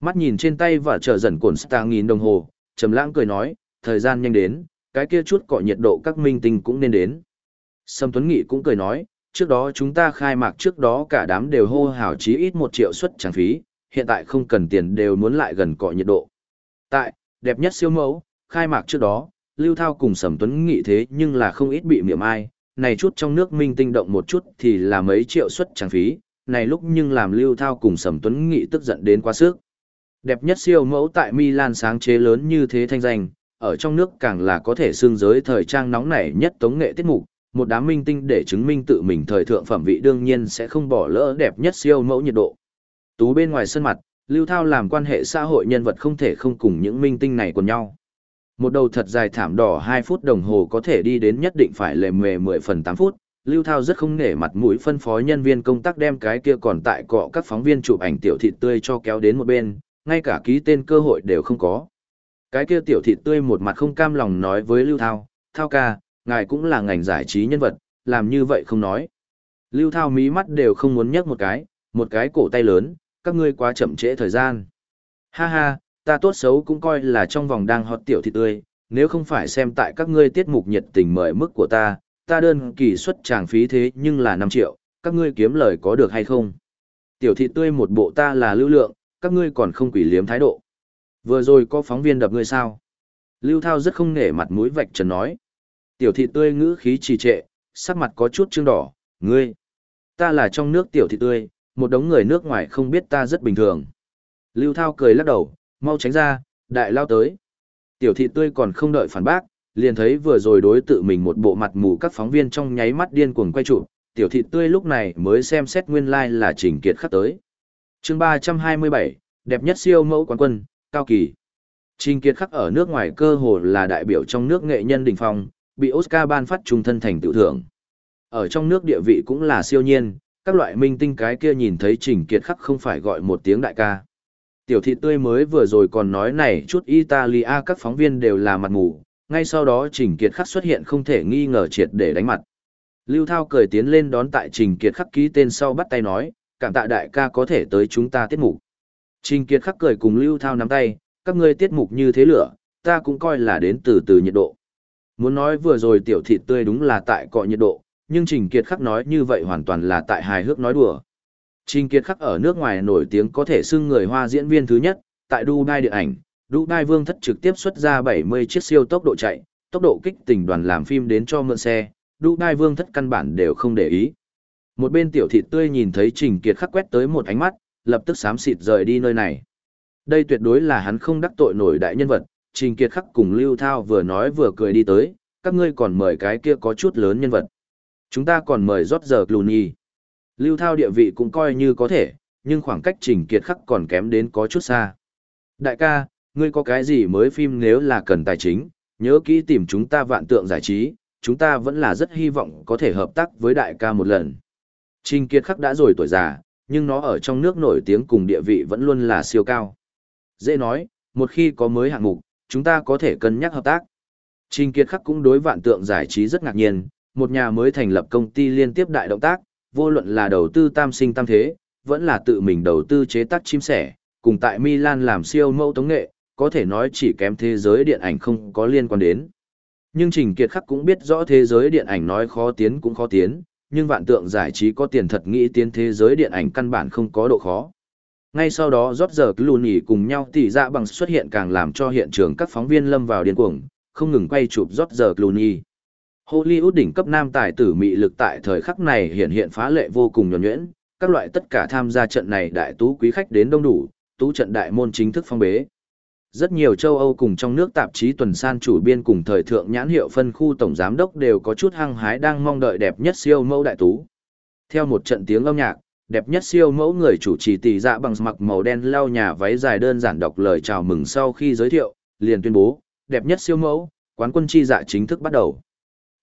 Mắt nhìn trên tay và chờ dần cồn star nghìn đồng hồ, trầm lãng cười nói, thời gian nhanh đến, cái kia chút cọ nhiệt độ các minh tinh cũng nên đến. Sâm Tuấn Nghị cũng cười nói, trước đó chúng ta khai mạc trước đó cả đám đều hô hào chí ít một triệu suất trang phí, hiện tại không cần tiền đều muốn lại gần cọ nhiệt độ. Tại, đẹp nhất siêu mẫu, khai mạc trước đó, Lưu Thao cùng Sầm Tuấn Nghị thế nhưng là không ít bị miệng ai, này chút trong nước minh tinh động một chút thì là mấy triệu suất trang phí, này lúc nhưng làm Lưu Thao cùng Sầm Tuấn Nghị tức giận đến quá sức. Đẹp nhất siêu mẫu tại Milan sáng chế lớn như thế thanh danh, ở trong nước càng là có thể xương giới thời trang nóng nảy nhất tống nghệ tiết mục, một đám minh tinh để chứng minh tự mình thời thượng phẩm vị đương nhiên sẽ không bỏ lỡ đẹp nhất siêu mẫu nhiệt độ. Tú bên ngoài sân mặt, Lưu Thao làm quan hệ xã hội nhân vật không thể không cùng những minh tinh này cùng nhau. Một đầu thật dài thảm đỏ 2 phút đồng hồ có thể đi đến nhất định phải lề mề 10 phần 8 phút. Lưu Thao rất không nể mặt mũi phân phó nhân viên công tác đem cái kia còn tại cọ các phóng viên chụp ảnh tiểu thịt tươi cho kéo đến một bên, ngay cả ký tên cơ hội đều không có. Cái kia tiểu thịt tươi một mặt không cam lòng nói với Lưu Thao, Thao ca, ngài cũng là ngành giải trí nhân vật, làm như vậy không nói. Lưu Thao mí mắt đều không muốn nhấc một cái, một cái cổ tay lớn, các ngươi quá chậm trễ thời gian. Ha ha, ta tốt xấu cũng coi là trong vòng đang hot tiểu thịt tươi, nếu không phải xem tại các ngươi tiết mục nhiệt tình mời mức của ta, ta đơn kỳ suất tràng phí thế nhưng là 5 triệu, các ngươi kiếm lời có được hay không? Tiểu thịt tươi một bộ ta là lưu lượng, các ngươi còn không quỷ liếm thái độ. Vừa rồi có phóng viên đập ngươi sao? Lưu Thao rất không nể mặt mũi vạch trần nói. Tiểu thị tươi ngữ khí trì trệ, sắc mặt có chút trương đỏ, ngươi. Ta là trong nước tiểu thị tươi, một đống người nước ngoài không biết ta rất bình thường. Lưu Thao cười lắc đầu, mau tránh ra, đại lao tới. Tiểu thị tươi còn không đợi phản bác, liền thấy vừa rồi đối tự mình một bộ mặt mù các phóng viên trong nháy mắt điên cuồng quay trụ, tiểu thị tươi lúc này mới xem xét nguyên lai like là trình kiệt khắc tới chương 327, đẹp nhất siêu mẫu quán quân, cao kỳ. Trình kiệt khắc ở nước ngoài cơ hồ là đại biểu trong nước nghệ nhân đỉnh phong, bị Oscar ban phát trung thân thành tự thưởng. Ở trong nước địa vị cũng là siêu nhiên, các loại minh tinh cái kia nhìn thấy Trình Kiệt khắc không phải gọi một tiếng đại ca. Tiểu thị tươi mới vừa rồi còn nói này chút Italia các phóng viên đều là mặt ngủ, ngay sau đó Trình Kiệt khắc xuất hiện không thể nghi ngờ triệt để đánh mặt. Lưu Thao cười tiến lên đón tại Trình Kiệt khắc ký tên sau bắt tay nói, cảm tạ đại ca có thể tới chúng ta tiết mục. Trình Kiệt khắc cười cùng Lưu Thao nắm tay, các ngươi tiết mục như thế lửa, ta cũng coi là đến từ từ nhiệt độ. Muốn nói vừa rồi tiểu thịt tươi đúng là tại cọ nhiệt độ, nhưng Trình Kiệt Khắc nói như vậy hoàn toàn là tại hài hước nói đùa. Trình Kiệt Khắc ở nước ngoài nổi tiếng có thể xưng người Hoa diễn viên thứ nhất, tại Dubai điện ảnh, Dubai Vương thất trực tiếp xuất ra 70 chiếc siêu tốc độ chạy, tốc độ kích tình đoàn làm phim đến cho mượn xe, Dubai Vương thất căn bản đều không để ý. Một bên tiểu thịt tươi nhìn thấy Trình Kiệt Khắc quét tới một ánh mắt, lập tức xám xịt rời đi nơi này. Đây tuyệt đối là hắn không đắc tội nổi đại nhân vật, Trình Kiệt Khắc cùng Lưu Thao vừa nói vừa cười đi tới, các ngươi còn mời cái kia có chút lớn nhân vật. Chúng ta còn mời rót giờ Clooney. Lưu Thao địa vị cũng coi như có thể, nhưng khoảng cách Trình Kiệt Khắc còn kém đến có chút xa. Đại ca, ngươi có cái gì mới phim nếu là cần tài chính, nhớ kỹ tìm chúng ta vạn tượng giải trí, chúng ta vẫn là rất hy vọng có thể hợp tác với đại ca một lần. Trình Kiệt Khắc đã rồi tuổi già, nhưng nó ở trong nước nổi tiếng cùng địa vị vẫn luôn là siêu cao. Dễ nói, một khi có mới hạng mục, chúng ta có thể cân nhắc hợp tác. Trình Kiệt Khắc cũng đối vạn tượng giải trí rất ngạc nhiên, một nhà mới thành lập công ty liên tiếp đại động tác, vô luận là đầu tư tam sinh tam thế, vẫn là tự mình đầu tư chế tác chim sẻ, cùng tại Milan làm siêu mẫu tống nghệ, có thể nói chỉ kém thế giới điện ảnh không có liên quan đến. Nhưng Trình Kiệt Khắc cũng biết rõ thế giới điện ảnh nói khó tiến cũng khó tiến, nhưng vạn tượng giải trí có tiền thật nghĩ tiến thế giới điện ảnh căn bản không có độ khó. Ngay sau đó rót giờ Clooney cùng nhau tỉ dạ bằng xuất hiện càng làm cho hiện trường các phóng viên lâm vào điên cuồng, không ngừng quay chụp rót giờ Clooney. Hollywood đỉnh cấp nam tài tử mị lực tại thời khắc này hiện hiện phá lệ vô cùng nhuẩn nhuyễn, các loại tất cả tham gia trận này đại tú quý khách đến đông đủ, tú trận đại môn chính thức phong bế. Rất nhiều châu Âu cùng trong nước tạp chí tuần san chủ biên cùng thời thượng nhãn hiệu phân khu tổng giám đốc đều có chút hăng hái đang mong đợi đẹp nhất siêu mẫu đại tú. Theo một trận tiếng âm nhạc, đẹp nhất siêu mẫu người chủ trì tỷ dạ bằng mặc màu đen lau nhà váy dài đơn giản đọc lời chào mừng sau khi giới thiệu, liền tuyên bố, đẹp nhất siêu mẫu, quán quân chi dạ chính thức bắt đầu.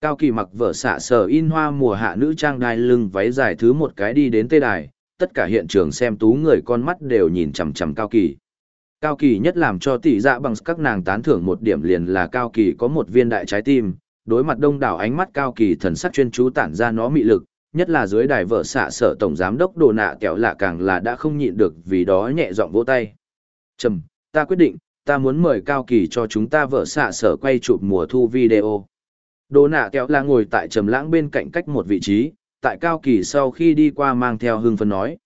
Cao kỳ mặc vợ xạ sở in hoa mùa hạ nữ trang đai lưng váy dài thứ một cái đi đến tê đài, tất cả hiện trường xem tú người con mắt đều nhìn chằm chằm cao kỳ. Cao kỳ nhất làm cho tỷ dạ bằng các nàng tán thưởng một điểm liền là cao kỳ có một viên đại trái tim, đối mặt đông đảo ánh mắt cao kỳ thần sắc chuyên chú tản ra nó mị lực, nhất là dưới đài vợ xạ sở tổng giám đốc đồ nạ kẹo lạ càng là đã không nhịn được vì đó nhẹ giọng vỗ tay. Trầm, ta quyết định, ta muốn mời Cao Kỳ cho chúng ta vợ xạ sở quay chụp mùa thu video. Đồ nạ kẹo lạ ngồi tại trầm lãng bên cạnh cách một vị trí, tại Cao Kỳ sau khi đi qua mang theo hương phân nói.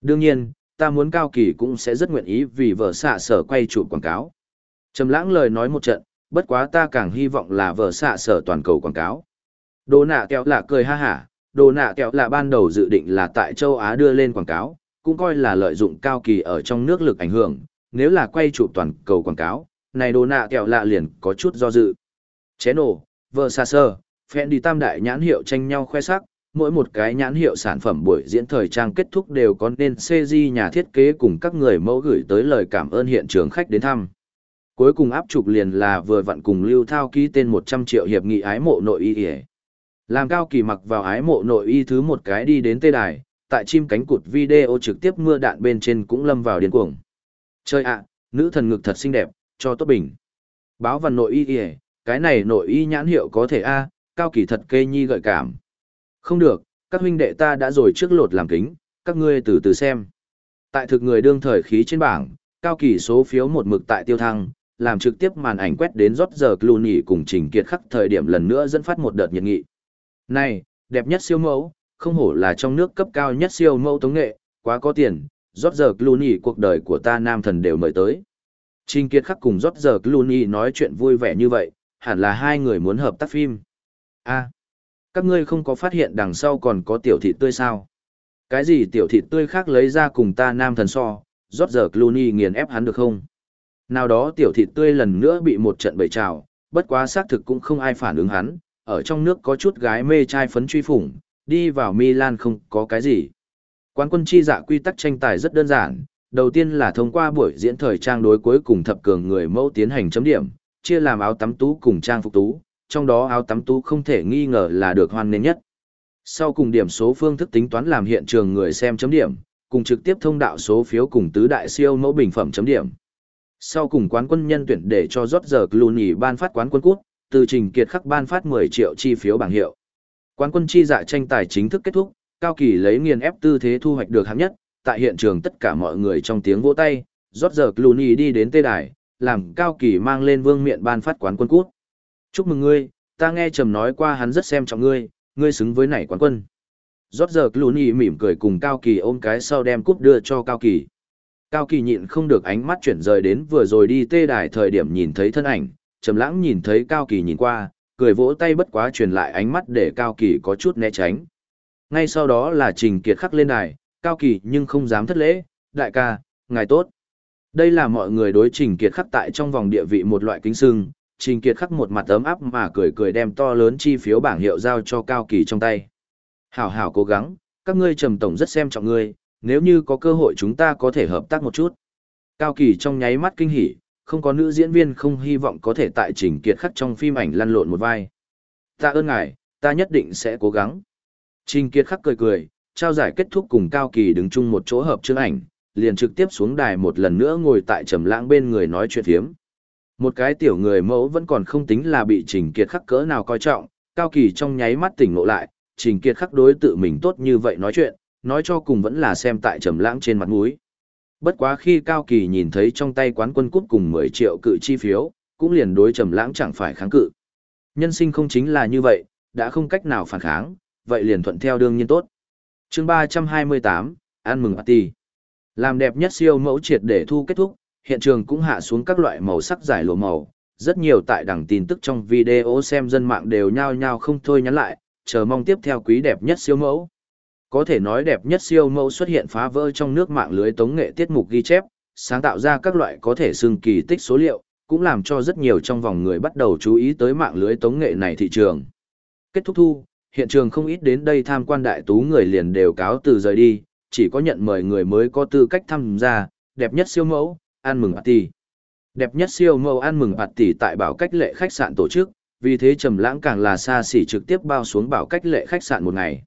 Đương nhiên, ta muốn Cao Kỳ cũng sẽ rất nguyện ý vì vợ xạ sở quay chụp quảng cáo. Trầm lãng lời nói một trận, bất quá ta càng hy vọng là vợ xạ sở toàn cầu quảng cáo. Đồ nạ kéo là cười ha hả, đồ nạ kéo là ban đầu dự định là tại châu Á đưa lên quảng cáo, cũng coi là lợi dụng cao kỳ ở trong nước lực ảnh hưởng, nếu là quay chụp toàn cầu quảng cáo, này đồ nạ kéo lạ liền có chút do dự. Chén nổ, vợ xa sơ, phèn đi tam đại nhãn hiệu tranh nhau khoe sắc, mỗi một cái nhãn hiệu sản phẩm buổi diễn thời trang kết thúc đều có nên CG nhà thiết kế cùng các người mẫu gửi tới lời cảm ơn hiện trường khách đến thăm. Cuối cùng áp trục liền là vừa vặn cùng Lưu Thao ký tên 100 triệu hiệp nghị ái mộ nội y Làm cao kỳ mặc vào ái mộ nội y thứ một cái đi đến tê đài, tại chim cánh cụt video trực tiếp mưa đạn bên trên cũng lâm vào điên cuồng. Chơi ạ, nữ thần ngực thật xinh đẹp, cho tốt bình. Báo văn nội y y, cái này nội y nhãn hiệu có thể a, cao kỳ thật kê nhi gợi cảm. Không được, các huynh đệ ta đã rồi trước lột làm kính, các ngươi từ từ xem. Tại thực người đương thời khí trên bảng, cao kỳ số phiếu một mực tại tiêu thăng, làm trực tiếp màn ảnh quét đến rót giờ Clooney cùng Trình Kiệt khắc thời điểm lần nữa dẫn phát một đợt nhiệt nghị. Này, đẹp nhất siêu mẫu, không hổ là trong nước cấp cao nhất siêu mẫu tống nghệ, quá có tiền, rót giờ Clooney cuộc đời của ta nam thần đều mời tới. Trình Kiệt khắc cùng rót giờ Clooney nói chuyện vui vẻ như vậy, hẳn là hai người muốn hợp tác phim. a các ngươi không có phát hiện đằng sau còn có tiểu thịt tươi sao? Cái gì tiểu thịt tươi khác lấy ra cùng ta nam thần so, rót giờ Clooney nghiền ép hắn được không? Nào đó tiểu thịt tươi lần nữa bị một trận bầy trào, bất quá xác thực cũng không ai phản ứng hắn, ở trong nước có chút gái mê trai phấn truy phủng, đi vào Milan không có cái gì. Quán quân chi dạ quy tắc tranh tài rất đơn giản, đầu tiên là thông qua buổi diễn thời trang đối cuối cùng thập cường người mẫu tiến hành chấm điểm, chia làm áo tắm tú cùng trang phục tú, trong đó áo tắm tú không thể nghi ngờ là được hoan nghênh nhất. Sau cùng điểm số phương thức tính toán làm hiện trường người xem chấm điểm, cùng trực tiếp thông đạo số phiếu cùng tứ đại siêu mẫu bình phẩm chấm điểm. Sau cùng quán quân nhân tuyển để cho rót giờ Clooney ban phát quán quân cút, từ trình kiệt khắc ban phát 10 triệu chi phiếu bảng hiệu. Quán quân chi dạ tranh tài chính thức kết thúc, Cao Kỳ lấy nghiền ép tư thế thu hoạch được hạng nhất, tại hiện trường tất cả mọi người trong tiếng vỗ tay, rót giờ Clooney đi đến tê đài, làm Cao Kỳ mang lên vương miện ban phát quán quân cút. Chúc mừng ngươi, ta nghe trầm nói qua hắn rất xem trọng ngươi, ngươi xứng với nảy quán quân. Rót giờ Clooney mỉm cười cùng Cao Kỳ ôm cái sau đem cúp đưa cho Cao Kỳ. Cao Kỳ nhịn không được ánh mắt chuyển rời đến vừa rồi đi tê đài thời điểm nhìn thấy thân ảnh, trầm lãng nhìn thấy Cao Kỳ nhìn qua, cười vỗ tay bất quá truyền lại ánh mắt để Cao Kỳ có chút né tránh. Ngay sau đó là Trình Kiệt khắc lên đài, Cao Kỳ nhưng không dám thất lễ, đại ca, ngài tốt. Đây là mọi người đối Trình Kiệt khắc tại trong vòng địa vị một loại kính sưng, Trình Kiệt khắc một mặt ấm áp mà cười cười đem to lớn chi phiếu bảng hiệu giao cho Cao Kỳ trong tay. Hảo hảo cố gắng, các ngươi trầm tổng rất xem trọng ngươi, nếu như có cơ hội chúng ta có thể hợp tác một chút. Cao Kỳ trong nháy mắt kinh hỉ, không có nữ diễn viên không hy vọng có thể tại trình kiệt khắc trong phim ảnh lăn lộn một vai. Ta ơn ngài, ta nhất định sẽ cố gắng. Trình kiệt khắc cười cười, trao giải kết thúc cùng Cao Kỳ đứng chung một chỗ hợp chương ảnh, liền trực tiếp xuống đài một lần nữa ngồi tại trầm lãng bên người nói chuyện phiếm. Một cái tiểu người mẫu vẫn còn không tính là bị trình kiệt khắc cỡ nào coi trọng, Cao Kỳ trong nháy mắt tỉnh ngộ lại, trình kiệt khắc đối tự mình tốt như vậy nói chuyện, nói cho cùng vẫn là xem tại trầm lãng trên mặt mũi. Bất quá khi Cao Kỳ nhìn thấy trong tay quán quân cúp cùng 10 triệu cự chi phiếu, cũng liền đối trầm lãng chẳng phải kháng cự. Nhân sinh không chính là như vậy, đã không cách nào phản kháng, vậy liền thuận theo đương nhiên tốt. Chương 328, ăn mừng party. Làm đẹp nhất siêu mẫu triệt để thu kết thúc, hiện trường cũng hạ xuống các loại màu sắc giải lụa màu. Rất nhiều tại đẳng tin tức trong video xem dân mạng đều nhao nhao không thôi nhắn lại, chờ mong tiếp theo quý đẹp nhất siêu mẫu. Có thể nói đẹp nhất siêu mẫu xuất hiện phá vỡ trong nước mạng lưới tống nghệ tiết mục ghi chép, sáng tạo ra các loại có thể xưng kỳ tích số liệu, cũng làm cho rất nhiều trong vòng người bắt đầu chú ý tới mạng lưới tống nghệ này thị trường. Kết thúc thu, hiện trường không ít đến đây tham quan đại tú người liền đều cáo từ rời đi, chỉ có nhận mời người mới có tư cách tham gia, đẹp nhất siêu mẫu, ăn mừng party. Đẹp nhất siêu mẫu ăn mừng party tại bảo cách lệ khách sạn tổ chức, vì thế trầm lãng càng là xa xỉ trực tiếp bao xuống bảo cách lệ khách sạn một ngày.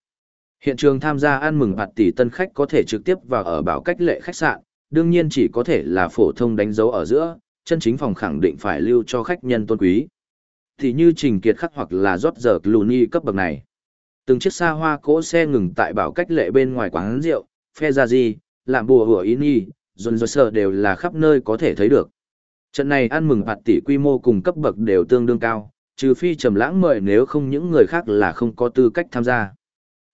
Hiện trường tham gia ăn mừng bạt tỷ tân khách có thể trực tiếp vào ở bảo cách lệ khách sạn, đương nhiên chỉ có thể là phổ thông đánh dấu ở giữa, chân chính phòng khẳng định phải lưu cho khách nhân tôn quý. Thì như trình kiệt khắc hoặc là rót giờ Clooney cấp bậc này. Từng chiếc xa hoa cỗ xe ngừng tại bảo cách lệ bên ngoài quán rượu, phe ra gì, làm bùa hủa ý nhi, dồn dồn sờ đều là khắp nơi có thể thấy được. Trận này ăn mừng phạt tỷ quy mô cùng cấp bậc đều tương đương cao, trừ phi trầm lãng mời nếu không những người khác là không có tư cách tham gia.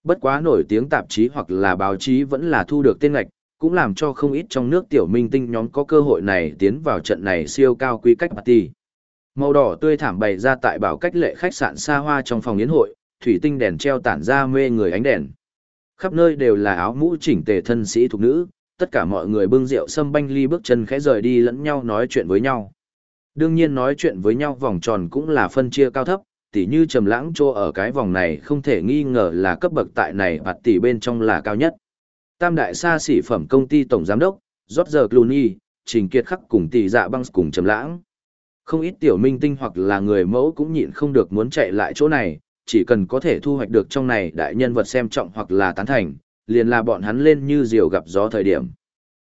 Bất quá nổi tiếng tạp chí hoặc là báo chí vẫn là thu được tên ngạch, cũng làm cho không ít trong nước tiểu minh tinh nhóm có cơ hội này tiến vào trận này siêu cao quy cách party. Màu đỏ tươi thảm bày ra tại bảo cách lệ khách sạn xa hoa trong phòng yến hội, thủy tinh đèn treo tản ra mê người ánh đèn. Khắp nơi đều là áo mũ chỉnh tề thân sĩ thuộc nữ, tất cả mọi người bưng rượu sâm banh ly bước chân khẽ rời đi lẫn nhau nói chuyện với nhau. Đương nhiên nói chuyện với nhau vòng tròn cũng là phân chia cao thấp, tỉ như trầm lãng trô ở cái vòng này không thể nghi ngờ là cấp bậc tại này hoặc tỷ bên trong là cao nhất. Tam đại xa xỉ phẩm công ty tổng giám đốc, Roger Clooney, Trình Kiệt Khắc cùng tỷ dạ băng cùng trầm lãng. Không ít tiểu minh tinh hoặc là người mẫu cũng nhịn không được muốn chạy lại chỗ này, chỉ cần có thể thu hoạch được trong này đại nhân vật xem trọng hoặc là tán thành, liền là bọn hắn lên như diều gặp gió thời điểm.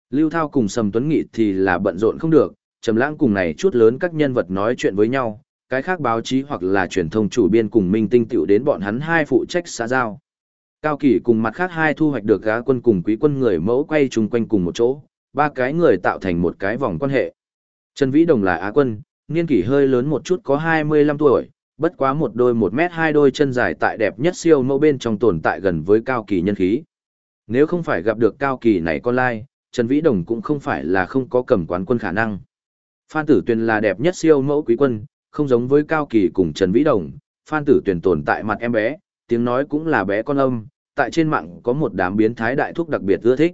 Lưu Thao cùng Sầm Tuấn Nghị thì là bận rộn không được, Trầm Lãng cùng này chút lớn các nhân vật nói chuyện với nhau, cái khác báo chí hoặc là truyền thông chủ biên cùng Minh Tinh tiểu đến bọn hắn hai phụ trách xã giao. Cao Kỳ cùng mặt khác hai thu hoạch được gã quân cùng quý quân người mẫu quay chung quanh cùng một chỗ, ba cái người tạo thành một cái vòng quan hệ. Trần Vĩ Đồng là Á quân, niên kỷ hơi lớn một chút có 25 tuổi, bất quá một đôi một mét hai đôi chân dài tại đẹp nhất siêu mẫu bên trong tồn tại gần với Cao Kỳ nhân khí. Nếu không phải gặp được Cao Kỳ này con lai, Trần Vĩ Đồng cũng không phải là không có cầm quán quân khả năng. Phan Tử Tuyền là đẹp nhất siêu mẫu quý quân, không giống với Cao Kỳ cùng Trần Vĩ Đồng, Phan Tử Tuyền tồn tại mặt em bé, tiếng nói cũng là bé con âm, tại trên mạng có một đám biến thái đại thúc đặc biệt ưa thích.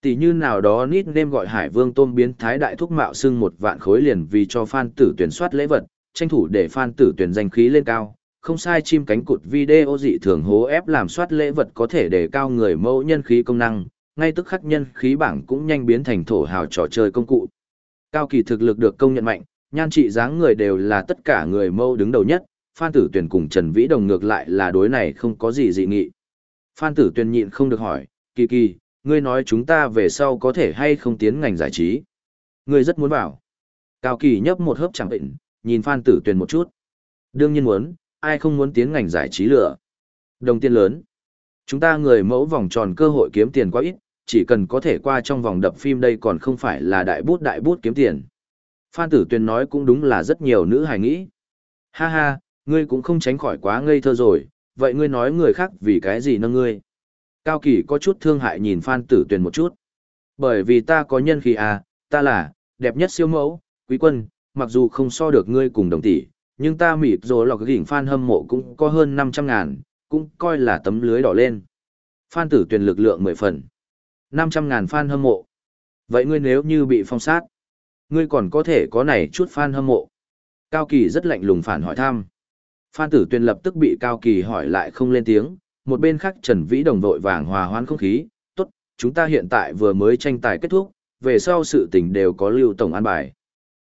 Tỷ như nào đó nít nêm gọi Hải Vương Tôm biến thái đại thúc mạo xưng một vạn khối liền vì cho Phan Tử Tuyền soát lễ vật, tranh thủ để Phan Tử Tuyền danh khí lên cao. Không sai chim cánh cụt video dị thường hố ép làm soát lễ vật có thể để cao người mẫu nhân khí công năng, ngay tức khắc nhân khí bảng cũng nhanh biến thành thổ hào trò chơi công cụ. Cao kỳ thực lực được công nhận mạnh, nhan trị dáng người đều là tất cả người mẫu đứng đầu nhất, Phan Tử Tuyền cùng Trần Vĩ Đồng ngược lại là đối này không có gì dị nghị. Phan Tử Tuyền nhịn không được hỏi, kỳ kỳ, ngươi nói chúng ta về sau có thể hay không tiến ngành giải trí. Ngươi rất muốn bảo. Cao kỳ nhấp một hớp chẳng bệnh, nhìn Phan Tử Tuyền một chút. Đương nhiên muốn, ai không muốn tiến ngành giải trí lửa. Đồng tiền lớn. Chúng ta người mẫu vòng tròn cơ hội kiếm tiền quá ít, chỉ cần có thể qua trong vòng đập phim đây còn không phải là đại bút đại bút kiếm tiền. Phan Tử Tuyền nói cũng đúng là rất nhiều nữ hài nghĩ. Ha ha, ngươi cũng không tránh khỏi quá ngây thơ rồi, vậy ngươi nói người khác vì cái gì nâng ngươi. Cao Kỳ có chút thương hại nhìn Phan Tử Tuyền một chút. Bởi vì ta có nhân khí à, ta là, đẹp nhất siêu mẫu, quý quân, mặc dù không so được ngươi cùng đồng tỷ, nhưng ta mịt rồi lọc gỉnh fan hâm mộ cũng có hơn 500 ngàn, cũng coi là tấm lưới đỏ lên. Phan Tử tuyển lực lượng 10 phần. 500 ngàn fan hâm mộ. Vậy ngươi nếu như bị phong sát, ngươi còn có thể có này chút fan hâm mộ. Cao Kỳ rất lạnh lùng phản hỏi thăm. Phan Tử tuyên lập tức bị Cao Kỳ hỏi lại không lên tiếng, một bên khác Trần Vĩ đồng vội vàng hòa hoãn không khí, tốt, chúng ta hiện tại vừa mới tranh tài kết thúc, về sau sự tình đều có lưu tổng an bài.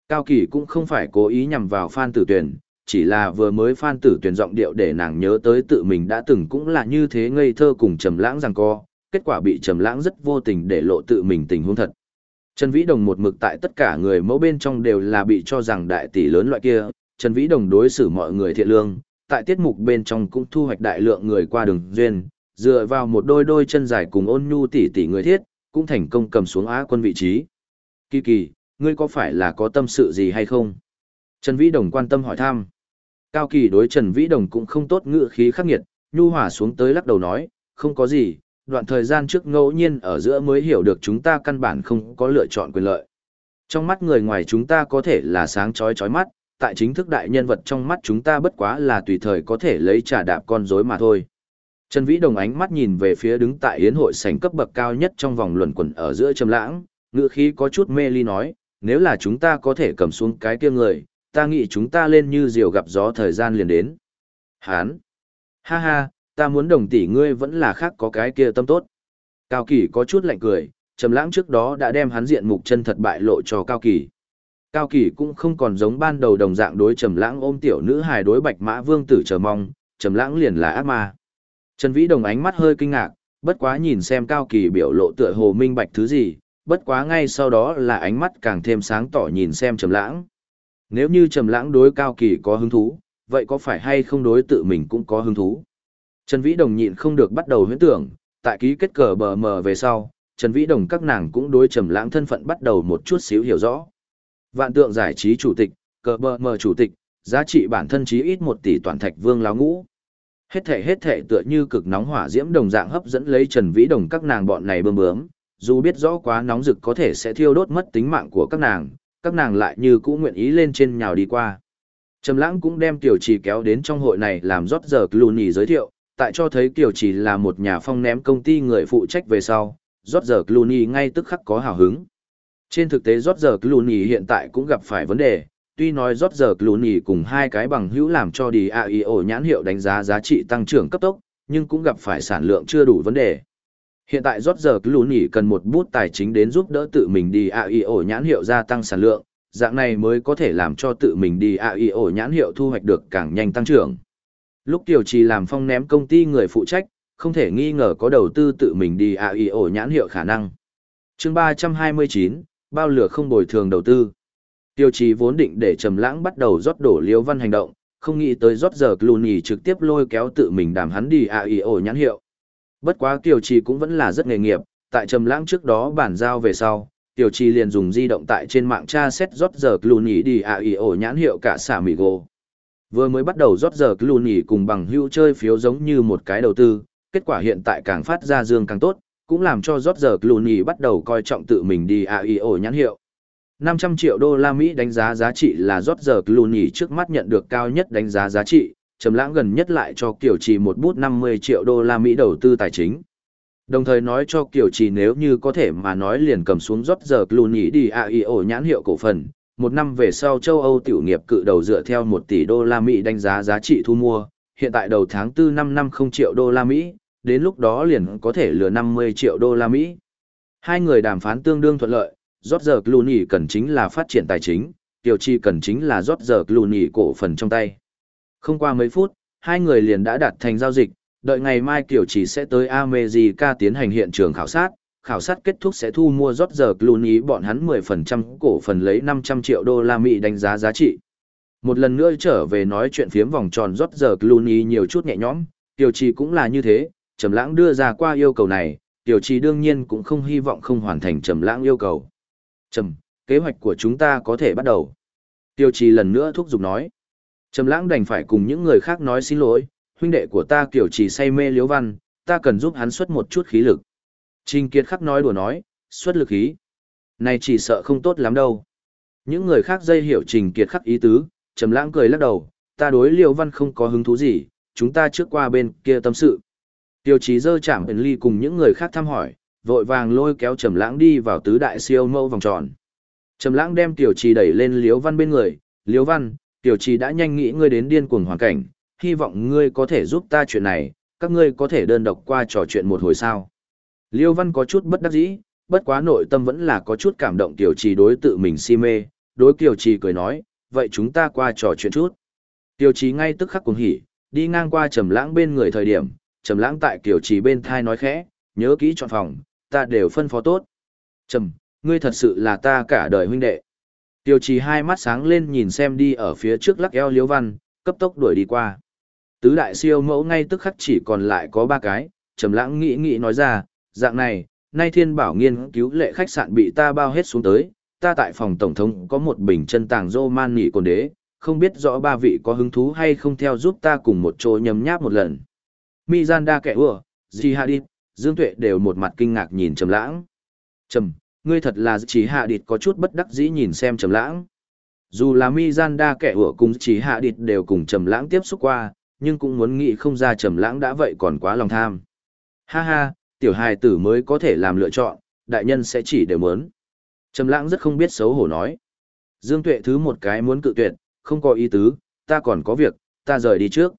Cao Kỳ cũng không phải cố ý nhằm vào Phan Tử Tuyền, chỉ là vừa mới Phan Tử Tuyền giọng điệu để nàng nhớ tới tự mình đã từng cũng là như thế ngây thơ cùng trầm lãng rằng co, kết quả bị trầm lãng rất vô tình để lộ tự mình tình huống thật. Trần Vĩ Đồng một mực tại tất cả người mẫu bên trong đều là bị cho rằng đại tỷ lớn loại kia, Trần Vĩ Đồng đối xử mọi người thiện lương, tại tiết mục bên trong cũng thu hoạch đại lượng người qua đường duyên, dựa vào một đôi đôi chân dài cùng ôn nhu tỷ tỷ người thiết, cũng thành công cầm xuống á quân vị trí. Kỳ kỳ, ngươi có phải là có tâm sự gì hay không? Trần Vĩ Đồng quan tâm hỏi thăm. Cao Kỳ đối Trần Vĩ Đồng cũng không tốt ngựa khí khắc nghiệt, nhu hòa xuống tới lắc đầu nói, không có gì, đoạn thời gian trước ngẫu nhiên ở giữa mới hiểu được chúng ta căn bản không có lựa chọn quyền lợi. Trong mắt người ngoài chúng ta có thể là sáng chói chói mắt, tại chính thức đại nhân vật trong mắt chúng ta bất quá là tùy thời có thể lấy trả đạp con rối mà thôi. Trần Vĩ Đồng ánh mắt nhìn về phía đứng tại yến hội sảnh cấp bậc cao nhất trong vòng luẩn quẩn ở giữa trầm lãng, ngựa khí có chút mê ly nói, nếu là chúng ta có thể cầm xuống cái kia người, ta nghĩ chúng ta lên như diều gặp gió thời gian liền đến. Hán! Ha ha, ta muốn đồng tỷ ngươi vẫn là khác có cái kia tâm tốt. Cao Kỳ có chút lạnh cười, Trầm Lãng trước đó đã đem hắn diện mục chân thật bại lộ cho Cao Kỳ. Cao Kỳ cũng không còn giống ban đầu đồng dạng đối Trầm Lãng ôm tiểu nữ hài đối Bạch Mã Vương tử chờ mong, Trầm Lãng liền là ác ma. Trần Vĩ Đồng ánh mắt hơi kinh ngạc, bất quá nhìn xem Cao Kỳ biểu lộ tựa hồ minh bạch thứ gì, bất quá ngay sau đó là ánh mắt càng thêm sáng tỏ nhìn xem Trầm Lãng. Nếu như Trầm Lãng đối Cao Kỳ có hứng thú, vậy có phải hay không đối tự mình cũng có hứng thú? Trần Vĩ Đồng nhịn không được bắt đầu huyễn tưởng, tại ký kết cờ bờ mờ về sau, Trần Vĩ Đồng các nàng cũng đối Trầm Lãng thân phận bắt đầu một chút xíu hiểu rõ. Vạn tượng giải trí chủ tịch, cờ bờ mờ chủ tịch, giá trị bản thân chí ít 1 tỷ toàn thạch vương láo ngũ. Hết thể hết thể tựa như cực nóng hỏa diễm đồng dạng hấp dẫn lấy Trần Vĩ Đồng các nàng bọn này bơm bướm, dù biết rõ quá nóng rực có thể sẽ thiêu đốt mất tính mạng của các nàng, các nàng lại như cũ nguyện ý lên trên nhào đi qua. Trầm Lãng cũng đem Tiểu Trì kéo đến trong hội này làm rót giờ Clooney giới thiệu, tại cho thấy Tiểu Trì là một nhà phong ném công ty người phụ trách về sau, rót giờ Clooney ngay tức khắc có hào hứng. Trên thực tế rót giờ Clooney hiện tại cũng gặp phải vấn đề, tuy nói rót giờ Clooney cùng hai cái bằng hữu làm cho đi Ổ nhãn hiệu đánh giá giá trị tăng trưởng cấp tốc, nhưng cũng gặp phải sản lượng chưa đủ vấn đề. Hiện tại rót giờ Clooney cần một bút tài chính đến giúp đỡ tự mình đi AIO nhãn hiệu gia tăng sản lượng, dạng này mới có thể làm cho tự mình đi AIO nhãn hiệu thu hoạch được càng nhanh tăng trưởng. Lúc Tiểu Trì làm phong ném công ty người phụ trách, không thể nghi ngờ có đầu tư tự mình đi AIO nhãn hiệu khả năng. chương 329, bao lửa không bồi thường đầu tư. Tiêu Trì vốn định để Trầm Lãng bắt đầu rót đổ Liễu Văn hành động, không nghĩ tới rót giờ Clooney trực tiếp lôi kéo tự mình đàm hắn đi AIO nhãn hiệu. Bất quá Tiểu Trì cũng vẫn là rất nghề nghiệp, tại Trầm Lãng trước đó bản giao về sau, Tiểu Trì liền dùng di động tại trên mạng tra xét rót giờ Cluny đi AIO nhãn hiệu cả xả mì gồ. Vừa mới bắt đầu rót giờ Cluny cùng bằng hữu chơi phiếu giống như một cái đầu tư, kết quả hiện tại càng phát ra dương càng tốt, cũng làm cho rót giờ Cluny bắt đầu coi trọng tự mình đi AIO nhãn hiệu. 500 triệu đô la Mỹ đánh giá giá trị là rót giờ Cluny trước mắt nhận được cao nhất đánh giá giá trị, trầm lãng gần nhất lại cho Kiều Trì một bút 50 triệu đô la Mỹ đầu tư tài chính. Đồng thời nói cho Kiều Trì nếu như có thể mà nói liền cầm xuống rót giờ Clooney đi AIO nhãn hiệu cổ phần, một năm về sau châu Âu tiểu nghiệp cự đầu dựa theo 1 tỷ đô la Mỹ đánh giá giá trị thu mua, hiện tại đầu tháng 4 năm năm không triệu đô la Mỹ, đến lúc đó liền có thể lừa 50 triệu đô la Mỹ. Hai người đàm phán tương đương thuận lợi, rót giờ Clooney cần chính là phát triển tài chính, Tiểu Trì cần chính là rót giờ Clooney cổ phần trong tay. Không qua mấy phút, hai người liền đã đạt thành giao dịch, đợi ngày mai Tiểu Chỉ sẽ tới America tiến hành hiện trường khảo sát, khảo sát kết thúc sẽ thu mua rót giờ Clooney bọn hắn 10% cổ phần lấy 500 triệu đô la Mỹ đánh giá giá trị. Một lần nữa trở về nói chuyện phiếm vòng tròn rót giờ Clooney nhiều chút nhẹ nhõm, Tiểu Chỉ cũng là như thế, Trầm Lãng đưa ra qua yêu cầu này, Tiểu Chỉ đương nhiên cũng không hy vọng không hoàn thành Trầm Lãng yêu cầu. Trầm, kế hoạch của chúng ta có thể bắt đầu. Tiêu trì lần nữa thúc giục nói. Trầm lãng đành phải cùng những người khác nói xin lỗi, huynh đệ của ta kiểu trì say mê liếu văn, ta cần giúp hắn xuất một chút khí lực. Trình Kiệt khắc nói đùa nói, xuất lực khí. Này chỉ sợ không tốt lắm đâu. Những người khác dây hiểu Trình Kiệt khắc ý tứ, Trầm lãng cười lắc đầu, ta đối Liễu văn không có hứng thú gì, chúng ta trước qua bên kia tâm sự. Tiêu chí dơ chạm ẩn ly cùng những người khác thăm hỏi, vội vàng lôi kéo Trầm Lãng đi vào tứ đại siêu mẫu vòng tròn. Trầm Lãng đem Tiểu Trì đẩy lên Liễu Văn bên người, "Liễu Văn, Tiểu Trì đã nhanh nghĩ ngươi đến điên cuồng hoàn cảnh, hy vọng ngươi có thể giúp ta chuyện này, các ngươi có thể đơn độc qua trò chuyện một hồi sao?" Liêu Văn có chút bất đắc dĩ, bất quá nội tâm vẫn là có chút cảm động Tiểu Trì đối tự mình si mê, đối Tiểu Trì cười nói, "Vậy chúng ta qua trò chuyện chút." Tiểu Trì ngay tức khắc cuồng hỉ, đi ngang qua Trầm Lãng bên người thời điểm, Trầm Lãng tại Tiểu Trì bên thai nói khẽ, "Nhớ kỹ chọn phòng, ta đều phân phó tốt. Trầm, ngươi thật sự là ta cả đời huynh đệ. Tiêu trì hai mắt sáng lên nhìn xem đi ở phía trước lắc eo liếu văn, cấp tốc đuổi đi qua. Tứ đại siêu mẫu ngay tức khắc chỉ còn lại có ba cái, trầm lãng nghĩ nghĩ nói ra, dạng này, nay thiên bảo nghiên cứu lệ khách sạn bị ta bao hết xuống tới, ta tại phòng tổng thống có một bình chân tàng dô man nỉ cồn đế, không biết rõ ba vị có hứng thú hay không theo giúp ta cùng một chỗ nhấm nháp một lần. Mizanda kẻ ủa, Di Dương Tuệ đều một mặt kinh ngạc nhìn Trầm Lãng. "Trầm, ngươi thật là chỉ hạ địt có chút bất đắc dĩ nhìn xem Trầm Lãng." Dù là Mizanda kẻ ủa cùng chỉ hạ địt đều cùng Trầm Lãng tiếp xúc qua, nhưng cũng muốn nghĩ không ra Trầm Lãng đã vậy còn quá lòng tham. "Ha ha, tiểu hài tử mới có thể làm lựa chọn, đại nhân sẽ chỉ đều muốn." Trầm Lãng rất không biết xấu hổ nói. Dương Tuệ thứ một cái muốn cự tuyệt, không có ý tứ, ta còn có việc, ta rời đi trước.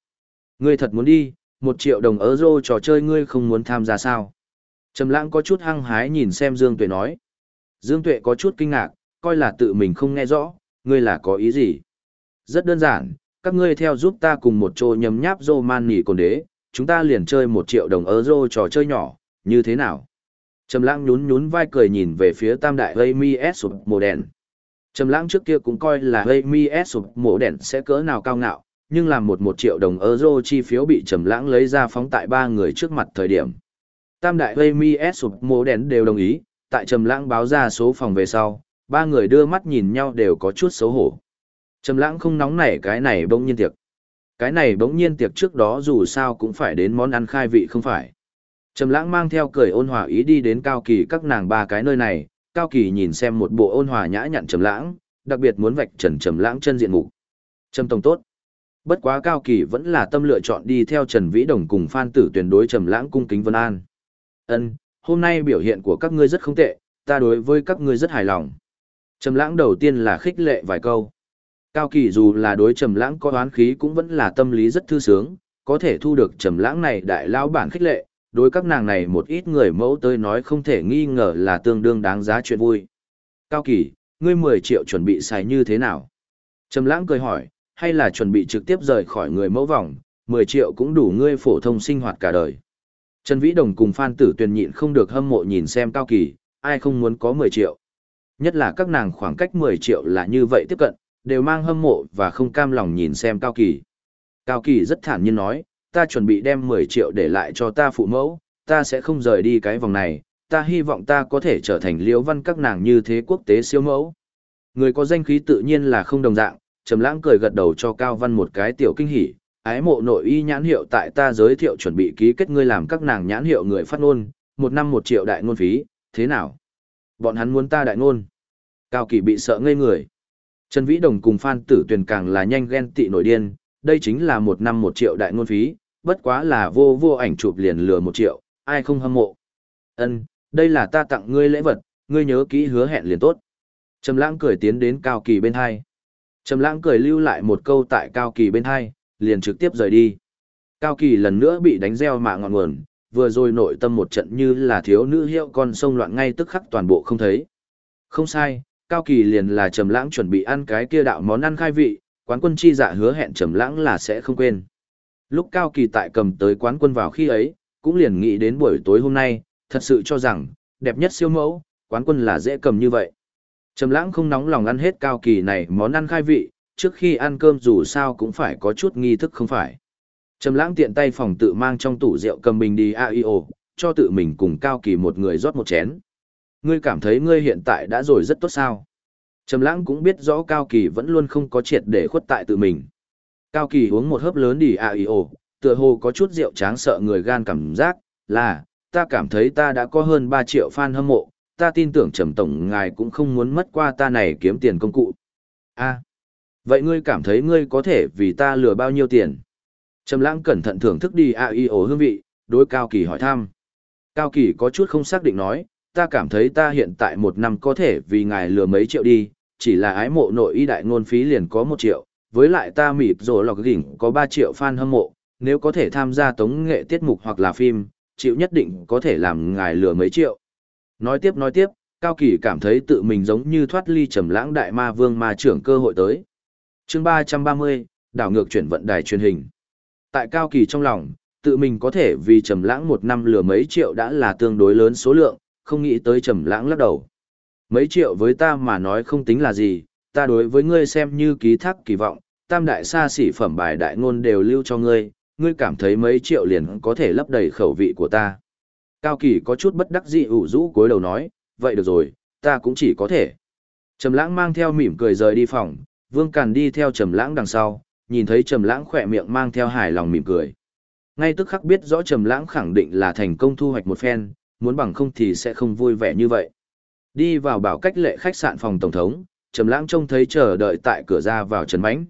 Ngươi thật muốn đi, một triệu đồng euro trò chơi ngươi không muốn tham gia sao? Trầm lãng có chút hăng hái nhìn xem Dương Tuệ nói. Dương Tuệ có chút kinh ngạc, coi là tự mình không nghe rõ, ngươi là có ý gì? Rất đơn giản, các ngươi theo giúp ta cùng một chỗ nhấm nháp rô man nỉ cồn đế, chúng ta liền chơi một triệu đồng euro trò chơi nhỏ, như thế nào? Trầm lãng nhún nhún vai cười nhìn về phía tam đại Raymi S sụp mồ đèn. Trầm lãng trước kia cũng coi là Raymi S sụp mồ đèn sẽ cỡ nào cao ngạo, nhưng làm một một triệu đồng euro chi phiếu bị trầm lãng lấy ra phóng tại ba người trước mặt thời điểm. Tam đại Amy S sụp mô đèn đều đồng ý, tại Trầm Lãng báo ra số phòng về sau, ba người đưa mắt nhìn nhau đều có chút xấu hổ. Trầm Lãng không nóng nảy cái này bỗng nhiên tiệc. Cái này bỗng nhiên tiệc trước đó dù sao cũng phải đến món ăn khai vị không phải. Trầm Lãng mang theo cười ôn hòa ý đi đến Cao Kỳ các nàng ba cái nơi này, Cao Kỳ nhìn xem một bộ ôn hòa nhã nhặn Trầm Lãng, đặc biệt muốn vạch trần Trầm Lãng chân diện mục. Trầm tổng tốt. Bất quá Cao Kỳ vẫn là tâm lựa chọn đi theo Trần Vĩ Đồng cùng Phan Tử tuyển đối Trầm Lãng cung kính vân an. Ân, hôm nay biểu hiện của các ngươi rất không tệ, ta đối với các ngươi rất hài lòng. Trầm Lãng đầu tiên là khích lệ vài câu. Cao Kỳ dù là đối Trầm Lãng có oán khí cũng vẫn là tâm lý rất thư sướng, có thể thu được Trầm Lãng này đại lão bản khích lệ, đối các nàng này một ít người mẫu tới nói không thể nghi ngờ là tương đương đáng giá chuyện vui. Cao Kỳ, ngươi 10 triệu chuẩn bị xài như thế nào? Trầm Lãng cười hỏi, hay là chuẩn bị trực tiếp rời khỏi người mẫu vòng, 10 triệu cũng đủ ngươi phổ thông sinh hoạt cả đời. Trần Vĩ Đồng cùng Phan Tử Tuyền nhịn không được hâm mộ nhìn xem Cao Kỳ, ai không muốn có 10 triệu. Nhất là các nàng khoảng cách 10 triệu là như vậy tiếp cận, đều mang hâm mộ và không cam lòng nhìn xem Cao Kỳ. Cao Kỳ rất thản nhiên nói, ta chuẩn bị đem 10 triệu để lại cho ta phụ mẫu, ta sẽ không rời đi cái vòng này, ta hy vọng ta có thể trở thành liễu văn các nàng như thế quốc tế siêu mẫu. Người có danh khí tự nhiên là không đồng dạng, Trầm Lãng cười gật đầu cho Cao Văn một cái tiểu kinh hỉ, ái mộ nội y nhãn hiệu tại ta giới thiệu chuẩn bị ký kết ngươi làm các nàng nhãn hiệu người phát ngôn, một năm một triệu đại ngôn phí, thế nào? Bọn hắn muốn ta đại ngôn. Cao Kỳ bị sợ ngây người. Trần Vĩ Đồng cùng Phan Tử Tuyền càng là nhanh ghen tị nổi điên, đây chính là một năm một triệu đại ngôn phí, bất quá là vô vô ảnh chụp liền lừa một triệu, ai không hâm mộ. Ân, đây là ta tặng ngươi lễ vật, ngươi nhớ kỹ hứa hẹn liền tốt. Trầm Lãng cười tiến đến Cao Kỳ bên hai. Trầm Lãng cười lưu lại một câu tại Cao Kỳ bên hai, liền trực tiếp rời đi. Cao Kỳ lần nữa bị đánh gieo mạ ngọn nguồn, vừa rồi nội tâm một trận như là thiếu nữ hiệu con sông loạn ngay tức khắc toàn bộ không thấy. Không sai, Cao Kỳ liền là Trầm Lãng chuẩn bị ăn cái kia đạo món ăn khai vị, quán quân chi dạ hứa hẹn Trầm Lãng là sẽ không quên. Lúc Cao Kỳ tại cầm tới quán quân vào khi ấy, cũng liền nghĩ đến buổi tối hôm nay, thật sự cho rằng, đẹp nhất siêu mẫu, quán quân là dễ cầm như vậy. Trầm Lãng không nóng lòng ăn hết Cao Kỳ này món ăn khai vị, trước khi ăn cơm dù sao cũng phải có chút nghi thức không phải. Trầm lãng tiện tay phòng tự mang trong tủ rượu cầm bình đi AIO, cho tự mình cùng Cao Kỳ một người rót một chén. Ngươi cảm thấy ngươi hiện tại đã rồi rất tốt sao? Trầm lãng cũng biết rõ Cao Kỳ vẫn luôn không có triệt để khuất tại tự mình. Cao Kỳ uống một hớp lớn đi AIO, tựa hồ có chút rượu tráng sợ người gan cảm giác, là, ta cảm thấy ta đã có hơn 3 triệu fan hâm mộ, ta tin tưởng Trầm Tổng ngài cũng không muốn mất qua ta này kiếm tiền công cụ. a Vậy ngươi cảm thấy ngươi có thể vì ta lừa bao nhiêu tiền? Trầm lãng cẩn thận thưởng thức đi a i ổ hương vị, đối Cao Kỳ hỏi thăm. Cao Kỳ có chút không xác định nói, ta cảm thấy ta hiện tại một năm có thể vì ngài lừa mấy triệu đi, chỉ là ái mộ nội y đại ngôn phí liền có một triệu, với lại ta mịt rồi lọc đỉnh có ba triệu fan hâm mộ, nếu có thể tham gia tống nghệ tiết mục hoặc là phim, chịu nhất định có thể làm ngài lừa mấy triệu. Nói tiếp nói tiếp, Cao Kỳ cảm thấy tự mình giống như thoát ly trầm lãng đại ma vương ma trưởng cơ hội tới chương ba trăm ba mươi, đảo ngược chuyển vận đài truyền hình. Tại cao kỳ trong lòng, tự mình có thể vì trầm lãng một năm lừa mấy triệu đã là tương đối lớn số lượng, không nghĩ tới trầm lãng lắc đầu. Mấy triệu với ta mà nói không tính là gì, ta đối với ngươi xem như ký thác kỳ vọng, tam đại xa xỉ phẩm bài đại ngôn đều lưu cho ngươi ngươi cảm thấy mấy triệu liền có thể lấp đầy khẩu vị của ta. Cao kỳ có chút bất đắc dĩ ủ rũ cối đầu nói, vậy được rồi, ta cũng chỉ có thể. Trầm lãng mang theo mỉm cười rời đi phòng Vương Càn đi theo Trầm Lãng đằng sau, nhìn thấy Trầm Lãng khẽ miệng mang theo hài lòng mỉm cười. Ngay tức khắc biết rõ Trầm Lãng khẳng định là thành công thu hoạch một phen, muốn bằng không thì sẽ không vui vẻ như vậy. Đi vào bảo cách lệ khách sạn phòng tổng thống, Trầm Lãng trông thấy chờ đợi tại cửa ra vào Trần Mạnh.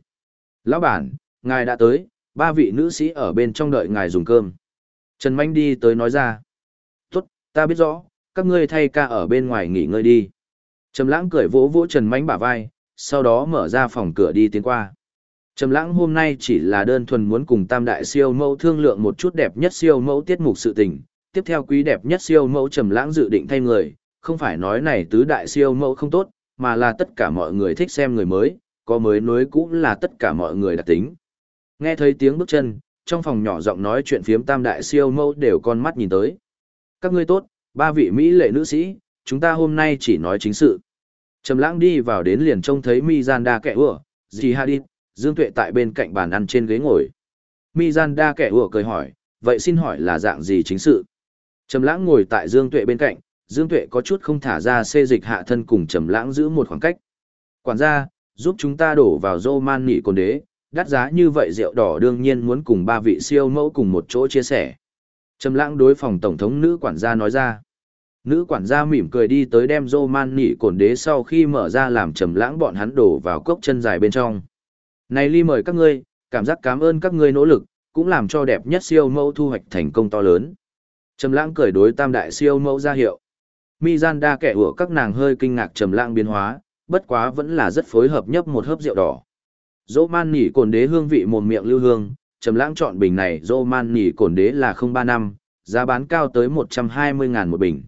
"Lão bản, ngài đã tới, ba vị nữ sĩ ở bên trong đợi ngài dùng cơm." Trần Mạnh đi tới nói ra. "Tốt, ta biết rõ, các ngươi thay ca ở bên ngoài nghỉ ngơi đi." Trầm Lãng cười vỗ vỗ Trần Mạnh bả vai, sau đó mở ra phòng cửa đi tiến qua. Trầm lãng hôm nay chỉ là đơn thuần muốn cùng tam đại siêu mẫu thương lượng một chút đẹp nhất siêu mẫu tiết mục sự tình, tiếp theo quý đẹp nhất siêu mẫu trầm lãng dự định thay người, không phải nói này tứ đại siêu mẫu không tốt, mà là tất cả mọi người thích xem người mới, có mới nối cũng là tất cả mọi người đặc tính. Nghe thấy tiếng bước chân, trong phòng nhỏ giọng nói chuyện phiếm tam đại siêu mẫu đều con mắt nhìn tới. Các ngươi tốt, ba vị Mỹ lệ nữ sĩ, chúng ta hôm nay chỉ nói chính sự. Trầm lãng đi vào đến liền trông thấy Mizanda kẻ ủa, Dì Hadid, Dương Tuệ tại bên cạnh bàn ăn trên ghế ngồi. Mizanda kẻ ủa cười hỏi, vậy xin hỏi là dạng gì chính sự? Trầm lãng ngồi tại Dương Tuệ bên cạnh, Dương Tuệ có chút không thả ra xê dịch hạ thân cùng Trầm lãng giữ một khoảng cách. Quản gia, giúp chúng ta đổ vào dô man nỉ cồn đế, đắt giá như vậy rượu đỏ đương nhiên muốn cùng ba vị siêu mẫu cùng một chỗ chia sẻ. Trầm lãng đối phòng tổng thống nữ quản gia nói ra. Nữ quản gia mỉm cười đi tới đem dô man nỉ cồn đế sau khi mở ra làm trầm lãng bọn hắn đổ vào cốc chân dài bên trong. Này ly mời các ngươi, cảm giác cảm ơn các ngươi nỗ lực, cũng làm cho đẹp nhất siêu mẫu thu hoạch thành công to lớn. Trầm lãng cười đối tam đại siêu mẫu ra hiệu. Mizanda kẻ của các nàng hơi kinh ngạc trầm lãng biến hóa, bất quá vẫn là rất phối hợp nhấp một hớp rượu đỏ. Dỗ man nỉ cồn đế hương vị mồm miệng lưu hương, trầm lãng chọn bình này dỗ man nỉ cồn đế là 035, giá bán cao tới 120 ngàn một bình.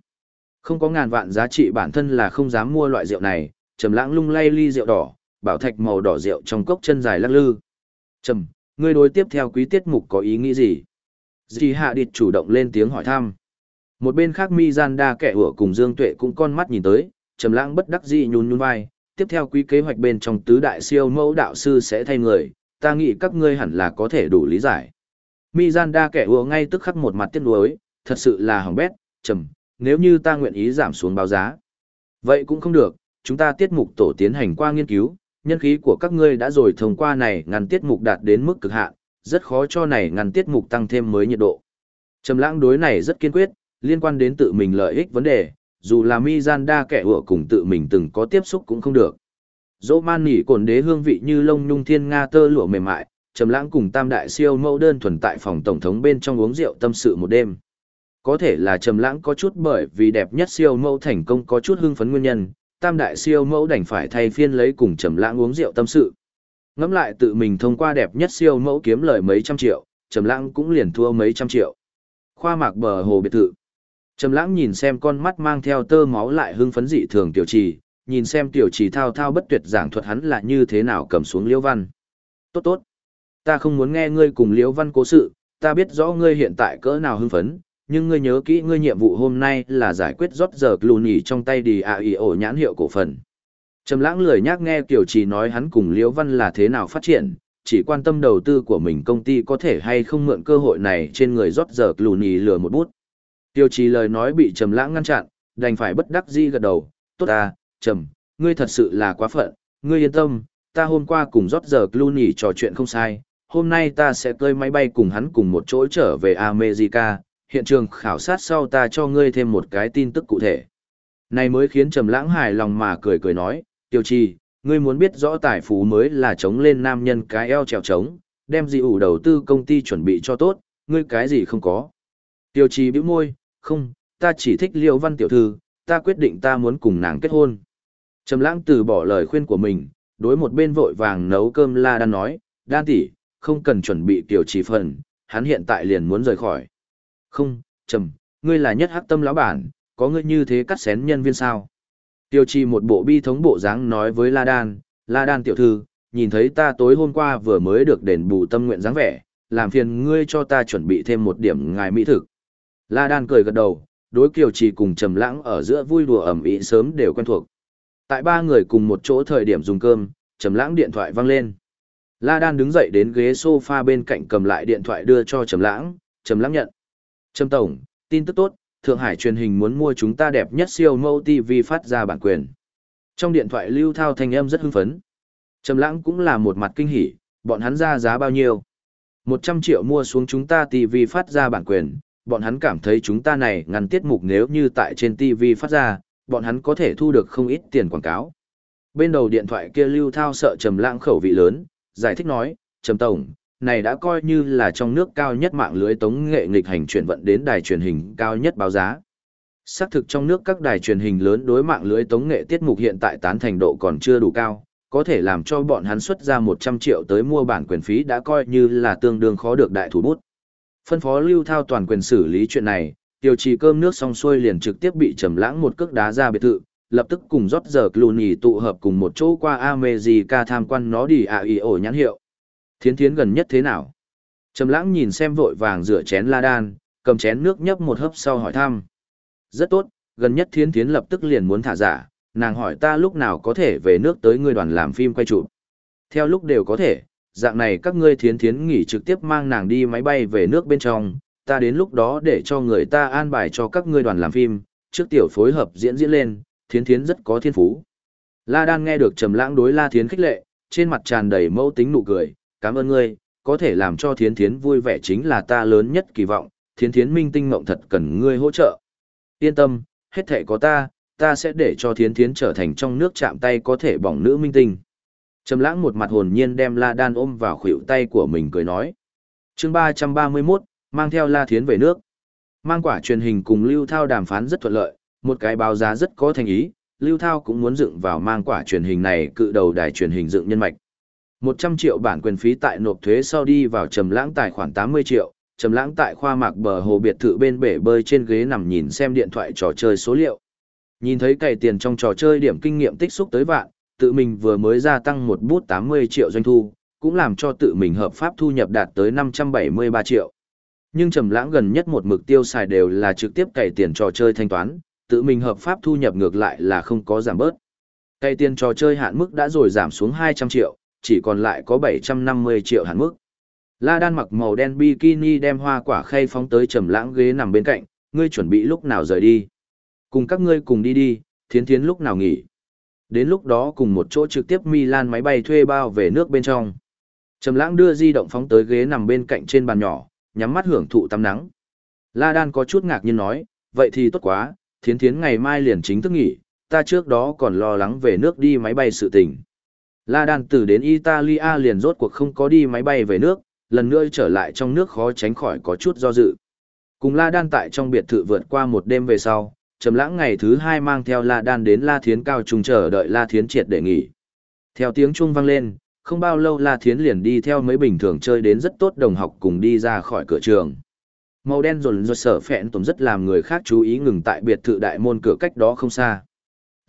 Không có ngàn vạn giá trị bản thân là không dám mua loại rượu này, trầm lãng lung lay ly rượu đỏ, bảo thạch màu đỏ rượu trong cốc chân dài lắc lư. Trầm, ngươi đối tiếp theo quý tiết mục có ý nghĩ gì? Dì hạ địt chủ động lên tiếng hỏi thăm. Một bên khác Mizanda kẻ ủa cùng Dương Tuệ cũng con mắt nhìn tới, trầm lãng bất đắc dĩ nhún nhún vai, tiếp theo quý kế hoạch bên trong tứ đại siêu mẫu đạo sư sẽ thay người, ta nghĩ các ngươi hẳn là có thể đủ lý giải. Mizanda kẻ ủa ngay tức khắc một mặt tiếc nuối, thật sự là hỏng bét, trầm, nếu như ta nguyện ý giảm xuống báo giá. Vậy cũng không được, chúng ta tiết mục tổ tiến hành qua nghiên cứu, nhân khí của các ngươi đã rồi thông qua này ngăn tiết mục đạt đến mức cực hạn, rất khó cho này ngăn tiết mục tăng thêm mới nhiệt độ. Trầm lãng đối này rất kiên quyết, liên quan đến tự mình lợi ích vấn đề, dù là Mizanda kẻ ủa cùng tự mình từng có tiếp xúc cũng không được. Dỗ man nỉ cồn đế hương vị như lông nhung thiên nga tơ lụa mềm mại, trầm lãng cùng tam đại siêu mẫu đơn thuần tại phòng tổng thống bên trong uống rượu tâm sự một đêm. Có thể là trầm lãng có chút bởi vì đẹp nhất siêu mẫu thành công có chút hưng phấn nguyên nhân, tam đại siêu mẫu đành phải thay phiên lấy cùng trầm lãng uống rượu tâm sự. Ngẫm lại tự mình thông qua đẹp nhất siêu mẫu kiếm lời mấy trăm triệu, trầm lãng cũng liền thua mấy trăm triệu. Khoa mạc bờ hồ biệt thự. Trầm lãng nhìn xem con mắt mang theo tơ máu lại hưng phấn dị thường tiểu trì, nhìn xem tiểu trì thao thao bất tuyệt giảng thuật hắn là như thế nào cầm xuống liễu văn. Tốt tốt. Ta không muốn nghe ngươi cùng liễu văn cố sự, ta biết rõ ngươi hiện tại cỡ nào hưng phấn, nhưng ngươi nhớ kỹ ngươi nhiệm vụ hôm nay là giải quyết rót giờ Clooney trong tay đi ạ ý ổ nhãn hiệu cổ phần. Trầm lãng lười nhắc nghe Tiểu Trì nói hắn cùng Liễu Văn là thế nào phát triển, chỉ quan tâm đầu tư của mình công ty có thể hay không mượn cơ hội này trên người rót giờ Clooney lừa một bút. Kiều Trì lời nói bị Trầm lãng ngăn chặn, đành phải bất đắc dĩ gật đầu, "Tốt à, Trầm, ngươi thật sự là quá phận, ngươi yên tâm, ta hôm qua cùng rót giờ Clooney trò chuyện không sai, hôm nay ta sẽ cơi máy bay cùng hắn cùng một chỗ trở về America, hiện trường khảo sát sau ta cho ngươi thêm một cái tin tức cụ thể. Này mới khiến Trầm Lãng hài lòng mà cười cười nói, "Tiêu Trì, ngươi muốn biết rõ tài phú mới là chống lên nam nhân cái eo trèo trống, đem gì ủ đầu tư công ty chuẩn bị cho tốt, ngươi cái gì không có." Tiêu Trì bĩu môi, "Không, ta chỉ thích Liễu Văn tiểu thư, ta quyết định ta muốn cùng nàng kết hôn." Trầm Lãng từ bỏ lời khuyên của mình, đối một bên vội vàng nấu cơm La Đan nói, "Đan tỷ, không cần chuẩn bị tiểu trì phần, hắn hiện tại liền muốn rời khỏi." Không, trầm, ngươi là nhất hắc tâm lão bản, có ngươi như thế cắt xén nhân viên sao? Tiêu trì một bộ bi thống bộ dáng nói với La Đan, La Đan tiểu thư, nhìn thấy ta tối hôm qua vừa mới được đền bù tâm nguyện dáng vẻ, làm phiền ngươi cho ta chuẩn bị thêm một điểm ngài mỹ thực. La Đan cười gật đầu, đối kiều trì cùng trầm lãng ở giữa vui đùa ẩm ĩ sớm đều quen thuộc. Tại ba người cùng một chỗ thời điểm dùng cơm, trầm lãng điện thoại vang lên. La Đan đứng dậy đến ghế sofa bên cạnh cầm lại điện thoại đưa cho trầm lãng, trầm lãng nhận. Trâm Tổng, tin tức tốt, Thượng Hải truyền hình muốn mua chúng ta đẹp nhất siêu mẫu TV phát ra bản quyền. Trong điện thoại lưu thao thanh âm rất hưng phấn. Trầm lãng cũng là một mặt kinh hỉ, bọn hắn ra giá bao nhiêu? 100 triệu mua xuống chúng ta TV phát ra bản quyền, bọn hắn cảm thấy chúng ta này ngăn tiết mục nếu như tại trên TV phát ra, bọn hắn có thể thu được không ít tiền quảng cáo. Bên đầu điện thoại kia lưu thao sợ trầm lãng khẩu vị lớn, giải thích nói, trầm tổng, này đã coi như là trong nước cao nhất mạng lưới tống nghệ nghịch hành chuyển vận đến đài truyền hình cao nhất báo giá. Xác thực trong nước các đài truyền hình lớn đối mạng lưới tống nghệ tiết mục hiện tại tán thành độ còn chưa đủ cao, có thể làm cho bọn hắn xuất ra 100 triệu tới mua bản quyền phí đã coi như là tương đương khó được đại thủ bút. Phân phó lưu thao toàn quyền xử lý chuyện này, tiêu trì cơm nước xong xuôi liền trực tiếp bị trầm lãng một cước đá ra biệt thự, lập tức cùng rót giờ Clooney tụ hợp cùng một chỗ qua America tham quan nó đi à ý ổ nhãn hiệu. Thiến thiến gần nhất thế nào? Trầm lãng nhìn xem vội vàng rửa chén la đan, cầm chén nước nhấp một hớp sau hỏi thăm. Rất tốt, gần nhất thiến thiến lập tức liền muốn thả giả, nàng hỏi ta lúc nào có thể về nước tới ngươi đoàn làm phim quay chụp. Theo lúc đều có thể, dạng này các ngươi thiến thiến nghỉ trực tiếp mang nàng đi máy bay về nước bên trong, ta đến lúc đó để cho người ta an bài cho các ngươi đoàn làm phim, trước tiểu phối hợp diễn diễn lên, thiến thiến rất có thiên phú. La Đan nghe được Trầm Lãng đối La Thiến khích lệ, trên mặt tràn đầy mâu tính nụ cười, cảm ơn ngươi, có thể làm cho thiến thiến vui vẻ chính là ta lớn nhất kỳ vọng, thiến thiến minh tinh mộng thật cần ngươi hỗ trợ. Yên tâm, hết thể có ta, ta sẽ để cho thiến thiến trở thành trong nước chạm tay có thể bỏng nữ minh tinh. Trầm lãng một mặt hồn nhiên đem La Đan ôm vào khuỷu tay của mình cười nói. chương 331, mang theo La Thiến về nước. Mang quả truyền hình cùng Lưu Thao đàm phán rất thuận lợi, một cái báo giá rất có thành ý, Lưu Thao cũng muốn dựng vào mang quả truyền hình này cự đầu đài truyền hình dựng nhân mạch. 100 triệu bản quyền phí tại nộp thuế sau đi vào trầm lãng tài khoản 80 triệu, trầm lãng tại khoa mạc bờ hồ biệt thự bên bể bơi trên ghế nằm nhìn xem điện thoại trò chơi số liệu. Nhìn thấy cày tiền trong trò chơi điểm kinh nghiệm tích xúc tới vạn, tự mình vừa mới gia tăng một bút 80 triệu doanh thu, cũng làm cho tự mình hợp pháp thu nhập đạt tới 573 triệu. Nhưng trầm lãng gần nhất một mục tiêu xài đều là trực tiếp cày tiền trò chơi thanh toán, tự mình hợp pháp thu nhập ngược lại là không có giảm bớt. Cày tiền trò chơi hạn mức đã rồi giảm xuống 200 triệu, chỉ còn lại có 750 triệu hạn mức. La Đan mặc màu đen bikini đem hoa quả khay phóng tới trầm lãng ghế nằm bên cạnh, ngươi chuẩn bị lúc nào rời đi? Cùng các ngươi cùng đi đi, thiến thiến lúc nào nghỉ? Đến lúc đó cùng một chỗ trực tiếp Milan máy bay thuê bao về nước bên trong. Trầm lãng đưa di động phóng tới ghế nằm bên cạnh trên bàn nhỏ, nhắm mắt hưởng thụ tắm nắng. La Đan có chút ngạc nhiên nói, vậy thì tốt quá, thiến thiến ngày mai liền chính thức nghỉ, ta trước đó còn lo lắng về nước đi máy bay sự tình. La Đan từ đến Italia liền rốt cuộc không có đi máy bay về nước, lần nữa trở lại trong nước khó tránh khỏi có chút do dự. Cùng La Đan tại trong biệt thự vượt qua một đêm về sau, Trầm Lãng ngày thứ hai mang theo La Đan đến La Thiến cao trung chờ đợi La Thiến triệt để nghỉ. Theo tiếng chuông vang lên, không bao lâu La Thiến liền đi theo mấy bình thường chơi đến rất tốt đồng học cùng đi ra khỏi cửa trường. Màu đen rồn rột sở phẹn tổm rất làm người khác chú ý ngừng tại biệt thự đại môn cửa cách đó không xa.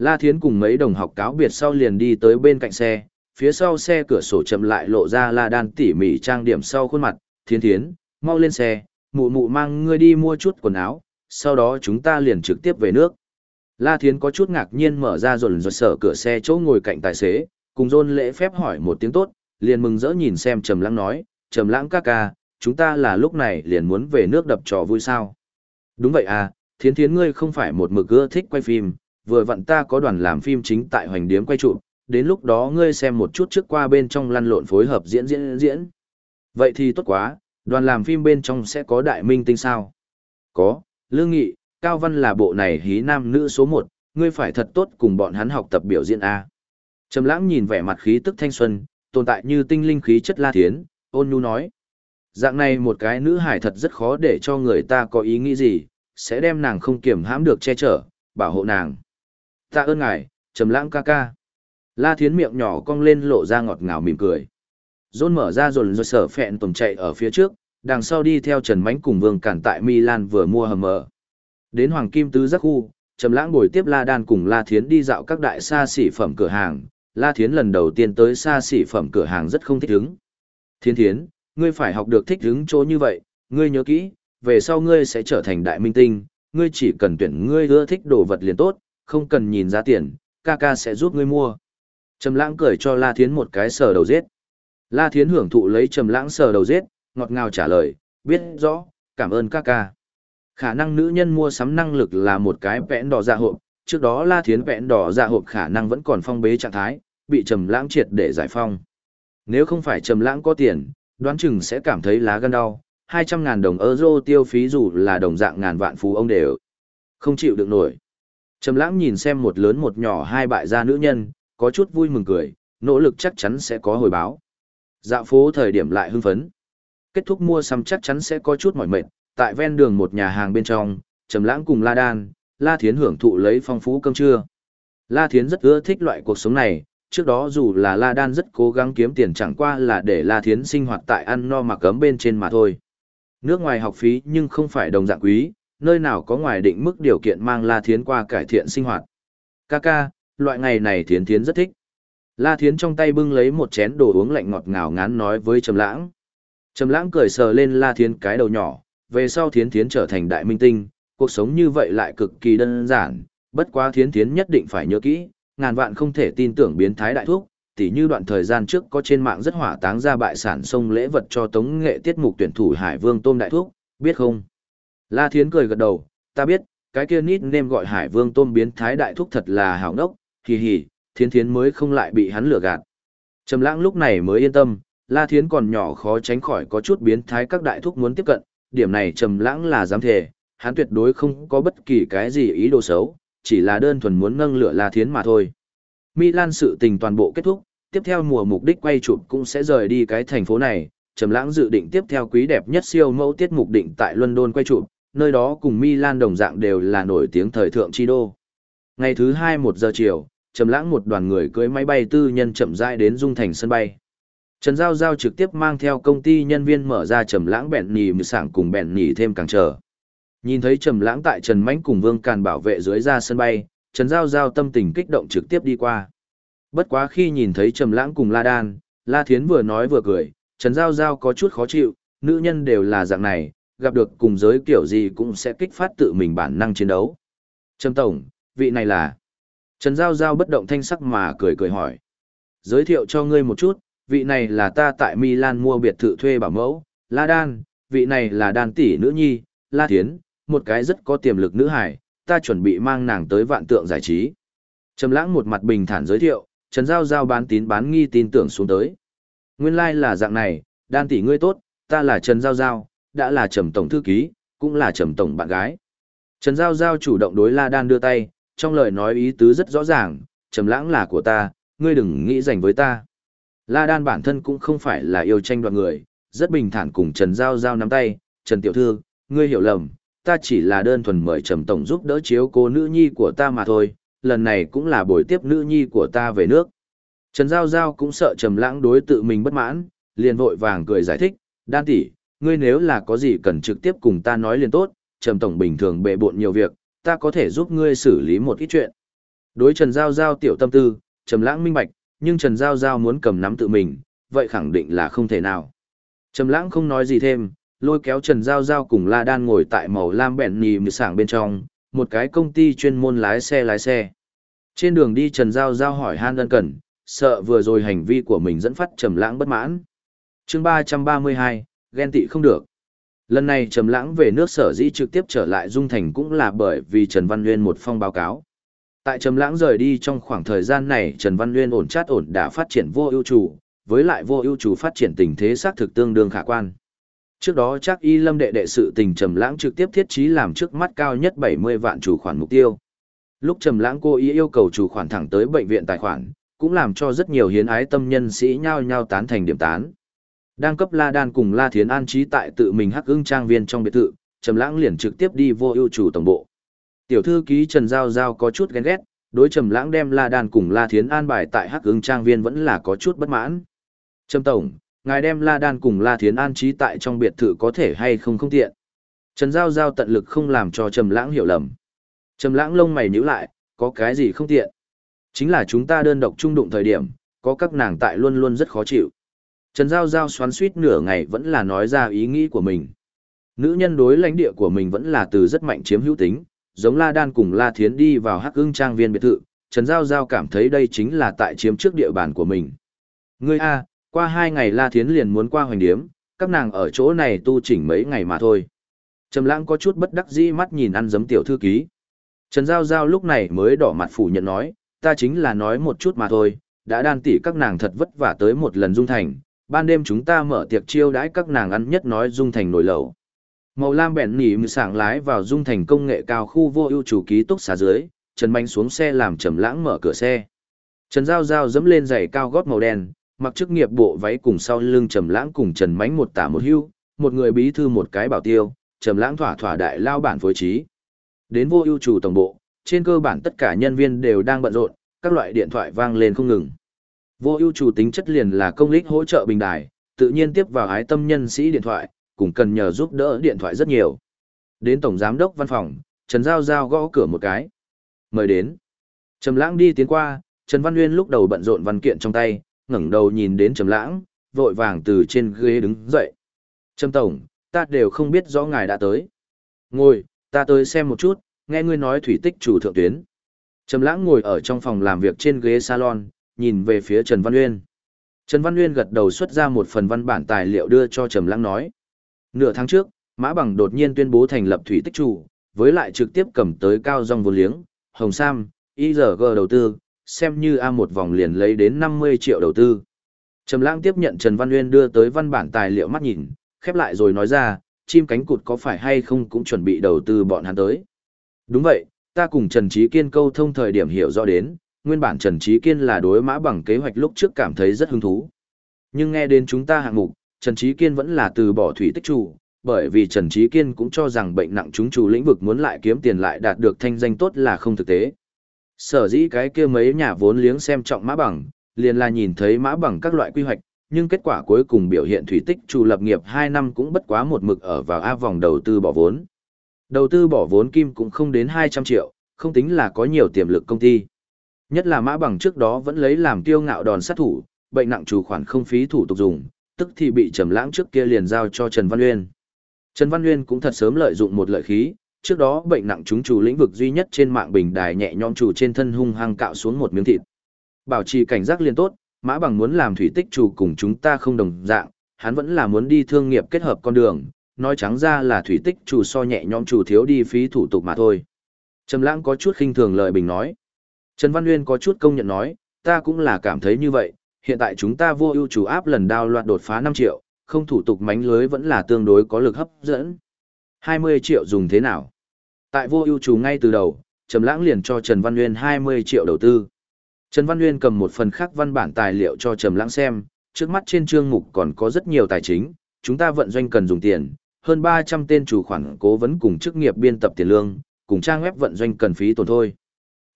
La Thiến cùng mấy đồng học cáo biệt sau liền đi tới bên cạnh xe, phía sau xe cửa sổ chậm lại lộ ra La Đan tỉ mỉ trang điểm sau khuôn mặt, Thiến Thiến, mau lên xe, mụ mụ mang ngươi đi mua chút quần áo, sau đó chúng ta liền trực tiếp về nước. La Thiến có chút ngạc nhiên mở ra rồn rột sở cửa xe chỗ ngồi cạnh tài xế, cùng dôn lễ phép hỏi một tiếng tốt, liền mừng rỡ nhìn xem Trầm Lãng nói, Trầm Lãng ca ca, chúng ta là lúc này liền muốn về nước đập trò vui sao. Đúng vậy à, Thiến Thiến ngươi không phải một mực ưa thích quay phim, vừa vặn ta có đoàn làm phim chính tại hoành điếm quay trụ, đến lúc đó ngươi xem một chút trước qua bên trong lăn lộn phối hợp diễn diễn diễn. Vậy thì tốt quá, đoàn làm phim bên trong sẽ có đại minh tinh sao? Có, Lương Nghị, Cao Văn là bộ này hí nam nữ số một, ngươi phải thật tốt cùng bọn hắn học tập biểu diễn A. Trầm lãng nhìn vẻ mặt khí tức thanh xuân, tồn tại như tinh linh khí chất la thiến, ôn nhu nói. Dạng này một cái nữ hải thật rất khó để cho người ta có ý nghĩ gì, sẽ đem nàng không kiểm hãm được che chở, bảo hộ nàng. Ta ơn ngài, trầm lãng ca ca. La thiến miệng nhỏ cong lên lộ ra ngọt ngào mỉm cười. Rôn mở ra dồn rồi sở phẹn tùng chạy ở phía trước, đằng sau đi theo Trần Mánh cùng Vương Cản tại Milan vừa mua hầm mở. Đến Hoàng Kim Tứ Giác Khu, Trầm Lãng ngồi tiếp La Đan cùng La Thiến đi dạo các đại xa xỉ phẩm cửa hàng. La Thiến lần đầu tiên tới xa xỉ phẩm cửa hàng rất không thích ứng. Thiến Thiến, ngươi phải học được thích ứng chỗ như vậy, ngươi nhớ kỹ, về sau ngươi sẽ trở thành đại minh tinh, ngươi chỉ cần tuyển ngươi ưa thích đồ vật liền tốt, không cần nhìn giá tiền, ca ca sẽ giúp ngươi mua. Trầm Lãng cười cho La Thiến một cái sờ đầu giết. La Thiến hưởng thụ lấy Trầm Lãng sờ đầu giết, ngọt ngào trả lời, biết rõ, cảm ơn ca ca. Khả năng nữ nhân mua sắm năng lực là một cái vẽn đỏ dạ hộp, trước đó La Thiến vẽn đỏ dạ hộp khả năng vẫn còn phong bế trạng thái, bị Trầm Lãng triệt để giải phong. Nếu không phải Trầm Lãng có tiền, đoán chừng sẽ cảm thấy lá gan đau, 200.000 đồng euro tiêu phí dù là đồng dạng ngàn vạn phú ông đều không chịu được nổi. Trầm Lãng nhìn xem một lớn một nhỏ hai bại gia nữ nhân, có chút vui mừng cười, nỗ lực chắc chắn sẽ có hồi báo. Dạo phố thời điểm lại hưng phấn kết thúc mua sắm chắc chắn sẽ có chút mỏi mệt, tại ven đường một nhà hàng bên trong, Trầm Lãng cùng La Đan, La Thiến hưởng thụ lấy phong phú cơm trưa. La Thiến rất ưa thích loại cuộc sống này, trước đó dù là La Đan rất cố gắng kiếm tiền chẳng qua là để La Thiến sinh hoạt tại ăn no mặc ấm bên trên mà thôi. Nước ngoài học phí nhưng không phải đồng dạng quý, nơi nào có ngoài định mức điều kiện mang La Thiến qua cải thiện sinh hoạt. Kaka, loại ngày này Thiến Thiến rất thích. La Thiến trong tay bưng lấy một chén đồ uống lạnh ngọt ngào ngán nói với Trầm Lãng. Trầm lãng cười sờ lên La Thiến cái đầu nhỏ, về sau Thiến Thiến trở thành đại minh tinh, cuộc sống như vậy lại cực kỳ đơn giản, bất quá Thiến Thiến nhất định phải nhớ kỹ, ngàn vạn không thể tin tưởng biến thái đại thuốc, tỉ như đoạn thời gian trước có trên mạng rất hỏa táng ra bại sản sông lễ vật cho tống nghệ tiết mục tuyển thủ Hải Vương Tôm đại thuốc, Biết không? La Thiến cười gật đầu, ta biết, cái kia nít nêm gọi Hải Vương tôm biến thái đại thúc thật là hảo ngốc, hì hì, Thiến Thiến mới không lại bị hắn lừa gạt. Trầm lãng lúc này mới yên tâm, La Thiến còn nhỏ khó tránh khỏi có chút biến thái các đại thúc muốn tiếp cận, điểm này Trầm lãng là dám thề, hắn tuyệt đối không có bất kỳ cái gì ý đồ xấu, chỉ là đơn thuần muốn nâng lửa La Thiến mà thôi. Milan sự tình toàn bộ kết thúc, tiếp theo mùa mục đích quay chụp cũng sẽ rời đi cái thành phố này, Trầm Lãng dự định tiếp theo quý đẹp nhất siêu mẫu tiết mục định tại London quay chụp, nơi đó cùng Milan đồng dạng đều là nổi tiếng thời thượng chi đô. Ngày thứ 2 1 giờ chiều, Trầm Lãng một đoàn người cưỡi máy bay tư nhân chậm rãi đến Dung Thành sân bay. Trần Giao Giao trực tiếp mang theo công ty nhân viên mở ra Trầm Lãng bèn nhì mư sảng cùng bèn nhì thêm càng chờ. Nhìn thấy Trầm Lãng tại Trần Mãnh cùng Vương Càn bảo vệ dưới ra sân bay, Trần Giao Giao tâm tình kích động trực tiếp đi qua. Bất quá khi nhìn thấy Trầm Lãng cùng La Đan, La Thiến vừa nói vừa cười, Trần Giao Giao có chút khó chịu, nữ nhân đều là dạng này, gặp được cùng giới kiểu gì cũng sẽ kích phát tự mình bản năng chiến đấu. Trâm Tổng, vị này là... Trần Giao Giao bất động thanh sắc mà cười cười hỏi. Giới thiệu cho ngươi một chút, vị này là ta tại Milan mua biệt thự thuê bảo mẫu, La Đan, vị này là đàn tỷ nữ nhi, La Thiến, một cái rất có tiềm lực nữ hải, ta chuẩn bị mang nàng tới vạn tượng giải trí. Trầm lãng một mặt bình thản giới thiệu, Trần Giao Giao bán tín bán nghi tin tưởng xuống tới. Nguyên lai like là dạng này, đan tỷ ngươi tốt, ta là Trần Giao Giao, đã là Trầm Tổng Thư Ký, cũng là Trầm Tổng bạn gái. Trần Giao Giao chủ động đối La Đan đưa tay, trong lời nói ý tứ rất rõ ràng, Trầm Lãng là của ta, ngươi đừng nghĩ giành với ta. La Đan bản thân cũng không phải là yêu tranh đoạt người, rất bình thản cùng Trần Giao Giao nắm tay, Trần Tiểu Thư, ngươi hiểu lầm, ta chỉ là đơn thuần mời Trầm Tổng giúp đỡ chiếu cố nữ nhi của ta mà thôi, lần này cũng là buổi tiếp nữ nhi của ta về nước. Trần Giao Giao cũng sợ Trầm Lãng đối tự mình bất mãn, liền vội vàng cười giải thích, "Đan tỷ, ngươi nếu là có gì cần trực tiếp cùng ta nói liền tốt, Trầm tổng bình thường bệ bội nhiều việc, ta có thể giúp ngươi xử lý một ít chuyện." Đối Trần Giao Giao tiểu tâm tư, Trầm Lãng minh bạch, nhưng Trần Giao Giao muốn cầm nắm tự mình, vậy khẳng định là không thể nào. Trầm Lãng không nói gì thêm, lôi kéo Trần Giao Giao cùng La Đan ngồi tại màu lam bẹn nhì mực sảng bên trong, một cái công ty chuyên môn lái xe lái xe. Trên đường đi Trần Giao Giao hỏi Han ân cần, sợ vừa rồi hành vi của mình dẫn phát Trầm Lãng bất mãn. Chương ba ba mươi hai, ghen tị không được. Lần này Trầm Lãng về nước sở dĩ trực tiếp trở lại Dung Thành cũng là bởi vì Trần Văn Nguyên một phong báo cáo. Tại Trầm Lãng rời đi trong khoảng thời gian này, Trần Văn Nguyên ổn chát ổn đã phát triển vô ưu chủ, với lại vô ưu chủ phát triển tình thế xác thực tương đương khả quan. Trước đó chắc Y Lâm đệ đệ sự tình Trầm Lãng trực tiếp thiết trí làm trước mắt cao nhất 70 vạn chủ khoản mục tiêu. Lúc Trầm Lãng cô ý yêu cầu chủ khoản thẳng tới bệnh viện tài khoản, cũng làm cho rất nhiều hiến ái tâm nhân sĩ nhao nhao tán thành điểm tán. Đang cấp La Đan cùng La Thiến an trí tại tự mình Hắc Ưng trang viên trong biệt thự, Trầm Lãng liền trực tiếp đi vô ưu chủ tổng bộ. Tiểu thư ký Trần Giao Giao có chút ghen ghét, đối Trầm Lãng đem La Đan cùng La Thiến an bài tại Hắc Ưng trang viên vẫn là có chút bất mãn. Trầm tổng, ngài đem La Đan cùng La Thiến an trí tại trong biệt thự có thể hay không không tiện. Trần Giao Giao tận lực không làm cho Trầm Lãng hiểu lầm. Trầm Lãng lông mày nhíu lại, có cái gì không tiện? Chính là chúng ta đơn độc chung đụng thời điểm, có các nàng tại luôn luôn rất khó chịu. Trần Giao Giao xoắn suýt nửa ngày vẫn là nói ra ý nghĩ của mình. Nữ nhân đối lãnh địa của mình vẫn là từ rất mạnh chiếm hữu tính, giống La Đan cùng La Thiến đi vào hắc ưng trang viên biệt thự, Trần Giao Giao cảm thấy đây chính là tại chiếm trước địa bàn của mình. Ngươi A, qua hai ngày La Thiến liền muốn qua hoành điếm, các nàng ở chỗ này tu chỉnh mấy ngày mà thôi. Trầm lãng có chút bất đắc dĩ mắt nhìn ăn giấm tiểu thư ký. Trần Giao Giao lúc này mới đỏ mặt phủ nhận nói, ta chính là nói một chút mà thôi, đã đan tỉ các nàng thật vất vả tới một lần dung thành, ban đêm chúng ta mở tiệc chiêu đãi các nàng ăn nhất nói dung thành nổi lẩu. Màu lam bẹn nỉ mư sảng lái vào dung thành công nghệ cao khu vô ưu chủ ký túc xá dưới, Trần Mạnh xuống xe làm trầm lãng mở cửa xe. Trần Giao Giao dẫm lên giày cao gót màu đen, mặc chức nghiệp bộ váy cùng sau lưng trầm lãng cùng Trần Mánh một tả một hưu, một người bí thư một cái bảo tiêu, trầm lãng thỏa thỏa đại lao bản phối trí. Đến vô ưu chủ tổng bộ, trên cơ bản tất cả nhân viên đều đang bận rộn, các loại điện thoại vang lên không ngừng. Vô ưu chủ tính chất liền là công lích hỗ trợ bình đài, tự nhiên tiếp vào ái tâm nhân sĩ điện thoại, cũng cần nhờ giúp đỡ điện thoại rất nhiều. Đến tổng giám đốc văn phòng, Trần Giao Giao gõ cửa một cái. Mời đến. Trầm Lãng đi tiến qua, Trần Văn Nguyên lúc đầu bận rộn văn kiện trong tay, ngẩng đầu nhìn đến Trầm Lãng, vội vàng từ trên ghế đứng dậy. "Trầm tổng, ta đều không biết rõ ngài đã tới." "Ngồi, ta tới xem một chút, nghe ngươi nói thủy tích chủ thượng tuyến." Trầm Lãng ngồi ở trong phòng làm việc trên ghế salon, nhìn về phía Trần Văn Uyên, Trần Văn Uyên gật đầu xuất ra một phần văn bản tài liệu đưa cho Trầm Lãng nói: Nửa tháng trước, Mã Bằng đột nhiên tuyên bố thành lập thủy tích chủ, với lại trực tiếp cầm tới cao dòng vốn liếng, Hồng Sam, IRG đầu tư, xem như A một vòng liền lấy đến 50 triệu đầu tư. Trầm Lãng tiếp nhận Trần Văn Uyên đưa tới văn bản tài liệu mắt nhìn, khép lại rồi nói ra, chim cánh cụt có phải hay không cũng chuẩn bị đầu tư bọn hắn tới. Đúng vậy, ta cùng Trần Chí Kiên câu thông thời điểm hiểu rõ đến, nguyên bản Trần Trí Kiên là đối mã bằng kế hoạch lúc trước cảm thấy rất hứng thú. Nhưng nghe đến chúng ta hạng mục, Trần Trí Kiên vẫn là từ bỏ thủy tích chủ, bởi vì Trần Trí Kiên cũng cho rằng bệnh nặng chúng chủ lĩnh vực muốn lại kiếm tiền lại đạt được thanh danh tốt là không thực tế. Sở dĩ cái kia mấy nhà vốn liếng xem trọng mã bằng, liền là nhìn thấy mã bằng các loại quy hoạch, nhưng kết quả cuối cùng biểu hiện thủy tích chủ lập nghiệp 2 năm cũng bất quá một mực ở vào A vòng đầu tư bỏ vốn. Đầu tư bỏ vốn kim cũng không đến 200 triệu, không tính là có nhiều tiềm lực công ty. Nhất là mã bằng trước đó vẫn lấy làm tiêu ngạo đòn sát thủ, bệnh nặng chủ khoản không phí thủ tục dùng, tức thì bị trầm lãng trước kia liền giao cho Trần Văn Uyên. Trần Văn Uyên cũng thật sớm lợi dụng một lợi khí, trước đó bệnh nặng chúng chủ lĩnh vực duy nhất trên mạng bình đài nhẹ nhõm chủ trên thân hung hăng cạo xuống một miếng thịt. Bảo trì cảnh giác liên tốt, Mã Bằng muốn làm thủy tích chủ cùng chúng ta không đồng dạng, hắn vẫn là muốn đi thương nghiệp kết hợp con đường, nói trắng ra là thủy tích chủ so nhẹ nhõm chủ thiếu đi phí thủ tục mà thôi. Trầm Lãng có chút khinh thường lời bình nói. Trần Văn Nguyên có chút công nhận nói, ta cũng là cảm thấy như vậy, hiện tại chúng ta vô ưu chủ áp lần đao loạt đột phá 5 triệu, không thủ tục mánh lưới vẫn là tương đối có lực hấp dẫn. 20 triệu dùng thế nào? Tại vô ưu chủ ngay từ đầu, Trầm Lãng liền cho Trần Văn Nguyên 20 triệu đầu tư. Trần Văn Nguyên cầm một phần khác văn bản tài liệu cho Trầm Lãng xem, trước mắt trên chương mục còn có rất nhiều tài chính, chúng ta vận doanh cần dùng tiền, hơn 300 tên chủ khoản cố vấn cùng chức nghiệp biên tập tiền lương, cùng trang web vận doanh cần phí tổn thôi.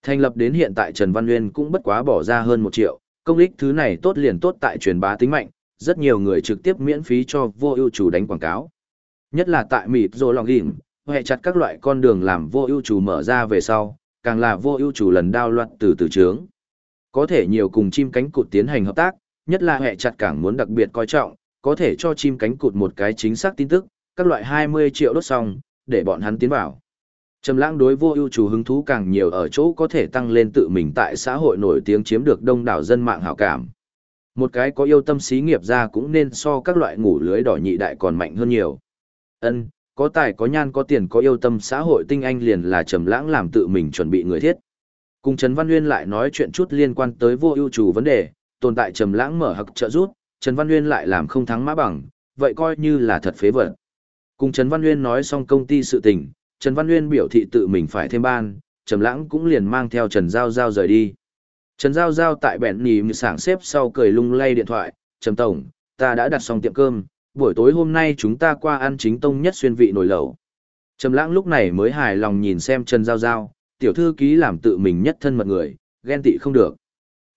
Thành lập đến hiện tại Trần Văn Nguyên cũng bất quá bỏ ra hơn 1 triệu, công ích thứ này tốt liền tốt tại truyền bá tính mạnh, rất nhiều người trực tiếp miễn phí cho vô ưu chủ đánh quảng cáo. Nhất là tại mịt rồi lòng gỉm, hệ chặt các loại con đường làm vô ưu chủ mở ra về sau, càng là vô ưu chủ lần đao loạn từ từ trướng. Có thể nhiều cùng chim cánh cụt tiến hành hợp tác, nhất là hệ chặt càng muốn đặc biệt coi trọng, có thể cho chim cánh cụt một cái chính xác tin tức, các loại 20 triệu đốt xong, để bọn hắn tiến vào. Trầm lãng đối vô ưu chủ hứng thú càng nhiều ở chỗ có thể tăng lên tự mình tại xã hội nổi tiếng chiếm được đông đảo dân mạng hảo cảm. Một cái có yêu tâm xí nghiệp ra cũng nên so các loại ngủ lưới đỏ nhị đại còn mạnh hơn nhiều. Ân, có tài có nhan có tiền có yêu tâm xã hội tinh anh liền là trầm lãng làm tự mình chuẩn bị người thiết. Cùng Trần Văn Nguyên lại nói chuyện chút liên quan tới vô ưu chủ vấn đề, tồn tại trầm lãng mở hặc trợ rút, Trần Văn Nguyên lại làm không thắng mã bằng, vậy coi như là thật phế vật. Cùng Trần Văn Nguyên nói xong công ty sự tình, Trần Văn Nguyên biểu thị tự mình phải thêm ban, Trầm Lãng cũng liền mang theo Trần Giao Giao rời đi. Trần Giao Giao tại bẹn nì mì sảng xếp sau cười lung lay điện thoại, Trầm Tổng, ta đã đặt xong tiệm cơm, buổi tối hôm nay chúng ta qua ăn chính tông nhất xuyên vị nổi lẩu. Trầm Lãng lúc này mới hài lòng nhìn xem Trần Giao Giao, tiểu thư ký làm tự mình nhất thân mật người, ghen tị không được.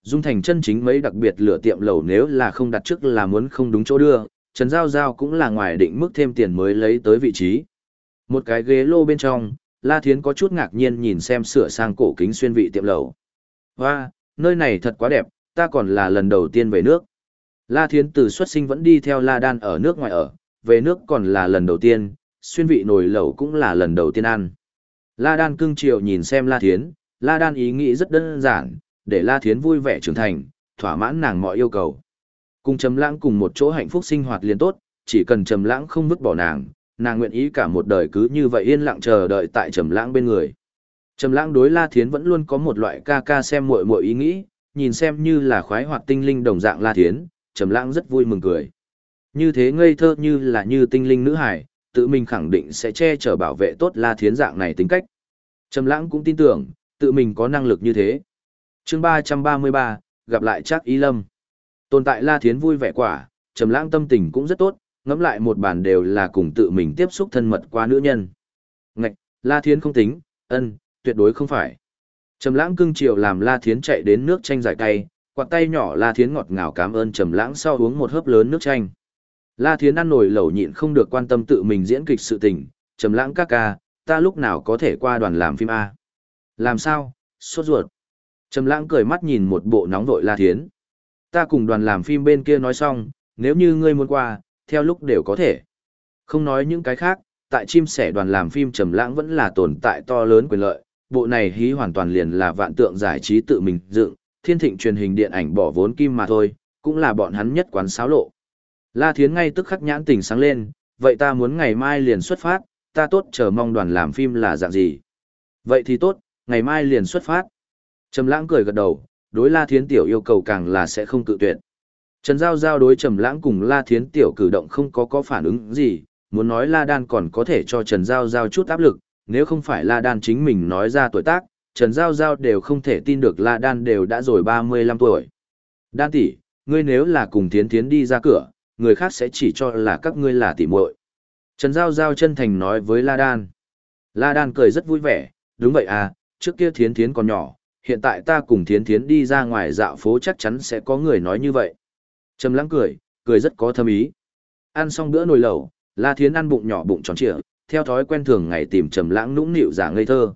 Dung thành chân chính mấy đặc biệt lửa tiệm lẩu nếu là không đặt trước là muốn không đúng chỗ đưa, Trần Giao Giao cũng là ngoài định mức thêm tiền mới lấy tới vị trí. Một cái ghế lô bên trong, La Thiến có chút ngạc nhiên nhìn xem sửa sang cổ kính xuyên vị tiệm lầu. Hoa, nơi này thật quá đẹp, ta còn là lần đầu tiên về nước. La Thiến từ xuất sinh vẫn đi theo La Đan ở nước ngoài ở, về nước còn là lần đầu tiên, xuyên vị nồi lẩu cũng là lần đầu tiên ăn. La Đan cưng chiều nhìn xem La Thiến, La Đan ý nghĩ rất đơn giản, để La Thiến vui vẻ trưởng thành, thỏa mãn nàng mọi yêu cầu. Cùng Trầm Lãng cùng một chỗ hạnh phúc sinh hoạt liền tốt, chỉ cần Trầm Lãng không vứt bỏ nàng, nàng nguyện ý cả một đời cứ như vậy yên lặng chờ đợi tại Trầm Lãng bên người. Trầm Lãng đối La Thiến vẫn luôn có một loại ca ca xem muội muội ý nghĩ, nhìn xem như là khoái hoạt tinh linh đồng dạng La Thiến, Trầm Lãng rất vui mừng cười. Như thế ngây thơ như là như tinh linh nữ hải, tự mình khẳng định sẽ che chở bảo vệ tốt La Thiến dạng này tính cách. Trầm Lãng cũng tin tưởng, tự mình có năng lực như thế. Chương 333, gặp lại Trác Ý Lâm. Tồn tại La Thiến vui vẻ quả, Trầm Lãng tâm tình cũng rất tốt, ngẫm lại một bàn đều là cùng tự mình tiếp xúc thân mật qua nữ nhân. Ngạch, La Thiến không tính, ân, tuyệt đối không phải. Trầm Lãng cưng chiều làm La Thiến chạy đến nước chanh giải cay, quạt tay nhỏ La Thiến ngọt ngào cảm ơn Trầm Lãng sau uống một hớp lớn nước chanh. La Thiến ăn nổi lẩu nhịn không được quan tâm tự mình diễn kịch sự tình, Trầm Lãng ca ca, ta lúc nào có thể qua đoàn làm phim a? Làm sao? Sốt ruột. Trầm Lãng cười mắt nhìn một bộ nóng vội La Thiến. Ta cùng đoàn làm phim bên kia nói xong, nếu như ngươi muốn qua, theo lúc đều có thể. Không nói những cái khác, tại chim sẻ đoàn làm phim Trầm Lãng vẫn là tồn tại to lớn quyền lợi, bộ này hí hoàn toàn liền là vạn tượng giải trí tự mình dựng, thiên thịnh truyền hình điện ảnh bỏ vốn kim mà thôi, cũng là bọn hắn nhất quán xáo lộ. La Thiến ngay tức khắc nhãn tình sáng lên, vậy ta muốn ngày mai liền xuất phát, ta tốt chờ mong đoàn làm phim là dạng gì. Vậy thì tốt, ngày mai liền xuất phát. Trầm lãng cười gật đầu, đối La Thiến Tiểu yêu cầu càng là sẽ không cự tuyệt. Trần Giao Giao đối Trầm lãng cùng La Thiến Tiểu cử động không có có phản ứng gì, muốn nói La Đan còn có thể cho Trần Giao Giao chút áp lực, nếu không phải La Đan chính mình nói ra tuổi tác, Trần Giao Giao đều không thể tin được La Đan đều đã rồi 35 tuổi. Đan tỷ, ngươi nếu là cùng Thiến Thiến đi ra cửa, người khác sẽ chỉ cho là các ngươi là tỷ muội. Trần Giao Giao chân thành nói với La Đan. La Đan cười rất vui vẻ, đúng vậy à, trước kia Thiến Thiến còn nhỏ, hiện tại ta cùng Thiến Thiến đi ra ngoài dạo phố chắc chắn sẽ có người nói như vậy. Trầm lắng cười, cười rất có thâm ý. Ăn xong bữa nồi lẩu, La Thiến ăn bụng nhỏ bụng tròn trịa, theo thói quen thường ngày tìm Trầm Lãng nũng nịu giả ngây thơ.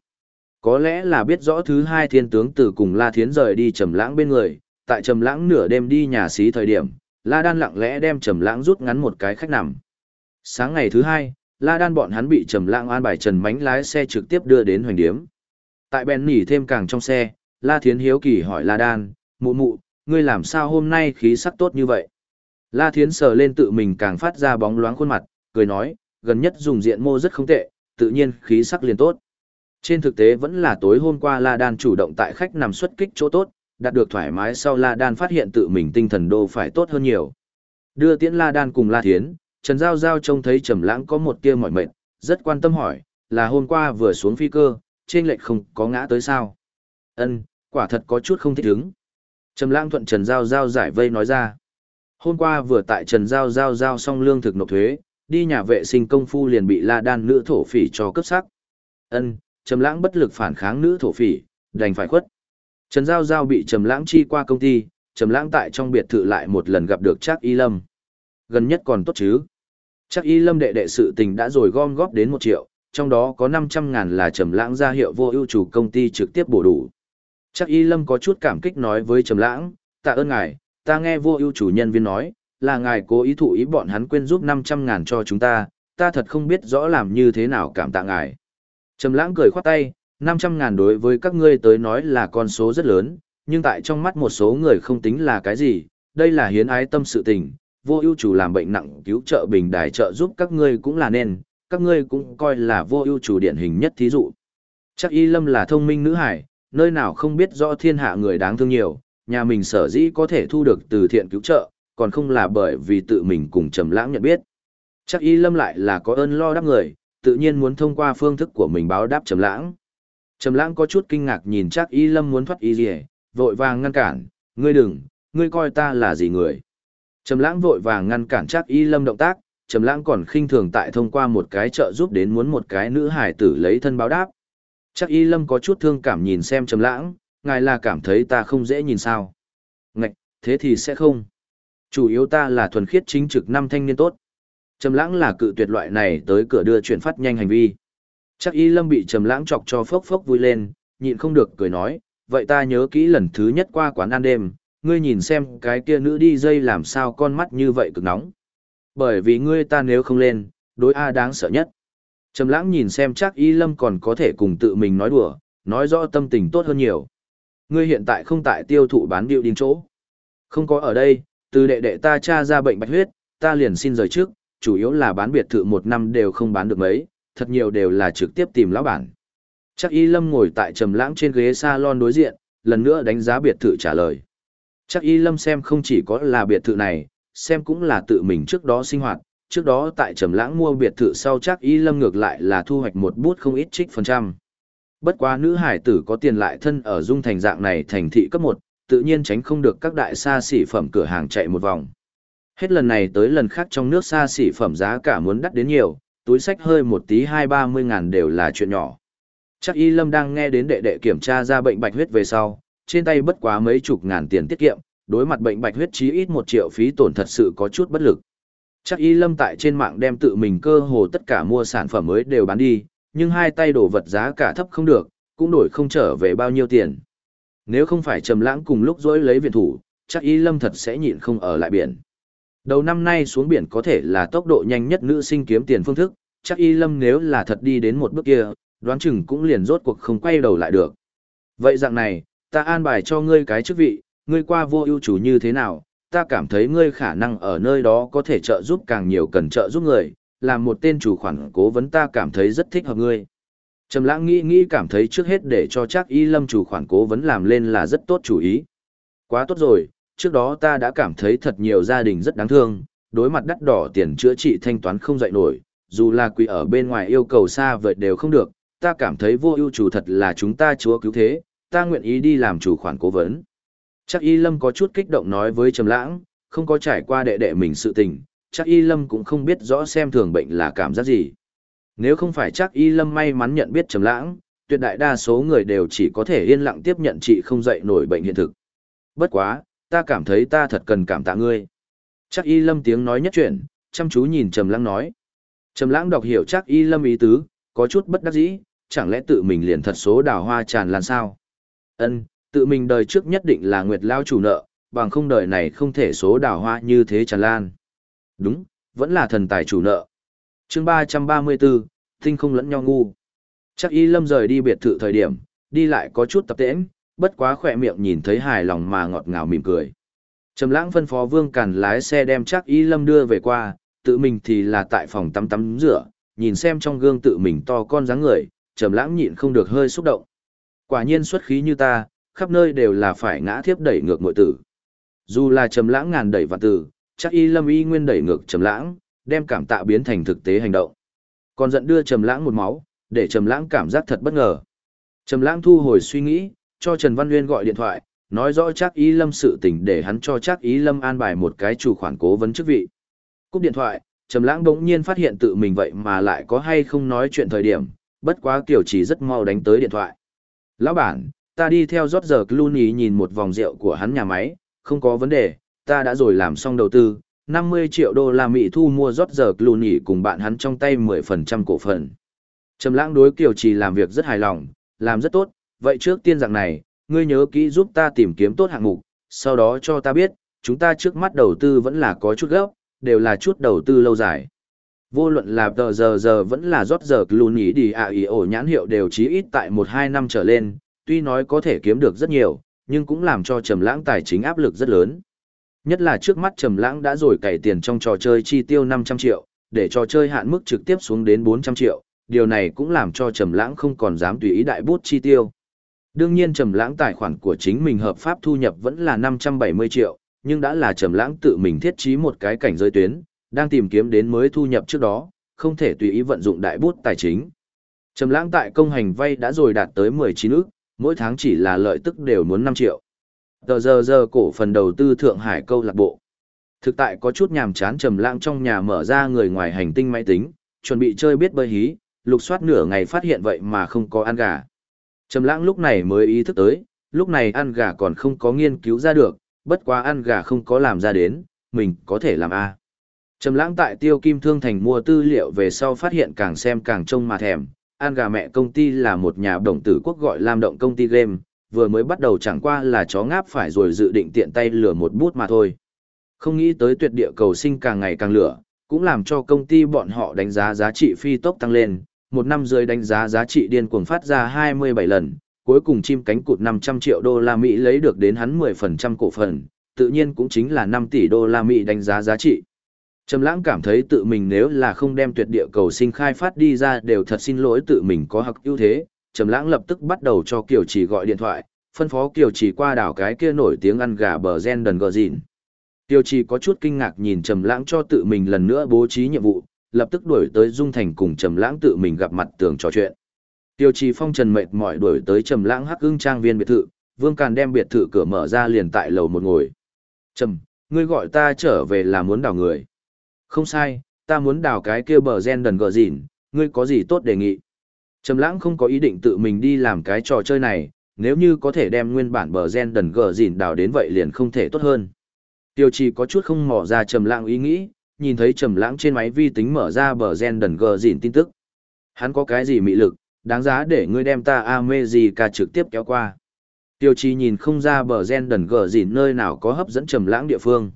Có lẽ là biết rõ thứ hai thiên tướng từ cùng La Thiến rời đi Trầm Lãng bên người, tại Trầm Lãng nửa đêm đi nhà xí thời điểm, La Đan lặng lẽ đem Trầm Lãng rút ngắn một cái khách nằm. Sáng ngày thứ hai, La Đan bọn hắn bị Trầm Lãng an bài Trần Mánh lái xe trực tiếp đưa đến hoành điếm. Tại bèn nỉ thêm càng trong xe, La Thiến hiếu kỳ hỏi La Đan, mụ mụ, ngươi làm sao hôm nay khí sắc tốt như vậy? La Thiến sờ lên tự mình càng phát ra bóng loáng khuôn mặt, cười nói, gần nhất dùng diện mô rất không tệ, tự nhiên khí sắc liền tốt. Trên thực tế vẫn là tối hôm qua La Đan chủ động tại khách nằm xuất kích chỗ tốt, đạt được thoải mái sau La Đan phát hiện tự mình tinh thần đô phải tốt hơn nhiều. Đưa tiễn La Đan cùng La Thiến, Trần Giao Giao trông thấy Trầm Lãng có một tia mỏi mệt, rất quan tâm hỏi, là hôm qua vừa xuống phi cơ, trên lệch không có ngã tới sao? Ân, quả thật có chút không thích ứng. Trầm Lãng thuận Trần Giao Giao giải vây nói ra. Hôm qua vừa tại Trần Giao Giao giao xong lương thực nộp thuế, đi nhà vệ sinh công phu liền bị La Đan nữ thổ phỉ cho cấp sắc. Ân, Trầm Lãng bất lực phản kháng nữ thổ phỉ, đành phải khuất. Trần Giao Giao bị Trầm Lãng chi qua công ty, Trầm Lãng tại trong biệt thự lại một lần gặp được Trác Y Lâm. Gần nhất còn tốt chứ? Trác Y Lâm đệ đệ sự tình đã rồi gom góp đến 1 triệu, trong đó có 500 ngàn là Trầm Lãng ra hiệu vô ưu chủ công ty trực tiếp bổ đủ. Trác Y Lâm có chút cảm kích nói với Trầm Lãng, "Tạ ơn ngài, ta nghe vô ưu chủ nhân viên nói, là ngài cố ý thụ ý bọn hắn quên giúp 500 ngàn cho chúng ta, ta thật không biết rõ làm như thế nào cảm tạ ngài." Trầm Lãng cười khoát tay, 500 ngàn đối với các ngươi tới nói là con số rất lớn, nhưng tại trong mắt một số người không tính là cái gì, đây là hiến ái tâm sự tình, vô ưu chủ làm bệnh nặng cứu trợ bình đài trợ giúp các ngươi cũng là nên, các ngươi cũng coi là vô ưu chủ điển hình nhất thí dụ. Chắc y lâm là thông minh nữ hải, nơi nào không biết rõ thiên hạ người đáng thương nhiều, nhà mình sở dĩ có thể thu được từ thiện cứu trợ, còn không là bởi vì tự mình cùng trầm lãng nhận biết. Chắc y lâm lại là có ơn lo đáp người, tự nhiên muốn thông qua phương thức của mình báo đáp trầm lãng. Trầm lãng có chút kinh ngạc nhìn chắc y lâm muốn thoát y gì, vội vàng ngăn cản, ngươi đừng, ngươi coi ta là gì người. Trầm lãng vội vàng ngăn cản chắc y lâm động tác, trầm lãng còn khinh thường tại thông qua một cái trợ giúp đến muốn một cái nữ hải tử lấy thân báo đáp. Chắc y lâm có chút thương cảm nhìn xem trầm lãng, ngài là cảm thấy ta không dễ nhìn sao. Ngạch, thế thì sẽ không. Chủ yếu ta là thuần khiết chính trực năm thanh niên tốt. Trầm lãng là cự tuyệt loại này tới cửa đưa chuyển phát nhanh hành vi. Chắc y lâm bị trầm lãng chọc cho phốc phốc vui lên, nhịn không được cười nói, vậy ta nhớ kỹ lần thứ nhất qua quán ăn đêm, ngươi nhìn xem cái kia nữ đi dây làm sao con mắt như vậy cực nóng. Bởi vì ngươi ta nếu không lên, đối A đáng sợ nhất. Trầm lãng nhìn xem chắc y lâm còn có thể cùng tự mình nói đùa, nói rõ tâm tình tốt hơn nhiều. Ngươi hiện tại không tại tiêu thụ bán điệu điên chỗ. Không có ở đây, từ đệ đệ ta cha ra bệnh bạch huyết, ta liền xin rời trước, chủ yếu là bán biệt thự một năm đều không bán được mấy, thật nhiều đều là trực tiếp tìm lão bản. Chắc y lâm ngồi tại trầm lãng trên ghế salon đối diện, lần nữa đánh giá biệt thự trả lời. Chắc y lâm xem không chỉ có là biệt thự này, xem cũng là tự mình trước đó sinh hoạt, trước đó tại trầm lãng mua biệt thự sau chắc y lâm ngược lại là thu hoạch một bút không ít trích phần trăm. Bất quá nữ hải tử có tiền lại thân ở dung thành dạng này thành thị cấp 1, tự nhiên tránh không được các đại xa xỉ phẩm cửa hàng chạy một vòng. Hết lần này tới lần khác trong nước xa xỉ phẩm giá cả muốn đắt đến nhiều, túi sách hơi một tí hai ba mươi ngàn đều là chuyện nhỏ. Chắc y lâm đang nghe đến đệ đệ kiểm tra ra bệnh bạch huyết về sau, trên tay bất quá mấy chục ngàn tiền tiết kiệm, đối mặt bệnh bạch huyết chí ít một triệu phí tổn thật sự có chút bất lực. Chắc y lâm tại trên mạng đem tự mình cơ hồ tất cả mua sản phẩm mới đều bán đi, nhưng hai tay đổ vật giá cả thấp không được, cũng đổi không trở về bao nhiêu tiền. Nếu không phải trầm lãng cùng lúc dối lấy viện thủ, chắc y lâm thật sẽ nhịn không ở lại biển. Đầu năm nay xuống biển có thể là tốc độ nhanh nhất nữ sinh kiếm tiền phương thức, chắc y lâm nếu là thật đi đến một bước kia, đoán chừng cũng liền rốt cuộc không quay đầu lại được. Vậy dạng này, ta an bài cho ngươi cái chức vị, ngươi qua vô ưu chủ như thế nào, ta cảm thấy ngươi khả năng ở nơi đó có thể trợ giúp càng nhiều cần trợ giúp người, làm một tên chủ khoản cố vấn ta cảm thấy rất thích hợp ngươi. Trầm lãng nghĩ nghĩ cảm thấy trước hết để cho chắc y lâm chủ khoản cố vấn làm lên là rất tốt chủ ý. Quá tốt rồi, trước đó ta đã cảm thấy thật nhiều gia đình rất đáng thương, đối mặt đắt đỏ tiền chữa trị thanh toán không dậy nổi, dù là quỷ ở bên ngoài yêu cầu xa vời đều không được, ta cảm thấy vô ưu chủ thật là chúng ta chúa cứu thế, ta nguyện ý đi làm chủ khoản cố vấn. Chắc y lâm có chút kích động nói với Trầm lãng, không có trải qua đệ đệ mình sự tình, chắc y lâm cũng không biết rõ xem thường bệnh là cảm giác gì. Nếu không phải chắc y lâm may mắn nhận biết Trầm lãng, tuyệt đại đa số người đều chỉ có thể yên lặng tiếp nhận chị không dậy nổi bệnh hiện thực. Bất quá, ta cảm thấy ta thật cần cảm tạ ngươi. Chắc y lâm tiếng nói nhất chuyện, chăm chú nhìn Trầm lãng nói. Trầm lãng đọc hiểu chắc y lâm ý tứ, có chút bất đắc dĩ, chẳng lẽ tự mình liền thật số đào hoa tràn lan sao? Ân, tự mình đời trước nhất định là Nguyệt Lao chủ nợ, bằng không đời này không thể số đào hoa như thế tràn lan. Đúng, vẫn là thần tài chủ nợ. chương 334, tinh không lẫn nhau ngu. Chắc y lâm rời đi biệt thự thời điểm, đi lại có chút tập tễnh, bất quá khỏe miệng nhìn thấy hài lòng mà ngọt ngào mỉm cười. Trầm lãng phân phó vương càn lái xe đem chắc y lâm đưa về qua, tự mình thì là tại phòng tắm tắm rửa, nhìn xem trong gương tự mình to con dáng người, trầm lãng nhịn không được hơi xúc động. Quả nhiên xuất khí như ta, khắp nơi đều là phải ngã thiếp đẩy ngược muội tử. Dù là trầm lãng ngàn đẩy vạn tử, chắc y lâm y nguyên đẩy ngược trầm lãng, đem cảm tạ biến thành thực tế hành động. Còn giận đưa trầm lãng một máu, để trầm lãng cảm giác thật bất ngờ. Trầm lãng thu hồi suy nghĩ, cho Trần Văn Nguyên gọi điện thoại, nói rõ chắc y lâm sự tình để hắn cho chắc y lâm an bài một cái chủ khoản cố vấn chức vị. Cúp điện thoại, Trầm Lãng bỗng nhiên phát hiện tự mình vậy mà lại có hay không nói chuyện thời điểm, bất quá Kiều Chỉ rất mau đánh tới điện thoại. "Lão bản, ta đi theo rót giờ Clooney nhìn một vòng rượu của hắn nhà máy, không có vấn đề, ta đã rồi làm xong đầu tư, 50 triệu đô la Mỹ thu mua rót giờ Clooney cùng bạn hắn trong tay 10% cổ phần." Trầm Lãng đối Kiều Chỉ làm việc rất hài lòng, làm rất tốt, vậy trước tiên rằng này, ngươi nhớ kỹ giúp ta tìm kiếm tốt hạng mục, sau đó cho ta biết, chúng ta trước mắt đầu tư vẫn là có chút gấp, đều là chút đầu tư lâu dài. Vô luận là tờ giờ giờ vẫn là rót giờ Clooney đi à ý ổ nhãn hiệu đều chí ít tại 1-2 năm trở lên, tuy nói có thể kiếm được rất nhiều, nhưng cũng làm cho Trầm Lãng tài chính áp lực rất lớn. Nhất là trước mắt Trầm Lãng đã rồi cày tiền trong trò chơi chi tiêu 500 triệu, để trò chơi hạn mức trực tiếp xuống đến 400 triệu, điều này cũng làm cho Trầm Lãng không còn dám tùy ý đại bút chi tiêu. Đương nhiên Trầm Lãng tài khoản của chính mình hợp pháp thu nhập vẫn là 570 triệu, nhưng đã là trầm lãng tự mình thiết trí một cái cảnh giới tuyến, đang tìm kiếm đến mới thu nhập trước đó, không thể tùy ý vận dụng đại bút tài chính. Trầm lãng tại công hành vay đã rồi đạt tới 19 ức, mỗi tháng chỉ là lợi tức đều muốn 5 triệu. Tờ giờ giờ cổ phần đầu tư Thượng Hải câu lạc bộ. Thực tại có chút nhàm chán trầm lãng trong nhà mở ra người ngoài hành tinh máy tính, chuẩn bị chơi biết bơi hí, lục soát nửa ngày phát hiện vậy mà không có ăn gà. Trầm lãng lúc này mới ý thức tới, lúc này ăn gà còn không có nghiên cứu ra được, bất quá ăn gà không có làm ra đến, mình có thể làm A. Trầm lãng tại tiêu kim thương thành mua tư liệu về sau phát hiện càng xem càng trông mà thèm, An gà mẹ công ty là một nhà đồng tử quốc gọi làm động công ty game, vừa mới bắt đầu chẳng qua là chó ngáp phải rồi dự định tiện tay lửa một bút mà thôi. Không nghĩ tới tuyệt địa cầu sinh càng ngày càng lửa, cũng làm cho công ty bọn họ đánh giá giá trị phi tốc tăng lên, một năm dưới đánh giá giá trị điên cuồng phát ra 27 lần, cuối cùng chim cánh cụt 500 triệu đô la Mỹ lấy được đến hắn 10% cổ phần, tự nhiên cũng chính là 5 tỷ đô la Mỹ đánh giá giá trị. Trầm lãng cảm thấy tự mình nếu là không đem tuyệt địa cầu sinh khai phát đi ra đều thật xin lỗi tự mình có hặc ưu thế. Trầm lãng lập tức bắt đầu cho Kiều Chỉ gọi điện thoại, phân phó Kiều Chỉ qua đảo cái kia nổi tiếng ăn gà bờ gen đần gờ dịn. Kiều Chỉ có chút kinh ngạc nhìn Trầm lãng cho tự mình lần nữa bố trí nhiệm vụ, lập tức đuổi tới Dung Thành cùng Trầm lãng tự mình gặp mặt tường trò chuyện. Kiều trì phong trần mệt mỏi đuổi tới trầm lãng hắc ưng trang viên biệt thự, Vương Càn đem biệt thự cửa mở ra liền tại lầu một ngồi. Trầm, ngươi gọi ta trở về là muốn đào người. Không sai, ta muốn đào cái kia bờ gen đần gờ dịn, ngươi có gì tốt đề nghị. Trầm lãng không có ý định tự mình đi làm cái trò chơi này, nếu như có thể đem nguyên bản bờ gen đần gờ dịn đào đến vậy liền không thể tốt hơn. Tiêu trì có chút không mò ra trầm lãng ý nghĩ, nhìn thấy trầm lãng trên máy vi tính mở ra bờ gen đần gờ dịn tin tức. Hắn có cái gì mị lực, đáng giá để ngươi đem ta America trực tiếp kéo qua. Tiêu Trì nhìn không ra bờ gen đần gờ gì nơi nào có hấp dẫn trầm lãng địa phương.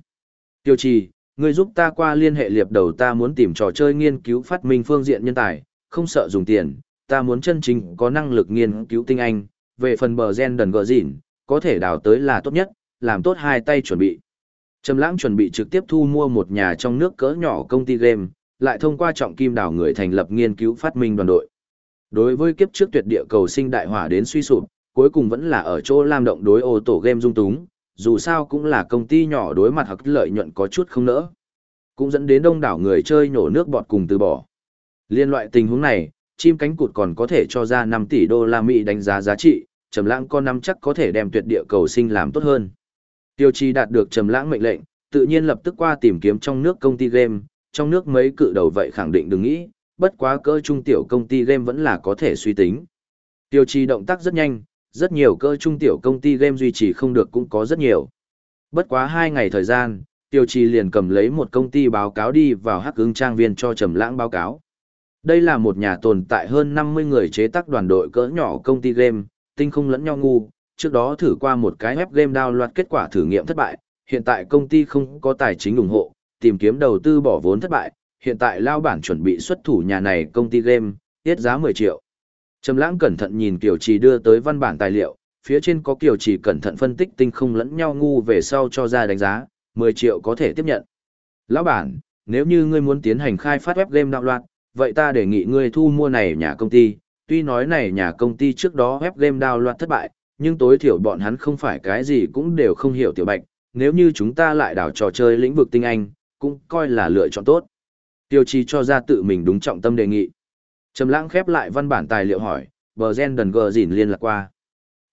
Tiêu Trì, ngươi giúp ta qua liên hệ liệp đầu ta muốn tìm trò chơi nghiên cứu phát minh phương diện nhân tài, không sợ dùng tiền, ta muốn chân chính có năng lực nghiên cứu tinh anh, về phần bờ gen đần gờ dịn, có thể đào tới là tốt nhất, làm tốt hai tay chuẩn bị. Trầm lãng chuẩn bị trực tiếp thu mua một nhà trong nước cỡ nhỏ công ty game, lại thông qua trọng kim đảo người thành lập nghiên cứu phát minh đoàn đội. Đối với kiếp trước tuyệt địa cầu sinh đại hỏa đến suy sụp, cuối cùng vẫn là ở chỗ Lam Động đối ô tổ game dung túng, dù sao cũng là công ty nhỏ đối mặt hoặc lợi nhuận có chút không nỡ. Cũng dẫn đến đông đảo người chơi nhổ nước bọt cùng từ bỏ. Liên loại tình huống này, chim cánh cụt còn có thể cho ra 5 tỷ đô la Mỹ đánh giá giá trị, Trầm Lãng con năm chắc có thể đem tuyệt địa cầu sinh làm tốt hơn. Tiêu Chi đạt được Trầm Lãng mệnh lệnh, tự nhiên lập tức qua tìm kiếm trong nước công ty game, trong nước mấy cự đầu vậy khẳng định đừng nghĩ, bất quá cỡ trung tiểu công ty game vẫn là có thể suy tính. Tiêu Chi động tác rất nhanh, rất nhiều cỡ trung tiểu công ty game duy trì không được cũng có rất nhiều. Bất quá 2 ngày thời gian, Tiêu trì liền cầm lấy một công ty báo cáo đi vào hắc ứng trang viên cho Trầm Lãng báo cáo. Đây là một nhà tồn tại hơn 50 người chế tác đoàn đội cỡ nhỏ công ty game, tinh không lẫn nhau ngu, trước đó thử qua một cái web game đao loạt kết quả thử nghiệm thất bại, hiện tại công ty không có tài chính ủng hộ, tìm kiếm đầu tư bỏ vốn thất bại, hiện tại lao bản chuẩn bị xuất thủ nhà này công ty game, tiết giá 10 triệu. Trầm lãng cẩn thận nhìn Kiều Trì đưa tới văn bản tài liệu, phía trên có Kiều Trì cẩn thận phân tích tinh không lẫn nhau ngu về sau cho ra đánh giá, 10 triệu có thể tiếp nhận. Lão bản, nếu như ngươi muốn tiến hành khai phát web game đạo loạt, vậy ta đề nghị ngươi thu mua này nhà công ty, tuy nói này nhà công ty trước đó web game download thất bại, nhưng tối thiểu bọn hắn không phải cái gì cũng đều không hiểu tiểu bạch, nếu như chúng ta lại đảo trò chơi lĩnh vực tinh anh, cũng coi là lựa chọn tốt. Tiêu chi cho ra tự mình đúng trọng tâm đề nghị. Trầm lãng khép lại văn bản tài liệu hỏi, bờ gen đần gờ dỉn liên lạc qua.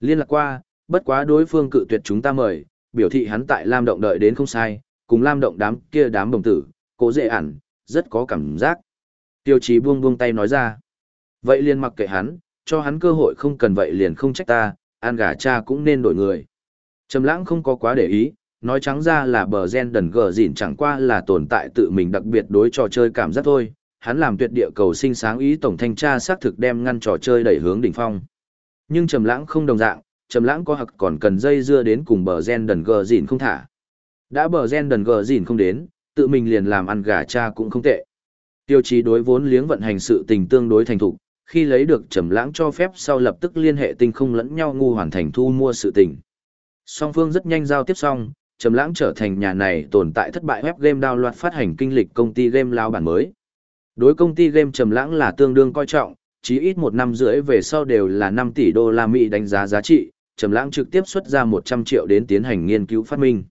Liên lạc qua, bất quá đối phương cự tuyệt chúng ta mời, biểu thị hắn tại Lam Động đợi đến không sai, cùng Lam Động đám kia đám đồng tử, cố dễ ẩn, rất có cảm giác. Tiêu chí buông buông tay nói ra. Vậy liền mặc kệ hắn, cho hắn cơ hội không cần vậy liền không trách ta, ăn gà cha cũng nên đổi người. Trầm lãng không có quá để ý, nói trắng ra là bờ gen đần gờ dịn chẳng qua là tồn tại tự mình đặc biệt đối trò chơi cảm giác thôi. Hắn làm tuyệt địa cầu sinh sáng ý tổng thanh tra xác thực đem ngăn trò chơi đẩy hướng đỉnh phong. Nhưng trầm lãng không đồng dạng, trầm lãng có hặc còn cần dây dưa đến cùng bờ gen đần gờ gìn không thả. Đã bờ gen đần gờ gìn không đến, tự mình liền làm ăn gà cha cũng không tệ. Tiêu chí đối vốn liếng vận hành sự tình tương đối thành thục, khi lấy được trầm lãng cho phép sau lập tức liên hệ tinh không lẫn nhau ngu hoàn thành thu mua sự tình. Song phương rất nhanh giao tiếp xong, trầm lãng trở thành nhà này tồn tại thất bại web game download phát hành kinh lịch công ty game lao bản mới. Đối công ty game trầm lãng là tương đương coi trọng, chí ít một năm rưỡi về sau đều là 5 tỷ đô la Mỹ đánh giá giá trị, trầm lãng trực tiếp xuất ra 100 triệu đến tiến hành nghiên cứu phát minh.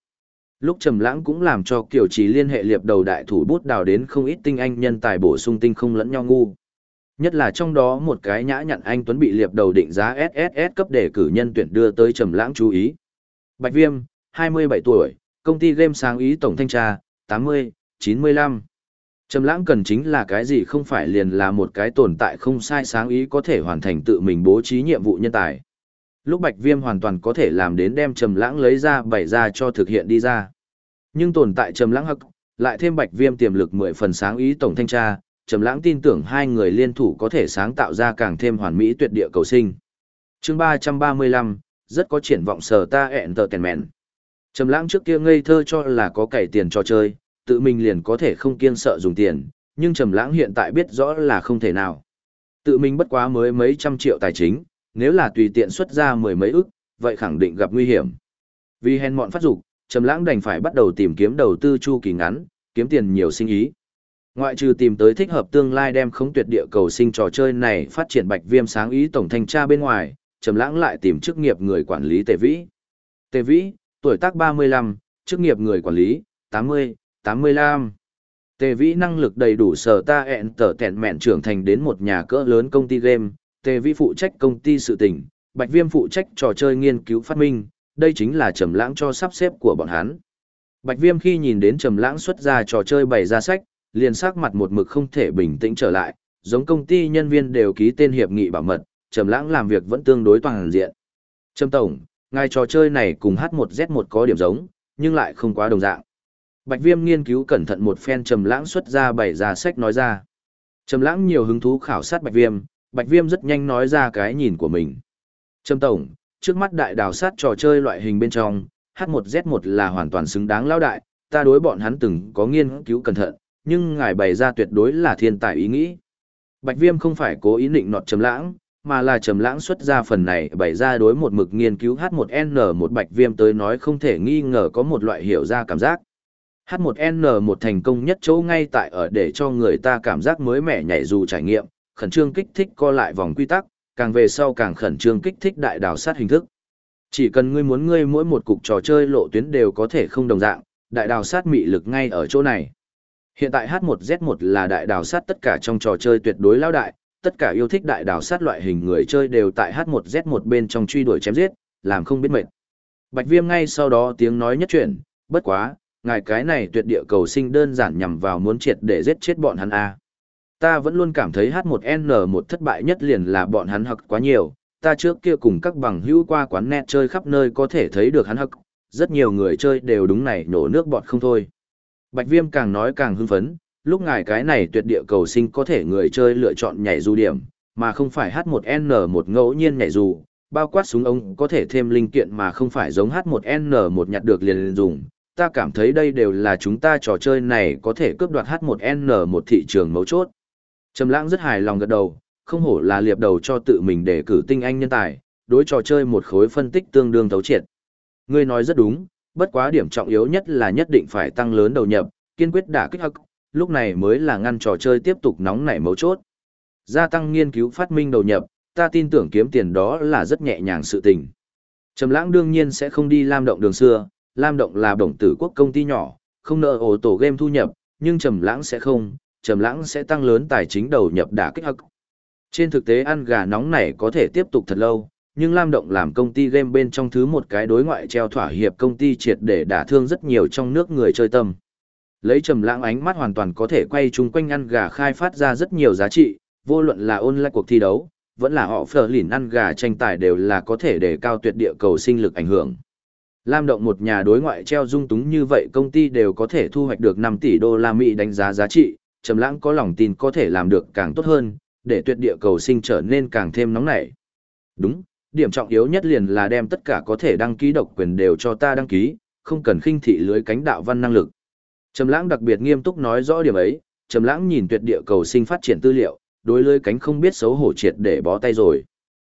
Lúc trầm lãng cũng làm cho Kiều Trì liên hệ liệp đầu đại thủ bút đào đến không ít tinh anh nhân tài bổ sung tinh không lẫn nhau ngu. Nhất là trong đó một cái nhã nhặn anh tuấn bị liệp đầu định giá SSS cấp để cử nhân tuyển đưa tới trầm lãng chú ý. Bạch Viêm, 27 tuổi, công ty game sáng ý tổng thanh tra, 80, 95. Trầm lãng cần chính là cái gì không phải liền là một cái tồn tại không sai sáng ý có thể hoàn thành tự mình bố trí nhiệm vụ nhân tài. Lúc Bạch Viêm hoàn toàn có thể làm đến đem Trầm lãng lấy ra bày ra cho thực hiện đi ra. Nhưng tồn tại Trầm lãng hắc, lại thêm Bạch Viêm tiềm lực 10 phần sáng ý tổng thanh tra, Trầm Lãng tin tưởng hai người liên thủ có thể sáng tạo ra càng thêm hoàn mỹ tuyệt địa cầu sinh. Chương 335, rất có triển vọng sở ta entertainment. Trầm Lãng trước kia ngây thơ cho là có cải tiền trò chơi, tự mình liền có thể không kiêng sợ dùng tiền, nhưng Trầm Lãng hiện tại biết rõ là không thể nào. Tự mình bất quá mới mấy trăm triệu tài chính, nếu là tùy tiện xuất ra mười mấy ức, vậy khẳng định gặp nguy hiểm. Vì hèn mọn phát dục, Trầm Lãng đành phải bắt đầu tìm kiếm đầu tư chu kỳ ngắn, kiếm tiền nhiều sinh ý. Ngoại trừ tìm tới thích hợp tương lai đem không tuyệt địa cầu sinh trò chơi này phát triển bạch viêm sáng ý tổng thanh tra bên ngoài, trầm lãng lại tìm chức nghiệp người quản lý Tề Vĩ. Tề Vĩ, tuổi tác 35, chức nghiệp người quản lý, 80, 85. Tề Vĩ năng lực đầy đủ sở ta ẹn tở tẹn mẹn trưởng thành đến một nhà cỡ lớn công ty game, Tề Vĩ phụ trách công ty sự tình, Bạch Viêm phụ trách trò chơi nghiên cứu phát minh, đây chính là trầm lãng cho sắp xếp của bọn hắn. Bạch Viêm khi nhìn đến trầm lãng xuất ra trò chơi bày ra sách, liền sắc mặt một mực không thể bình tĩnh trở lại, giống công ty nhân viên đều ký tên hiệp nghị bảo mật, Trầm Lãng làm việc vẫn tương đối toàn diện. Trầm tổng, ngài trò chơi này cùng H1Z1 có điểm giống, nhưng lại không quá đồng dạng. Bạch Viêm nghiên cứu cẩn thận một phen Trầm Lãng xuất ra bảy ra sách nói ra. Trầm Lãng nhiều hứng thú khảo sát Bạch Viêm, Bạch Viêm rất nhanh nói ra cái nhìn của mình. Trầm tổng, trước mắt đại đào sát trò chơi loại hình bên trong, H1Z1 là hoàn toàn xứng đáng lão đại, ta đối bọn hắn từng có nghiên cứu cẩn thận, nhưng ngài bày ra tuyệt đối là thiên tài ý nghĩ. Bạch Viêm không phải cố ý định nọt trầm lãng, mà là trầm lãng xuất ra phần này bày ra đối một mực nghiên cứu H1N1 Bạch Viêm tới nói không thể nghi ngờ có một loại hiểu ra cảm giác. H1N1 thành công nhất chỗ ngay tại ở để cho người ta cảm giác mới mẻ nhảy dù trải nghiệm, khẩn trương kích thích co lại vòng quy tắc, càng về sau càng khẩn trương kích thích đại đào sát hình thức. Chỉ cần ngươi muốn ngươi mỗi một cục trò chơi lộ tuyến đều có thể không đồng dạng, đại đào sát mị lực ngay ở chỗ này. Hiện tại H1Z1 là đại đào sát tất cả trong trò chơi tuyệt đối lao đại, tất cả yêu thích đại đào sát loại hình người chơi đều tại H1Z1 bên trong truy đuổi chém giết, làm không biết mệt. Bạch Viêm ngay sau đó tiếng nói nhất chuyển, bất quá, ngài cái này tuyệt địa cầu sinh đơn giản nhằm vào muốn triệt để giết chết bọn hắn a. Ta vẫn luôn cảm thấy H1N1 thất bại nhất liền là bọn hắn hặc quá nhiều, ta trước kia cùng các bằng hữu qua quán net chơi khắp nơi có thể thấy được hắn hặc, rất nhiều người chơi đều đúng này nổ nước bọt không thôi. Bạch Viêm càng nói càng hưng phấn, lúc ngài cái này tuyệt địa cầu sinh có thể người chơi lựa chọn nhảy dù điểm, mà không phải H1N1 ngẫu nhiên nhảy dù, bao quát súng ống có thể thêm linh kiện mà không phải giống H1N1 nhặt được liền dùng. Ta cảm thấy đây đều là chúng ta trò chơi này có thể cướp đoạt H1N1 thị trường mấu chốt. Trầm lãng rất hài lòng gật đầu, không hổ là liệp đầu cho tự mình để cử tinh anh nhân tài, đối trò chơi một khối phân tích tương đương thấu triệt. Ngươi nói rất đúng, bất quá điểm trọng yếu nhất là nhất định phải tăng lớn đầu nhập, kiên quyết đả kích hắc, lúc này mới là ngăn trò chơi tiếp tục nóng nảy mấu chốt. Gia tăng nghiên cứu phát minh đầu nhập, ta tin tưởng kiếm tiền đó là rất nhẹ nhàng sự tình. Trầm lãng đương nhiên sẽ không đi Lam Động đường xưa, Lam Động là đồng tử quốc công ty nhỏ, không nợ ổ tổ game thu nhập, nhưng Trầm lãng sẽ không, Trầm lãng sẽ tăng lớn tài chính đầu nhập đả kích hắc. Trên thực tế ăn gà nóng này có thể tiếp tục thật lâu, nhưng Lam Động làm công ty game bên trong thứ một cái đối ngoại treo thỏa hiệp công ty triệt để đả thương rất nhiều trong nước người chơi tâm. Lấy trầm lãng ánh mắt hoàn toàn có thể quay chung quanh ăn gà khai phát ra rất nhiều giá trị, vô luận là online cuộc thi đấu, vẫn là họ phở lỉn ăn gà tranh tài đều là có thể để cao tuyệt địa cầu sinh lực ảnh hưởng. Lam Động một nhà đối ngoại treo dung túng như vậy công ty đều có thể thu hoạch được 5 tỷ đô la Mỹ đánh giá giá trị, Trầm Lãng có lòng tin có thể làm được càng tốt hơn, để tuyệt địa cầu sinh trở nên càng thêm nóng nảy. Đúng, điểm trọng yếu nhất liền là đem tất cả có thể đăng ký độc quyền đều cho ta đăng ký, không cần khinh thị lưới cánh đạo văn năng lực. Trầm Lãng đặc biệt nghiêm túc nói rõ điểm ấy, Trầm Lãng nhìn tuyệt địa cầu sinh phát triển tư liệu, đối lưới cánh không biết xấu hổ triệt để bó tay rồi.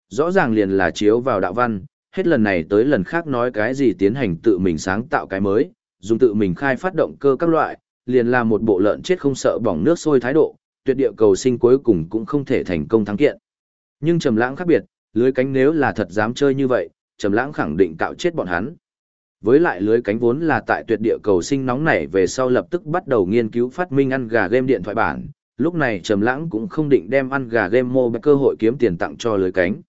Rõ ràng liền là chiếu vào đạo văn, hết lần này tới lần khác nói cái gì tiến hành tự mình sáng tạo cái mới, dùng tự mình khai phát động cơ các loại, liền là một bộ lợn chết không sợ bỏng nước sôi thái độ, tuyệt địa cầu sinh cuối cùng cũng không thể thành công thắng kiện. Nhưng Trầm Lãng khác biệt, lưới cánh nếu là thật dám chơi như vậy, Trầm Lãng khẳng định cạo chết bọn hắn. Với lại lưới cánh vốn là tại tuyệt địa cầu sinh nóng nảy về sau lập tức bắt đầu nghiên cứu phát minh ăn gà game điện thoại bản, lúc này Trầm Lãng cũng không định đem ăn gà game mô cơ hội kiếm tiền tặng cho lưới cánh.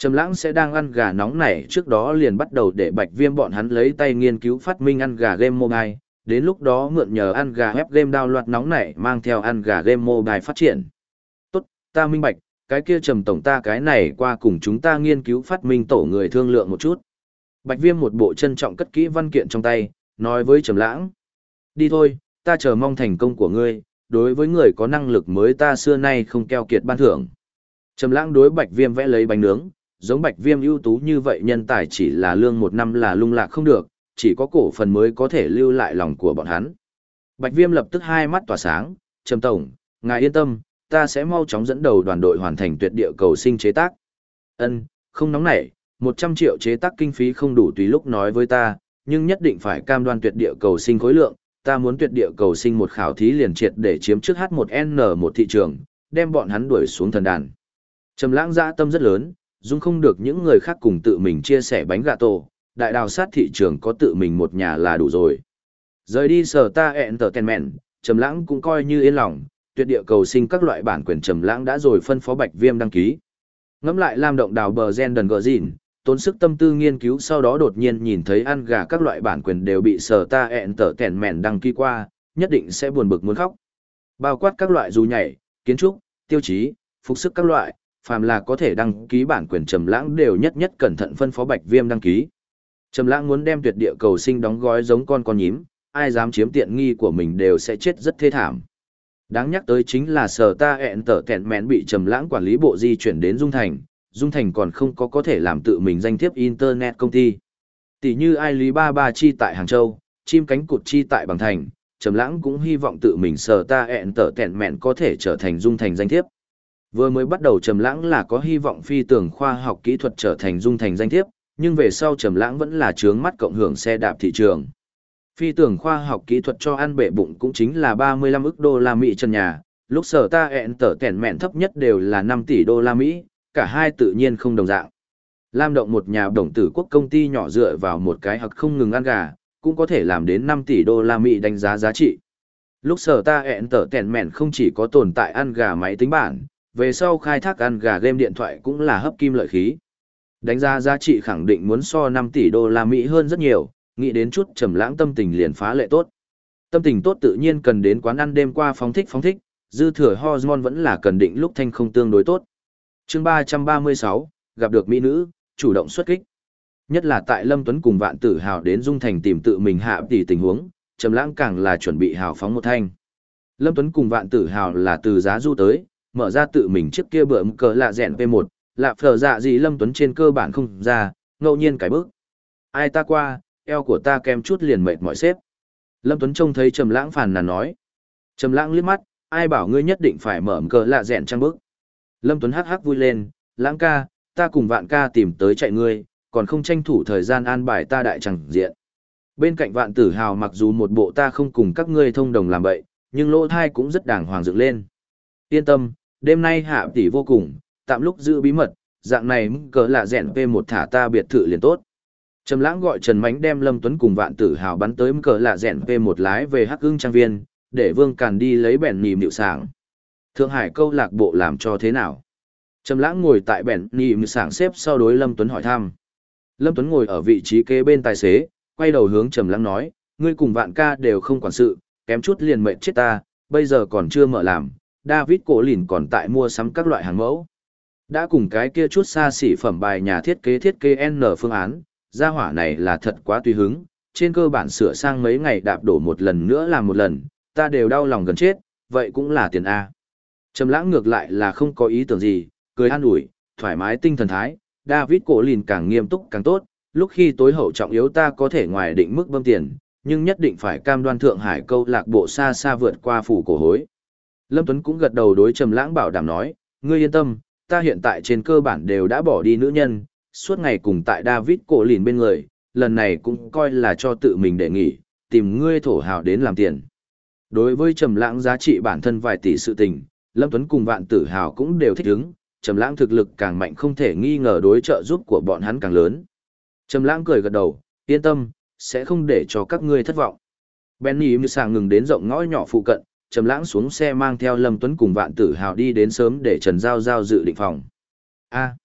Trầm Lãng sẽ đang ăn gà nóng này, trước đó liền bắt đầu để Bạch Viêm bọn hắn lấy tay nghiên cứu phát minh ăn gà game mobile, đến lúc đó mượn nhờ ăn gà web game đao loạt nóng này mang theo ăn gà game mobile phát triển. Tốt, ta minh bạch, cái kia trầm tổng ta cái này qua cùng chúng ta nghiên cứu phát minh tổ người thương lượng một chút. Bạch viêm một bộ trân trọng cất kỹ văn kiện trong tay, nói với trầm lãng. Đi thôi, ta chờ mong thành công của ngươi, đối với người có năng lực mới ta xưa nay không keo kiệt ban thưởng. Trầm lãng đối bạch viêm vẽ lấy bánh nướng, giống bạch viêm ưu tú như vậy nhân tài chỉ là lương một năm là lung lạc không được, chỉ có cổ phần mới có thể lưu lại lòng của bọn hắn. Bạch Viêm lập tức hai mắt tỏa sáng, "Trầm tổng, ngài yên tâm, ta sẽ mau chóng dẫn đầu đoàn đội hoàn thành tuyệt địa cầu sinh chế tác." "Ân, không nóng nảy, 100 triệu chế tác kinh phí không đủ tùy lúc nói với ta, nhưng nhất định phải cam đoan tuyệt địa cầu sinh khối lượng, ta muốn tuyệt địa cầu sinh một khảo thí liền triệt để chiếm trước H1N một thị trường, đem bọn hắn đuổi xuống thần đàn." Trầm Lãng dạ tâm rất lớn, dung không được những người khác cùng tự mình chia sẻ bánh gà tổ, đại đào sát thị trường có tự mình một nhà là đủ rồi. Rời đi sở ta entertainment, Trầm Lãng cũng coi như yên lòng, tuyệt địa cầu sinh các loại bản quyền Trầm Lãng đã rồi phân phó Bạch Viêm đăng ký. Ngẫm lại Lam động đào bờ gen đần gờ gìn, tốn sức tâm tư nghiên cứu sau đó đột nhiên nhìn thấy ăn gà các loại bản quyền đều bị sở ta entertainment đăng ký qua, nhất định sẽ buồn bực muốn khóc. Bao quát các loại dù nhảy, kiến trúc, tiêu chí, phục sức các loại, phàm là có thể đăng ký bản quyền Trầm Lãng đều nhất nhất cẩn thận phân phó Bạch Viêm đăng ký. Trầm lãng muốn đem tuyệt địa cầu sinh đóng gói giống con con nhím, ai dám chiếm tiện nghi của mình đều sẽ chết rất thê thảm. Đáng nhắc tới chính là sở ta hẹn tở kẹn mẹn bị trầm lãng quản lý bộ di chuyển đến Dung Thành, Dung Thành còn không có có thể làm tự mình danh thiếp Internet công ty. Tỷ như ai lý ba ba chi tại Hàng Châu, chim cánh cụt chi tại Bằng Thành, trầm lãng cũng hy vọng tự mình sở ta hẹn tở kẹn mẹn có thể trở thành Dung Thành danh thiếp. Vừa mới bắt đầu trầm lãng là có hy vọng phi tưởng khoa học kỹ thuật trở thành Dung Thành danh thiếp, nhưng về sau trầm lãng vẫn là chướng mắt cộng hưởng xe đạp thị trường. Phi tưởng khoa học kỹ thuật cho ăn bệ bụng cũng chính là 35 ức đô la Mỹ trần nhà, lúc sở ta ẹn tở kẻn mẹn thấp nhất đều là 5 tỷ đô la Mỹ, cả hai tự nhiên không đồng dạng. Lam động một nhà đồng tử quốc công ty nhỏ dựa vào một cái hoặc không ngừng ăn gà, cũng có thể làm đến 5 tỷ đô la Mỹ đánh giá giá trị. Lúc sở ta ẹn tở kẻn mẹn không chỉ có tồn tại ăn gà máy tính bản, về sau khai thác ăn gà game điện thoại cũng là hấp kim lợi khí. Đánh giá giá trị khẳng định muốn so 5 tỷ đô la Mỹ hơn rất nhiều, nghĩ đến chút trầm lãng tâm tình liền phá lệ tốt. Tâm tình tốt tự nhiên cần đến quán ăn đêm qua phóng thích phóng thích, dư thừa hormone vẫn là cần định lúc thanh không tương đối tốt. Chương 336, gặp được mỹ nữ, chủ động xuất kích. Nhất là tại Lâm Tuấn cùng Vạn Tử Hào đến Dung Thành tìm tự mình hạ tỷ tình huống, trầm lãng càng là chuẩn bị hào phóng một thanh. Lâm Tuấn cùng Vạn Tử Hào là từ giá du tới, mở ra tự mình trước kia bượm cờ lạ rèn P1, lạ phở dạ gì Lâm Tuấn trên cơ bản không ra, ngẫu nhiên cái bước. Ai ta qua, eo của ta kem chút liền mệt mỏi xếp. Lâm Tuấn trông thấy Trầm Lãng phàn nàn nói. Trầm Lãng liếc mắt, ai bảo ngươi nhất định phải mở cờ lạ rèn trang bước. Lâm Tuấn hắc hắc vui lên, "Lãng ca, ta cùng Vạn ca tìm tới chạy ngươi, còn không tranh thủ thời gian an bài ta đại chẳng diện." Bên cạnh Vạn Tử Hào mặc dù một bộ ta không cùng các ngươi thông đồng làm vậy, nhưng lỗ thai cũng rất đàng hoàng dựng lên. Yên tâm, đêm nay hạ tỷ vô cùng, tạm lúc giữ bí mật, dạng này cỡ lạ rèn về một thả ta biệt thự liền tốt. Trầm lãng gọi Trần Mánh đem Lâm Tuấn cùng vạn tử hào bắn tới cỡ lạ rèn về một lái về hắc ưng trang viên, để Vương Càn đi lấy bèn nìm nịu sảng. Thượng Hải câu lạc bộ làm cho thế nào? Trầm lãng ngồi tại bèn nìm sảng xếp sau đối Lâm Tuấn hỏi thăm. Lâm Tuấn ngồi ở vị trí kế bên tài xế, quay đầu hướng Trầm lãng nói, ngươi cùng vạn ca đều không quản sự, kém chút liền mệnh chết ta, bây giờ còn chưa mở làm, David Cổ Lìn còn tại mua sắm các loại hàng mẫu. Đã cùng cái kia chút xa xỉ phẩm bài nhà thiết kế thiết kế N phương án, gia hỏa này là thật quá tùy hứng, trên cơ bản sửa sang mấy ngày đạp đổ một lần nữa làm một lần, ta đều đau lòng gần chết, vậy cũng là tiền A. Trầm lãng ngược lại là không có ý tưởng gì, cười an ủi, thoải mái tinh thần thái, David cổ lìn càng nghiêm túc càng tốt, lúc khi tối hậu trọng yếu ta có thể ngoài định mức bơm tiền, nhưng nhất định phải cam đoan Thượng Hải câu lạc bộ xa xa vượt qua phủ cổ hối. Lâm Tuấn cũng gật đầu đối Trầm lãng bảo đảm nói, ngươi yên tâm, ta hiện tại trên cơ bản đều đã bỏ đi nữ nhân, suốt ngày cùng tại David cổ lìn bên người, lần này cũng coi là cho tự mình để nghỉ, tìm ngươi thổ hào đến làm tiền. Đối với Trầm Lãng giá trị bản thân vài tỷ sự tình, Lâm Tuấn cùng Vạn Tử Hào cũng đều thích ứng, Trầm Lãng thực lực càng mạnh không thể nghi ngờ đối trợ giúp của bọn hắn càng lớn. Trầm Lãng cười gật đầu, yên tâm, sẽ không để cho các ngươi thất vọng. Benny như sàng ngừng đến rộng ngõ nhỏ phụ cận, Trầm Lãng xuống xe mang theo Lâm Tuấn cùng Vạn Tử Hào đi đến sớm để Trần Giao Giao dự định phòng. A,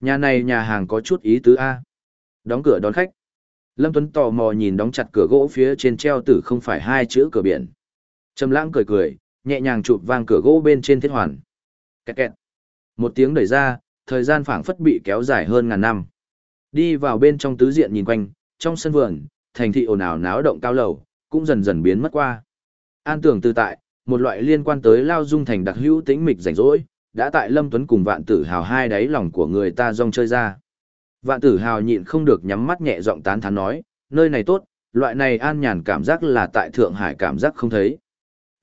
nhà này nhà hàng có chút ý tứ a. Đóng cửa đón khách. Lâm Tuấn tò mò nhìn đóng chặt cửa gỗ phía trên treo tử không phải hai chữ cửa biển. Trầm Lãng cười cười, nhẹ nhàng chụp vang cửa gỗ bên trên thiết hoàn. Kẹt kẹt. Một tiếng đẩy ra, thời gian phảng phất bị kéo dài hơn ngàn năm. Đi vào bên trong tứ diện nhìn quanh, trong sân vườn, thành thị ồn ào náo động cao lầu, cũng dần dần biến mất qua. An tưởng tự tại, một loại liên quan tới lao dung thành đặc hữu tĩnh mịch rảnh rỗi, đã tại Lâm Tuấn cùng Vạn Tử Hào hai đáy lòng của người ta rong chơi ra. Vạn Tử Hào nhịn không được nhắm mắt nhẹ giọng tán thán nói, nơi này tốt, loại này an nhàn cảm giác là tại Thượng Hải cảm giác không thấy.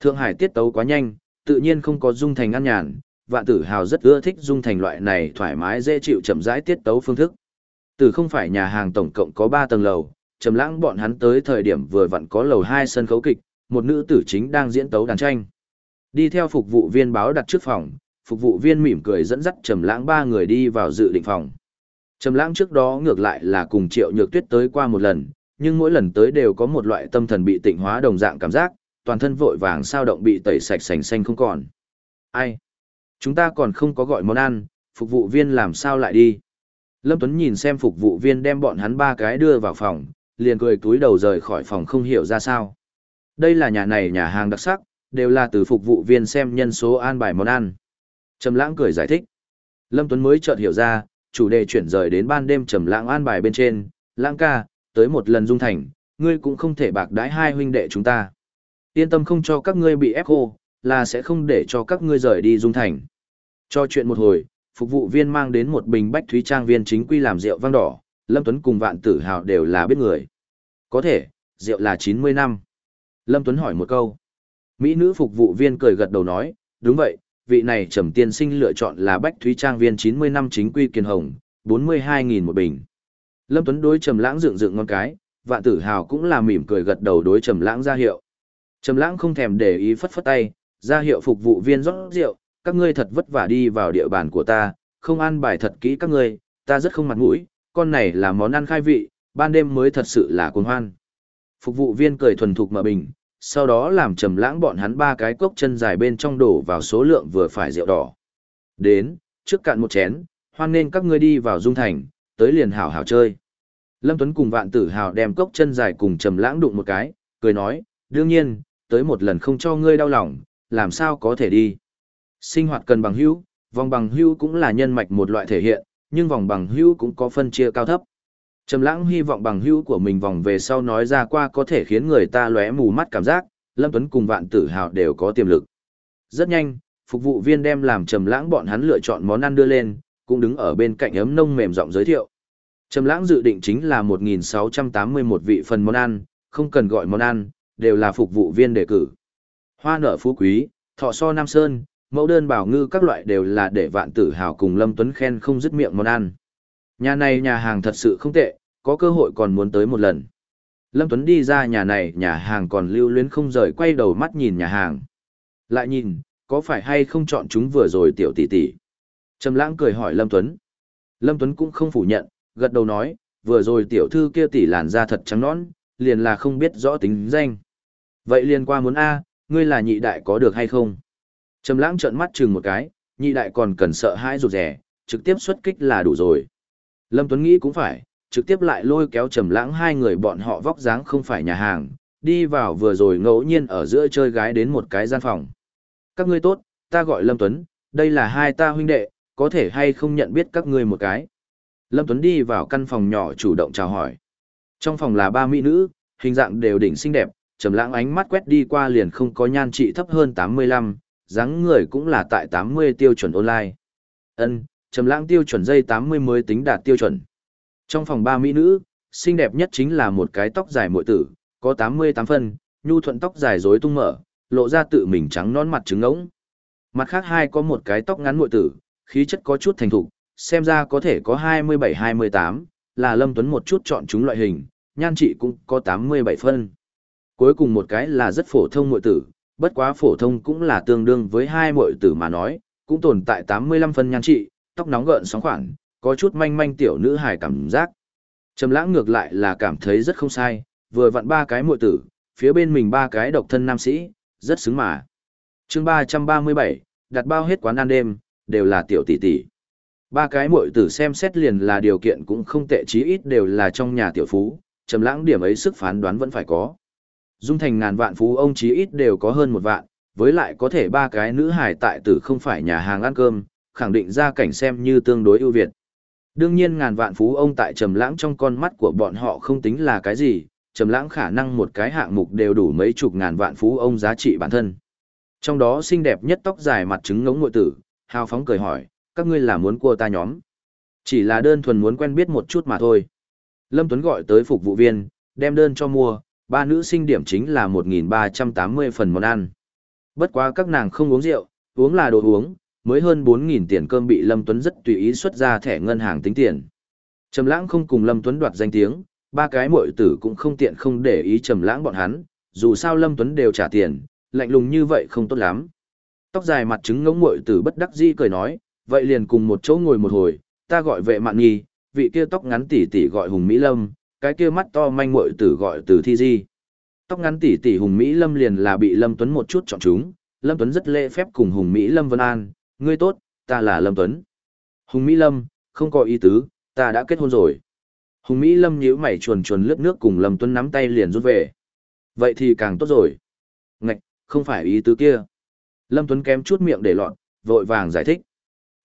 Thượng Hải tiết tấu quá nhanh, tự nhiên không có dung thành an nhàn, Vạn Tử Hào rất ưa thích dung thành loại này thoải mái dễ chịu chậm rãi tiết tấu phương thức. Từ không phải nhà hàng tổng cộng có 3 tầng lầu, trầm lãng bọn hắn tới thời điểm vừa vặn có lầu 2 sân khấu kịch, một nữ tử chính đang diễn tấu đàn tranh. Đi theo phục vụ viên báo đặt trước phòng, phục vụ viên mỉm cười dẫn dắt Trầm Lãng ba người đi vào dự định phòng. Trầm Lãng trước đó ngược lại là cùng Triệu Nhược Tuyết tới qua một lần, nhưng mỗi lần tới đều có một loại tâm thần bị tịnh hóa đồng dạng cảm giác, toàn thân vội vàng sao động bị tẩy sạch sành sanh không còn. Ai? Chúng ta còn không có gọi món ăn, phục vụ viên làm sao lại đi? Lâm Tuấn nhìn xem phục vụ viên đem bọn hắn ba cái đưa vào phòng, liền cười túi đầu rời khỏi phòng không hiểu ra sao. Đây là nhà này nhà hàng đặc sắc, đều là từ phục vụ viên xem nhân số an bài món ăn. Trầm lãng cười giải thích. Lâm Tuấn mới chợt hiểu ra, chủ đề chuyển rời đến ban đêm trầm lãng an bài bên trên, lãng ca, tới một lần dung thành, ngươi cũng không thể bạc đái hai huynh đệ chúng ta. Yên tâm không cho các ngươi bị ép khô, là sẽ không để cho các ngươi rời đi dung thành. Cho chuyện một hồi, phục vụ viên mang đến một bình bách thúy trang viên chính quy làm rượu vang đỏ, Lâm Tuấn cùng vạn tử hào đều là biết người. Có thể, rượu là 90 năm. Lâm Tuấn hỏi một câu. Mỹ nữ phục vụ viên cười gật đầu nói, đúng vậy, vị này trầm tiên sinh lựa chọn là bách thúy trang viên 90 năm chính quy kiên hồng, 42.000 một bình. Lâm Tuấn đối trầm lãng dựng dựng ngon cái, vạn tử hào cũng là mỉm cười gật đầu đối trầm lãng ra hiệu. Trầm lãng không thèm để ý phất phất tay, ra hiệu phục vụ viên rót rượu, các ngươi thật vất vả đi vào địa bàn của ta, không ăn bài thật kỹ các ngươi, ta rất không mặt mũi, con này là món ăn khai vị, ban đêm mới thật sự là cuồng hoan. Phục vụ viên cười thuần thục mở bình, sau đó làm trầm lãng bọn hắn ba cái cốc chân dài bên trong đổ vào số lượng vừa phải rượu đỏ. Đến, trước cạn một chén, hoan nên các ngươi đi vào dung thành, tới liền hảo hảo chơi. Lâm Tuấn cùng vạn tử hào đem cốc chân dài cùng trầm lãng đụng một cái, cười nói, đương nhiên, tới một lần không cho ngươi đau lòng, làm sao có thể đi. Sinh hoạt cần bằng hữu, vòng bằng hữu cũng là nhân mạch một loại thể hiện, nhưng vòng bằng hữu cũng có phân chia cao thấp. Trầm lãng hy vọng bằng hữu của mình vòng về sau nói ra qua có thể khiến người ta lóe mù mắt cảm giác, Lâm Tuấn cùng vạn tử hào đều có tiềm lực. Rất nhanh, phục vụ viên đem làm trầm lãng bọn hắn lựa chọn món ăn đưa lên, cũng đứng ở bên cạnh ấm nông mềm giọng giới thiệu. Trầm lãng dự định chính là 1681 vị phần món ăn, không cần gọi món ăn, đều là phục vụ viên đề cử. Hoa nở phú quý, thọ so Nam Sơn, mẫu đơn bảo ngư các loại đều là để vạn tử hào cùng Lâm Tuấn khen không dứt miệng món ăn. Nhà này nhà hàng thật sự không tệ, có cơ hội còn muốn tới một lần. Lâm Tuấn đi ra nhà này nhà hàng còn lưu luyến không rời quay đầu mắt nhìn nhà hàng. Lại nhìn, có phải hay không chọn chúng vừa rồi tiểu tỷ tỷ? Trầm lãng cười hỏi Lâm Tuấn. Lâm Tuấn cũng không phủ nhận, gật đầu nói, vừa rồi tiểu thư kia tỷ làn da thật trắng nõn, liền là không biết rõ tính danh. Vậy liền qua muốn A, ngươi là nhị đại có được hay không? Trầm lãng trợn mắt chừng một cái, nhị đại còn cần sợ hãi rụt rẻ, trực tiếp xuất kích là đủ rồi. Lâm Tuấn nghĩ cũng phải, trực tiếp lại lôi kéo trầm lãng hai người bọn họ vóc dáng không phải nhà hàng, đi vào vừa rồi ngẫu nhiên ở giữa chơi gái đến một cái gian phòng. Các ngươi tốt, ta gọi Lâm Tuấn, đây là hai ta huynh đệ, có thể hay không nhận biết các ngươi một cái. Lâm Tuấn đi vào căn phòng nhỏ chủ động chào hỏi. Trong phòng là ba mỹ nữ, hình dạng đều đỉnh xinh đẹp, trầm lãng ánh mắt quét đi qua liền không có nhan trị thấp hơn 85, dáng người cũng là tại 80 tiêu chuẩn online. Ân, trầm lãng tiêu chuẩn dây 80 mới tính đạt tiêu chuẩn. Trong phòng ba mỹ nữ, xinh đẹp nhất chính là một cái tóc dài muội tử, có 88 phân, nhu thuận tóc dài rối tung mở, lộ ra tự mình trắng non mặt trứng ngỗng. Mặt khác hai có một cái tóc ngắn muội tử, khí chất có chút thành thục, xem ra có thể có 27-28, là Lâm Tuấn một chút chọn chúng loại hình, nhan trị cũng có 87 phân. Cuối cùng một cái là rất phổ thông muội tử, bất quá phổ thông cũng là tương đương với hai muội tử mà nói, cũng tồn tại 85 phân nhan trị, tóc nóng gợn sóng khoảng, có chút manh manh tiểu nữ hài cảm giác. Trầm lãng ngược lại là cảm thấy rất không sai, vừa vặn ba cái muội tử, phía bên mình ba cái độc thân nam sĩ, rất xứng mà. Chương 337, đặt bao hết quán ăn đêm, đều là tiểu tỷ tỷ. Ba cái muội tử xem xét liền là điều kiện cũng không tệ chí ít đều là trong nhà tiểu phú, trầm lãng điểm ấy sức phán đoán vẫn phải có. Dung thành ngàn vạn phú ông chí ít đều có hơn một vạn, với lại có thể ba cái nữ hài tại tử không phải nhà hàng ăn cơm, khẳng định ra cảnh xem như tương đối ưu việt. Đương nhiên ngàn vạn phú ông tại trầm lãng trong con mắt của bọn họ không tính là cái gì, trầm lãng khả năng một cái hạng mục đều đủ mấy chục ngàn vạn phú ông giá trị bản thân. Trong đó xinh đẹp nhất tóc dài mặt trứng ngỗng ngụy tử, hào phóng cười hỏi, các ngươi là muốn cua ta nhóm? Chỉ là đơn thuần muốn quen biết một chút mà thôi. Lâm Tuấn gọi tới phục vụ viên, đem đơn cho mua, ba nữ sinh điểm chính là 1.380 phần món ăn. Bất quá các nàng không uống rượu, uống là đồ uống, mới hơn 4.000 tiền cơm bị Lâm Tuấn rất tùy ý xuất ra thẻ ngân hàng tính tiền. Trầm lãng không cùng Lâm Tuấn đoạt danh tiếng, ba cái muội tử cũng không tiện không để ý Trầm lãng bọn hắn, dù sao Lâm Tuấn đều trả tiền, lạnh lùng như vậy không tốt lắm. Tóc dài mặt trứng ngỗng muội tử bất đắc dĩ cười nói, vậy liền cùng một chỗ ngồi một hồi, ta gọi vệ mạn nghi, vị kia tóc ngắn tỉ tỉ gọi Hùng Mỹ Lâm, cái kia mắt to manh muội tử gọi Từ Thi Di. Tóc ngắn tỉ tỉ Hùng Mỹ Lâm liền là bị Lâm Tuấn một chút chọn chúng, Lâm Tuấn rất lễ phép cùng Hùng Mỹ Lâm vân an, ngươi tốt, ta là Lâm Tuấn. Hùng Mỹ Lâm, không có ý tứ, ta đã kết hôn rồi. Hùng Mỹ Lâm nhíu mày chuồn chuồn lướt nước cùng Lâm Tuấn nắm tay liền rút về. Vậy thì càng tốt rồi. Ngạch, không phải ý tứ kia. Lâm Tuấn kém chút miệng để lọt, vội vàng giải thích.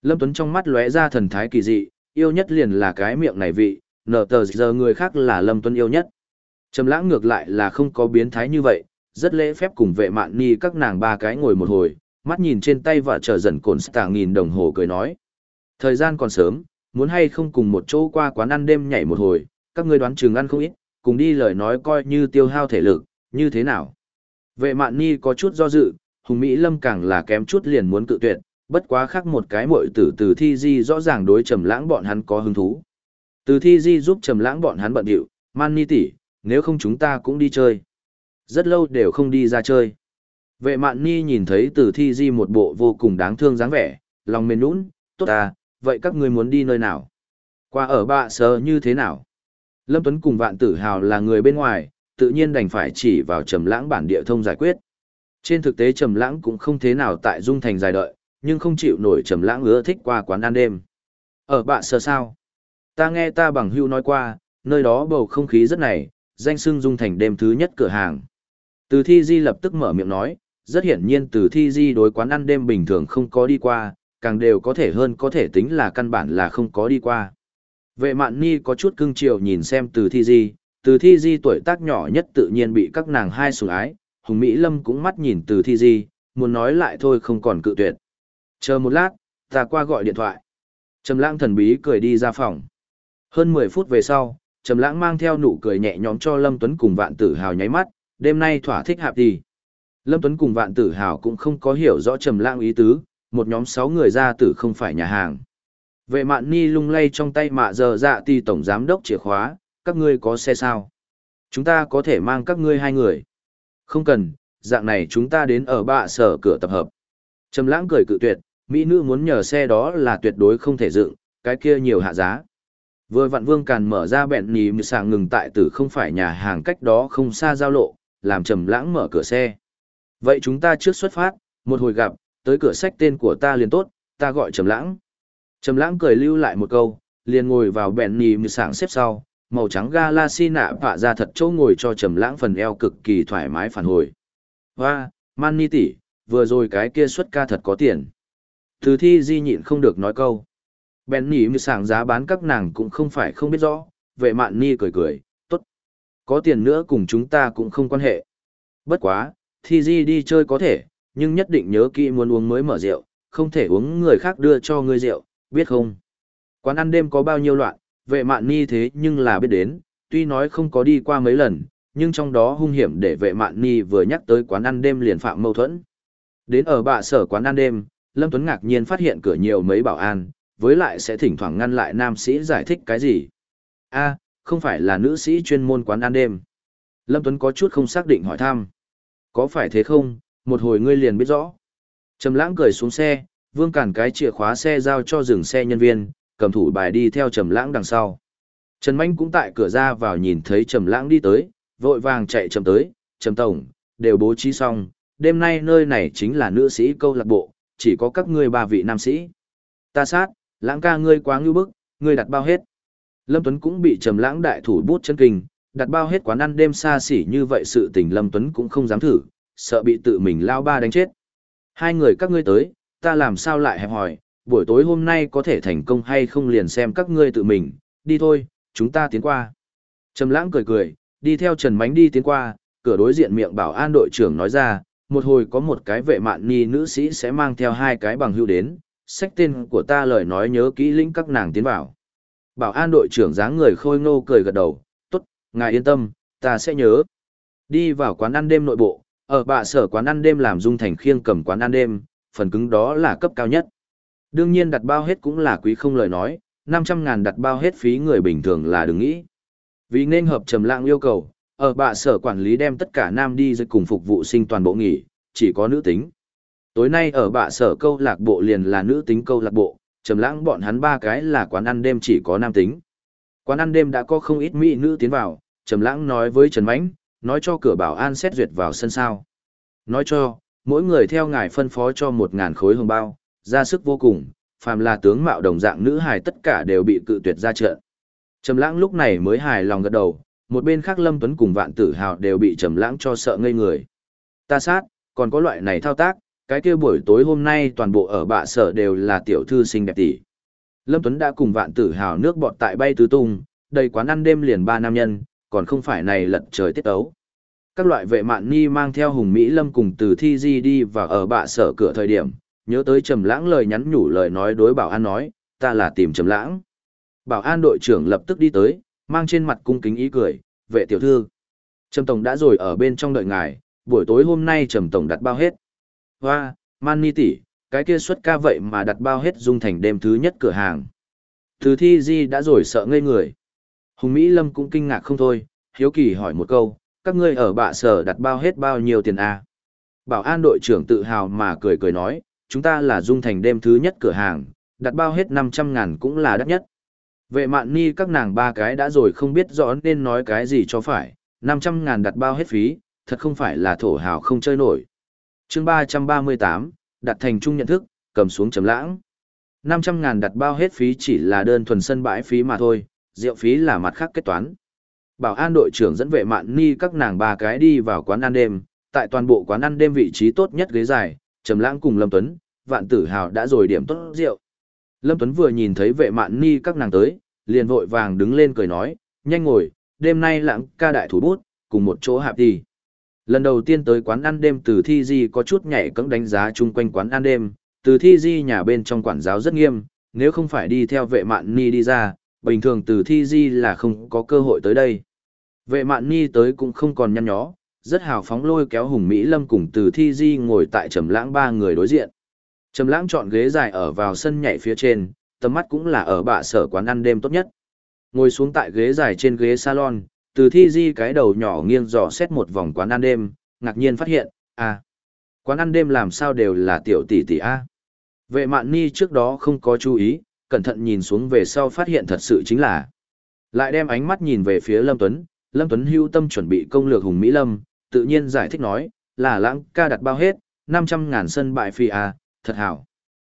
Lâm Tuấn trong mắt lóe ra thần thái kỳ dị, yêu nhất liền là cái miệng này vị, nở tờ giờ người khác là Lâm Tuấn yêu nhất. Trầm lãng ngược lại là không có biến thái như vậy, rất lễ phép cùng vệ mạn ni các nàng ba cái ngồi một hồi, mắt nhìn trên tay và chờ dần cồn stà nghìn đồng hồ cười nói. Thời gian còn sớm, muốn hay không cùng một chỗ qua quán ăn đêm nhảy một hồi, các ngươi đoán chừng ăn không ít, cùng đi lời nói coi như tiêu hao thể lực, như thế nào. Vệ mạn ni có chút do dự, Hùng Mỹ Lâm càng là kém chút liền muốn cự tuyệt, bất quá khác một cái muội tử từ thi di rõ ràng đối trầm lãng bọn hắn có hứng thú. Từ thi di giúp trầm lãng bọn hắn bận điệu, man ni tỷ, nếu không chúng ta cũng đi chơi. Rất lâu đều không đi ra chơi. Vệ mạn ni nhìn thấy Tử thi di một bộ vô cùng đáng thương dáng vẻ, lòng mềm nũng, tốt à, vậy các ngươi muốn đi nơi nào? Qua ở bạ sờ như thế nào? Lâm Tuấn cùng vạn tử hào là người bên ngoài, tự nhiên đành phải chỉ vào trầm lãng bản địa thông giải quyết. Trên thực tế trầm lãng cũng không thế nào tại dung thành dài đợi, nhưng không chịu nổi trầm lãng ưa thích qua quán ăn đêm. Ở bạ sờ sao? Ta nghe ta bằng hưu nói qua, nơi đó bầu không khí rất này, danh sưng dung thành đêm thứ nhất cửa hàng. Từ thi di lập tức mở miệng nói, rất hiển nhiên từ thi di đối quán ăn đêm bình thường không có đi qua, càng đều có thể hơn có thể tính là căn bản là không có đi qua. Vệ mạn ni có chút cưng chiều nhìn xem từ thi di, từ thi di tuổi tác nhỏ nhất tự nhiên bị các nàng hai sủng ái, Hùng Mỹ Lâm cũng mắt nhìn từ thi di, muốn nói lại thôi không còn cự tuyệt. Chờ một lát, ta qua gọi điện thoại. Trầm lãng thần bí cười đi ra phòng. Hơn 10 phút về sau, Trầm lãng mang theo nụ cười nhẹ nhõm cho Lâm Tuấn cùng vạn tử hào nháy mắt, đêm nay thỏa thích hạp đi. Lâm Tuấn cùng vạn tử hào cũng không có hiểu rõ Trầm lãng ý tứ, một nhóm 6 người ra tử không phải nhà hàng. Vệ mạn ni lung lay trong tay mạ giờ dạ ti tổng giám đốc chìa khóa, các ngươi có xe sao? Chúng ta có thể mang các ngươi hai người. Không cần, dạng này chúng ta đến ở bạ sở cửa tập hợp. Trầm lãng cười cự tuyệt, mỹ nữ muốn nhờ xe đó là tuyệt đối không thể dựng, cái kia nhiều hạ giá. Vừa Vạn vương càn mở ra bẹn nì mì sàng ngừng tại tử không phải nhà hàng cách đó không xa giao lộ, làm trầm lãng mở cửa xe. Vậy chúng ta trước xuất phát, một hồi gặp, tới cửa sách tên của ta liền tốt, ta gọi trầm lãng. Trầm lãng cười lưu lại một câu, liền ngồi vào bẹn nhì mì sàng xếp sau, màu trắng galaxy nạ vạ ra thật chỗ ngồi cho trầm lãng phần eo cực kỳ thoải mái phản hồi. Hoa, man ni tỷ, vừa rồi cái kia xuất ca thật có tiền. Từ thi di nhịn không được nói câu. Bèn nhì như sảng giá bán các nàng cũng không phải không biết rõ, vệ mạn ni cười cười, tốt. Có tiền nữa cùng chúng ta cũng không quan hệ. Bất quá, thi di đi chơi có thể, nhưng nhất định nhớ kỹ muốn uống mới mở rượu, không thể uống người khác đưa cho ngươi rượu, biết không? Quán ăn đêm có bao nhiêu loạn, vệ mạn ni thế nhưng là biết đến, tuy nói không có đi qua mấy lần, nhưng trong đó hung hiểm để vệ mạn ni vừa nhắc tới quán ăn đêm liền phạm mâu thuẫn. Đến ở bạ sở quán ăn đêm, Lâm Tuấn ngạc nhiên phát hiện cửa nhiều mấy bảo an, với lại sẽ thỉnh thoảng ngăn lại nam sĩ giải thích cái gì. a không phải là nữ sĩ chuyên môn quán ăn đêm. Lâm Tuấn có chút không xác định hỏi thăm. Có phải thế không, một hồi ngươi liền biết rõ. Trầm lãng cười xuống xe, vương cản cái chìa khóa xe giao cho dừng xe nhân viên, cầm thủ bài đi theo trầm lãng đằng sau. Trần Mạnh cũng tại cửa ra vào nhìn thấy trầm lãng đi tới, vội vàng chạy chậm tới, trầm tổng, đều bố trí xong, đêm nay nơi này chính là nữ sĩ câu lạc bộ, chỉ có các ngươi ba vị nam sĩ. Ta sát, lãng ca ngươi quá ngưu bức, ngươi đặt bao hết. Lâm Tuấn cũng bị trầm lãng đại thủ bút chân kinh, đặt bao hết quán ăn đêm xa xỉ như vậy sự tình Lâm Tuấn cũng không dám thử, sợ bị tự mình lao ba đánh chết. Hai người các ngươi tới, ta làm sao lại hẹp hỏi, buổi tối hôm nay có thể thành công hay không liền xem các ngươi tự mình, đi thôi, chúng ta tiến qua. Trầm lãng cười cười, đi theo Trần Mánh đi tiến qua, cửa đối diện miệng bảo an đội trưởng nói ra, một hồi có một cái vệ mạn ni nữ sĩ sẽ mang theo hai cái bằng hưu đến, sách tên của ta lời nói nhớ kỹ lĩnh các nàng tiến vào. Bảo an đội trưởng dáng người khôi ngô cười gật đầu, ngài yên tâm, ta sẽ nhớ. Đi vào quán ăn đêm nội bộ, ở bạ sở quán ăn đêm làm dung thành khiêng cầm quán ăn đêm, phần cứng đó là cấp cao nhất. Đương nhiên đặt bao hết cũng là quý không lời nói, 500 ngàn đặt bao hết phí người bình thường là đừng nghĩ. Vì nên hợp trầm lạng yêu cầu, ở bạ sở quản lý đem tất cả nam đi dưới cùng phục vụ sinh toàn bộ nghỉ, chỉ có nữ tính. Tối nay ở bạ sở câu lạc bộ liền là nữ tính câu lạc bộ, trầm lãng bọn hắn ba cái là quán ăn đêm chỉ có nam tính. Quán ăn đêm đã có không ít mỹ nữ tiến vào, trầm lãng nói với Trần Mãnh, nói cho cửa bảo an xét duyệt vào sân sao. Nói cho, mỗi người theo ngài phân phó cho một ngàn khối hồng bao, ra sức vô cùng, phàm là tướng mạo đồng dạng nữ hài tất cả đều bị cự tuyệt ra trận. Trầm lãng lúc này mới hài lòng gật đầu, một bên khác Lâm Tuấn cùng Vạn Tử Hào đều bị Trầm lãng cho sợ ngây người. Ta sát, còn có loại này thao tác, cái kia buổi tối hôm nay toàn bộ ở bạ sở đều là tiểu thư xinh đẹp tỷ. Lâm Tuấn đã cùng Vạn Tử Hào nước bọt tại bay tứ tung, đầy quán ăn đêm liền ba nam nhân, còn không phải này lật trời tiết ấu. Các loại vệ mạn ni mang theo Hùng Mỹ Lâm cùng từ thi di đi và ở bạ sở cửa thời điểm, nhớ tới trầm lãng lời nhắn nhủ lời nói đối bảo an nói, ta là tìm trầm lãng. Bảo an đội trưởng lập tức đi tới, mang trên mặt cung kính ý cười, vệ tiểu thư. Trầm tổng đã rồi ở bên trong đợi ngài, buổi tối hôm nay trầm tổng đặt bao hết. Hoa, man ni tỷ, cái kia xuất ca vậy mà đặt bao hết dung thành đêm thứ nhất cửa hàng. Từ thi di đã rồi sợ ngây người. Hùng Mỹ Lâm cũng kinh ngạc không thôi, hiếu kỳ hỏi một câu, các ngươi ở bạ sở đặt bao hết bao nhiêu tiền à? Bảo an đội trưởng tự hào mà cười cười nói, chúng ta là dung thành đêm thứ nhất cửa hàng, đặt bao hết 500 ngàn cũng là đắt nhất. Vệ mạn ni các nàng ba cái đã rồi không biết rõ nên nói cái gì cho phải, 500 ngàn đặt bao hết phí, thật không phải là thổ hào không chơi nổi. chương 338, đặt thành trung nhận thức, cầm xuống chấm lãng. 500 ngàn đặt bao hết phí chỉ là đơn thuần sân bãi phí mà thôi, rượu phí là mặt khác kết toán. Bảo an đội trưởng dẫn vệ mạn ni các nàng ba cái đi vào quán ăn đêm, tại toàn bộ quán ăn đêm vị trí tốt nhất ghế dài, Trầm Lãng cùng Lâm Tuấn, Vạn Tử Hào đã rồi điểm tốt rượu. Lâm Tuấn vừa nhìn thấy vệ mạn ni các nàng tới, liền vội vàng đứng lên cười nói, nhanh ngồi, đêm nay lãng ca đại thủ bút, cùng một chỗ hạp đi. Lần đầu tiên tới quán ăn đêm từ thi di có chút nhảy cẫng đánh giá chung quanh quán ăn đêm, từ thi di nhà bên trong quản giáo rất nghiêm, nếu không phải đi theo vệ mạn ni đi ra, bình thường từ thi di là không có cơ hội tới đây. Vệ mạn ni tới cũng không còn nhăn nhó, rất hào phóng lôi kéo Hùng Mỹ Lâm cùng từ thi di ngồi tại trầm lãng ba người đối diện. Trầm lãng chọn ghế dài ở vào sân nhảy phía trên, tầm mắt cũng là ở bạ sở quán ăn đêm tốt nhất. Ngồi xuống tại ghế dài trên ghế salon, từ thi di cái đầu nhỏ nghiêng dò xét một vòng quán ăn đêm, ngạc nhiên phát hiện, à, quán ăn đêm làm sao đều là tiểu tỷ tỷ a. Vệ mạn ni trước đó không có chú ý, cẩn thận nhìn xuống về sau phát hiện thật sự chính là. Lại đem ánh mắt nhìn về phía Lâm Tuấn, Lâm Tuấn hưu tâm chuẩn bị công lược Hùng Mỹ Lâm, tự nhiên giải thích nói, là lãng ca đặt bao hết, 500 ngàn sân bãi phí à, thật hảo.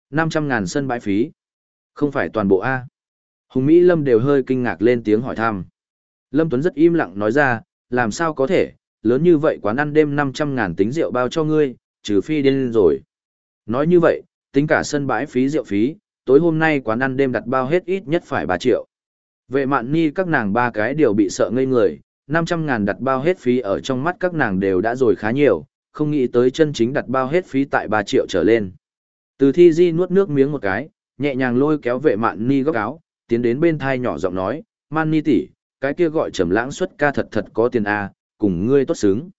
500 ngàn sân bãi phí. Không phải toàn bộ A. Hùng Mỹ Lâm đều hơi kinh ngạc lên tiếng hỏi thăm. Lâm Tuấn rất im lặng nói ra, làm sao có thể, lớn như vậy quán ăn đêm 500 ngàn tính rượu bao cho ngươi, trừ phi điên rồi. Nói như vậy, tính cả sân bãi phí rượu phí, tối hôm nay quán ăn đêm đặt bao hết ít nhất phải 3 triệu. Vệ mạn ni các nàng ba cái đều bị sợ ngây người, 500 ngàn đặt bao hết phí ở trong mắt các nàng đều đã rồi khá nhiều, không nghĩ tới chân chính đặt bao hết phí tại 3 triệu trở lên. Từ thi di nuốt nước miếng một cái, nhẹ nhàng lôi kéo vệ mạn ni góc áo, tiến đến bên thai nhỏ giọng nói, man ni tỷ, cái kia gọi trầm lãng xuất ca thật thật có tiền a, cùng ngươi tốt xứng.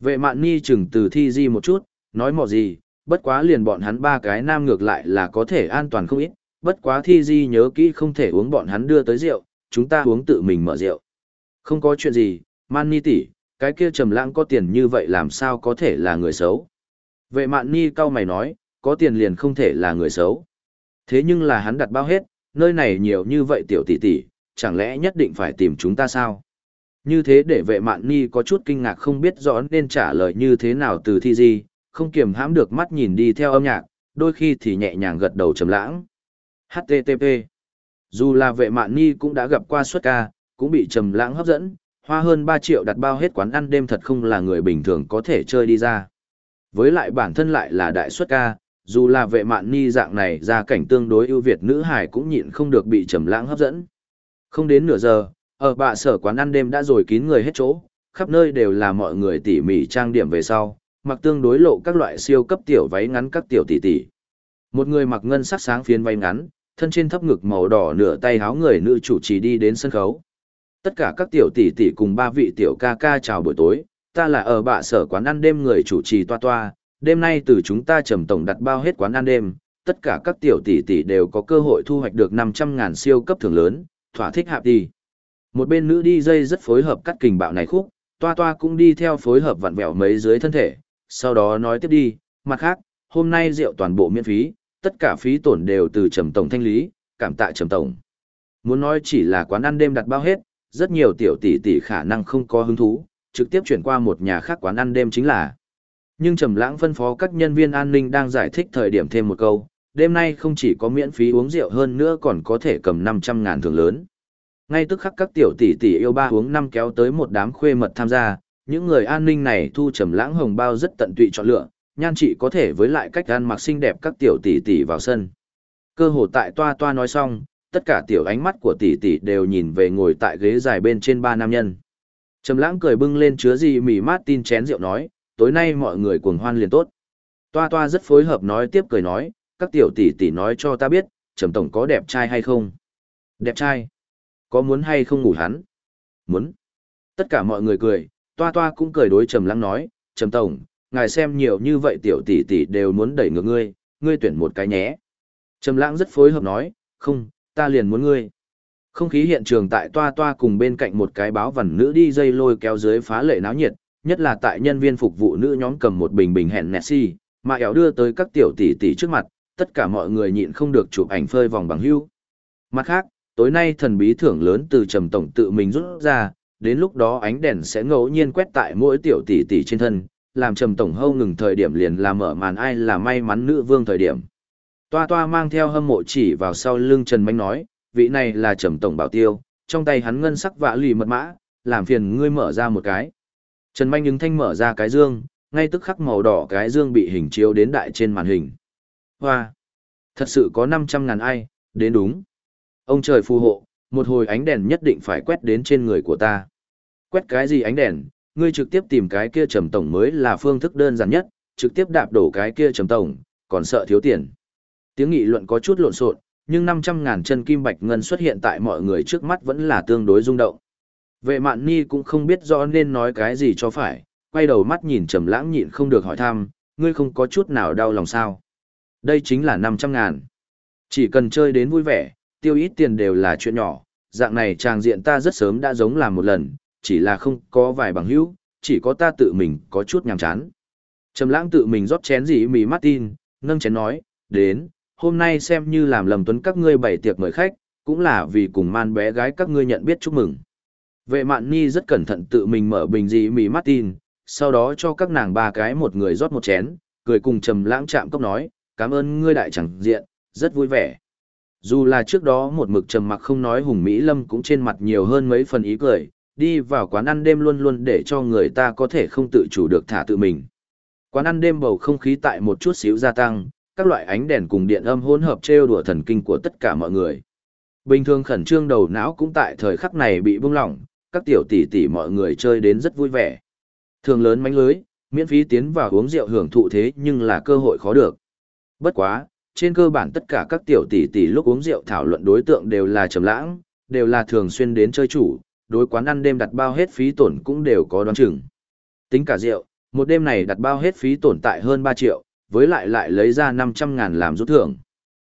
Vệ mạn ni chừng từ thi di một chút, nói mò gì, bất quá liền bọn hắn ba cái nam ngược lại là có thể an toàn không ít, bất quá thi di nhớ kỹ không thể uống bọn hắn đưa tới rượu, chúng ta uống tự mình mở rượu. Không có chuyện gì, man ni tỷ, cái kia trầm lãng có tiền như vậy làm sao có thể là người xấu. Vệ mạn ni cao mày nói, có tiền liền không thể là người xấu. Thế nhưng là hắn đặt bao hết, nơi này nhiều như vậy tiểu tỷ tỷ, chẳng lẽ nhất định phải tìm chúng ta sao? Như thế để vệ mạn ni có chút kinh ngạc không biết rõ nên trả lời như thế nào từ thi di, không kiềm hãm được mắt nhìn đi theo âm nhạc, đôi khi thì nhẹ nhàng gật đầu trầm lãng. HTTP Dù là vệ mạn ni cũng đã gặp qua suất ca, cũng bị trầm lãng hấp dẫn, hoa hơn 3 triệu đặt bao hết quán ăn đêm thật không là người bình thường có thể chơi đi ra. Với lại bản thân lại là đại suất ca, dù là vệ mạn ni dạng này ra cảnh tương đối ưu việt nữ hải cũng nhịn không được bị trầm lãng hấp dẫn. Không đến nửa giờ, ở bạ sở quán ăn đêm đã rồi kín người hết chỗ, khắp nơi đều là mọi người tỉ mỉ trang điểm về sau, mặc tương đối lộ các loại siêu cấp tiểu váy ngắn các tiểu tỷ tỷ. Một người mặc ngân sắc sáng phiến váy ngắn, thân trên thấp ngực màu đỏ nửa tay háo người nữ chủ trì đi đến sân khấu. Tất cả các tiểu tỷ tỷ cùng ba vị tiểu ca ca chào buổi tối, ta là ở bạ sở quán ăn đêm người chủ trì toa toa, đêm nay từ chúng ta trầm tổng đặt bao hết quán ăn đêm, tất cả các tiểu tỷ tỷ đều có cơ hội thu hoạch được 500 ngàn siêu cấp thưởng lớn, thỏa thích hạp đi. Một bên nữ đi dây rất phối hợp cắt kình bạo này khúc, toa toa cũng đi theo phối hợp vặn vẹo mấy dưới thân thể, sau đó nói tiếp đi, mặt khác, hôm nay rượu toàn bộ miễn phí, tất cả phí tổn đều từ trầm tổng thanh lý, cảm tạ trầm tổng. Muốn nói chỉ là quán ăn đêm đặt bao hết, rất nhiều tiểu tỷ tỷ khả năng không có hứng thú, trực tiếp chuyển qua một nhà khác quán ăn đêm chính là. Nhưng Trầm Lãng phân phó các nhân viên an ninh đang giải thích thời điểm thêm một câu, đêm nay không chỉ có miễn phí uống rượu hơn nữa còn có thể cầm 500 ngàn thưởng lớn. Ngay tức khắc các tiểu tỷ tỷ yêu ba uống năm kéo tới một đám khuê mật tham gia, những người an ninh này thu Trầm Lãng hồng bao rất tận tụy chọn lựa, nhan trị có thể với lại cách ăn mặc xinh đẹp các tiểu tỷ tỷ vào sân. Cơ hồ tại toa toa nói xong, tất cả tiểu ánh mắt của tỷ tỷ đều nhìn về ngồi tại ghế dài bên trên ba nam nhân. Trầm Lãng cười bưng lên chứa gì mì mát tin chén rượu nói, tối nay mọi người cuồng hoan liền tốt. Toa toa rất phối hợp nói tiếp cười nói, các tiểu tỷ tỷ nói cho ta biết, Trầm Tổng có đẹp trai hay không? Đẹp trai? Có muốn hay không ngủ hắn? Muốn. Tất cả mọi người cười, toa toa cũng cười đối Trầm Lăng nói, Trầm Tổng, ngài xem nhiều như vậy tiểu tỷ tỷ đều muốn đẩy ngược ngươi, ngươi tuyển một cái nhé. Trầm Lãng rất phối hợp nói, không, ta liền muốn ngươi. Không khí hiện trường tại toa toa cùng bên cạnh một cái báo vằn nữ đi dây lôi kéo dưới phá lệ náo nhiệt, nhất là tại nhân viên phục vụ nữ nhóm cầm một bình bình hẹn Nessie, mà éo đưa tới các tiểu tỷ tỷ trước mặt, tất cả mọi người nhịn không được chụp ảnh phơi vòng bằng hưu. Mặt khác, tối nay thần bí thưởng lớn từ trầm tổng tự mình rút ra, đến lúc đó ánh đèn sẽ ngẫu nhiên quét tại mỗi tiểu tỷ tỷ trên thân, làm trầm tổng hâu ngừng thời điểm liền làm mở màn ai là may mắn nữ vương thời điểm. Toa toa mang theo hâm mộ chỉ vào sau lưng Trần Mánh nói, vị này là trầm tổng bảo tiêu, trong tay hắn ngân sắc vạ lì mật mã, làm phiền ngươi mở ra một cái. Trần Manh ứng thanh mở ra cái dương, ngay tức khắc màu đỏ cái dương bị hình chiếu đến đại trên màn hình. Hoa! Thật sự có 500 ngàn ai, đến đúng. Ông trời phù hộ, một hồi ánh đèn nhất định phải quét đến trên người của ta. Quét cái gì ánh đèn, ngươi trực tiếp tìm cái kia trầm tổng mới là phương thức đơn giản nhất, trực tiếp đạp đổ cái kia trầm tổng, còn sợ thiếu tiền. Tiếng nghị luận có chút lộn xộn, nhưng 500 ngàn chân kim bạch ngân xuất hiện tại mọi người trước mắt vẫn là tương đối rung động. Vệ mạn ni cũng không biết rõ nên nói cái gì cho phải, quay đầu mắt nhìn trầm lãng nhịn không được hỏi thăm, ngươi không có chút nào đau lòng sao. Đây chính là 500 ngàn. Chỉ cần chơi đến vui vẻ, tiêu ít tiền đều là chuyện nhỏ, dạng này chàng diện ta rất sớm đã giống làm một lần, chỉ là không có vài bằng hữu, chỉ có ta tự mình có chút nhàm chán. Trầm lãng tự mình rót chén gì mì Martin, nâng chén nói, đến, hôm nay xem như làm lầm tuấn các ngươi bày tiệc mời khách, cũng là vì cùng man bé gái các ngươi nhận biết chúc mừng. Vệ mạn ni rất cẩn thận tự mình mở bình gì mì Martin, sau đó cho các nàng ba cái một người rót một chén, cười cùng trầm lãng chạm cốc nói, cảm ơn ngươi đại chẳng diện, rất vui vẻ. Dù là trước đó một mực trầm mặc không nói Hùng Mỹ Lâm cũng trên mặt nhiều hơn mấy phần ý cười, đi vào quán ăn đêm luôn luôn để cho người ta có thể không tự chủ được thả tự mình. Quán ăn đêm bầu không khí tại một chút xíu gia tăng, các loại ánh đèn cùng điện âm hỗn hợp trêu đùa thần kinh của tất cả mọi người. Bình thường khẩn trương đầu não cũng tại thời khắc này bị bung lỏng, các tiểu tỷ tỷ mọi người chơi đến rất vui vẻ. Thường lớn mánh lưới, miễn phí tiến vào uống rượu hưởng thụ thế nhưng là cơ hội khó được. Bất quá, trên cơ bản tất cả các tiểu tỷ tỷ lúc uống rượu thảo luận đối tượng đều là trầm lãng, đều là thường xuyên đến chơi chủ, đối quán ăn đêm đặt bao hết phí tổn cũng đều có đoán chừng. Tính cả rượu, một đêm này đặt bao hết phí tổn tại hơn 3 triệu, với lại lại lấy ra 500 ngàn làm rút thưởng.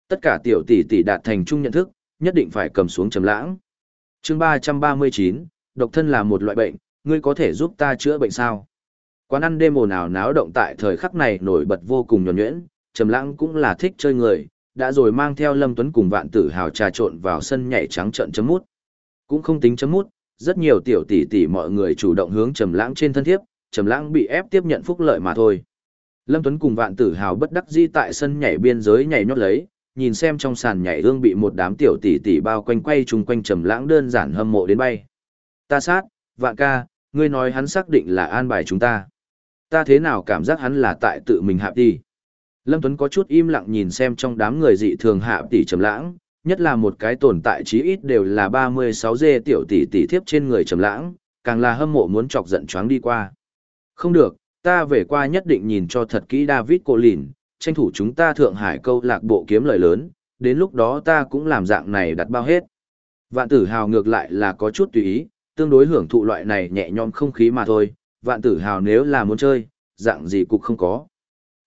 Tất cả tiểu tỷ tỷ đạt thành chung nhận thức, nhất định phải cầm xuống trầm lãng. Chương 339, độc thân là một loại bệnh, ngươi có thể giúp ta chữa bệnh sao? Quán ăn đêm ồn ào náo động tại thời khắc này nổi bật vô cùng nhuần nhuyễn, Trầm Lãng cũng là thích chơi người, đã rồi mang theo Lâm Tuấn cùng Vạn Tử Hào trà trộn vào sân nhảy trắng trợn chấm mút. Cũng không tính chấm mút, rất nhiều tiểu tỷ tỷ mọi người chủ động hướng Trầm Lãng trên thân thiếp, Trầm Lãng bị ép tiếp nhận phúc lợi mà thôi. Lâm Tuấn cùng Vạn Tử Hào bất đắc dĩ tại sân nhảy biên giới nhảy nhót lấy, nhìn xem trong sàn nhảy ương bị một đám tiểu tỷ tỷ bao quanh quay chung quanh Trầm Lãng đơn giản hâm mộ đến bay. Ta sát, Vạn ca, ngươi nói hắn xác định là an bài chúng ta. Ta thế nào cảm giác hắn là tại tự mình hạ đi. Lâm Tuấn có chút im lặng nhìn xem trong đám người dị thường hạ tỷ trầm lãng, nhất là một cái tồn tại chí ít đều là 36 dê tiểu tỷ tỷ thiếp trên người trầm lãng, càng là hâm mộ muốn chọc giận choáng đi qua. Không được, ta về qua nhất định nhìn cho thật kỹ David Cô Lìn, tranh thủ chúng ta Thượng Hải câu lạc bộ kiếm lời lớn, đến lúc đó ta cũng làm dạng này đặt bao hết. Vạn tử hào ngược lại là có chút tùy ý, tương đối hưởng thụ loại này nhẹ nhõm không khí mà thôi, vạn tử hào nếu là muốn chơi, dạng gì cục không có.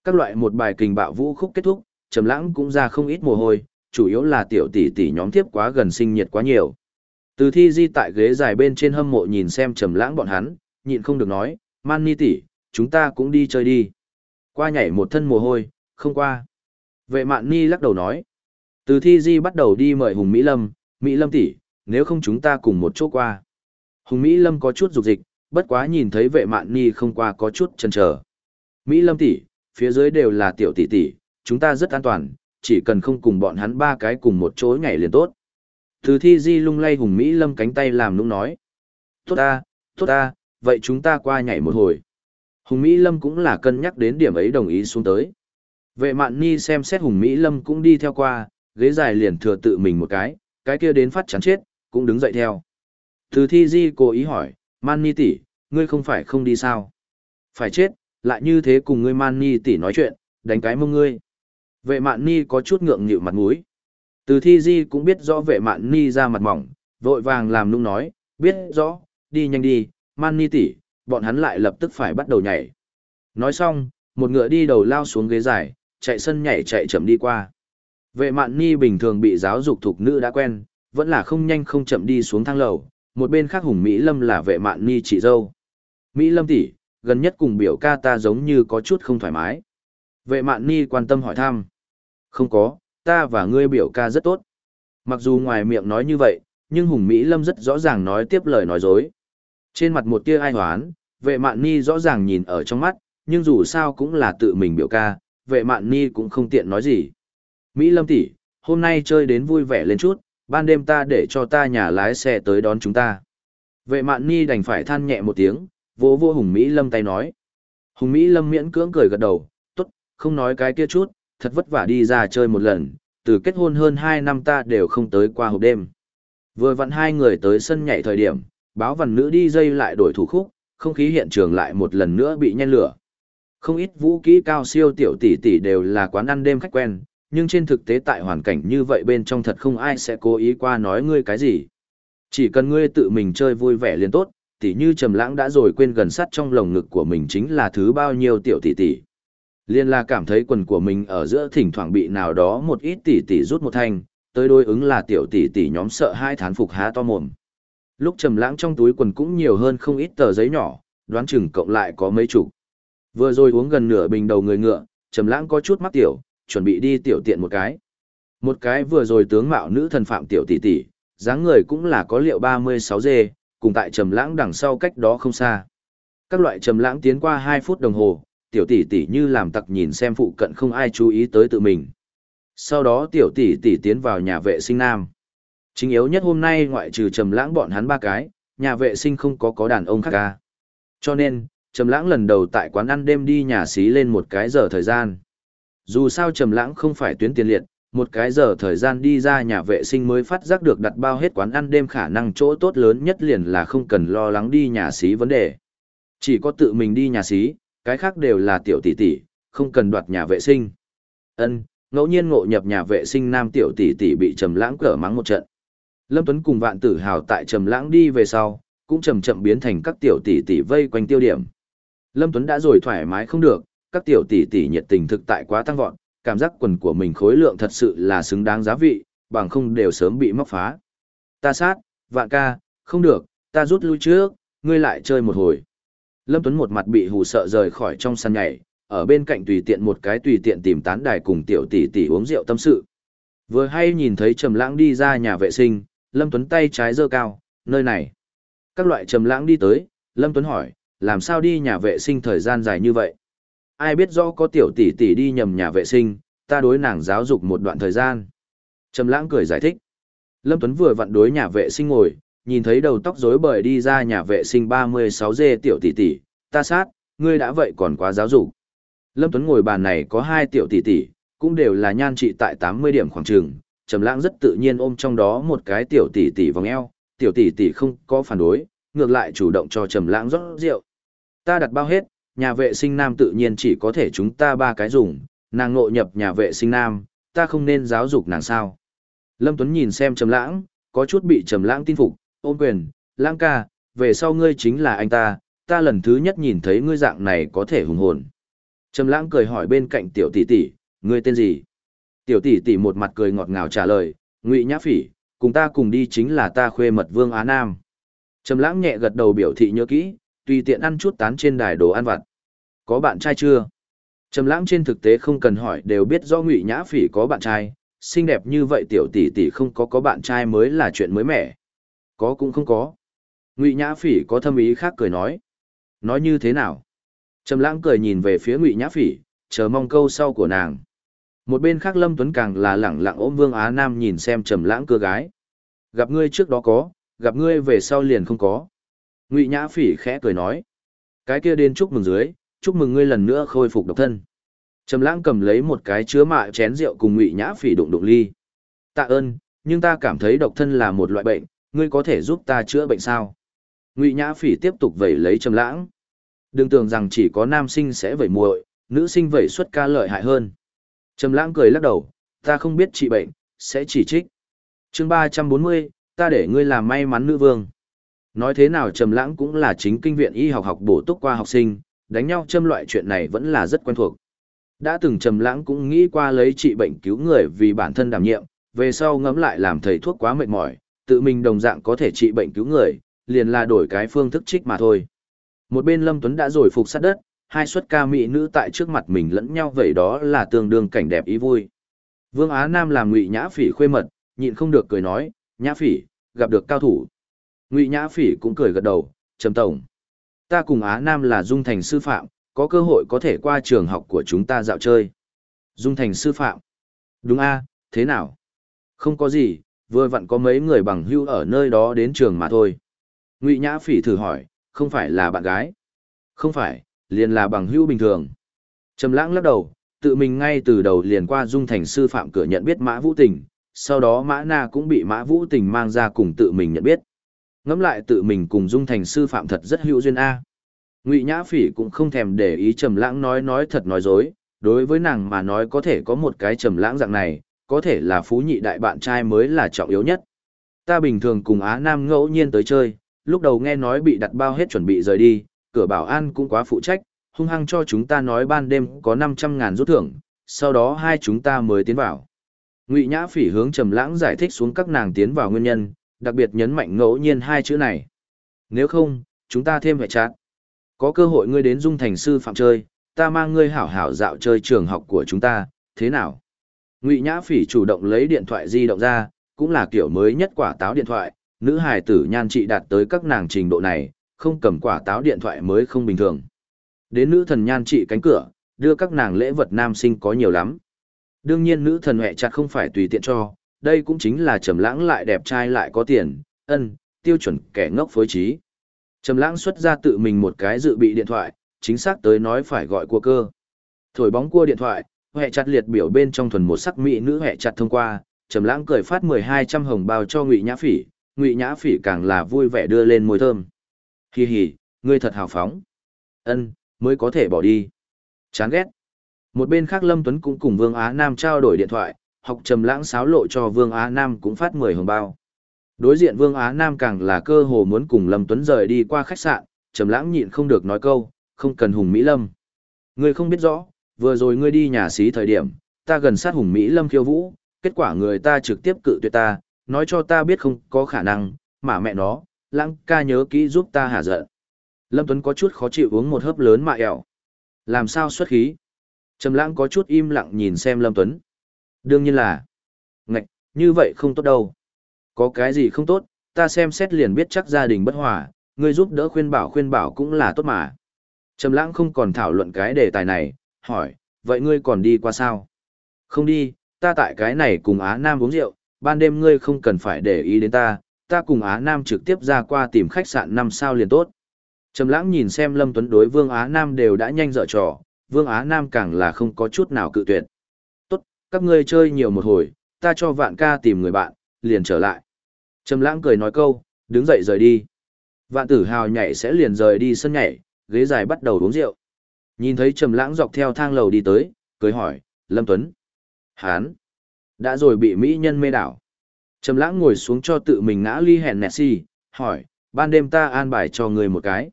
Các loại một bài kình bạo vũ khúc kết thúc, Trầm Lãng cũng ra không ít mồ hôi, chủ yếu là tiểu tỷ tỷ nhóm tiếp quá gần sinh nhiệt quá nhiều. Từ thi di tại ghế dài bên trên hâm mộ nhìn xem Trầm Lãng bọn hắn, nhịn không được nói, "Man Ni tỷ, chúng ta cũng đi chơi đi." Qua nhảy một thân mồ hôi, "Không qua." Vệ Mạn Ni lắc đầu nói. Từ thi di bắt đầu đi mời Hùng Mỹ Lâm, "Mỹ Lâm tỷ, nếu không chúng ta cùng một chỗ qua." Hùng Mỹ Lâm có chút dục dịch, bất quá nhìn thấy vệ mạn ni không qua có chút chần chờ. Mỹ Lâm tỷ, phía dưới đều là tiểu tỷ tỷ, chúng ta rất an toàn, chỉ cần không cùng bọn hắn ba cái cùng một chỗ nhảy liền tốt. Từ thi di lung lay Hùng Mỹ Lâm cánh tay làm nũng nói. Tốt ta, tốt ta, vậy chúng ta qua nhảy một hồi. Hùng Mỹ Lâm cũng là cân nhắc đến điểm ấy đồng ý xuống tới. Vệ mạn ni xem xét Hùng Mỹ Lâm cũng đi theo qua, ghế dài liền thừa tự mình một cái, cái kia đến phát chán chết, cũng đứng dậy theo. Từ thi di cố ý hỏi, Man Ni tỷ, ngươi không phải không đi sao? Phải chết, lại như thế cùng ngươi Man Ni tỷ nói chuyện, đánh cái mông ngươi. Vệ mạn Ni có chút ngượng nghịu mặt mũi. Từ thi di cũng biết rõ vệ mạn Ni ra mặt mỏng, vội vàng làm nung nói, biết rõ, đi nhanh đi, Man Ni tỷ, bọn hắn lại lập tức phải bắt đầu nhảy. Nói xong, một ngựa đi đầu lao xuống ghế dài, chạy sân nhảy chạy chậm đi qua. Vệ mạn Ni bình thường bị giáo dục thuộc nữ đã quen, vẫn là không nhanh không chậm đi xuống thang lầu, một bên khác Hùng Mỹ Lâm là vệ mạn ni chị dâu. Mỹ Lâm tỷ, gần nhất cùng biểu ca ta giống như có chút không thoải mái. Vệ mạn ni quan tâm hỏi thăm. Không có, ta và ngươi biểu ca rất tốt. Mặc dù ngoài miệng nói như vậy, nhưng Hùng Mỹ Lâm rất rõ ràng nói tiếp lời nói dối. Trên mặt một tia ai hoán, vệ mạn ni rõ ràng nhìn ở trong mắt, nhưng dù sao cũng là tự mình biểu ca, vệ mạn ni cũng không tiện nói gì. Mỹ Lâm tỷ, hôm nay chơi đến vui vẻ lên chút, ban đêm ta để cho ta nhà lái xe tới đón chúng ta. Vệ mạn ni đành phải than nhẹ một tiếng, vỗ vô Hùng Mỹ Lâm tay nói. Hùng Mỹ Lâm miễn cưỡng cười gật đầu, tốt, không nói cái kia chút, thật vất vả đi ra chơi một lần, từ kết hôn hơn 2 năm ta đều không tới qua hộp đêm. Vừa vặn hai người tới sân nhảy thời điểm, báo văn nữ đi dây lại đổi thủ khúc, không khí hiện trường lại một lần nữa bị nhen lửa. Không ít vũ kỹ cao siêu tiểu tỷ tỷ đều là quán ăn đêm khách quen, nhưng trên thực tế tại hoàn cảnh như vậy bên trong thật không ai sẽ cố ý qua nói ngươi cái gì. Chỉ cần ngươi tự mình chơi vui vẻ liền tốt, tỉ như trầm lãng đã rồi quên gần sát trong lồng ngực của mình chính là thứ bao nhiêu tiểu tỷ tỷ. Liên là cảm thấy quần của mình ở giữa thỉnh thoảng bị nào đó một ít tỷ tỷ rút một thanh, tới đối ứng là tiểu tỷ tỷ nhóm sợ hai thán phục há to mồm. Lúc trầm lãng trong túi quần cũng nhiều hơn không ít tờ giấy nhỏ, đoán chừng cộng lại có mấy chục. Vừa rồi uống gần nửa bình đầu người ngựa, trầm lãng có chút mắc tiểu, chuẩn bị đi tiểu tiện một cái. Một cái vừa rồi tướng mạo nữ thần phạm tiểu tỷ tỷ, dáng người cũng là có liệu 36 dê, cùng tại trầm lãng đằng sau cách đó không xa. Các loại trầm lãng tiến qua 2 phút đồng hồ, tiểu tỷ tỷ như làm tặc nhìn xem phụ cận không ai chú ý tới tự mình. Sau đó tiểu tỷ tỷ tiến vào nhà vệ sinh nam. Chính yếu nhất hôm nay ngoại trừ trầm lãng bọn hắn ba cái, nhà vệ sinh không có có đàn ông khác ca. Cho nên, trầm lãng lần đầu tại quán ăn đêm đi nhà xí lên một cái giờ thời gian. Dù sao trầm lãng không phải tuyến tiền liệt, một cái giờ thời gian đi ra nhà vệ sinh mới phát giác được đặt bao hết quán ăn đêm khả năng chỗ tốt lớn nhất liền là không cần lo lắng đi nhà xí vấn đề. Chỉ có tự mình đi nhà xí, cái khác đều là tiểu tỷ tỷ, không cần đoạt nhà vệ sinh. Ân, ngẫu nhiên ngộ nhập nhà vệ sinh nam tiểu tỷ tỷ bị trầm lãng cỡ mắng một trận. Lâm Tuấn cùng vạn tử hào tại trầm lãng đi về sau, cũng chậm chậm biến thành các tiểu tỷ tỷ vây quanh tiêu điểm. Lâm Tuấn đã rồi thoải mái không được, các tiểu tỷ tỷ nhiệt tình thực tại quá tăng vọt, cảm giác quần của mình khối lượng thật sự là xứng đáng giá vị, bằng không đều sớm bị móc phá. Ta sát, vạn ca, không được, ta rút lui trước, ngươi lại chơi một hồi. Lâm Tuấn một mặt bị hù sợ rời khỏi trong sân nhảy, ở bên cạnh tùy tiện một cái tùy tiện tìm tán đài cùng tiểu tỷ tỷ uống rượu tâm sự. Vừa hay nhìn thấy Trầm Lãng đi ra nhà vệ sinh, Lâm Tuấn tay trái giơ cao, nơi này. Các loại Trầm Lãng đi tới, Lâm Tuấn hỏi, làm sao đi nhà vệ sinh thời gian dài như vậy? Ai biết rõ có tiểu tỷ tỷ đi nhầm nhà vệ sinh, ta đối nàng giáo dục một đoạn thời gian. Trầm Lãng cười giải thích. Lâm Tuấn vừa vặn đối nhà vệ sinh ngồi, nhìn thấy đầu tóc rối bời đi ra nhà vệ sinh 36G tiểu tỷ tỷ, ta sát, ngươi đã vậy còn quá giáo dục. Lâm Tuấn ngồi bàn này có hai tiểu tỷ tỷ, cũng đều là nhan trị tại 80 điểm khoảng trường, Trầm Lãng rất tự nhiên ôm trong đó một cái tiểu tỷ tỷ vòng eo, tiểu tỷ tỷ không có phản đối, ngược lại chủ động cho Trầm Lãng rót rượu. Ta đặt bao hết, nhà vệ sinh nam tự nhiên chỉ có thể chúng ta ba cái dùng, nàng ngộ nhập nhà vệ sinh nam, ta không nên giáo dục nàng sao? Lâm Tuấn nhìn xem Trầm Lãng, có chút bị Trầm Lãng tin phục, ôn quyền, lãng ca, về sau ngươi chính là anh ta, ta lần thứ nhất nhìn thấy ngươi dạng này có thể hùng hồn. Trầm lãng cười hỏi bên cạnh tiểu tỷ tỷ, ngươi tên gì? Tiểu tỷ tỷ một mặt cười ngọt ngào trả lời, Ngụy Nhã Phỉ, cùng ta cùng đi chính là ta khuê mật Vương Á Nam. Trầm lãng nhẹ gật đầu biểu thị nhớ kỹ, tùy tiện ăn chút tán trên đài đồ ăn vặt. Có bạn trai chưa? Trầm lãng trên thực tế không cần hỏi đều biết rõ Ngụy Nhã Phỉ có bạn trai, xinh đẹp như vậy tiểu tỷ tỷ không có có bạn trai mới là chuyện mới mẻ. Có cũng không có. Ngụy Nhã Phỉ có thâm ý khác cười nói. Nói như thế nào? Trầm lãng cười nhìn về phía Ngụy Nhã Phỉ, chờ mong câu sau của nàng. Một bên khác Lâm Tuấn càng là lẳng lặng ôm Vương Á Nam nhìn xem Trầm lãng cưa gái. Gặp ngươi trước đó có, gặp ngươi về sau liền không có. Ngụy Nhã Phỉ khẽ cười nói. Cái kia đến chúc mừng dưới, chúc mừng ngươi lần nữa khôi phục độc thân. Trầm lãng cầm lấy một cái chứa mạ chén rượu cùng Ngụy Nhã Phỉ đụng đụng ly. Tạ ơn, nhưng ta cảm thấy độc thân là một loại bệnh, ngươi có thể giúp ta chữa bệnh sao? Ngụy Nhã Phỉ tiếp tục vẩy lấy Trầm Lãng. Đừng tưởng rằng chỉ có nam sinh sẽ vẩy muội, nữ sinh vẩy xuất ca lợi hại hơn. Trầm Lãng cười lắc đầu, ta không biết trị bệnh, sẽ chỉ trích. Chương ba trăm bốn mươi, ta để ngươi làm may mắn nữ vương. Nói thế nào Trầm Lãng cũng là chính kinh viện y học học bổ túc qua học sinh, đánh nhau châm loại chuyện này vẫn là rất quen thuộc. Đã từng Trầm Lãng cũng nghĩ qua lấy trị bệnh cứu người vì bản thân đảm nhiệm, về sau ngẫm lại làm thầy thuốc quá mệt mỏi, tự mình đồng dạng có thể trị bệnh cứu người, liền là đổi cái phương thức trích mà thôi. Một bên Lâm Tuấn đã rồi phục sát đất, hai suất ca mỹ nữ tại trước mặt mình lẫn nhau vậy đó là tương đương cảnh đẹp ý vui. Vương Á Nam làm Ngụy Nhã Phỉ khuê mật, nhịn không được cười nói, "Nhã Phỉ, gặp được cao thủ." Ngụy Nhã Phỉ cũng cười gật đầu, "Trầm tổng, ta cùng Á Nam là dung thành sư phạm, có cơ hội có thể qua trường học của chúng ta dạo chơi." Dung thành sư phạm? Đúng a, thế nào? Không có gì, vừa vặn có mấy người bằng hữu ở nơi đó đến trường mà thôi. Ngụy Nhã Phỉ thử hỏi, không phải là bạn gái? Không phải, liền là bằng hữu bình thường. Trầm Lãng lắc đầu, tự mình ngay từ đầu liền qua Dung Thành sư phạm cửa nhận biết Mã Vũ Tình, sau đó Mã Na cũng bị Mã Vũ Tình mang ra cùng tự mình nhận biết. Ngẫm lại tự mình cùng Dung Thành sư phạm thật rất hữu duyên a. Ngụy Nhã Phỉ cũng không thèm để ý Trầm Lãng nói nói thật nói dối, đối với nàng mà nói có thể có một cái Trầm Lãng dạng này, có thể là phú nhị đại bạn trai mới là trọng yếu nhất. Ta bình thường cùng Á Nam ngẫu nhiên tới chơi, lúc đầu nghe nói bị đặt bao hết chuẩn bị rời đi, cửa bảo an cũng quá phụ trách, hung hăng cho chúng ta nói ban đêm có 500 ngàn rút thưởng, sau đó hai chúng ta mới tiến vào. Ngụy Nhã Phỉ hướng Trầm Lãng giải thích xuống các nàng tiến vào nguyên nhân, đặc biệt nhấn mạnh ngẫu nhiên hai chữ này. Nếu không, chúng ta thêm hệ chát. Có cơ hội ngươi đến Dung Thành sư phạm chơi, ta mang ngươi hảo hảo dạo chơi trường học của chúng ta, thế nào? Ngụy Nhã Phỉ chủ động lấy điện thoại di động ra, cũng là kiểu mới nhất quả táo điện thoại, nữ hài tử nhan trị đạt tới các nàng trình độ này, không cầm quả táo điện thoại mới không bình thường. Đến nữ thần nhan trị cánh cửa, đưa các nàng lễ vật nam sinh có nhiều lắm. Đương nhiên nữ thần hệ chặt không phải tùy tiện cho, đây cũng chính là trầm lãng lại đẹp trai lại có tiền, ân, tiêu chuẩn kẻ ngốc phối trí. Trầm lãng xuất ra tự mình một cái dự bị điện thoại, chính xác tới nói phải gọi cua cơ. Thổi bóng cua điện thoại, hệ chặt liệt biểu bên trong thuần một sắc mỹ nữ hệ chặt thông qua, trầm lãng cười phát mười hai trăm hồng bao cho Ngụy Nhã Phỉ, Ngụy Nhã Phỉ càng là vui vẻ đưa lên môi thơm. Hi hi, ngươi thật hào phóng. Ân, mới có thể bỏ đi. Chán ghét. Một bên khác Lâm Tuấn cũng cùng Vương Á Nam trao đổi điện thoại, học trầm lãng sáo lộ cho Vương Á Nam cũng phát mười hồng bao. Đối diện Vương Á Nam càng là cơ hồ muốn cùng Lâm Tuấn rời đi qua khách sạn, trầm lãng nhịn không được nói câu, không cần Hùng Mỹ Lâm. Ngươi không biết rõ, vừa rồi ngươi đi nhà xí thời điểm, ta gần sát Hùng Mỹ Lâm khiêu vũ, kết quả người ta trực tiếp cự tuyệt ta, nói cho ta biết không có khả năng, mà mẹ nó, lãng ca nhớ kỹ giúp ta hả giận. Lâm Tuấn có chút khó chịu uống một hớp lớn mạ ẻo. Làm sao xuất khí? Trầm lãng có chút im lặng nhìn xem Lâm Tuấn. Đương nhiên là. Ngạch, như vậy không tốt đâu. Có cái gì không tốt, ta xem xét liền biết chắc gia đình bất hòa, ngươi giúp đỡ khuyên bảo khuyên bảo cũng là tốt mà. Trầm lãng không còn thảo luận cái đề tài này, hỏi, vậy ngươi còn đi qua sao? Không đi, ta tại cái này cùng Á Nam uống rượu, ban đêm ngươi không cần phải để ý đến ta, ta cùng Á Nam trực tiếp ra qua tìm khách sạn năm sao liền tốt. Trầm lãng nhìn xem Lâm Tuấn đối Vương Á Nam đều đã nhanh dở trò, Vương Á Nam càng là không có chút nào cự tuyệt. Các ngươi chơi nhiều một hồi, ta cho vạn ca tìm người bạn, liền trở lại. Trầm lãng cười nói câu, đứng dậy rời đi. Vạn tử hào nhảy sẽ liền rời đi sân nhảy, ghế dài bắt đầu uống rượu. Nhìn thấy Trầm lãng dọc theo thang lầu đi tới, cười hỏi, Lâm Tuấn. Hán, đã rồi bị mỹ nhân mê đảo. Trầm lãng ngồi xuống cho tự mình ngã ly hèn nẹt xì, hỏi, ban đêm ta an bài cho người một cái.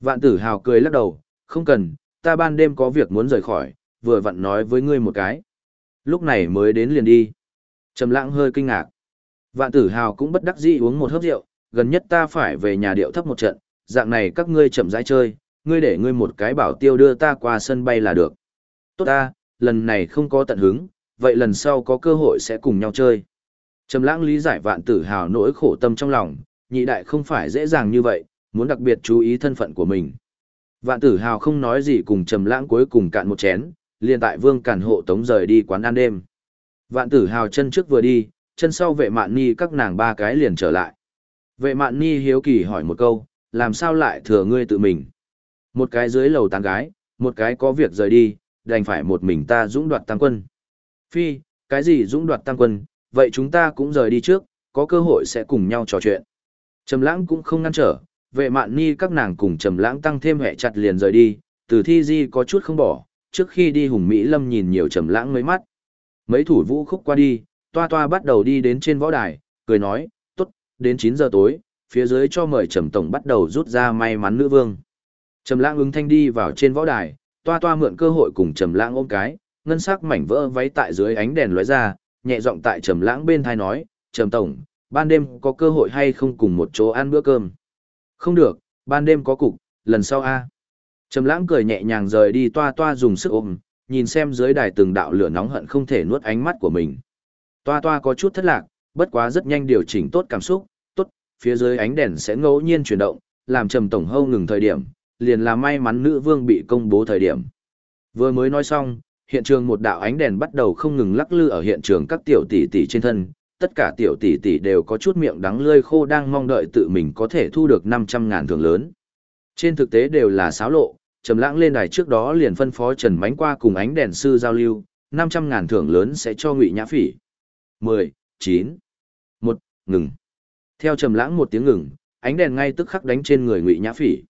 Vạn tử hào cười lắc đầu, không cần, ta ban đêm có việc muốn rời khỏi, vừa vặn nói với ngươi một cái. Lúc này mới đến liền đi. Trầm lãng hơi kinh ngạc. Vạn tử hào cũng bất đắc dĩ uống một hớp rượu, gần nhất ta phải về nhà điệu thấp một trận, dạng này các ngươi chậm rãi chơi, ngươi để ngươi một cái bảo tiêu đưa ta qua sân bay là được. Tốt ta, lần này không có tận hứng, vậy lần sau có cơ hội sẽ cùng nhau chơi. Trầm lãng lý giải vạn tử hào nỗi khổ tâm trong lòng, nhị đại không phải dễ dàng như vậy, muốn đặc biệt chú ý thân phận của mình. Vạn tử hào không nói gì cùng trầm lãng cuối cùng cạn một chén, liền tại vương cản hộ tống rời đi quán ăn đêm. Vạn tử hào chân trước vừa đi, chân sau vệ mạn ni các nàng ba cái liền trở lại. Vệ mạn ni hiếu kỳ hỏi một câu, làm sao lại thừa ngươi tự mình? Một cái dưới lầu tán gái, một cái có việc rời đi, đành phải một mình ta dũng đoạt tăng quân. Phi, cái gì dũng đoạt tăng quân, vậy chúng ta cũng rời đi trước, có cơ hội sẽ cùng nhau trò chuyện. Trầm lãng cũng không ngăn trở, vệ mạn ni các nàng cùng trầm lãng tăng thêm hệ chặt liền rời đi, từ thi di có chút không bỏ, trước khi đi hùng Mỹ Lâm nhìn nhiều trầm lãng mấy mắt. Mấy thủ vũ khúc qua đi, toa toa bắt đầu đi đến trên võ đài, cười nói, tốt, đến 9 giờ tối, phía dưới cho mời trầm tổng bắt đầu rút ra may mắn nữ vương. Trầm lãng ứng thanh đi vào trên võ đài, toa toa mượn cơ hội cùng trầm lãng ôm cái, ngân sắc mảnh vỡ váy tại dưới ánh đèn lóe ra, nhẹ giọng tại Trầm Lãng bên tai nói, "Trầm tổng, ban đêm có cơ hội hay không cùng một chỗ ăn bữa cơm?" "Không được, ban đêm có cục, lần sau a." Trầm Lãng cười nhẹ nhàng rời đi toa toa dùng sức ôm, nhìn xem dưới đài từng đạo lửa nóng hận không thể nuốt ánh mắt của mình. Toa toa có chút thất lạc, bất quá rất nhanh điều chỉnh tốt cảm xúc, tốt, phía dưới ánh đèn sẽ ngẫu nhiên chuyển động, làm trầm tổng hâu ngừng thời điểm, liền là may mắn nữ vương bị công bố thời điểm. Vừa mới nói xong, hiện trường một đạo ánh đèn bắt đầu không ngừng lắc lư ở hiện trường các tiểu tỷ tỷ trên thân, tất cả tiểu tỷ tỷ đều có chút miệng đắng lươi khô đang mong đợi tự mình có thể thu được 500 ngàn thưởng lớn. Trên thực tế đều là xáo lộ, Trầm Lãng lên đài trước đó liền phân phó Trần Mánh qua cùng ánh đèn sư giao lưu, 500 ngàn thưởng lớn sẽ cho Ngụy Nhã Phỉ. 10, 9, 1, ngừng. Theo Trầm Lãng một tiếng ngừng, ánh đèn ngay tức khắc đánh trên người Ngụy Nhã Phỉ.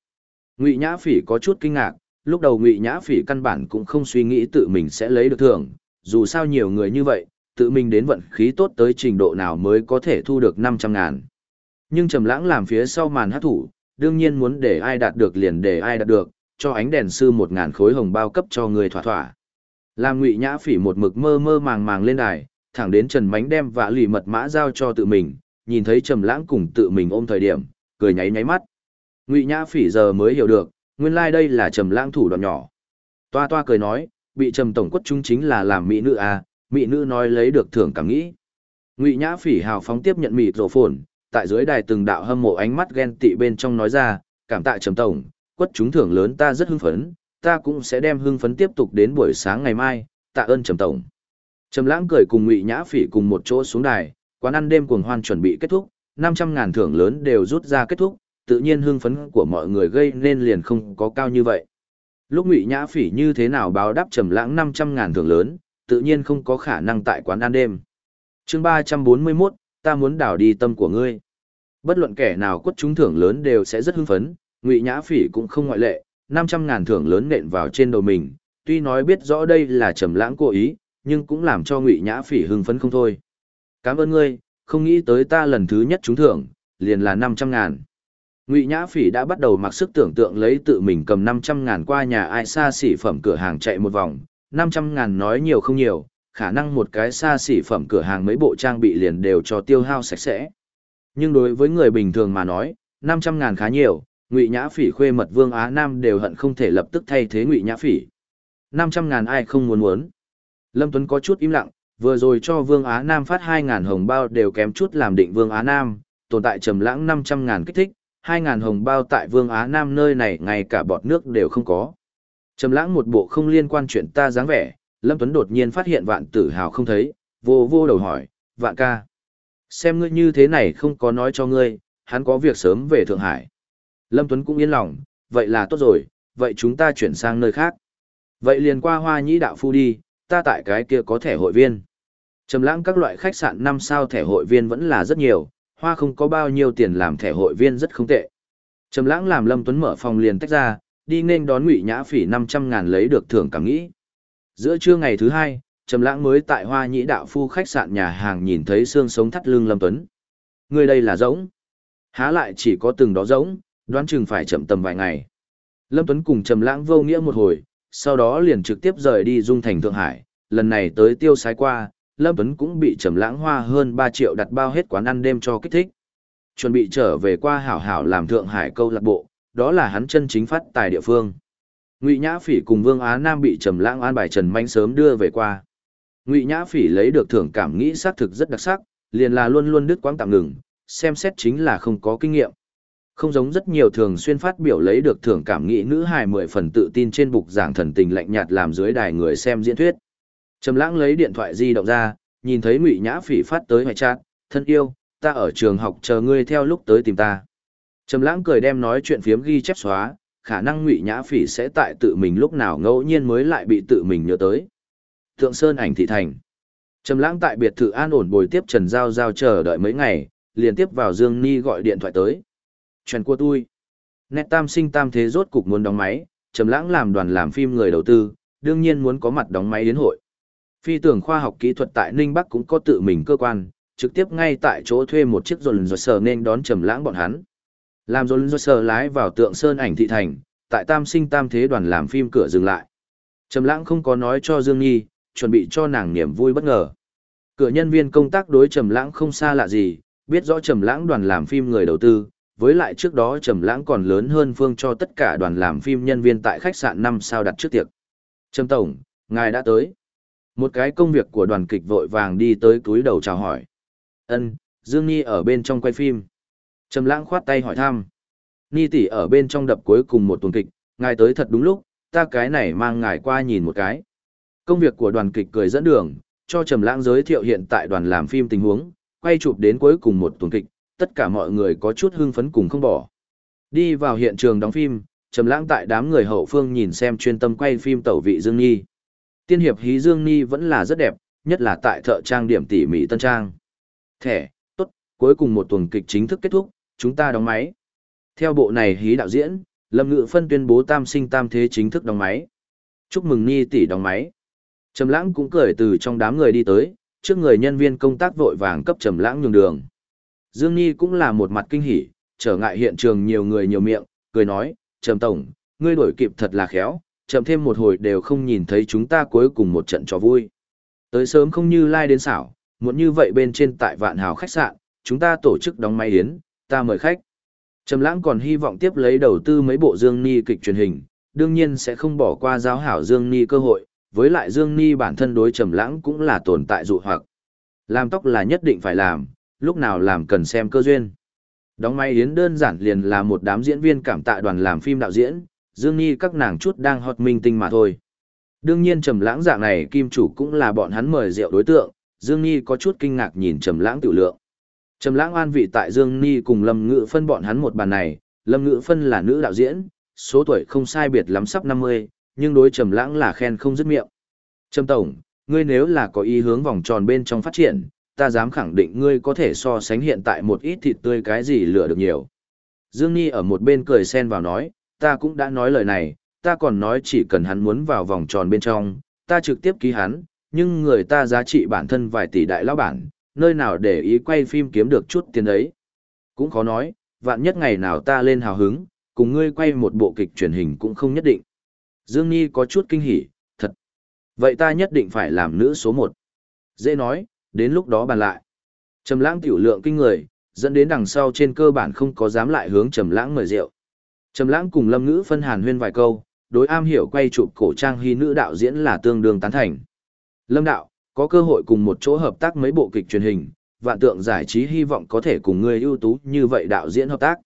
Ngụy Nhã Phỉ có chút kinh ngạc, lúc đầu Ngụy Nhã Phỉ căn bản cũng không suy nghĩ tự mình sẽ lấy được thưởng, dù sao nhiều người như vậy, tự mình đến vận khí tốt tới trình độ nào mới có thể thu được 500 ngàn. Nhưng Trầm Lãng làm phía sau màn hát thủ, đương nhiên muốn để ai đạt được liền để ai đạt được, cho ánh đèn sư một ngàn khối hồng bao cấp cho người thỏa thỏa. Làm Ngụy Nhã Phỉ một mực mơ mơ màng màng lên đài, thẳng đến Trần Mánh đem vạ lì mật mã giao cho tự mình, nhìn thấy Trầm Lãng cùng tự mình ôm thời điểm, cười nháy nháy mắt. Ngụy Nhã Phỉ giờ mới hiểu được, nguyên lai like đây là Trầm Lãng thủ đoạn nhỏ. Toa toa cười nói, bị Trầm tổng quất chúng chính là làm mỹ nữ à, mỹ nữ nói lấy được thưởng cảm nghĩ. Ngụy Nhã Phỉ hào phóng tiếp nhận mịt rồ phồn, tại dưới đài từng đạo hâm mộ ánh mắt ghen tị bên trong nói ra, cảm tạ Trầm tổng, quất chúng thưởng lớn ta rất hưng phấn, ta cũng sẽ đem hưng phấn tiếp tục đến buổi sáng ngày mai, tạ ơn Trầm tổng. Trầm Lãng cười cùng Ngụy Nhã Phỉ cùng một chỗ xuống đài, quán ăn đêm cuồng hoan chuẩn bị kết thúc, 500 ngàn thưởng lớn đều rút ra kết thúc, tự nhiên hưng phấn của mọi người gây nên liền không có cao như vậy. Lúc Ngụy Nhã Phỉ như thế nào báo đáp Trầm Lãng 500 ngàn thưởng lớn, tự nhiên không có khả năng tại quán ăn đêm. Chương 341, ta muốn đảo đi tâm của ngươi. Bất luận kẻ nào quất trúng thưởng lớn đều sẽ rất hưng phấn, Ngụy Nhã Phỉ cũng không ngoại lệ, 500 ngàn thưởng lớn nện vào trên đầu mình, tuy nói biết rõ đây là Trầm Lãng cố ý, nhưng cũng làm cho Ngụy Nhã Phỉ hưng phấn không thôi. Cảm ơn ngươi, không nghĩ tới ta lần thứ nhất trúng thưởng, liền là 500 ngàn. Ngụy Nhã Phỉ đã bắt đầu mặc sức tưởng tượng lấy tự mình cầm 500 ngàn qua nhà ai xa xỉ phẩm cửa hàng chạy một vòng, 500 ngàn nói nhiều không nhiều, khả năng một cái xa xỉ phẩm cửa hàng mấy bộ trang bị liền đều cho tiêu hao sạch sẽ. Nhưng đối với người bình thường mà nói, 500 ngàn khá nhiều, Ngụy Nhã Phỉ khuê mật Vương Á Nam đều hận không thể lập tức thay thế Ngụy Nhã Phỉ. 500 ngàn ai không muốn muốn. Lâm Tuấn có chút im lặng, vừa rồi cho Vương Á Nam phát 2 ngàn hồng bao đều kém chút làm định Vương Á Nam, tồn tại trầm lãng 500 ngàn kích thích, 2 ngàn hồng bao tại Vương Á Nam nơi này ngay cả bọt nước đều không có. Trầm lãng một bộ không liên quan chuyện ta dáng vẻ, Lâm Tuấn đột nhiên phát hiện vạn tử hào không thấy, vô vô đầu hỏi, vạn ca. Xem ngươi như thế này không có nói cho ngươi, hắn có việc sớm về Thượng Hải. Lâm Tuấn cũng yên lòng, vậy là tốt rồi, vậy chúng ta chuyển sang nơi khác. Vậy liền qua hoa nhĩ đạo phu đi, ta tại cái kia có thẻ hội viên. Trầm lãng các loại khách sạn 5 sao thẻ hội viên vẫn là rất nhiều, hoa không có bao nhiêu tiền làm thẻ hội viên rất không tệ. Trầm lãng làm Lâm Tuấn mở phòng liền tách ra, đi nên đón Ngụy Nhã Phỉ 500 ngàn lấy được thưởng cảm nghĩ. Giữa trưa ngày thứ hai, Trầm lãng mới tại Hoa Nhĩ đạo phu khách sạn nhà hàng nhìn thấy xương sống thắt lưng Lâm Tuấn. Người đây là rỗng. Há lại chỉ có từng đó rỗng, đoán chừng phải chậm tầm vài ngày. Lâm Tuấn cùng Trầm lãng vô nghĩa một hồi, sau đó liền trực tiếp rời đi Dung Thành Thượng Hải, lần này tới tiêu sái qua, Lâm Tuấn cũng bị trầm lãng hoa hơn 3 triệu đặt bao hết quán ăn đêm cho kích thích. Chuẩn bị trở về qua hảo hảo làm Thượng Hải câu lạc bộ, đó là hắn chân chính phát tài địa phương. Ngụy Nhã Phỉ cùng Vương Á Nam bị trầm lãng an bài Trần Manh sớm đưa về qua. Ngụy Nhã Phỉ lấy được thưởng cảm nghĩ xác thực rất đặc sắc, liền là luôn luôn đứt quãng tạm ngừng, xem xét chính là không có kinh nghiệm. Không giống rất nhiều thường xuyên phát biểu lấy được thưởng cảm nghĩ nữ hài mười phần tự tin trên bục giảng thần tình lạnh nhạt làm dưới đài người xem diễn thuyết. Trầm lãng lấy điện thoại di động ra, nhìn thấy Ngụy Nhã Phỉ phát tới ngoại trát thân yêu, ta ở trường học chờ ngươi theo lúc tới tìm ta. Trầm lãng cười đem nói chuyện phiếm ghi chép xóa, khả năng Ngụy Nhã Phỉ sẽ tại tự mình lúc nào ngẫu nhiên mới lại bị tự mình nhớ tới. Thượng Sơn ảnh thị thành. Trầm lãng tại biệt thự an ổn bồi tiếp Trần Giao Giao chờ đợi mấy ngày, liền tiếp vào Dương Ni gọi điện thoại tới. Trần Cua tui. Nét tam sinh tam thế rốt cục muốn đóng máy, Trầm lãng làm đoàn làm phim người đầu tư, đương nhiên muốn có mặt đóng máy đến hội. Phi tưởng khoa học kỹ thuật tại Ninh Bắc cũng có tự mình cơ quan, trực tiếp ngay tại chỗ thuê một chiếc dồn dồn sờ nên đón trầm lãng bọn hắn. Làm dồn dồn sờ lái vào tượng sơn ảnh thị thành, tại tam sinh tam thế đoàn làm phim cửa dừng lại. Trầm lãng không có nói cho Dương Nhi, chuẩn bị cho nàng niềm vui bất ngờ. Cửa nhân viên công tác đối Trầm Lãng không xa lạ gì, biết rõ Trầm Lãng đoàn làm phim người đầu tư, với lại trước đó Trầm Lãng còn lớn hơn Phương cho tất cả đoàn làm phim nhân viên tại khách sạn năm sao đặt trước tiệc. Trầm tổng, ngài đã tới. Một cái công việc của đoàn kịch vội vàng đi tới túi đầu chào hỏi. Ân, Dương Nhi ở bên trong quay phim. Trầm Lãng khoát tay hỏi thăm. Ni tỷ ở bên trong đập cuối cùng một tuần kịch, ngài tới thật đúng lúc, ta cái này mang ngài qua nhìn một cái. Công việc của đoàn kịch cười dẫn đường, cho Trầm Lãng giới thiệu hiện tại đoàn làm phim tình huống, quay chụp đến cuối cùng một tuần kịch, tất cả mọi người có chút hưng phấn cùng không bỏ. Đi vào hiện trường đóng phim, Trầm Lãng tại đám người hậu phương nhìn xem chuyên tâm quay phim tẩu vị Dương Nhi. Tiên hiệp hí Dương Nhi vẫn là rất đẹp, nhất là tại thợ trang điểm tỉ mỉ tân trang. Thẻ, tốt, cuối cùng một tuần kịch chính thức kết thúc, chúng ta đóng máy. Theo bộ này hí đạo diễn, Lâm Ngự Phân tuyên bố tam sinh tam thế chính thức đóng máy. Chúc mừng Nhi tỷ đóng máy. Trầm Lãng cũng cười từ trong đám người đi tới, trước người nhân viên công tác vội vàng cấp Trầm Lãng nhường đường. Dương Nhi cũng là một mặt kinh hỉ, trở ngại hiện trường nhiều người nhiều miệng, cười nói, Trầm Tổng, ngươi đổi kịp thật là khéo, chậm thêm một hồi đều không nhìn thấy chúng ta cuối cùng một trận trò vui. Tới sớm không như lai đến xảo, muốn như vậy bên trên tại vạn hào khách sạn, chúng ta tổ chức đóng máy yến, ta mời khách. Trầm lãng còn hy vọng tiếp lấy đầu tư mấy bộ Dương Ni kịch truyền hình, đương nhiên sẽ không bỏ qua giáo hảo Dương Ni cơ hội, với lại Dương Ni bản thân đối Trầm lãng cũng là tồn tại dụ hoặc. Làm tóc là nhất định phải làm, lúc nào làm cần xem cơ duyên. Đóng máy yến đơn giản liền là một đám diễn viên cảm tạ đoàn làm phim đạo diễn, Dương ni các nàng chút đang hot minh tinh mà thôi. Đương nhiên Trầm Lãng dạng này kim chủ cũng là bọn hắn mời rượu đối tượng, Dương ni có chút kinh ngạc nhìn Trầm Lãng tiểu lượng. Trầm Lãng an vị tại Dương Nhi cùng Lâm Ngự phân bọn hắn một bàn này, Lâm Ngự phân là nữ đạo diễn, số tuổi không sai biệt lắm sắp 50, nhưng đối Trầm Lãng là khen không dứt miệng. Trầm tổng, ngươi nếu là có ý hướng vòng tròn bên trong phát triển, ta dám khẳng định ngươi có thể so sánh hiện tại một ít thịt tươi cái gì lựa được nhiều. Dương Nhi ở một bên cười xen vào nói, ta cũng đã nói lời này, ta còn nói chỉ cần hắn muốn vào vòng tròn bên trong, ta trực tiếp ký hắn, nhưng người ta giá trị bản thân vài tỷ đại lão bản, nơi nào để ý quay phim kiếm được chút tiền đấy. Cũng khó nói, vạn nhất ngày nào ta lên hào hứng, cùng ngươi quay một bộ kịch truyền hình cũng không nhất định. Dương Nhi có chút kinh hỉ, thật. Vậy ta nhất định phải làm nữ số một. Dễ nói, đến lúc đó bàn lại. Trầm lãng tiểu lượng kinh người, dẫn đến đằng sau trên cơ bản không có dám lại hướng trầm lãng mời rượu. Trầm lãng cùng lâm ngữ phân hàn huyên vài câu, đối am hiểu quay chụp cổ trang hy nữ đạo diễn là tương đương tán thành. Lâm đạo, có cơ hội cùng một chỗ hợp tác mấy bộ kịch truyền hình, vạn tượng giải trí hy vọng có thể cùng người ưu tú như vậy đạo diễn hợp tác.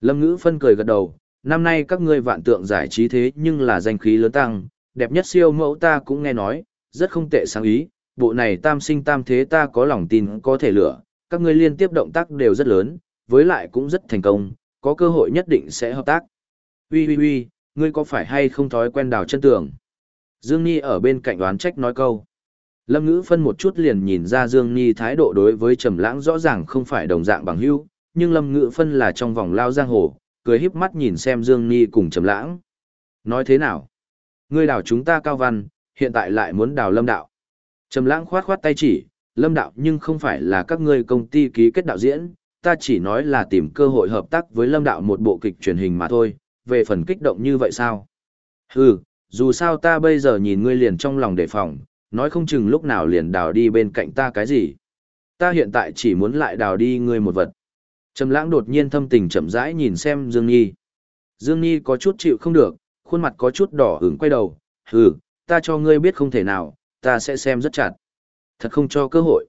Lâm ngữ phân cười gật đầu, năm nay các ngươi vạn tượng giải trí thế nhưng là danh khí lớn tăng, đẹp nhất siêu mẫu ta cũng nghe nói, rất không tệ sáng ý, bộ này tam sinh tam thế ta có lòng tin có thể lửa, các ngươi liên tiếp động tác đều rất lớn, với lại cũng rất thành công, có cơ hội nhất định sẽ hợp tác. Ui ui ui, ngươi có phải hay không thói quen đào chân tường? Dương Nhi ở bên cạnh đoán trách nói câu. Lâm Ngữ phân một chút liền nhìn ra Dương Nhi thái độ đối với Trầm Lãng rõ ràng không phải đồng dạng bằng hữu, nhưng Lâm Ngữ phân là trong vòng lao giang hồ, cười híp mắt nhìn xem Dương Nhi cùng Trầm Lãng. Nói thế nào? Ngươi đào chúng ta cao văn, hiện tại lại muốn đào Lâm đạo. Trầm Lãng khoát khoát tay chỉ, Lâm đạo nhưng không phải là các ngươi công ty ký kết đạo diễn, ta chỉ nói là tìm cơ hội hợp tác với Lâm đạo một bộ kịch truyền hình mà thôi, về phần kích động như vậy sao? Hừ, dù sao ta bây giờ nhìn ngươi liền trong lòng đề phòng, nói không chừng lúc nào liền đào đi bên cạnh ta cái gì. Ta hiện tại chỉ muốn lại đào đi ngươi một vật. Trầm lãng đột nhiên thâm tình chậm rãi nhìn xem Dương Nhi. Dương Nhi có chút chịu không được, khuôn mặt có chút đỏ ửng quay đầu, hừ, ta cho ngươi biết không thể nào, ta sẽ xem rất chặt. Thật không cho cơ hội.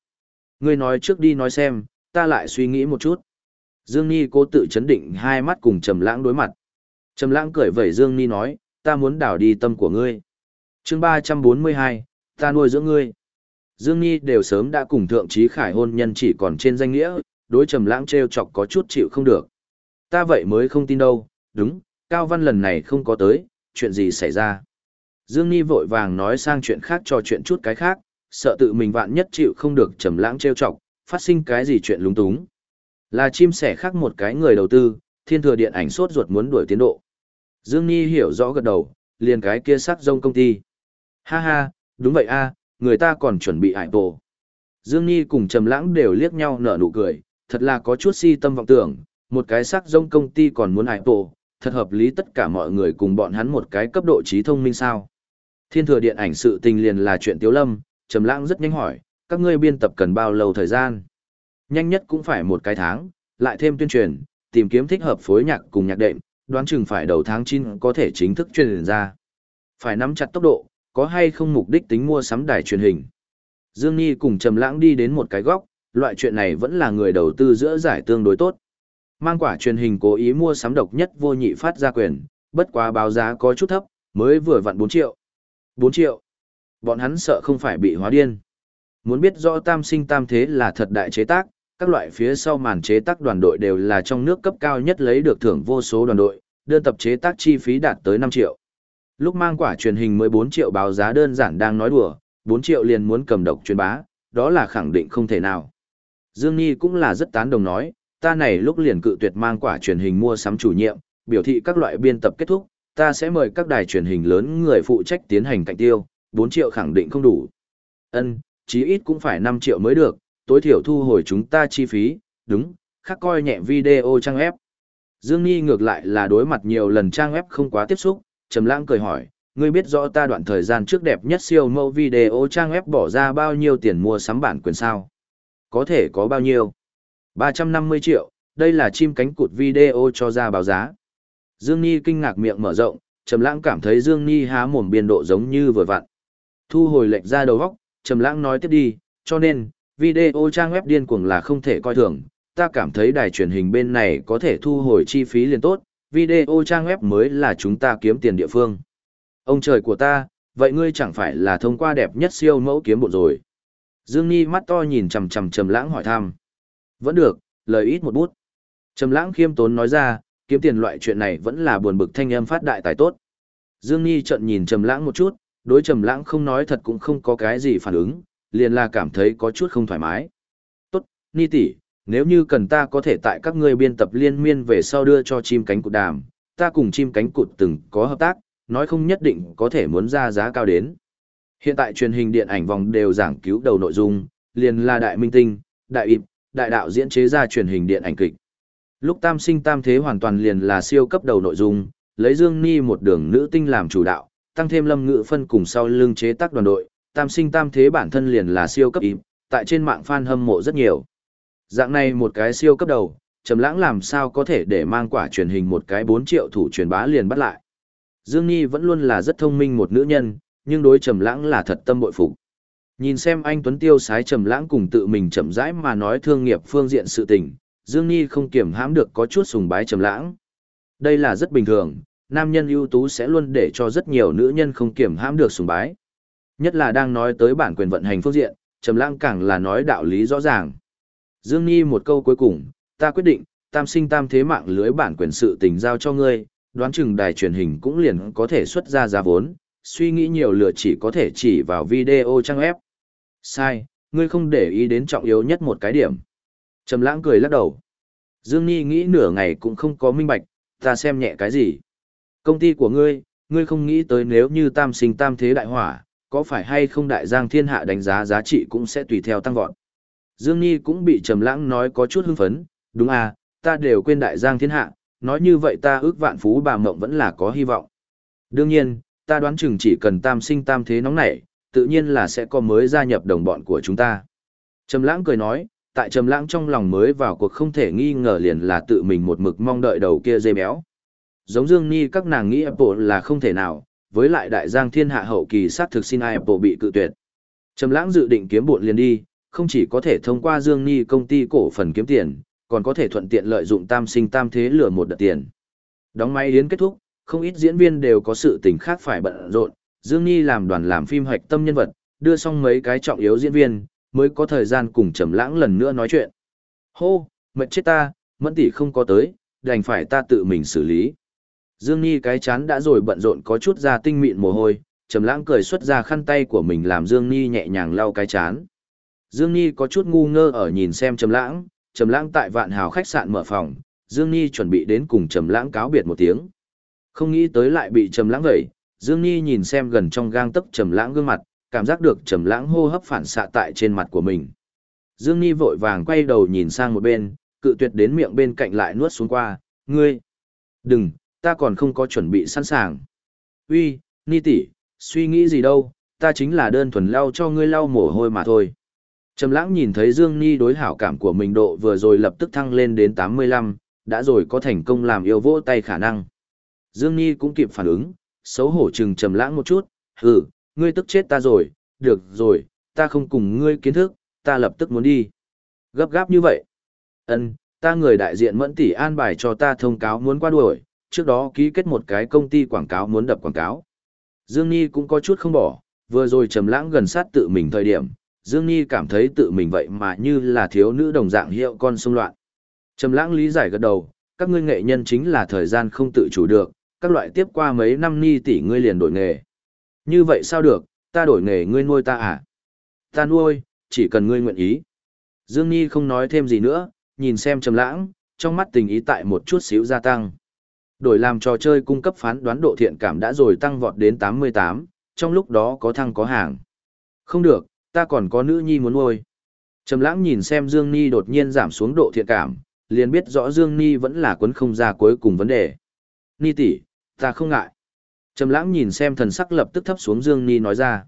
Ngươi nói trước đi nói xem, ta lại suy nghĩ một chút. Dương Nhi cố tự chấn định hai mắt cùng Trầm Lãng đối mặt. Trầm Lãng cười vẩy Dương Nhi nói, ta muốn đảo đi tâm của ngươi. Chương 342, ta nuôi dưỡng ngươi. Dương Nhi đều sớm đã cùng thượng trí khải hôn nhân chỉ còn trên danh nghĩa, đối Trầm Lãng trêu chọc có chút chịu không được. Ta vậy mới không tin đâu, đúng, Cao Văn lần này không có tới, chuyện gì xảy ra? Dương Nhi vội vàng nói sang chuyện khác cho chuyện chút cái khác, sợ tự mình vạn nhất chịu không được Trầm Lãng trêu chọc, phát sinh cái gì chuyện lúng túng. Là chim sẻ khác một cái người đầu tư, thiên thừa điện ảnh sốt ruột muốn đuổi tiến độ. Dương Nhi hiểu rõ gật đầu, liền cái kia sắc rông công ty. Ha ha, đúng vậy a, người ta còn chuẩn bị ải tổ. Dương Nhi cùng Trầm Lãng đều liếc nhau nở nụ cười, thật là có chút si tâm vọng tưởng, một cái sắc rông công ty còn muốn ải tổ, thật hợp lý tất cả mọi người cùng bọn hắn một cái cấp độ trí thông minh sao. Thiên thừa điện ảnh sự tình liền là chuyện Tiếu Lâm, Trầm Lãng rất nhanh hỏi, các ngươi biên tập cần bao lâu thời gian? Nhanh nhất cũng phải một cái tháng, lại thêm tuyên truyền, tìm kiếm thích hợp phối nhạc cùng nhạc đệm, đoán chừng phải đầu tháng 9 có thể chính thức truyền ra. Phải nắm chặt tốc độ, có hay không mục đích tính mua sắm đài truyền hình. Dương Nhi cùng Trầm Lãng đi đến một cái góc, loại chuyện này vẫn là người đầu tư giữa giải tương đối tốt. Mang quả truyền hình cố ý mua sắm độc nhất vô nhị phát ra quyền, bất quá báo giá có chút thấp, mới vừa vặn 4 triệu. 4 triệu. Bọn hắn sợ không phải bị hóa điên. Muốn biết rõ tam sinh tam thế là thật đại chế tác, các loại phía sau màn chế tác đoàn đội đều là trong nước cấp cao nhất lấy được thưởng vô số đoàn đội, đơn tập chế tác chi phí đạt tới 5 triệu. Lúc mang quả truyền hình 14 triệu báo giá đơn giản đang nói đùa, 4 triệu liền muốn cầm độc truyền bá, đó là khẳng định không thể nào. Dương Nhi cũng là rất tán đồng nói, ta này lúc liền cự tuyệt mang quả truyền hình mua sắm chủ nhiệm, biểu thị các loại biên tập kết thúc, ta sẽ mời các đài truyền hình lớn người phụ trách tiến hành cạnh tiêu, 4 triệu khẳng định không đủ. Ân, chí ít cũng phải 5 triệu mới được, tối thiểu thu hồi chúng ta chi phí, đúng, khác coi nhẹ video trang web. Dương Nhi ngược lại là đối mặt nhiều lần trang web không quá tiếp xúc, Trầm Lãng cười hỏi, ngươi biết rõ ta đoạn thời gian trước đẹp nhất siêu mẫu video trang web bỏ ra bao nhiêu tiền mua sắm bản quyền sao? Có thể có bao nhiêu? 350 triệu, đây là chim cánh cụt video cho ra báo giá. Dương Nhi kinh ngạc miệng mở rộng, Trầm Lãng cảm thấy Dương Nhi há mồm biên độ giống như vừa vặn. Thu hồi lệnh ra đầu góc, Trầm Lãng nói tiếp đi, cho nên, video trang web điên cuồng là không thể coi thường, ta cảm thấy đài truyền hình bên này có thể thu hồi chi phí liền tốt, video trang web mới là chúng ta kiếm tiền địa phương. Ông trời của ta, vậy ngươi chẳng phải là thông qua đẹp nhất siêu mẫu kiếm bộ rồi. Dương Nhi mắt to nhìn chầm chầm Trầm Lãng hỏi thăm. Vẫn được, lời ít một bút. Trầm Lãng khiêm tốn nói ra, kiếm tiền loại chuyện này vẫn là buồn bực thanh âm phát đại tài tốt. Dương Nhi trợn nhìn Trầm Lãng một chút, đối Trầm Lãng không nói thật cũng không có cái gì phản ứng, liền là cảm thấy có chút không thoải mái. "Tốt, Ni tỷ, nếu như cần ta có thể tại các ngươi biên tập liên miên về sau đưa cho chim cánh cụt đàm, ta cùng chim cánh cụt từng có hợp tác, nói không nhất định có thể muốn ra giá cao đến." Hiện tại truyền hình điện ảnh vòng đều giảng cứu đầu nội dung, liền là đại minh tinh, đại ịp, đại đạo diễn chế ra truyền hình điện ảnh kịch. Lúc tam sinh tam thế hoàn toàn liền là siêu cấp đầu nội dung, lấy Dương Ni một đường nữ tinh làm chủ đạo, tăng thêm lâm ngự phân cùng sau lưng chế tác đoàn đội, tam sinh tam thế bản thân liền là siêu cấp ịp, tại trên mạng fan hâm mộ rất nhiều. Dạng này một cái siêu cấp đầu, Trầm Lãng làm sao có thể để mang quả truyền hình một cái 4 triệu thủ truyền bá liền bắt lại. Dương Nghi vẫn luôn là rất thông minh một nữ nhân, nhưng đối Trầm Lãng là thật tâm bội phục. Nhìn xem anh Tuấn Tiêu sái Trầm Lãng cùng tự mình chậm rãi mà nói thương nghiệp phương diện sự tình, Dương Nghi không kiềm hãm được có chút sùng bái Trầm Lãng. Đây là rất bình thường, nam nhân ưu tú sẽ luôn để cho rất nhiều nữ nhân không kiềm hãm được sùng bái. Nhất là đang nói tới bản quyền vận hành phương diện, Trầm Lãng càng là nói đạo lý rõ ràng. Dương Nhi một câu cuối cùng, ta quyết định, tam sinh tam thế mạng lưới bản quyền sự tình giao cho ngươi, đoán chừng đài truyền hình cũng liền có thể xuất ra giá vốn, suy nghĩ nhiều lựa chỉ có thể chỉ vào video trang web. Sai, ngươi không để ý đến trọng yếu nhất một cái điểm. Trầm lãng cười lắc đầu. Dương Nhi nghĩ nửa ngày cũng không có minh bạch, ta xem nhẹ cái gì. Công ty của ngươi, ngươi không nghĩ tới nếu như tam sinh tam thế đại hỏa, có phải hay không đại giang thiên hạ đánh giá giá trị cũng sẽ tùy theo tăng vọt. Dương Nhi cũng bị trầm lãng nói có chút hưng phấn, đúng à, ta đều quên đại giang thiên hạ, nói như vậy ta ước vạn phú bà mộng vẫn là có hy vọng. Đương nhiên, ta đoán chừng chỉ cần tam sinh tam thế nóng nảy, tự nhiên là sẽ có mới gia nhập đồng bọn của chúng ta. Trầm lãng cười nói, tại trầm lãng trong lòng mới vào cuộc không thể nghi ngờ liền là tự mình một mực mong đợi đầu kia dây béo. Giống Dương Nhi, các nàng nghĩ Apple là không thể nào, với lại đại giang thiên hạ hậu kỳ sát thực xin Apple bị cự tuyệt. Trầm lãng dự định kiếm bộn liền đi, không chỉ có thể thông qua Dương Ni công ty cổ phần kiếm tiền, còn có thể thuận tiện lợi dụng tam sinh tam thế lừa một đợt tiền. Đóng máy yến kết thúc, không ít diễn viên đều có sự tình khác phải bận rộn, Dương Nhi làm đoàn làm phim hoạch tâm nhân vật, đưa xong mấy cái trọng yếu diễn viên, mới có thời gian cùng Trầm Lãng lần nữa nói chuyện. Hô, mệt chết ta, Mẫn tỷ không có tới, đành phải ta tự mình xử lý. Dương Nhi cái chán đã rồi bận rộn có chút ra tinh mịn mồ hôi, Trầm Lãng cười xuất ra khăn tay của mình làm Dương Nhi nhẹ nhàng lau cái chán. Dương Nhi có chút ngu ngơ ở nhìn xem Trầm Lãng, Trầm Lãng tại Vạn Hào khách sạn mở phòng, Dương Nhi chuẩn bị đến cùng Trầm Lãng cáo biệt một tiếng. Không nghĩ tới lại bị Trầm Lãng vậy, Dương Nhi nhìn xem gần trong gang tấc Trầm Lãng gương mặt, cảm giác được Trầm Lãng hô hấp phản xạ tại trên mặt của mình. Dương Nhi vội vàng quay đầu nhìn sang một bên, cự tuyệt đến miệng bên cạnh lại nuốt xuống qua, "Ngươi, đừng, ta còn không có chuẩn bị sẵn sàng." "Uy, Ni tỷ, suy nghĩ gì đâu, ta chính là đơn thuần lau cho ngươi lau mồ hôi mà thôi." Trầm lãng nhìn thấy Dương ni đối hảo cảm của mình độ vừa rồi lập tức thăng lên đến 85, đã rồi có thành công làm yêu vỗ tay khả năng. Dương ni cũng kịp phản ứng, xấu hổ chừng trầm lãng một chút, hừ, ngươi tức chết ta rồi, được rồi, ta không cùng ngươi kiến thức, ta lập tức muốn đi. Gấp gáp như vậy. Ân, ta người đại diện mẫn tỷ an bài cho ta thông cáo muốn qua đuổi, trước đó ký kết một cái công ty quảng cáo muốn đập quảng cáo. Dương ni cũng có chút không bỏ, vừa rồi trầm lãng gần sát tự mình thời điểm, Dương Nhi cảm thấy tự mình vậy mà như là thiếu nữ đồng dạng hiệu con xung loạn. Trầm lãng lý giải gật đầu, các ngươi nghệ nhân chính là thời gian không tự chủ được, các loại tiếp qua mấy năm Nhi tỷ ngươi liền đổi nghề. Như vậy sao được, ta đổi nghề ngươi nuôi ta à? Ta nuôi, chỉ cần ngươi nguyện ý. Dương Nhi không nói thêm gì nữa, nhìn xem trầm lãng, trong mắt tình ý tại một chút xíu gia tăng. Đổi làm trò chơi cung cấp phán đoán độ thiện cảm đã rồi tăng vọt đến 88, trong lúc đó có thăng có hàng. Không được, ta còn có nữ nhi muốn nuôi. Trầm lãng nhìn xem Dương Ni đột nhiên giảm xuống độ thiện cảm, liền biết rõ Dương Ni vẫn là quấn không ra cuối cùng vấn đề. Ni tỷ, ta không ngại. Trầm lãng nhìn xem thần sắc lập tức thấp xuống Dương Ni nói ra.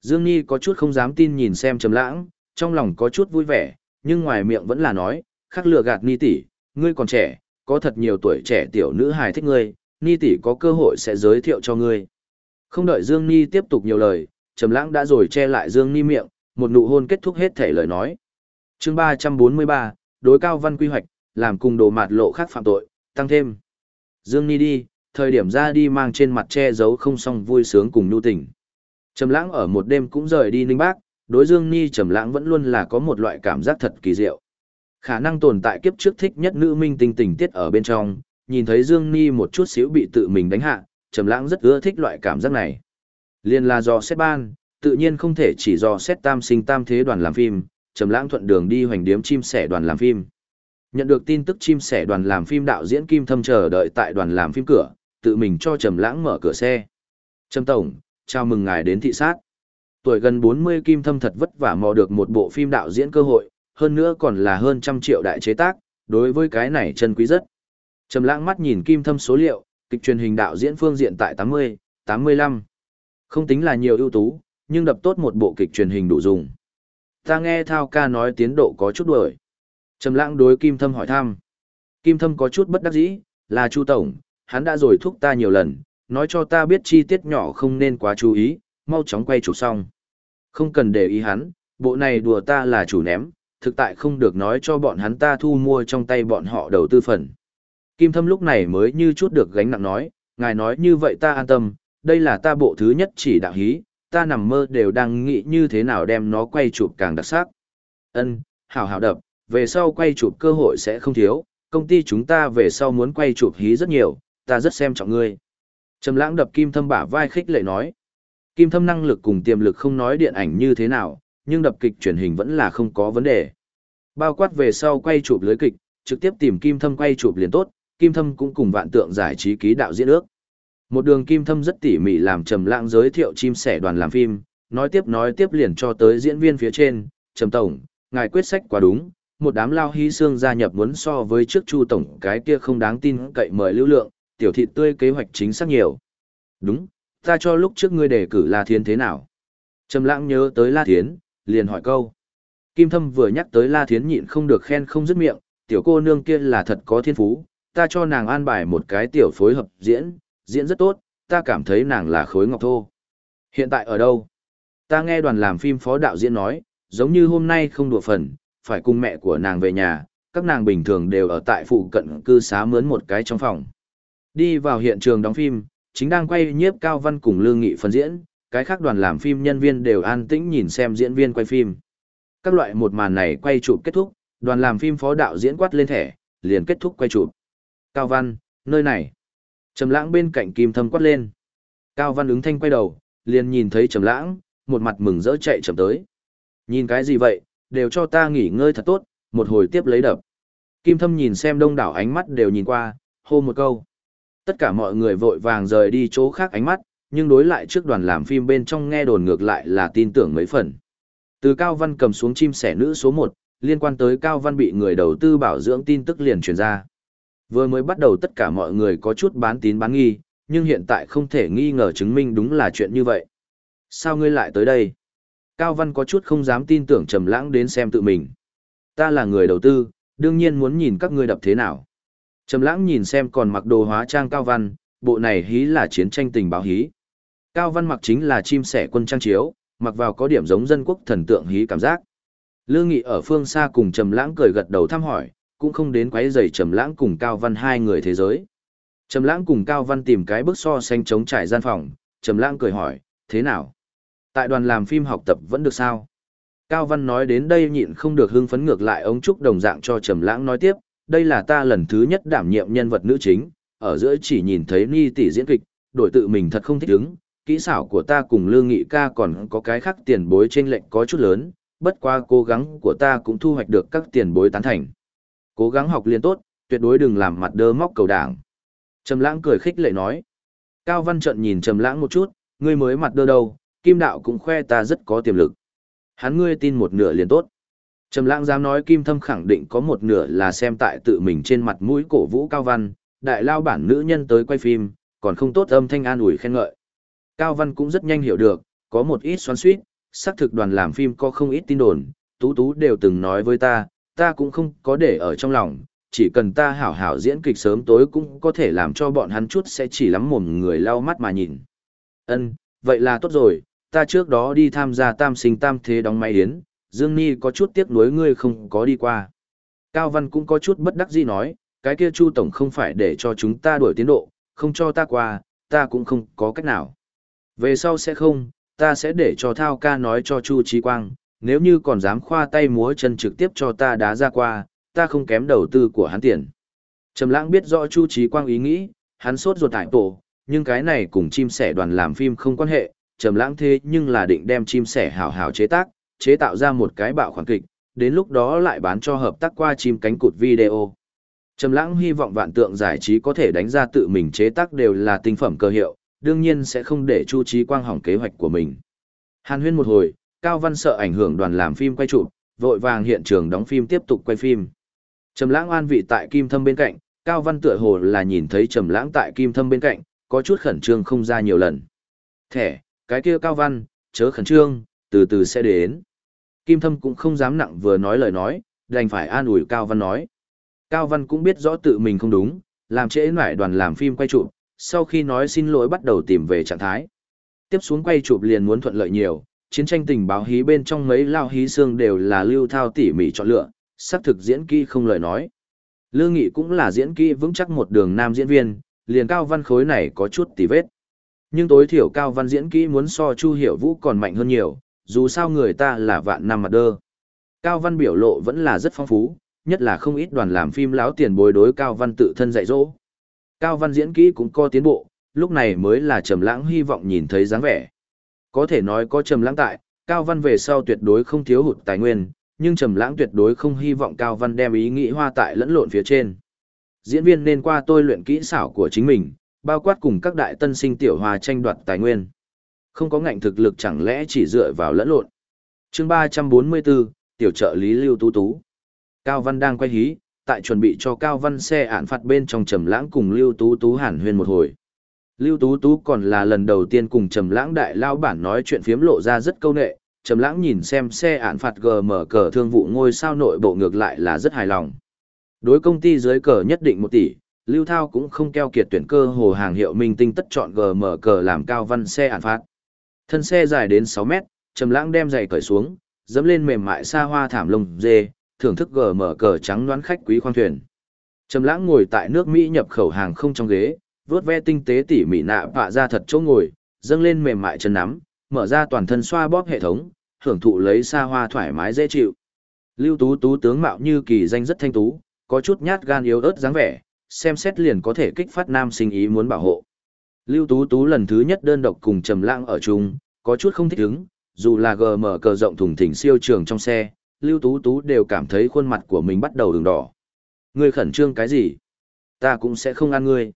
Dương Ni có chút không dám tin nhìn xem Trầm lãng, trong lòng có chút vui vẻ, nhưng ngoài miệng vẫn là nói, khắc lừa gạt Ni tỷ, ngươi còn trẻ, có thật nhiều tuổi trẻ tiểu nữ hài thích ngươi, Ni tỷ có cơ hội sẽ giới thiệu cho ngươi. Không đợi Dương Ni tiếp tục nhiều lời, Trầm Lãng đã rồi che lại Dương Ni miệng, một nụ hôn kết thúc hết thể lời nói. Chương 343, đối cao văn quy hoạch, làm cùng đồ mạt lộ khác phạm tội, tăng thêm. Dương Ni đi, thời điểm ra đi mang trên mặt che giấu không xong vui sướng cùng nhu tình. Trầm Lãng ở một đêm cũng rời đi Ninh Bắc, đối Dương Ni Trầm Lãng vẫn luôn là có một loại cảm giác thật kỳ diệu. Khả năng tồn tại kiếp trước thích nhất nữ minh tinh tình tiết ở bên trong, nhìn thấy Dương Ni một chút xíu bị tự mình đánh hạ, Trầm Lãng rất ưa thích loại cảm giác này. Liên là do xét ban, tự nhiên không thể chỉ do xét tam sinh tam thế đoàn làm phim, Trầm Lãng thuận đường đi hoành điếm chim sẻ đoàn làm phim. Nhận được tin tức chim sẻ đoàn làm phim đạo diễn Kim Thâm chờ đợi tại đoàn làm phim cửa, tự mình cho Trầm Lãng mở cửa xe. "Trầm tổng, chào mừng ngài đến thị sát." Tuổi gần 40 Kim Thâm thật vất vả mò được một bộ phim đạo diễn cơ hội, hơn nữa còn là hơn trăm triệu đại chế tác, đối với cái này chân quý rất. Trầm Lãng mắt nhìn Kim Thâm số liệu, kịch truyền hình đạo diễn phương diện tại 80, 85. Không tính là nhiều ưu tú, nhưng đập tốt một bộ kịch truyền hình đủ dùng. Ta nghe Thao ca nói tiến độ có chút đuổi. Trầm lãng đối Kim Thâm hỏi thăm. Kim Thâm có chút bất đắc dĩ, là Chu Tổng, hắn đã rồi thúc ta nhiều lần, nói cho ta biết chi tiết nhỏ không nên quá chú ý, mau chóng quay chụp xong. Không cần để ý hắn, bộ này đùa ta là chủ ném, thực tại không được nói cho bọn hắn ta thu mua trong tay bọn họ đầu tư phần. Kim Thâm lúc này mới như chút được gánh nặng nói, ngài nói như vậy ta an tâm, đây là ta bộ thứ nhất chỉ đạo hí, ta nằm mơ đều đang nghĩ như thế nào đem nó quay chụp càng đặc sắc. Ân, hảo hảo đập, về sau quay chụp cơ hội sẽ không thiếu, công ty chúng ta về sau muốn quay chụp hí rất nhiều, ta rất xem trọng ngươi. Trầm lãng đập kim thâm bả vai khích lệ nói. Kim thâm năng lực cùng tiềm lực không nói điện ảnh như thế nào, nhưng đập kịch truyền hình vẫn là không có vấn đề. Bao quát về sau quay chụp lưới kịch, trực tiếp tìm kim thâm quay chụp liền tốt, kim thâm cũng cùng vạn tượng giải trí ký đạo diễn ước. Một đường kim thâm rất tỉ mỉ làm trầm lãng giới thiệu chim sẻ đoàn làm phim, nói tiếp nói tiếp liền cho tới diễn viên phía trên, trầm tổng, ngài quyết sách quá đúng, một đám lao hí xương gia nhập muốn so với trước chu tổng cái kia không đáng tin cậy mời lưu lượng, tiểu thị tươi kế hoạch chính xác nhiều. Đúng, ta cho lúc trước ngươi đề cử La thiên thế nào? Trầm lãng nhớ tới La thiên liền hỏi câu. Kim Thâm vừa nhắc tới La Thiến nhịn không được khen không dứt miệng, tiểu cô nương kia là thật có thiên phú, ta cho nàng an bài một cái tiểu phối hợp diễn, diễn rất tốt, ta cảm thấy nàng là khối ngọc thô. Hiện tại ở đâu? Ta nghe đoàn làm phim phó đạo diễn nói, giống như hôm nay không đùa phần, phải cùng mẹ của nàng về nhà, các nàng bình thường đều ở tại phụ cận cư xá mướn một cái trong phòng. Đi vào hiện trường đóng phim, chính đang quay nhiếp cao văn cùng lương nghị phân diễn, cái khác đoàn làm phim nhân viên đều an tĩnh nhìn xem diễn viên quay phim. Các loại một màn này quay chụp kết thúc, đoàn làm phim phó đạo diễn quát lên thẻ, liền kết thúc quay chụp. Cao văn, nơi này. Trầm lãng bên cạnh kim thâm quát lên. Cao văn ứng thanh quay đầu, liền nhìn thấy trầm lãng, một mặt mừng rỡ chạy chậm tới. Nhìn cái gì vậy, đều cho ta nghỉ ngơi thật tốt, một hồi tiếp lấy đập. Kim thâm nhìn xem đông đảo ánh mắt đều nhìn qua, hô một câu. Tất cả mọi người vội vàng rời đi chỗ khác ánh mắt, nhưng đối lại trước đoàn làm phim bên trong nghe đồn ngược lại là tin tưởng mấy phần. Từ Cao Văn cầm xuống chim sẻ nữ số 1, liên quan tới Cao Văn bị người đầu tư bảo dưỡng tin tức liền truyền ra. Vừa mới bắt đầu tất cả mọi người có chút bán tín bán nghi, nhưng hiện tại không thể nghi ngờ chứng minh đúng là chuyện như vậy. Sao ngươi lại tới đây? Cao Văn có chút không dám tin tưởng Trầm Lãng đến xem tự mình. Ta là người đầu tư, đương nhiên muốn nhìn các ngươi đập thế nào. Trầm Lãng nhìn xem còn mặc đồ hóa trang Cao Văn, bộ này hí là chiến tranh tình báo hí. Cao Văn mặc chính là chim sẻ quân trang chiếu, mặc vào có điểm giống dân quốc thần tượng hí cảm giác. Lương Nghị ở phương xa cùng Trầm Lãng cười gật đầu thăm hỏi, cũng không đến quấy rầy Trầm Lãng cùng Cao Văn hai người thế giới. Trầm Lãng cùng Cao Văn tìm cái bức so sánh chống trải gian phòng, Trầm Lãng cười hỏi, "Thế nào? Tại đoàn làm phim học tập vẫn được sao?" Cao Văn nói đến đây nhịn không được hưng phấn ngược lại ống trúc đồng dạng cho Trầm Lãng nói tiếp, "Đây là ta lần thứ nhất đảm nhiệm nhân vật nữ chính, ở giữa chỉ nhìn thấy Ni tỷ diễn kịch, đổi tự mình thật không thích ứng, kỹ xảo của ta cùng Lương Nghị ca còn có cái khác tiền bối trên lệnh có chút lớn, bất qua cố gắng của ta cũng thu hoạch được các tiền bối tán thành. Cố gắng học liên tốt, tuyệt đối đừng làm mặt đơ móc cầu đảng. Trầm lãng cười khích lệ nói. Cao Văn Trận nhìn Trầm lãng một chút, ngươi mới mặt đơ đâu, Kim Đạo cũng khoe ta rất có tiềm lực. Hắn ngươi tin một nửa liền tốt. Trầm lãng dám nói Kim Thâm khẳng định có một nửa là xem tại tự mình trên mặt mũi cổ vũ Cao Văn, đại lao bản nữ nhân tới quay phim, còn không tốt âm thanh an ủi khen ngợi. Cao Văn cũng rất nhanh hiểu được, có một ít xoắn xuýt, xác thực đoàn làm phim có không ít tin đồn, tú tú đều từng nói với ta, ta cũng không có để ở trong lòng, chỉ cần ta hảo hảo diễn kịch sớm tối cũng có thể làm cho bọn hắn chút sẽ chỉ lắm mồm người lau mắt mà nhìn. Ân, vậy là tốt rồi, ta trước đó đi tham gia tam sinh tam thế đóng máy yến, Dương Ni có chút tiếc nuối ngươi không có đi qua. Cao Văn cũng có chút bất đắc dĩ nói, cái kia Chu Tổng không phải để cho chúng ta đuổi tiến độ, không cho ta qua, ta cũng không có cách nào. Về sau sẽ không, ta sẽ để cho Thao ca nói cho Chu Trí Quang, nếu như còn dám khoa tay múa chân trực tiếp cho ta đá ra qua, ta không kém đầu tư của hắn tiền. Trầm lãng biết rõ Chu Trí Quang ý nghĩ, hắn sốt ruột tại tổ, nhưng cái này cùng chim sẻ đoàn làm phim không quan hệ, trầm lãng thế nhưng là định đem chim sẻ hảo hảo chế tác, chế tạo ra một cái bạo khoản kịch, đến lúc đó lại bán cho hợp tác qua chim cánh cụt video. Trầm lãng hy vọng vạn tượng giải trí có thể đánh ra tự mình chế tác đều là tinh phẩm cơ hiệu, đương nhiên sẽ không để Chu Trí Quang hỏng kế hoạch của mình. Hàn huyên một hồi, Cao Văn sợ ảnh hưởng đoàn làm phim quay chụp, vội vàng hiện trường đóng phim tiếp tục quay phim. Trầm Lãng an vị tại Kim Thâm bên cạnh, Cao Văn tựa hồ là nhìn thấy Trầm Lãng tại Kim Thâm bên cạnh, có chút khẩn trương không ra nhiều lần. "Thẻ, cái kia Cao Văn, chớ khẩn trương, từ từ sẽ đến." Kim Thâm cũng không dám nặng vừa nói lời nói, đành phải an ủi Cao Văn nói. Cao Văn cũng biết rõ tự mình không đúng, làm trễ nải đoàn làm phim quay chụp, sau khi nói xin lỗi bắt đầu tìm về trạng thái. Tiếp xuống quay chụp liền muốn thuận lợi nhiều, chiến tranh tình báo hí bên trong mấy lao hí xương đều là lưu thao tỉ mỉ chọn lựa, xác thực diễn kỹ không lời nói. Lương Nghị cũng là diễn kỹ vững chắc một đường nam diễn viên, liền cao văn khối này có chút tỉ vết. Nhưng tối thiểu cao văn diễn kỹ muốn so Chu Hiểu Vũ còn mạnh hơn nhiều, dù sao người ta là vạn năm mặt đơ. Cao văn biểu lộ vẫn là rất phong phú, nhất là không ít đoàn làm phim láo tiền bối đối cao văn tự thân dạy dỗ. Cao văn diễn kỹ cũng có tiến bộ, lúc này mới là trầm lãng hy vọng nhìn thấy dáng vẻ. Có thể nói có trầm lãng tại, Cao văn về sau tuyệt đối không thiếu hụt tài nguyên, nhưng trầm lãng tuyệt đối không hy vọng Cao văn đem ý nghĩ hoa tại lẫn lộn phía trên. Diễn viên nên qua tôi luyện kỹ xảo của chính mình, bao quát cùng các đại tân sinh tiểu hòa tranh đoạt tài nguyên. Không có ngạnh thực lực chẳng lẽ chỉ dựa vào lẫn lộn. Chương 344, tiểu trợ lý Lưu Tú Tú. Cao Văn đang quay hí, tại chuẩn bị cho Cao Văn xe ản phạt bên trong Trầm Lãng cùng Lưu Tú Tú hàn huyên một hồi. Lưu Tú Tú còn là lần đầu tiên cùng Trầm Lãng đại lao bản nói chuyện phiếm lộ ra rất câu nệ, Trầm Lãng nhìn xem xe án phạt GM cờ thương vụ ngôi sao nội bộ ngược lại là rất hài lòng. Đối công ty dưới cờ nhất định 1 tỷ, Lưu Thao cũng không keo kiệt tuyển cơ hồ hàng hiệu minh tinh tất chọn GM cờ làm Cao Văn xe án phạt. Thân xe dài đến 6 mét, Trầm Lãng đem giày cởi xuống, dẫm lên mềm mại xa hoa thảm lông dê, thưởng thức GM mở cờ trắng đoán khách quý khoang thuyền. Trầm lãng ngồi tại nước Mỹ nhập khẩu hàng không trong ghế, vớt ve tinh tế tỉ mỉ nạ vạ ra thật chỗ ngồi, dâng lên mềm mại chân nắm, mở ra toàn thân xoa bóp hệ thống, hưởng thụ lấy xa hoa thoải mái dễ chịu. Lưu Tú Tú tướng mạo như kỳ danh rất thanh tú, có chút nhát gan yếu ớt dáng vẻ, xem xét liền có thể kích phát nam sinh ý muốn bảo hộ. Lưu Tú Tú lần thứ nhất đơn độc cùng Trầm Lãng ở chung, có chút không thích ứng, dù là gờ mở cờ rộng thùng thình siêu trường trong xe, Lưu Tú Tú đều cảm thấy khuôn mặt của mình bắt đầu đường đỏ. Ngươi khẩn trương cái gì? Ta cũng sẽ không ăn ngươi.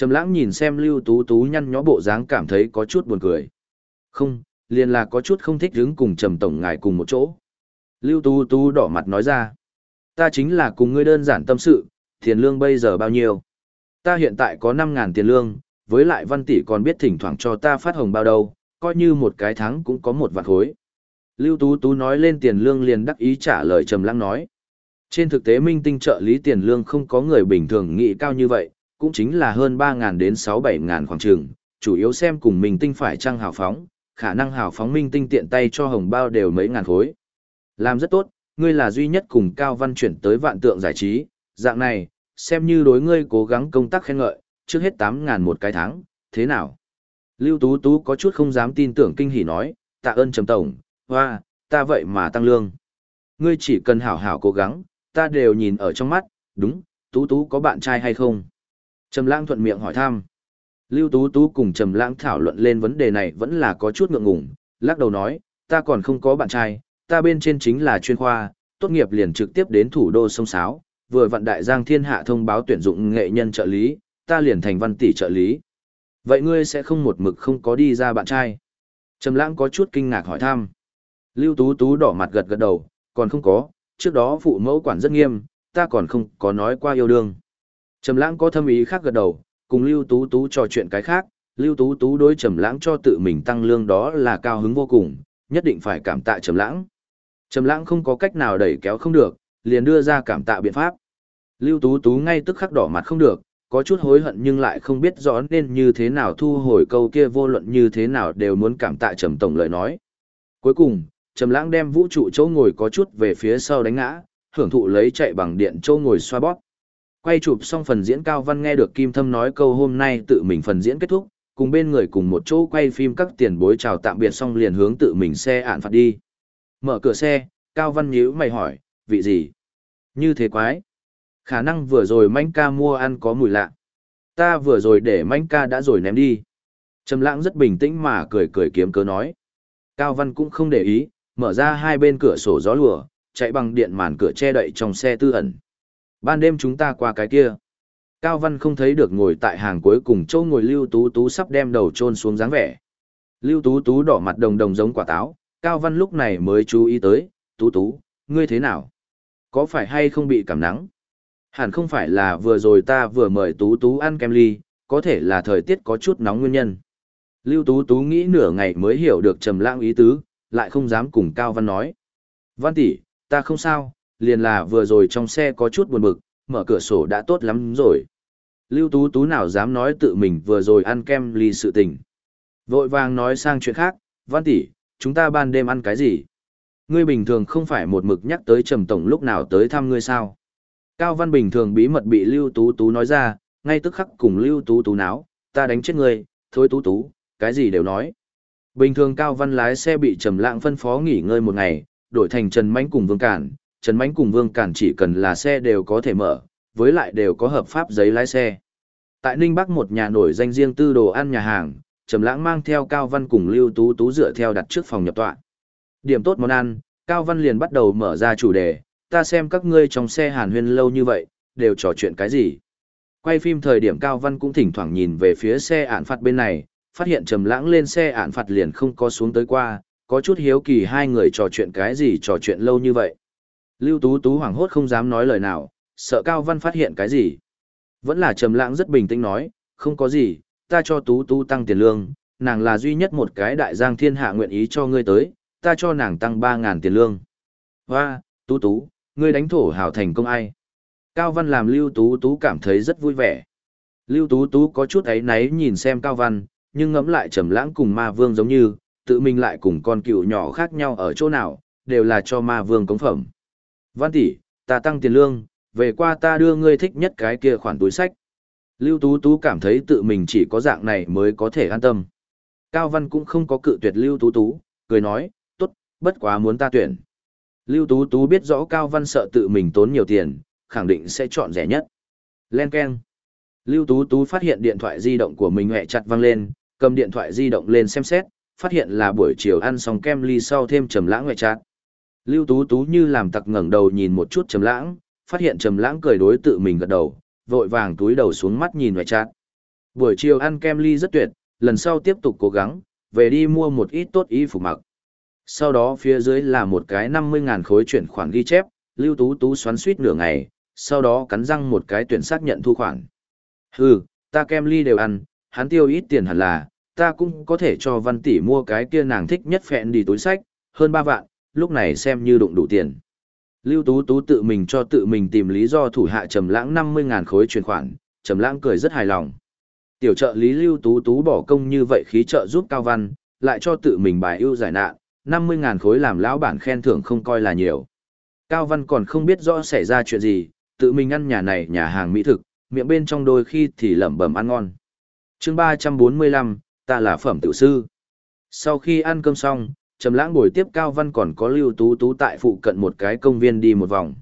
Trầm lãng nhìn xem Lưu Tú Tú nhăn nhó bộ dáng cảm thấy có chút buồn cười. Không, liền là có chút không thích đứng cùng Trầm Tổng ngài cùng một chỗ. Lưu Tú Tú đỏ mặt nói ra. Ta chính là cùng ngươi đơn giản tâm sự, tiền lương bây giờ bao nhiêu? Ta hiện tại có 5.000 tiền lương, với lại văn tỷ còn biết thỉnh thoảng cho ta phát hồng bao đâu, coi như một cái tháng cũng có một vạn khối. Lưu Tú Tú nói lên tiền lương liền đắc ý trả lời Trầm Lãng nói. Trên thực tế minh tinh trợ lý tiền lương không có người bình thường nghĩ cao như vậy, cũng chính là hơn 3.000 đến 6-7.000 khoảng trường, chủ yếu xem cùng minh tinh phải trăng hào phóng, khả năng hào phóng minh tinh tiện tay cho hồng bao đều mấy ngàn khối. Làm rất tốt, ngươi là duy nhất cùng Cao Văn chuyển tới vạn tượng giải trí, dạng này, xem như đối ngươi cố gắng công tác khen ngợi, trước hết 8.000 một cái tháng, thế nào? Lưu Tú Tú có chút không dám tin tưởng kinh hỉ nói, tạ ơn Trầm Tổng, hoa, ta vậy mà tăng lương. Ngươi chỉ cần hảo hảo cố gắng, ta đều nhìn ở trong mắt, đúng, Tú Tú có bạn trai hay không? Trầm Lãng thuận miệng hỏi thăm. Lưu Tú Tú cùng Trầm Lãng thảo luận lên vấn đề này vẫn là có chút ngượng ngùng, lắc đầu nói, ta còn không có bạn trai, ta bên trên chính là chuyên khoa, tốt nghiệp liền trực tiếp đến thủ đô sông Sáo, vừa vận đại giang thiên hạ thông báo tuyển dụng nghệ nhân trợ lý, ta liền thành văn tỷ trợ lý. Vậy ngươi sẽ không một mực không có đi ra bạn trai? Trầm Lãng có chút kinh ngạc hỏi thăm. Lưu Tú Tú đỏ mặt gật gật đầu, còn không có, trước đó phụ mẫu quản rất nghiêm, ta còn không có nói qua yêu đương. Trầm Lãng có thâm ý khác gật đầu, cùng Lưu Tú Tú trò chuyện cái khác, Lưu Tú Tú đối Trầm Lãng cho tự mình tăng lương đó là cao hứng vô cùng, nhất định phải cảm tạ Trầm Lãng. Trầm Lãng không có cách nào đẩy kéo không được, liền đưa ra cảm tạ biện pháp. Lưu Tú Tú ngay tức khắc đỏ mặt không được, có chút hối hận nhưng lại không biết rõ nên như thế nào thu hồi câu kia vô luận như thế nào đều muốn cảm tạ Trầm tổng lời nói. Cuối cùng, Trầm Lãng đem vũ trụ chỗ ngồi có chút về phía sau đánh ngã, hưởng thụ lấy chạy bằng điện chỗ ngồi xoa bóp. Quay chụp xong phần diễn Cao Văn nghe được Kim Thâm nói câu hôm nay tự mình phần diễn kết thúc, cùng bên người cùng một chỗ quay phim các tiền bối chào tạm biệt xong liền hướng tự mình xe ạn phạt đi. Mở cửa xe, Cao Văn nhíu mày hỏi, vị gì? Như thế quái. Khả năng vừa rồi manh ca mua ăn có mùi lạ. Ta vừa rồi để manh ca đã rồi ném đi. Trầm lãng rất bình tĩnh mà cười cười kiếm cớ nói. Cao Văn cũng không để ý, mở ra hai bên cửa sổ gió lùa, chạy bằng điện màn cửa che đậy trong xe tư ẩn. Ban đêm chúng ta qua cái kia. Cao Văn không thấy được ngồi tại hàng cuối cùng châu ngồi Lưu Tú Tú sắp đem đầu trôn xuống dáng vẻ. Lưu Tú Tú đỏ mặt đồng đồng giống quả táo, Cao Văn lúc này mới chú ý tới, Tú Tú, ngươi thế nào? Có phải hay không bị cảm nắng? Hẳn không phải là vừa rồi ta vừa mời Tú Tú ăn kem ly, có thể là thời tiết có chút nóng nguyên nhân. Lưu Tú Tú nghĩ nửa ngày mới hiểu được trầm lãng ý tứ, lại không dám cùng Cao Văn nói. Văn tỷ, ta không sao, liền là vừa rồi trong xe có chút buồn bực, mở cửa sổ đã tốt lắm rồi. Lưu Tú Tú nào dám nói tự mình vừa rồi ăn kem ly sự tình. Vội vàng nói sang chuyện khác, Văn tỷ, chúng ta ban đêm ăn cái gì? Ngươi bình thường không phải một mực nhắc tới Trầm Tổng lúc nào tới thăm ngươi sao? Cao Văn bình thường bí mật bị Lưu Tú Tú nói ra, ngay tức khắc cùng Lưu Tú Tú náo, ta đánh chết ngươi, thôi Tú Tú, cái gì đều nói. Bình thường Cao Văn lái xe bị Trầm Lãng phân phó nghỉ ngơi một ngày, đổi thành Trần Mánh cùng Vương Cản, Trần Mánh cùng Vương Cản chỉ cần là xe đều có thể mở, với lại đều có hợp pháp giấy lái xe. Tại Ninh Bắc một nhà nổi danh riêng tư đồ ăn nhà hàng, Trầm Lãng mang theo Cao Văn cùng Lưu Tú Tú dựa theo đặt trước phòng nhập tọa. Điểm tốt món ăn, Cao Văn liền bắt đầu mở ra chủ đề, ta xem các ngươi trong xe hàn huyên lâu như vậy, đều trò chuyện cái gì. Quay phim thời điểm Cao Văn cũng thỉnh thoảng nhìn về phía xe án phạt bên này, phát hiện Trầm Lãng lên xe án phạt liền không có xuống tới qua, có chút hiếu kỳ hai người trò chuyện cái gì trò chuyện lâu như vậy. Lưu Tú Tú hoảng hốt không dám nói lời nào, sợ Cao Văn phát hiện cái gì. Vẫn là Trầm Lãng rất bình tĩnh nói, không có gì, ta cho Tú Tú tăng tiền lương, nàng là duy nhất một cái đại giang thiên hạ nguyện ý cho ngươi tới, ta cho nàng tăng 3.000 tiền lương. Hoa, Tú Tú, ngươi đánh thổ hào thành công ai? Cao Văn làm Lưu Tú Tú cảm thấy rất vui vẻ. Lưu Tú Tú có chút ấy náy nhìn xem Cao Văn, nhưng ngẫm lại trầm lãng cùng ma vương giống như, tự mình lại cùng con cựu nhỏ khác nhau ở chỗ nào, đều là cho ma vương cống phẩm. Văn tỷ, ta tăng tiền lương, về qua ta đưa ngươi thích nhất cái kia khoản túi sách. Lưu Tú Tú cảm thấy tự mình chỉ có dạng này mới có thể an tâm. Cao Văn cũng không có cự tuyệt Lưu Tú Tú, cười nói, tốt, bất quá muốn ta tuyển. Lưu Tú Tú biết rõ Cao Văn sợ tự mình tốn nhiều tiền, khẳng định sẽ chọn rẻ nhất. Len Ken. Lưu Tú Tú phát hiện điện thoại di động của mình hẹ chặt văng lên, cầm điện thoại di động lên xem xét, phát hiện là buổi chiều ăn xong kem ly sau thêm trầm lãng ngoại chặt. Lưu Tú Tú như làm tặc ngẩng đầu nhìn một chút trầm lãng, phát hiện trầm lãng cười đối tự mình gật đầu, vội vàng túi đầu xuống mắt nhìn ngoại trạng. Buổi chiều ăn kem ly rất tuyệt, lần sau tiếp tục cố gắng, về đi mua một ít tốt y phục mặc. Sau đó phía dưới là một cái 50.000 khối chuyển khoản ghi chép, Lưu Tú Tú xoắn suýt nửa ngày, sau đó cắn răng một cái tuyển xác nhận thu khoản. Hừ, ta kem ly đều ăn, hắn tiêu ít tiền hẳn là, ta cũng có thể cho văn tỷ mua cái kia nàng thích nhất phẹn đi túi sách, hơn 3 vạn, lúc này xem như đụng đủ tiền. Lưu Tú Tú tự mình cho tự mình tìm lý do thủ hạ Trầm Lãng 50.000 khối chuyển khoản, Trầm Lãng cười rất hài lòng. Tiểu trợ lý Lưu Tú Tú bỏ công như vậy khí trợ giúp Cao Văn, lại cho tự mình bài ưu giải nạn, 50.000 khối làm lão bản khen thưởng không coi là nhiều. Cao Văn còn không biết rõ xảy ra chuyện gì, tự mình ăn nhà này nhà hàng mỹ thực, miệng bên trong đôi khi thì lẩm bẩm ăn ngon. Chương 345, ta là phẩm tiểu sư. Sau khi ăn cơm xong, Trầm Lãng buổi tiếp Cao Văn còn có Lưu Tú Tú tại phụ cận một cái công viên đi một vòng.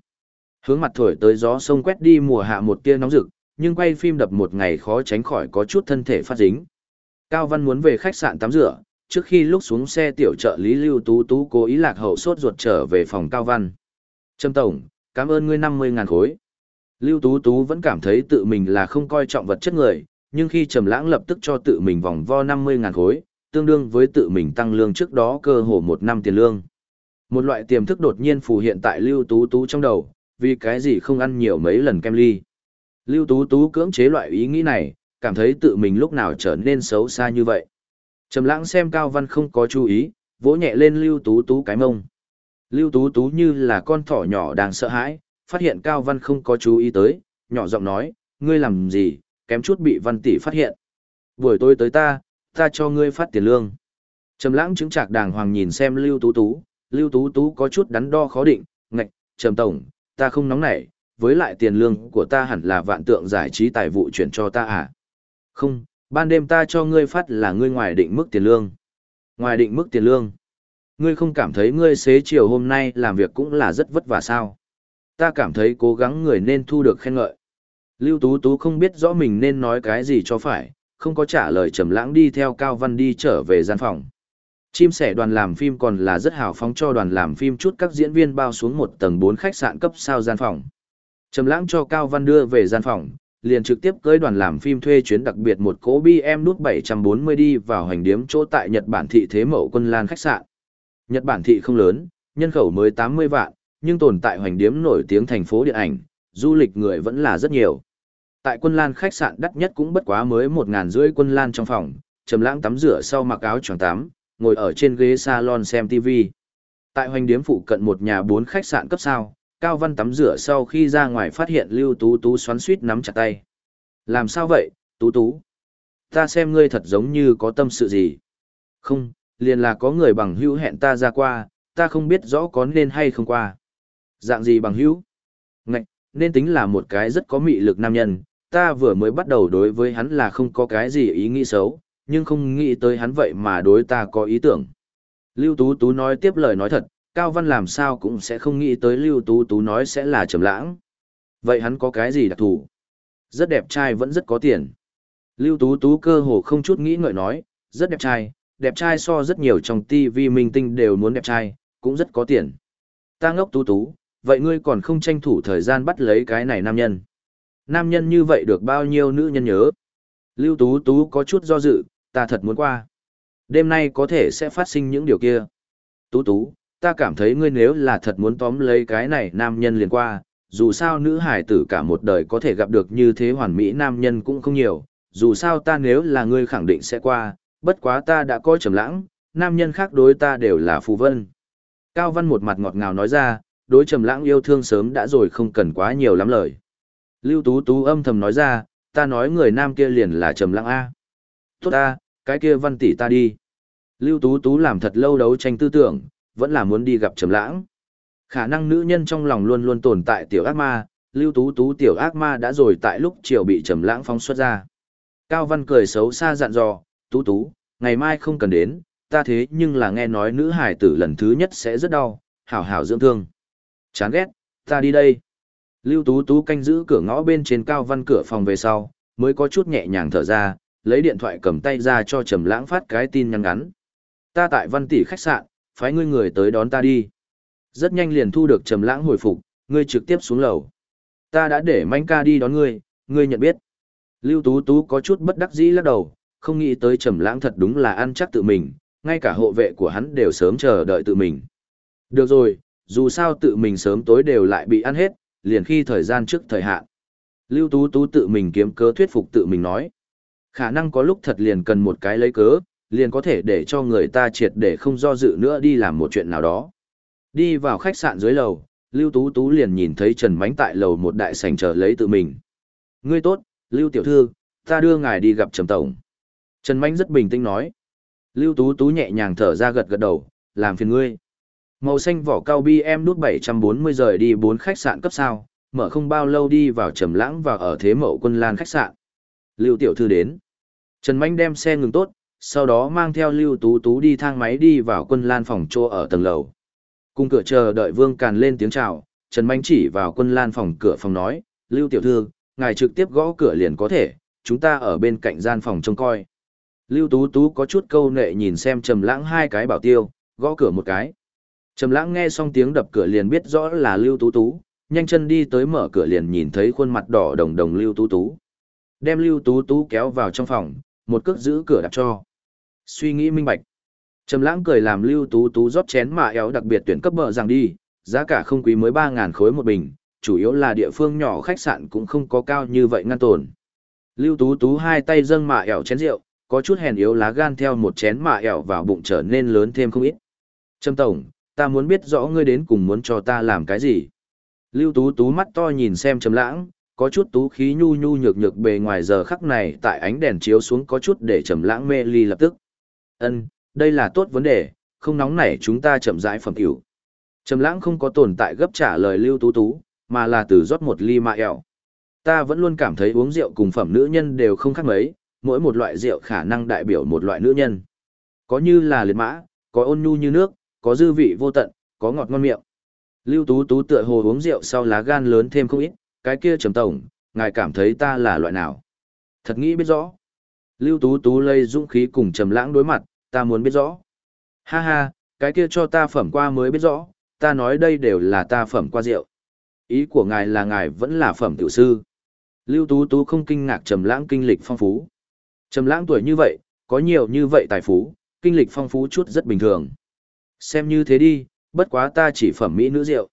Hướng mặt thổi tới gió sông quét đi mùa hạ một tia nóng rực, nhưng quay phim đập một ngày khó tránh khỏi có chút thân thể phát dính. Cao Văn muốn về khách sạn tắm rửa, trước khi lúc xuống xe tiểu trợ lý Lưu Tú Tú cố ý lạc hậu sốt ruột trở về phòng Cao Văn. Trâm Tổng, cảm ơn ngươi 50.000 khối. Lưu Tú Tú vẫn cảm thấy tự mình là không coi trọng vật chất người, nhưng khi Trầm Lãng lập tức cho tự mình vòng vo 50.000 khối, tương đương với tự mình tăng lương trước đó cơ hồ một năm tiền lương. Một loại tiềm thức đột nhiên phù hiện tại Lưu Tú Tú trong đầu, vì cái gì không ăn nhiều mấy lần kem ly. Lưu Tú Tú cưỡng chế loại ý nghĩ này, cảm thấy tự mình lúc nào trở nên xấu xa như vậy. Trầm lãng xem Cao Văn không có chú ý, vỗ nhẹ lên Lưu Tú Tú cái mông. Lưu Tú Tú như là con thỏ nhỏ đang sợ hãi, phát hiện Cao Văn không có chú ý tới, nhỏ giọng nói, ngươi làm gì, kém chút bị Văn tỷ phát hiện. Buổi tối tới ta, ta cho ngươi phát tiền lương. Trầm lãng chứng trạc đàng hoàng nhìn xem Lưu Tú Tú, Lưu Tú Tú có chút đắn đo khó định, ngạch, Trầm Tổng, ta không nóng nảy, với lại tiền lương của ta hẳn là vạn tượng giải trí tài vụ chuyển cho ta à? Không, ban đêm ta cho ngươi phát là ngươi ngoài định mức tiền lương. Ngoài định mức tiền lương. Ngươi không cảm thấy ngươi xế chiều hôm nay làm việc cũng là rất vất vả sao? Ta cảm thấy cố gắng người nên thu được khen ngợi. Lưu Tú Tú không biết rõ mình nên nói cái gì cho phải, không có trả lời trầm lãng đi theo Cao Văn đi trở về gian phòng. Chim sẻ đoàn làm phim còn là rất hào phóng cho đoàn làm phim chút các diễn viên bao xuống một tầng 4 khách sạn cấp sao gian phòng. Trầm lãng cho Cao Văn đưa về gian phòng, liền trực tiếp cưới đoàn làm phim thuê chuyến đặc biệt một cố BM nút 740 đi vào hành điếm chỗ tại Nhật Bản thị thế mẫu quân lan khách sạn. Nhật Bản thị không lớn, nhân khẩu mới 80 vạn, nhưng tồn tại hoành điếm nổi tiếng thành phố điện ảnh, du lịch người vẫn là rất nhiều. Tại quân lan khách sạn đắt nhất cũng bất quá mới một ngàn rưỡi quân lan trong phòng, trầm lãng tắm rửa sau mặc áo choàng tắm, ngồi ở trên ghế salon xem TV. Tại hoành điếm phụ cận một nhà bốn khách sạn cấp sao, Cao Văn tắm rửa sau khi ra ngoài phát hiện Lưu Tú Tú xoắn suýt nắm chặt tay. Làm sao vậy, Tú Tú? Ta xem ngươi thật giống như có tâm sự gì. Không, liền là có người bằng hữu hẹn ta ra qua, ta không biết rõ có nên hay không qua. Dạng gì bằng hữu? Ngạch, nên tính là một cái rất có mị lực nam nhân, ta vừa mới bắt đầu đối với hắn là không có cái gì ý nghĩ xấu, nhưng không nghĩ tới hắn vậy mà đối ta có ý tưởng. Lưu Tú Tú nói tiếp lời nói thật, Cao Văn làm sao cũng sẽ không nghĩ tới Lưu Tú Tú nói sẽ là trầm lãng. Vậy hắn có cái gì đặc thù? Rất đẹp trai vẫn rất có tiền. Lưu Tú Tú cơ hồ không chút nghĩ ngợi nói, rất đẹp trai, đẹp trai so rất nhiều trong TV minh tinh đều muốn đẹp trai, cũng rất có tiền. Ta ngốc Tú Tú, vậy ngươi còn không tranh thủ thời gian bắt lấy cái này nam nhân. Nam nhân như vậy được bao nhiêu nữ nhân nhớ? Lưu Tú Tú có chút do dự, ta thật muốn qua. Đêm nay có thể sẽ phát sinh những điều kia. Tú Tú, ta cảm thấy ngươi nếu là thật muốn tóm lấy cái này nam nhân liền qua, dù sao nữ hải tử cả một đời có thể gặp được như thế hoàn mỹ nam nhân cũng không nhiều, dù sao ta nếu là ngươi khẳng định sẽ qua, bất quá ta đã coi trầm lãng, nam nhân khác đối ta đều là phù vân. Cao Văn một mặt ngọt ngào nói ra, đối trầm lãng yêu thương sớm đã rồi không cần quá nhiều lắm lời. Lưu Tú Tú âm thầm nói ra, ta nói người nam kia liền là trầm Lăng A. Tốt A, cái kia văn tỷ ta đi. Lưu Tú Tú làm thật lâu đấu tranh tư tưởng, vẫn là muốn đi gặp trầm lãng. Khả năng nữ nhân trong lòng luôn luôn tồn tại tiểu ác ma, lưu tú tú tiểu ác ma đã rồi tại lúc chiều bị trầm lãng phóng xuất ra. Cao Văn cười xấu xa dặn dò, tú tú, ngày mai không cần đến, ta thế nhưng là nghe nói nữ hải tử lần thứ nhất sẽ rất đau, hảo hảo dưỡng thương. Chán ghét, ta đi đây. Lưu tú tú canh giữ cửa ngõ bên trên Cao Văn cửa phòng về sau, mới có chút nhẹ nhàng thở ra, lấy điện thoại cầm tay ra cho trầm lãng phát cái tin nhắn ngắn. Ta tại văn tỷ khách sạn, phái ngươi người tới đón ta đi. Rất nhanh liền thu được trầm lãng hồi phục, ngươi trực tiếp xuống lầu. Ta đã để manh ca đi đón ngươi, ngươi nhận biết. Lưu Tú Tú có chút bất đắc dĩ lắc đầu, không nghĩ tới trầm lãng thật đúng là ăn chắc tự mình, ngay cả hộ vệ của hắn đều sớm chờ đợi tự mình. Được rồi, dù sao tự mình sớm tối đều lại bị ăn hết, liền khi thời gian trước thời hạn. Lưu Tú Tú tự mình kiếm cớ thuyết phục tự mình nói. Khả năng có lúc thật liền cần một cái lấy cớ, liền có thể để cho người ta triệt để không do dự nữa đi làm một chuyện nào đó. Đi vào khách sạn dưới lầu, Lưu Tú Tú liền nhìn thấy Trần Mánh tại lầu một đại sảnh chờ lấy tự mình. Ngươi tốt, Lưu Tiểu Thư, ta đưa ngài đi gặp Trầm Tổng. Trần Mánh rất bình tĩnh nói. Lưu Tú Tú nhẹ nhàng thở ra gật gật đầu, làm phiền ngươi. Màu xanh vỏ cao bi em nút 740 rời đi bốn khách sạn cấp sao, mở không bao lâu đi vào trầm lãng và ở thế mậu quân lan khách sạn. Lưu Tiểu Thư đến. Trần Mánh đem xe ngừng tốt, sau đó mang theo Lưu Tú Tú đi thang máy đi vào quân lan phòng trô ở tầng lầu. Cùng cửa chờ đợi Vương Càn lên tiếng chào, Trần Mánh chỉ vào quân lan phòng cửa phòng nói, Lưu Tiểu Thư, ngài trực tiếp gõ cửa liền có thể, chúng ta ở bên cạnh gian phòng trông coi. Lưu Tú Tú có chút câu nệ nhìn xem Trầm Lãng hai cái bảo tiêu, gõ cửa một cái. Trầm Lãng nghe xong tiếng đập cửa liền biết rõ là Lưu Tú Tú, nhanh chân đi tới mở cửa liền nhìn thấy khuôn mặt đỏ đồng đồng Lưu Tú Tú. Đem Lưu Tú Tú kéo vào trong phòng, một cước giữ cửa đạp cho. Suy nghĩ minh bạch. Trầm Lãng cười làm Lưu Tú Tú rót chén mạ éo đặc biệt tuyển cấp bợ rằng đi, giá cả không quý mới 3000 khối một bình, chủ yếu là địa phương nhỏ khách sạn cũng không có cao như vậy ngăn tồn. Lưu Tú Tú hai tay dâng mạ ẻo chén rượu, có chút hèn yếu lá gan theo một chén mạ ẻo vào bụng trở nên lớn thêm không ít. Trâm Tổng, ta muốn biết rõ ngươi đến cùng muốn cho ta làm cái gì. Lưu Tú Tú mắt to nhìn xem Trầm Lãng, có chút tú khí nhu nhu nhược nhược bề ngoài giờ khắc này tại ánh đèn chiếu xuống có chút để Trầm Lãng mê ly lập tức. "Ân, đây là tốt vấn đề, không nóng nảy chúng ta chậm rãi phẩm tiểu." Trầm Lãng không có tồn tại gấp trả lời Lưu Tú Tú, mà là từ rót một ly mạ ẻo. Ta vẫn luôn cảm thấy uống rượu cùng phẩm nữ nhân đều không khác mấy, mỗi một loại rượu khả năng đại biểu một loại nữ nhân. Có như là liệt mã, có ôn nhu như nước, có dư vị vô tận, có ngọt ngon miệng. Lưu Tú Tú tựa hồ uống rượu sau lá gan lớn thêm không ít, cái kia trầm tổng, ngài cảm thấy ta là loại nào? Thật nghĩ biết rõ. Lưu Tú Tú lây dũng khí cùng trầm lãng đối mặt, ta muốn biết rõ. Ha ha, cái kia cho ta phẩm qua mới biết rõ, ta nói đây đều là ta phẩm qua rượu. Ý của ngài là ngài vẫn là phẩm tiểu sư. Lưu Tú Tú không kinh ngạc trầm lãng kinh lịch phong phú. Trầm lãng tuổi như vậy, có nhiều như vậy tài phú, kinh lịch phong phú chút rất bình thường. Xem như thế đi, bất quá ta chỉ phẩm mỹ nữ rượu.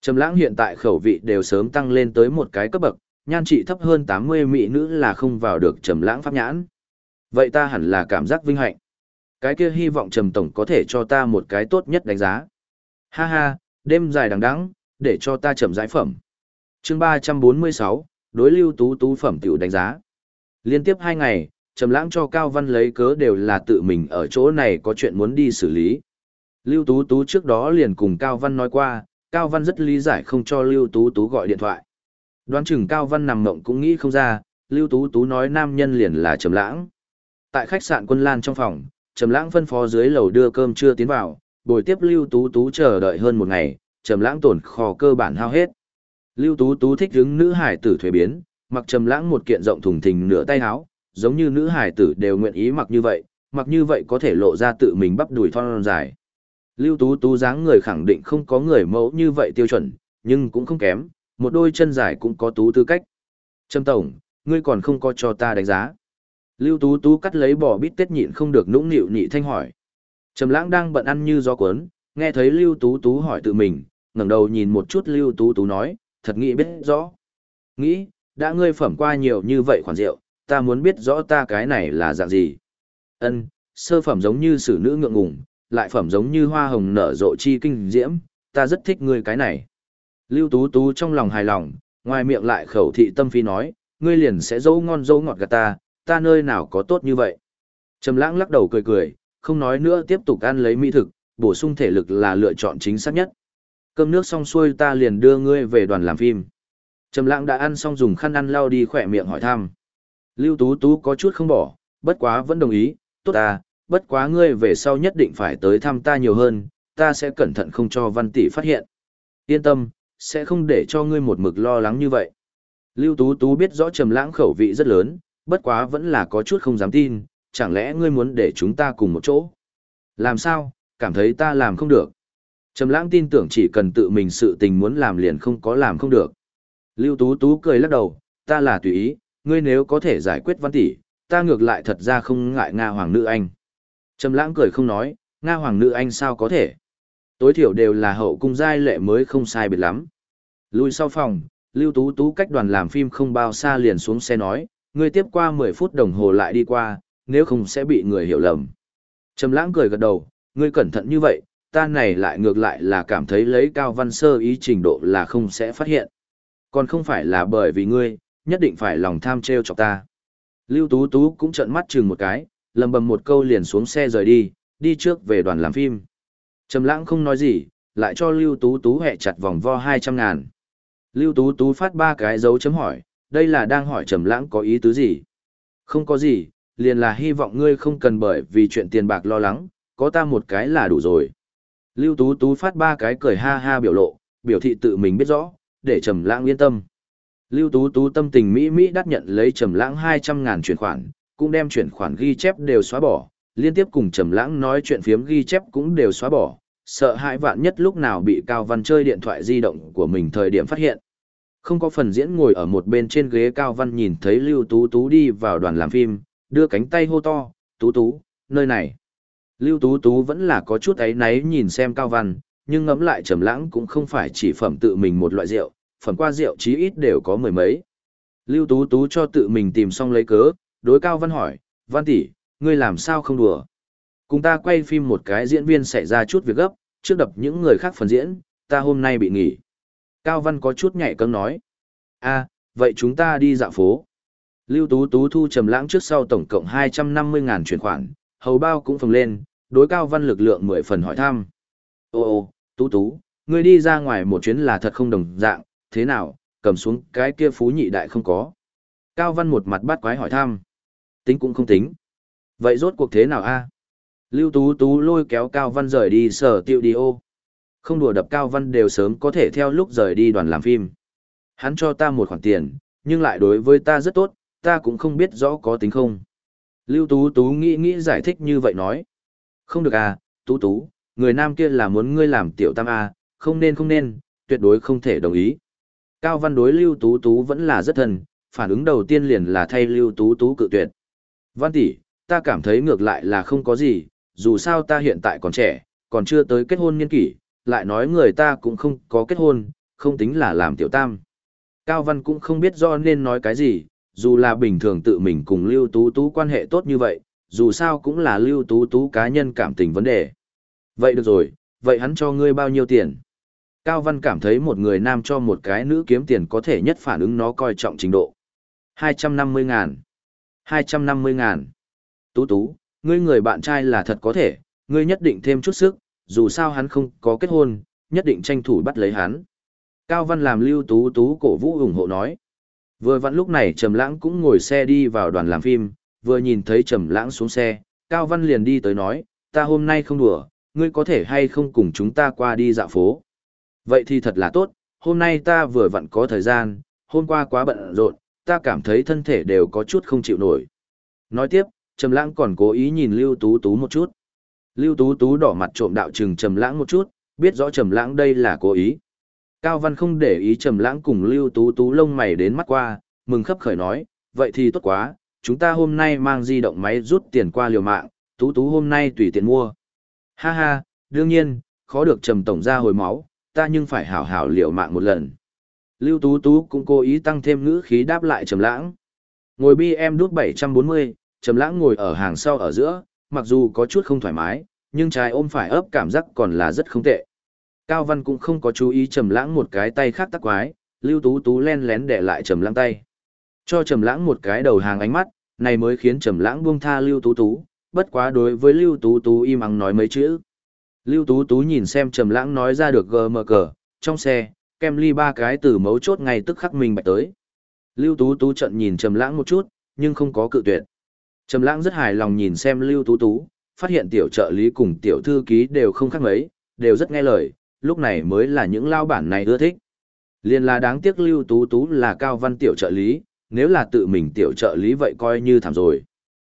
Trầm lãng hiện tại khẩu vị đều sớm tăng lên tới một cái cấp bậc, nhan trị thấp hơn 80 mỹ nữ là không vào được trầm lãng pháp nhãn. Vậy ta hẳn là cảm giác vinh hạnh. Cái kia hy vọng trầm tổng có thể cho ta một cái tốt nhất đánh giá. Ha ha, đêm dài đằng đẵng, để cho ta chậm giải phẩm. Chương 346, đối lưu tú tú phẩm tiểu đánh giá. Liên tiếp hai ngày, Trầm Lãng cho Cao Văn lấy cớ đều là tự mình ở chỗ này có chuyện muốn đi xử lý. Lưu Tú Tú trước đó liền cùng Cao Văn nói qua, Cao Văn rất lý giải không cho Lưu Tú Tú gọi điện thoại. Đoán chừng Cao Văn nằm mộng cũng nghĩ không ra, Lưu Tú Tú nói nam nhân liền là Trầm Lãng. Tại khách sạn Quân Lan trong phòng, Trầm Lãng phân phó dưới lầu đưa cơm trưa tiến vào, buổi tiếp Lưu Tú Tú chờ đợi hơn một ngày, Trầm Lãng tổn kho cơ bản hao hết. Lưu Tú Tú thích hứng nữ hải tử thuế biến, mặc Trầm Lãng một kiện rộng thùng thình nửa tay áo, giống như nữ hải tử đều nguyện ý mặc như vậy, mặc như vậy có thể lộ ra tự mình bắp đùi thon dài. Lưu Tú Tú dáng người khẳng định không có người mẫu như vậy tiêu chuẩn, nhưng cũng không kém, một đôi chân dài cũng có tú tư cách. Trâm Tổng, ngươi còn không có cho ta đánh giá. Lưu Tú Tú cắt lấy bỏ bít tết nhịn không được nũng nịu nhị thanh hỏi. Trầm Lãng đang bận ăn như gió cuốn, nghe thấy Lưu Tú Tú hỏi tự mình, ngẩng đầu nhìn một chút Lưu Tú Tú nói, thật nghĩ biết rõ. Nghĩ, đã ngươi phẩm qua nhiều như vậy khoản rượu, ta muốn biết rõ ta cái này là dạng gì. Ân, sơ phẩm giống như sử nữ ngượng ngùng, lại phẩm giống như hoa hồng nở rộ chi kinh diễm, ta rất thích ngươi cái này. Lưu Tú Tú trong lòng hài lòng, ngoài miệng lại khẩu thị tâm phi nói, ngươi liền sẽ dấu ngon dấu ngọt gạt ta, ta nơi nào có tốt như vậy. Trầm lãng lắc đầu cười cười, không nói nữa tiếp tục ăn lấy mỹ thực, bổ sung thể lực là lựa chọn chính xác nhất. Cơm nước xong xuôi ta liền đưa ngươi về đoàn làm phim. Trầm lãng đã ăn xong dùng khăn ăn lau đi khỏe miệng hỏi thăm. Lưu Tú Tú có chút không bỏ, bất quá vẫn đồng ý, tốt ta, bất quá ngươi về sau nhất định phải tới thăm ta nhiều hơn, ta sẽ cẩn thận không cho văn tỷ phát hiện. Yên tâm, sẽ không để cho ngươi một mực lo lắng như vậy. Lưu Tú Tú biết rõ trầm lãng khẩu vị rất lớn, bất quá vẫn là có chút không dám tin, chẳng lẽ ngươi muốn để chúng ta cùng một chỗ? Làm sao, cảm thấy ta làm không được. Trầm lãng tin tưởng chỉ cần tự mình sự tình muốn làm liền không có làm không được. Lưu Tú Tú cười lắc đầu, ta là tùy ý, ngươi nếu có thể giải quyết văn tỷ, ta ngược lại thật ra không ngại Nga Hoàng nữ Anh. Trầm lãng cười không nói, Nga Hoàng nữ Anh sao có thể. Tối thiểu đều là hậu cung giai lệ mới không sai biệt lắm. Lùi sau phòng, Lưu Tú Tú cách đoàn làm phim không bao xa liền xuống xe nói, ngươi tiếp qua 10 phút đồng hồ lại đi qua, nếu không sẽ bị người hiểu lầm. Trầm lãng cười gật đầu, ngươi cẩn thận như vậy, ta này lại ngược lại là cảm thấy lấy cao văn sơ ý trình độ là không sẽ phát hiện. Còn không phải là bởi vì ngươi, nhất định phải lòng tham treo chọc ta. Lưu Tú Tú cũng trợn mắt chừng một cái, lầm bầm một câu liền xuống xe rời đi, đi trước về đoàn làm phim. Trầm lãng không nói gì, lại cho Lưu Tú Tú hẹ chặt vòng vo 200 ngàn. Lưu Tú Tú phát ba cái dấu chấm hỏi, đây là đang hỏi Trầm lãng có ý tứ gì? Không có gì, liền là hy vọng ngươi không cần bởi vì chuyện tiền bạc lo lắng, có ta một cái là đủ rồi. Lưu Tú Tú phát ba cái cười ha ha biểu lộ, biểu thị tự mình biết rõ, để Trầm Lãng yên tâm. Lưu Tú Tú tâm tình mỹ mỹ đắc nhận lấy Trầm Lãng 200 ngàn chuyển khoản, cũng đem chuyển khoản ghi chép đều xóa bỏ, liên tiếp cùng Trầm Lãng nói chuyện phiếm ghi chép cũng đều xóa bỏ, sợ hãi vạn nhất lúc nào bị Cao Văn chơi điện thoại di động của mình thời điểm phát hiện. Không có phần diễn ngồi ở một bên trên ghế Cao Văn nhìn thấy Lưu Tú Tú đi vào đoàn làm phim, đưa cánh tay hô to, "Tú Tú, nơi này." Lưu Tú Tú vẫn là có chút ấy náy nhìn xem Cao Văn, nhưng ngẫm lại trầm lãng cũng không phải chỉ phẩm tự mình một loại rượu, phẩm qua rượu chí ít đều có mười mấy. Lưu Tú Tú cho tự mình tìm xong lấy cớ, đối Cao Văn hỏi, Văn tỷ, ngươi làm sao không đùa? Cùng ta quay phim một cái diễn viên xảy ra chút việc gấp, trước đập những người khác phần diễn, ta hôm nay bị nghỉ. Cao Văn có chút nhạy cấm nói, a, vậy chúng ta đi dạo phố. Lưu Tú Tú thu trầm lãng trước sau tổng cộng 250 ngàn chuyển khoản, hầu bao cũng phồng lên, đối cao văn lực lượng mười phần hỏi thăm. Ô ô, tú tú, ngươi đi ra ngoài một chuyến là thật không đồng dạng, thế nào, cầm xuống cái kia phú nhị đại không có. Cao văn một mặt bắt quái hỏi thăm. Tính cũng không tính. Vậy rốt cuộc thế nào a? Lưu tú tú lôi kéo cao văn rời đi sở tiệu đi ô. Không đùa đập cao văn đều sớm có thể theo lúc rời đi đoàn làm phim. Hắn cho ta một khoản tiền, nhưng lại đối với ta rất tốt, ta cũng không biết rõ có tính không. Lưu Tú Tú nghĩ nghĩ giải thích như vậy nói. Không được à, Tú Tú, người nam kia là muốn ngươi làm tiểu tam à, không nên không nên, tuyệt đối không thể đồng ý. Cao Văn đối Lưu Tú Tú vẫn là rất thân, phản ứng đầu tiên liền là thay Lưu Tú Tú cự tuyệt. Văn tỷ, ta cảm thấy ngược lại là không có gì, dù sao ta hiện tại còn trẻ, còn chưa tới kết hôn niên kỷ, lại nói người ta cũng không có kết hôn, không tính là làm tiểu tam. Cao Văn cũng không biết do nên nói cái gì, dù là bình thường tự mình cùng Lưu Tú Tú quan hệ tốt như vậy, dù sao cũng là Lưu Tú Tú cá nhân cảm tình vấn đề. Vậy được rồi, vậy hắn cho ngươi bao nhiêu tiền? Cao Văn cảm thấy một người nam cho một cái nữ kiếm tiền có thể nhất phản ứng nó coi trọng trình độ. 250 ngàn. 250 ngàn. Tú Tú, ngươi người bạn trai là thật có thể, ngươi nhất định thêm chút sức, dù sao hắn không có kết hôn, nhất định tranh thủ bắt lấy hắn. Cao Văn làm Lưu Tú Tú cổ vũ ủng hộ nói. Vừa vặn lúc này Trầm Lãng cũng ngồi xe đi vào đoàn làm phim, vừa nhìn thấy Trầm Lãng xuống xe, Cao Văn liền đi tới nói, ta hôm nay không đùa, ngươi có thể hay không cùng chúng ta qua đi dạo phố. Vậy thì thật là tốt, hôm nay ta vừa vặn có thời gian, hôm qua quá bận rộn, ta cảm thấy thân thể đều có chút không chịu nổi. Nói tiếp, Trầm Lãng còn cố ý nhìn Lưu Tú Tú một chút. Lưu Tú Tú đỏ mặt trộm đạo trừng Trầm Lãng một chút, biết rõ Trầm Lãng đây là cố ý. Cao Văn không để ý trầm lãng cùng Lưu Tú Tú lông mày đến mắt qua, mừng khấp khởi nói, vậy thì tốt quá, chúng ta hôm nay mang di động máy rút tiền qua liều mạng, Tú Tú hôm nay tùy tiện mua. Ha ha, đương nhiên, khó được trầm tổng ra hồi máu, ta nhưng phải hảo hảo liều mạng một lần. Lưu Tú Tú cũng cố ý tăng thêm ngữ khí đáp lại trầm lãng. Ngồi BM đút 740, trầm lãng ngồi ở hàng sau ở giữa, mặc dù có chút không thoải mái, nhưng trái ôm phải ấp cảm giác còn là rất không tệ. Cao Văn cũng không có chú ý Trầm Lãng một cái tay khác tắc quái, Lưu Tú Tú lén lén để lại Trầm Lãng tay. Cho Trầm Lãng một cái đầu hàng ánh mắt, này mới khiến Trầm Lãng buông tha Lưu Tú Tú, bất quá đối với Lưu Tú Tú im lặng nói mấy chữ. Lưu Tú Tú nhìn xem Trầm Lãng nói ra được gờ mờ cờ, trong xe, kem ly ba cái từ mấu chốt ngay tức khắc mình bạch tới. Lưu Tú Tú trợn nhìn Trầm Lãng một chút, nhưng không có cự tuyệt. Trầm Lãng rất hài lòng nhìn xem Lưu Tú Tú, phát hiện tiểu trợ lý cùng tiểu thư ký đều không khác mấy, đều rất nghe lời, lúc này mới là những lao bản này ưa thích. Liên là đáng tiếc Lưu Tú Tú là cao văn tiểu trợ lý, nếu là tự mình tiểu trợ lý vậy coi như thảm rồi.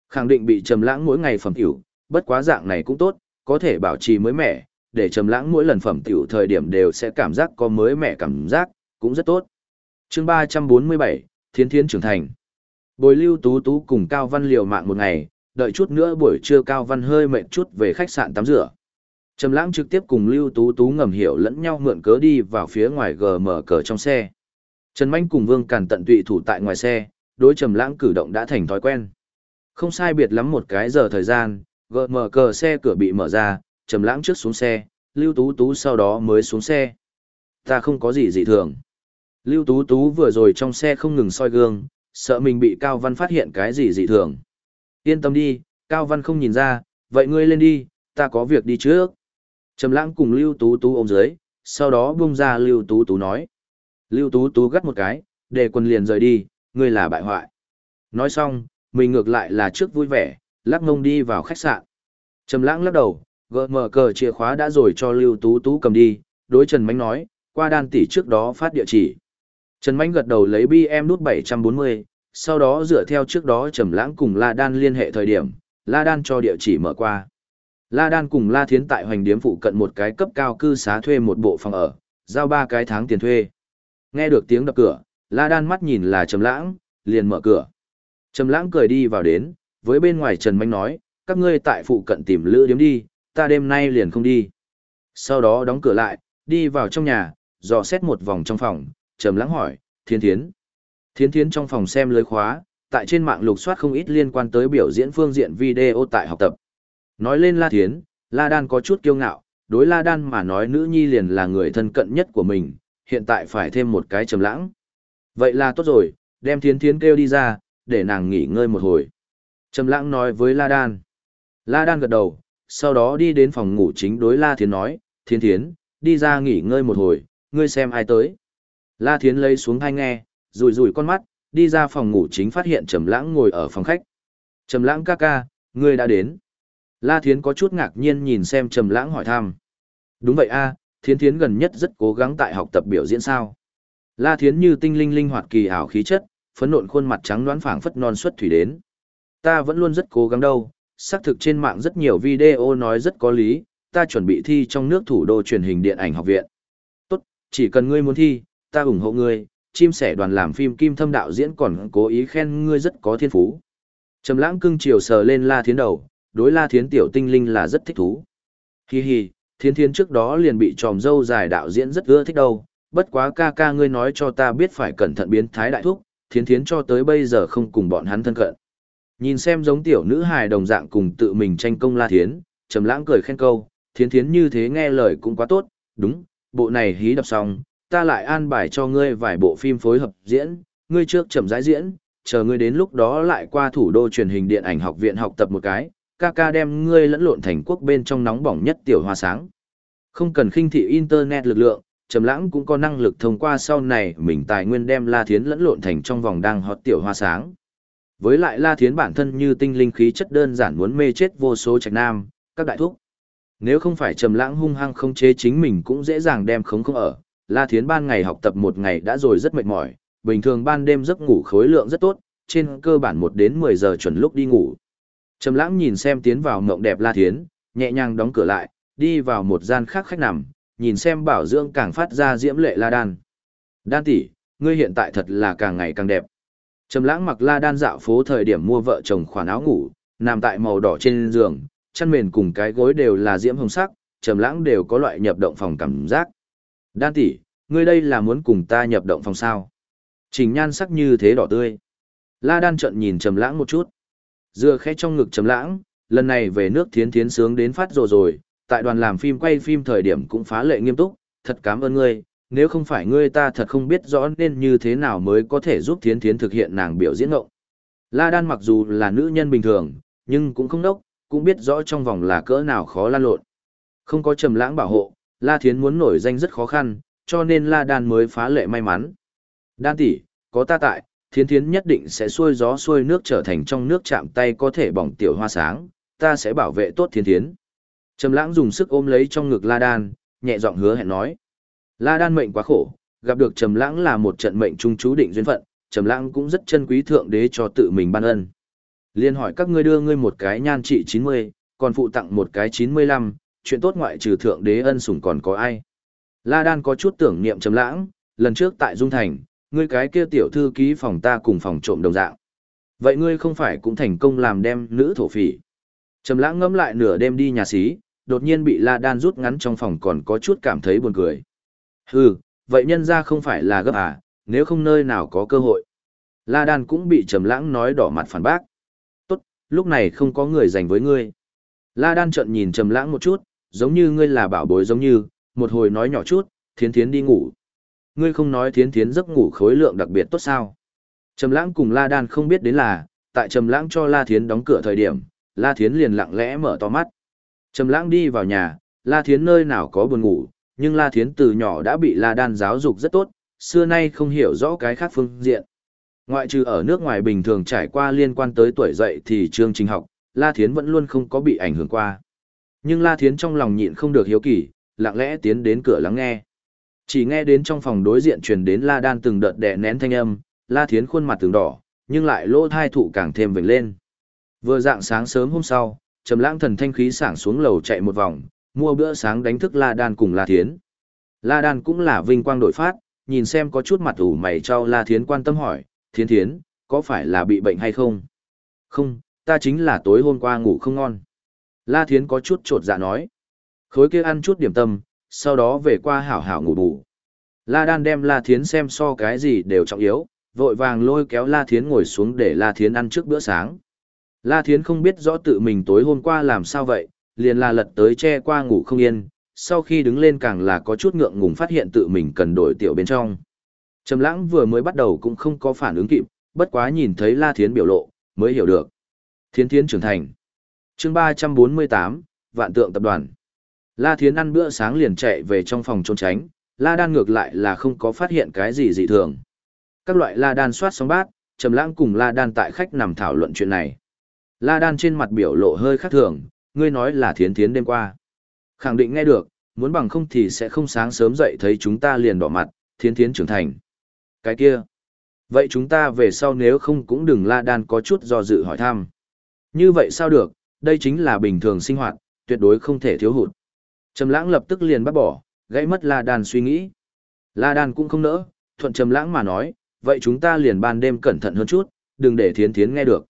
Khẳng định bị trầm lãng mỗi ngày phẩm tiểu, bất quá dạng này cũng tốt, có thể bảo trì mới mẻ, để trầm lãng mỗi lần phẩm tiểu thời điểm đều sẽ cảm giác có mới mẻ cảm giác, cũng rất tốt. Chương 347, Thiên Thiên trưởng thành. Bồi Lưu Tú Tú cùng Cao Văn liều mạng một ngày, đợi chút nữa buổi trưa Cao Văn hơi mệt chút về khách sạn tắm rửa. Trầm lãng trực tiếp cùng Lưu Tú Tú ngầm hiểu lẫn nhau mượn cớ đi vào phía ngoài GM mở cờ trong xe. Trần Mạnh cùng Vương Càn tận tụy thủ tại ngoài xe, đối Trầm lãng cử động đã thành thói quen. Không sai biệt lắm một cái giờ thời gian, GM mở cờ xe cửa bị mở ra, Trầm Lãng trước xuống xe, Lưu Tú Tú sau đó mới xuống xe. Ta không có gì dị thường. Lưu Tú Tú vừa rồi trong xe không ngừng soi gương, sợ mình bị Cao Văn phát hiện cái gì dị thường. Yên tâm đi, Cao Văn không nhìn ra, vậy ngươi lên đi, ta có việc đi trước. Trầm lãng cùng Lưu Tú Tú ôm dưới, sau đó buông ra Lưu Tú Tú nói. Lưu Tú Tú gắt một cái, để quần liền rời đi, ngươi là bại hoại. Nói xong, mình ngược lại là trước vui vẻ, lắc ngông đi vào khách sạn. Trầm lãng lắc đầu, gỡ mở cờ chìa khóa đã rồi cho Lưu Tú Tú cầm đi, đối Trần Mánh nói, qua đan tỷ trước đó phát địa chỉ. Trần Mánh gật đầu lấy BM nút 740, sau đó dựa theo trước đó Trầm lãng cùng La Đan liên hệ thời điểm, La Đan cho địa chỉ mở qua. La Đan cùng La Thiến tại hoành điếm phụ cận một cái cấp cao cư xá thuê một bộ phòng ở, giao ba cái tháng tiền thuê. Nghe được tiếng đập cửa, La Đan mắt nhìn là Trầm Lãng, liền mở cửa. Trầm Lãng cười đi vào đến, với bên ngoài Trần Mạnh nói, các ngươi tại phụ cận tìm lữ điếm đi, ta đêm nay liền không đi. Sau đó đóng cửa lại, đi vào trong nhà, dò xét một vòng trong phòng, Trầm lắng hỏi, Thiên Thiến. Thiên Thiến trong phòng xem lưới khóa, tại trên mạng lục soát không ít liên quan tới biểu diễn phương diện video tại học tập. Nói lên La Thiến, La Đan có chút kiêu ngạo, đối La Đan mà nói nữ nhi liền là người thân cận nhất của mình, hiện tại phải thêm một cái trầm lãng. Vậy là tốt rồi, đem Thiến Thiến kêu đi ra, để nàng nghỉ ngơi một hồi. Trầm lãng nói với La Đan. La Đan gật đầu, sau đó đi đến phòng ngủ chính đối La Thiến nói, Thiến Thiến, đi ra nghỉ ngơi một hồi, ngươi xem ai tới. La Thiến lấy xuống hai nghe, rủi rủi con mắt, đi ra phòng ngủ chính phát hiện Trầm lãng ngồi ở phòng khách. Trầm lãng ca ca, ngươi đã đến. La Thiến có chút ngạc nhiên nhìn xem Trầm Lãng hỏi thăm. Đúng vậy a, Thiến Thiến gần nhất rất cố gắng tại học tập biểu diễn sao? La Thiến như tinh linh linh hoạt kỳ ảo khí chất, phấn nộn khuôn mặt trắng nõn phảng phất non xuất thủy đến. Ta vẫn luôn rất cố gắng đâu, xác thực trên mạng rất nhiều video nói rất có lý, ta chuẩn bị thi trong nước thủ đô truyền hình điện ảnh học viện. Tốt, chỉ cần ngươi muốn thi, ta ủng hộ ngươi, chim sẻ đoàn làm phim Kim Thâm đạo diễn còn cố ý khen ngươi rất có thiên phú. Trầm Lãng cưng chiều sờ lên La Thiến đầu, đối la thiến tiểu tinh linh là rất thích thú. Hi hi, thiến thiến trước đó liền bị tròm dâu dài đạo diễn rất ưa thích đâu, bất quá ca ca ngươi nói cho ta biết phải cẩn thận biến thái đại thúc, thiến thiến cho tới bây giờ không cùng bọn hắn thân cận. Nhìn xem giống tiểu nữ hài đồng dạng cùng tự mình tranh công la thiến, trầm lãng cười khen câu, thiến thiến như thế nghe lời cũng quá tốt, đúng, bộ này hí đập xong, ta lại an bài cho ngươi vài bộ phim phối hợp diễn, ngươi trước chậm rãi diễn, chờ ngươi đến lúc đó lại qua thủ đô truyền hình điện ảnh học viện học tập một cái, ca ca đem ngươi lẫn lộn thành quốc bên trong nóng bỏng nhất tiểu hoa sáng. Không cần khinh thị internet lực lượng, Trầm Lãng cũng có năng lực thông qua sau này mình tài nguyên đem La Thiến lẫn lộn thành trong vòng đang hot tiểu hoa sáng. Với lại La Thiến bản thân như tinh linh khí chất đơn giản muốn mê chết vô số trạch nam, các đại thúc. Nếu không phải Trầm Lãng hung hăng không chế chính mình cũng dễ dàng đem khống không ở. La Thiến ban ngày học tập một ngày đã rồi rất mệt mỏi, bình thường ban đêm giấc ngủ khối lượng rất tốt, trên cơ bản 1 đến 10 giờ chuẩn lúc đi ngủ. Trầm lãng nhìn xem tiến vào mộng đẹp La Thiến, nhẹ nhàng đóng cửa lại, đi vào một gian khác khách nằm, nhìn xem bảo dưỡng càng phát ra diễm lệ La Đan. Đan tỷ, ngươi hiện tại thật là càng ngày càng đẹp. Trầm lãng mặc La Đan dạo phố thời điểm mua vợ chồng khoản áo ngủ, nằm tại màu đỏ trên giường, chăn mền cùng cái gối đều là diễm hồng sắc, Trầm lãng đều có loại nhập động phòng cảm giác. Đan tỷ, ngươi đây là muốn cùng ta nhập động phòng sao? Trình nhan sắc như thế đỏ tươi. La Đan trợn nhìn Trầm lãng một chút. Dưa khẽ trong ngực Trầm lãng, lần này về nước thiến thiến sướng đến phát rồi rồi, tại đoàn làm phim quay phim thời điểm cũng phá lệ nghiêm túc, thật cảm ơn ngươi, nếu không phải ngươi ta thật không biết rõ nên như thế nào mới có thể giúp thiến thiến thực hiện nàng biểu diễn ngộng. La Đan mặc dù là nữ nhân bình thường, nhưng cũng không đốc, cũng biết rõ trong vòng là cỡ nào khó lan lộn. Không có trầm lãng bảo hộ, La Thiến muốn nổi danh rất khó khăn, cho nên La Đan mới phá lệ may mắn. Đan tỷ, có ta tại, thiến thiến nhất định sẽ xuôi gió xuôi nước trở thành trong nước chạm tay có thể bỏng tiểu hoa sáng, ta sẽ bảo vệ tốt thiến thiến. Trầm lãng dùng sức ôm lấy trong ngực La Đan, nhẹ giọng hứa hẹn nói. La Đan mệnh quá khổ, gặp được Trầm lãng là một trận mệnh trung chú định duyên phận, Trầm lãng cũng rất chân quý thượng đế cho tự mình ban ân. Liên hỏi các ngươi đưa ngươi một cái nhan trị 90, còn phụ tặng một cái 95, chuyện tốt ngoại trừ thượng đế ân sủng còn có ai. La Đan có chút tưởng niệm Trầm lãng, lần trước tại Dung Thành, ngươi cái kia tiểu thư ký phòng ta cùng phòng trộm đồng dạng. Vậy ngươi không phải cũng thành công làm đem nữ thổ phỉ. Trầm lãng ngẫm lại nửa đêm đi nhà xí, đột nhiên bị La Đan rút ngắn trong phòng còn có chút cảm thấy buồn cười. Hừ, vậy nhân ra không phải là gấp à, nếu không nơi nào có cơ hội. La Đan cũng bị Trầm lãng nói đỏ mặt phản bác. Tốt, lúc này không có người dành với ngươi. La Đan trợn nhìn Trầm Lãng một chút, giống như ngươi là bảo bối giống như, một hồi nói nhỏ chút, Thiến Thiến đi ngủ. Ngươi không nói Thiến Thiến giấc ngủ khối lượng đặc biệt tốt sao? Trầm Lãng cùng La Đan không biết đến là, tại Trầm Lãng cho La Thiến đóng cửa thời điểm, La Thiến liền lặng lẽ mở to mắt. Trầm Lãng đi vào nhà, La Thiến nơi nào có buồn ngủ, nhưng La Thiến từ nhỏ đã bị La Đan giáo dục rất tốt, xưa nay không hiểu rõ cái khác phương diện. Ngoại trừ ở nước ngoài bình thường trải qua liên quan tới tuổi dậy thì chương trình học, La Thiến vẫn luôn không có bị ảnh hưởng qua. Nhưng La Thiến trong lòng nhịn không được hiếu kỳ, lặng lẽ tiến đến cửa lắng nghe. Chỉ nghe đến trong phòng đối diện truyền đến La Đan từng đợt đè nén thanh âm, La Thiến khuôn mặt từng đỏ, nhưng lại lỗ thai thụ càng thêm vểnh lên. Vừa dạng sáng sớm hôm sau, Trầm Lãng thần thanh khí sảng xuống lầu chạy một vòng, mua bữa sáng đánh thức La Đan cùng La Thiến. La Đan cũng là vinh quang đổi phát, nhìn xem có chút mặt ủ mày cho La Thiến quan tâm hỏi, Thiến Thiến, có phải là bị bệnh hay không? Không, ta chính là tối hôm qua ngủ không ngon. La Thiến có chút trột dạ nói. Khối kia ăn chút điểm tâm, sau đó về qua hảo hảo ngủ bù. La Đan đem La Thiến xem so cái gì đều trọng yếu, vội vàng lôi kéo La Thiến ngồi xuống để La Thiến ăn trước bữa sáng. La Thiến không biết rõ tự mình tối hôm qua làm sao vậy, liền là lật tới che qua ngủ không yên, sau khi đứng lên càng là có chút ngượng ngùng phát hiện tự mình cần đổi tiểu bên trong. Trầm lãng vừa mới bắt đầu cũng không có phản ứng kịp, bất quá nhìn thấy La Thiến biểu lộ, mới hiểu được. Thiến Thiến trưởng thành. Chương 348, Vạn Tượng tập đoàn. La Thiến ăn bữa sáng liền chạy về trong phòng trốn tránh, La Đan ngược lại là không có phát hiện cái gì dị thường. Các loại La Đan soát xong bát, Trầm Lãng cùng La Đan tại khách nằm thảo luận chuyện này. La Đan trên mặt biểu lộ hơi khác thường, ngươi nói là Thiến Thiến đêm qua. Khẳng định nghe được, muốn bằng không thì sẽ không sáng sớm dậy thấy chúng ta liền đỏ mặt, Thiến Thiến trưởng thành. Cái kia. Vậy chúng ta về sau nếu không cũng đừng La Đan có chút do dự hỏi thăm. Như vậy sao được, đây chính là bình thường sinh hoạt, tuyệt đối không thể thiếu hụt. Trầm lãng lập tức liền bắt bỏ, gãy mất La Đan suy nghĩ. La Đan cũng không nỡ, thuận Trầm lãng mà nói, vậy chúng ta liền ban đêm cẩn thận hơn chút, đừng để thiến thiến nghe được.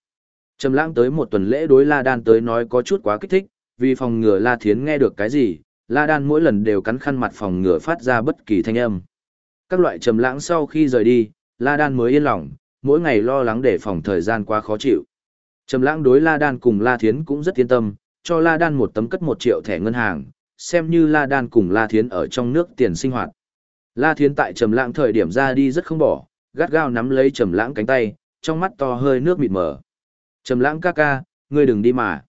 Trầm lãng tới một tuần lễ đối La Đan tới nói có chút quá kích thích, vì phòng ngừa La Thiến nghe được cái gì, La Đan mỗi lần đều cắn khăn mặt phòng ngừa phát ra bất kỳ thanh âm. Các loại trầm lãng sau khi rời đi, La Đan mới yên lòng, mỗi ngày lo lắng để phòng thời gian quá khó chịu. Trầm lãng đối La Đan cùng La Thiến cũng rất yên tâm, cho La Đan một tấm cất một triệu thẻ ngân hàng, xem như La Đan cùng La Thiến ở trong nước tiền sinh hoạt. La Thiến tại Trầm lãng thời điểm ra đi rất không bỏ, gắt gao nắm lấy Trầm lãng cánh tay, trong mắt to hơi nước mịt mờ. Trầm lãng ca ca, ngươi đừng đi mà.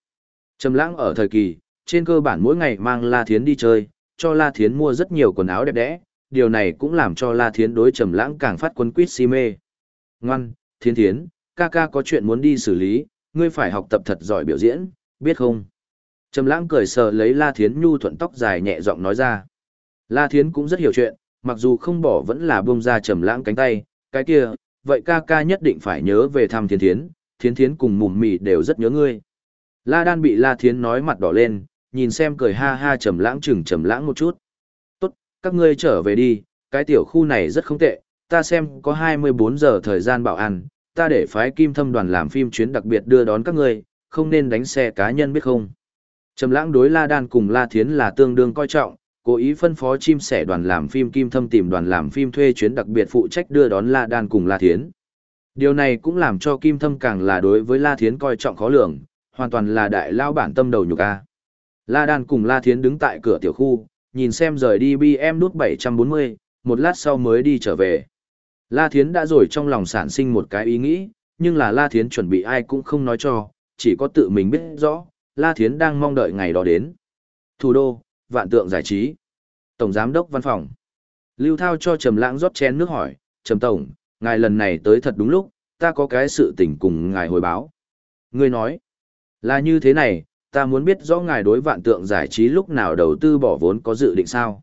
Trầm lãng ở thời kỳ, trên cơ bản mỗi ngày mang La Thiến đi chơi, cho La Thiến mua rất nhiều quần áo đẹp đẽ, điều này cũng làm cho La Thiến đối Trầm lãng càng phát quân quýt si mê. Ngoan, Thiến Thiến, ca ca có chuyện muốn đi xử lý, ngươi phải học tập thật giỏi biểu diễn, biết không? Trầm lãng cười sờ lấy La Thiến nhu thuận tóc dài nhẹ giọng nói ra. La Thiến cũng rất hiểu chuyện, mặc dù không bỏ vẫn là buông ra trầm lãng cánh tay, cái kia, vậy ca ca nhất định phải nhớ về thăm Thiến Thiến, Thiến Thiến cùng mùm mì đều rất nhớ ngươi. La Đan bị La Thiến nói mặt đỏ lên, nhìn xem cười ha ha trầm lãng chừng trầm lãng một chút. Tốt, các ngươi trở về đi, cái tiểu khu này rất không tệ, ta xem có 24 giờ thời gian bảo an, ta để phái kim thâm đoàn làm phim chuyến đặc biệt đưa đón các ngươi, không nên đánh xe cá nhân biết không. Trầm lãng đối La Đan cùng La Thiến là tương đương coi trọng, cố ý phân phó chim sẻ đoàn làm phim kim thâm tìm đoàn làm phim thuê chuyến đặc biệt phụ trách đưa đón La Đan cùng La Thiến. Điều này cũng làm cho Kim Thâm càng là đối với La Thiến coi trọng khó lường, hoàn toàn là đại lao bản tâm đầu nhục a. La Đan cùng La Thiến đứng tại cửa tiểu khu, nhìn xem rời đi BM nút 740, một lát sau mới đi trở về. La Thiến đã rồi trong lòng sản sinh một cái ý nghĩ, nhưng là La Thiến chuẩn bị ai cũng không nói cho, chỉ có tự mình biết rõ, La Thiến đang mong đợi ngày đó đến. Thủ đô, vạn tượng giải trí. Tổng giám đốc văn phòng. Lưu Thao cho Trầm Lãng rót chén nước hỏi, "Trầm tổng, ngài lần này tới thật đúng lúc, ta có cái sự tình cùng ngài hồi báo." Ngươi nói, "Là như thế này, ta muốn biết rõ ngài đối vạn tượng giải trí lúc nào đầu tư bỏ vốn có dự định sao?"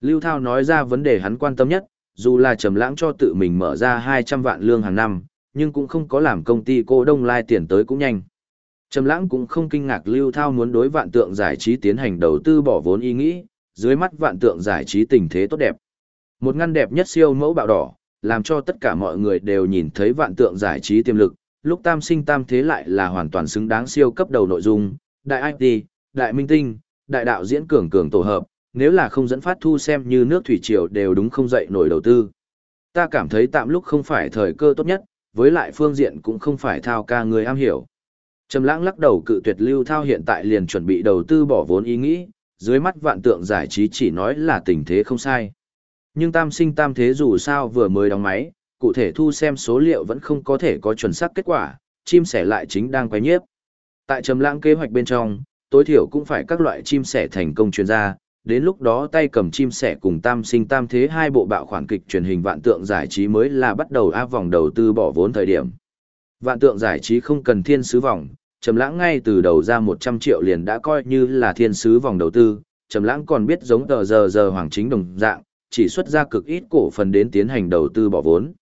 Lưu Thao nói ra vấn đề hắn quan tâm nhất, dù là trầm lãng cho tự mình mở ra 200 vạn lương hàng năm, nhưng cũng không có làm công ty cô đông lai tiền tới cũng nhanh. Trầm lãng cũng không kinh ngạc Lưu Thao muốn đối vạn tượng giải trí tiến hành đầu tư bỏ vốn ý nghĩ, dưới mắt vạn tượng giải trí tình thế tốt đẹp. Một ngăn đẹp nhất siêu mẫu bạo đỏ, làm cho tất cả mọi người đều nhìn thấy vạn tượng giải trí tiềm lực, lúc tam sinh tam thế lại là hoàn toàn xứng đáng siêu cấp đầu nội dung, đại IT, đại minh tinh, đại đạo diễn cường cường tổ hợp, nếu là không dẫn phát thu xem như nước thủy triều đều đúng không dậy nổi đầu tư. Ta cảm thấy tạm lúc không phải thời cơ tốt nhất, với lại phương diện cũng không phải thao ca người am hiểu. Trầm lãng lắc đầu cự tuyệt Lưu Thao hiện tại liền chuẩn bị đầu tư bỏ vốn ý nghĩ, dưới mắt vạn tượng giải trí chỉ nói là tình thế không sai. Nhưng tam sinh tam thế dù sao vừa mới đóng máy, cụ thể thu xem số liệu vẫn không có thể có chuẩn xác kết quả, chim sẻ lại chính đang quay nhiếp. Tại trầm lãng kế hoạch bên trong, tối thiểu cũng phải các loại chim sẻ thành công chuyên gia, đến lúc đó tay cầm chim sẻ cùng tam sinh tam thế hai bộ bạo khoản kịch truyền hình vạn tượng giải trí mới là bắt đầu áp vòng đầu tư bỏ vốn thời điểm. Vạn tượng giải trí không cần thiên sứ vòng, trầm lãng ngay từ đầu ra 100 triệu liền đã coi như là thiên sứ vòng đầu tư, trầm lãng còn biết giống tờ giờ giờ hoàng chính đồng dạng, chỉ xuất ra cực ít cổ phần đến tiến hành đầu tư bỏ vốn.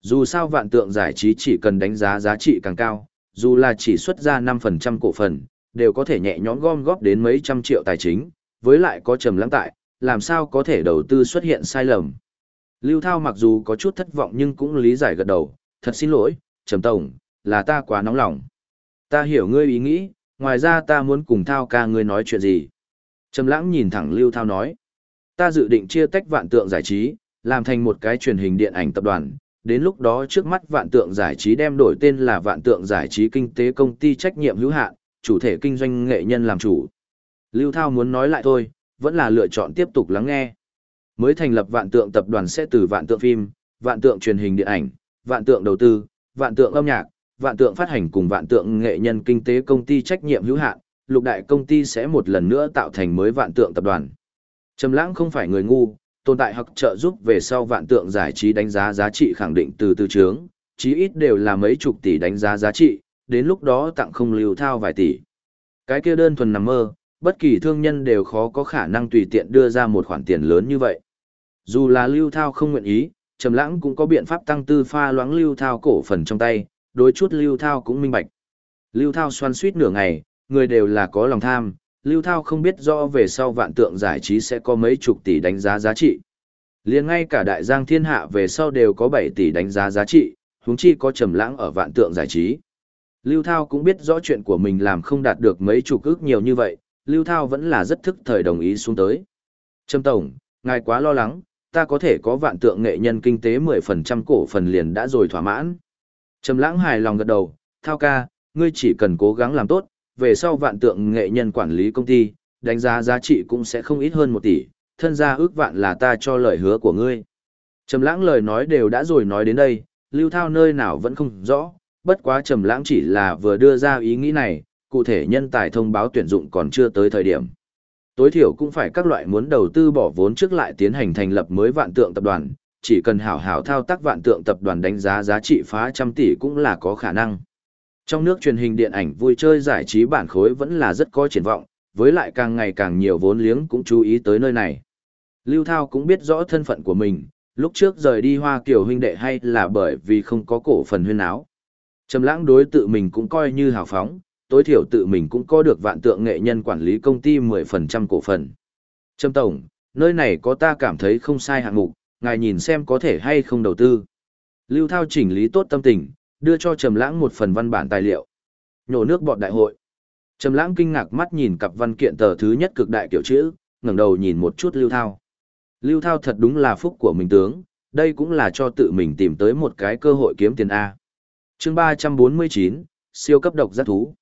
Dù sao vạn tượng giải trí chỉ cần đánh giá giá trị càng cao, dù là chỉ xuất ra 5% cổ phần, đều có thể nhẹ nhõm gom góp đến mấy trăm triệu tài chính, với lại có trầm lãng tại, làm sao có thể đầu tư xuất hiện sai lầm. Lưu Thao mặc dù có chút thất vọng nhưng cũng lý giải gật đầu, thật xin lỗi, Trầm Tổng, là ta quá nóng lòng. Ta hiểu ngươi ý nghĩ, ngoài ra ta muốn cùng Thao ca ngươi nói chuyện gì. Trầm lãng nhìn thẳng Lưu Thao nói, ta dự định chia tách vạn tượng giải trí, làm thành một cái truyền hình điện ảnh tập đoàn, đến lúc đó trước mắt vạn tượng giải trí đem đổi tên là vạn tượng giải trí kinh tế công ty trách nhiệm hữu hạn, chủ thể kinh doanh nghệ nhân làm chủ. Lưu Thao muốn nói lại thôi, vẫn là lựa chọn tiếp tục lắng nghe. Mới thành lập vạn tượng tập đoàn sẽ từ vạn tượng phim, vạn tượng truyền hình điện ảnh, vạn tượng đầu tư, vạn tượng âm nhạc, vạn tượng phát hành cùng vạn tượng nghệ nhân kinh tế công ty trách nhiệm hữu hạn, lục đại công ty sẽ một lần nữa tạo thành mới vạn tượng tập đoàn. Trầm lãng không phải người ngu, tồn tại hoặc trợ giúp về sau vạn tượng giải trí đánh giá giá trị khẳng định từ từ trướng, chí ít đều là mấy chục tỷ đánh giá giá trị, đến lúc đó tặng không lưu thao vài tỷ. Cái kia đơn thuần nằm mơ, bất kỳ thương nhân đều khó có khả năng tùy tiện đưa ra một khoản tiền lớn như vậy. Dù là lưu thao không nguyện ý, Trầm Lãng cũng có biện pháp tăng tư pha loãng lưu thao cổ phần trong tay, đối chút lưu thao cũng minh bạch. Lưu thao xoan suýt nửa ngày, người đều là có lòng tham, lưu thao không biết rõ về sau vạn tượng giải trí sẽ có mấy chục tỷ đánh giá giá trị. Liền ngay cả đại giang thiên hạ về sau đều có 7 tỷ đánh giá giá trị, huống chi có Trầm Lãng ở vạn tượng giải trí. Lưu Thao cũng biết rõ chuyện của mình làm không đạt được mấy chục ước nhiều như vậy, Lưu Thao vẫn là rất thức thời đồng ý xuống tới. Trâm Tổng, ngài quá lo lắng, ta có thể có vạn tượng nghệ nhân kinh tế 10% cổ phần liền đã rồi thỏa mãn. Trầm lãng hài lòng gật đầu, Thao ca, ngươi chỉ cần cố gắng làm tốt, về sau vạn tượng nghệ nhân quản lý công ty, đánh giá giá trị cũng sẽ không ít hơn một tỷ, thân gia ước vạn là ta cho lời hứa của ngươi. Trầm lãng lời nói đều đã rồi nói đến đây, Lưu Thao nơi nào vẫn không rõ, bất quá Trầm lãng chỉ là vừa đưa ra ý nghĩ này, cụ thể nhân tài thông báo tuyển dụng còn chưa tới thời điểm. Tối thiểu cũng phải các loại muốn đầu tư bỏ vốn trước lại tiến hành thành lập mới vạn tượng tập đoàn, chỉ cần hảo hảo thao tác vạn tượng tập đoàn đánh giá giá trị phá trăm tỷ cũng là có khả năng. Trong nước truyền hình điện ảnh vui chơi giải trí bản khối vẫn là rất có triển vọng, với lại càng ngày càng nhiều vốn liếng cũng chú ý tới nơi này. Lưu Thao cũng biết rõ thân phận của mình, lúc trước rời đi Hoa Kiều huynh đệ hay là bởi vì không có cổ phần huyên áo. Trầm lãng đối tự mình cũng coi như hào phóng, tối thiểu tự mình cũng có được vạn tượng nghệ nhân quản lý công ty 10% cổ phần. Trâm Tổng, nơi này có ta cảm thấy không sai hạng mục, ngài nhìn xem có thể hay không đầu tư. Lưu Thao chỉnh lý tốt tâm tình, đưa cho Trầm Lãng một phần văn bản tài liệu. Nhổ nước bọt đại hội. Trầm Lãng kinh ngạc mắt nhìn cặp văn kiện tờ thứ nhất cực đại kiểu chữ, ngẩng đầu nhìn một chút Lưu Thao. Lưu Thao thật đúng là phúc của mình tướng, đây cũng là cho tự mình tìm tới một cái cơ hội kiếm tiền a. Chương 349, siêu cấp độc giác thú.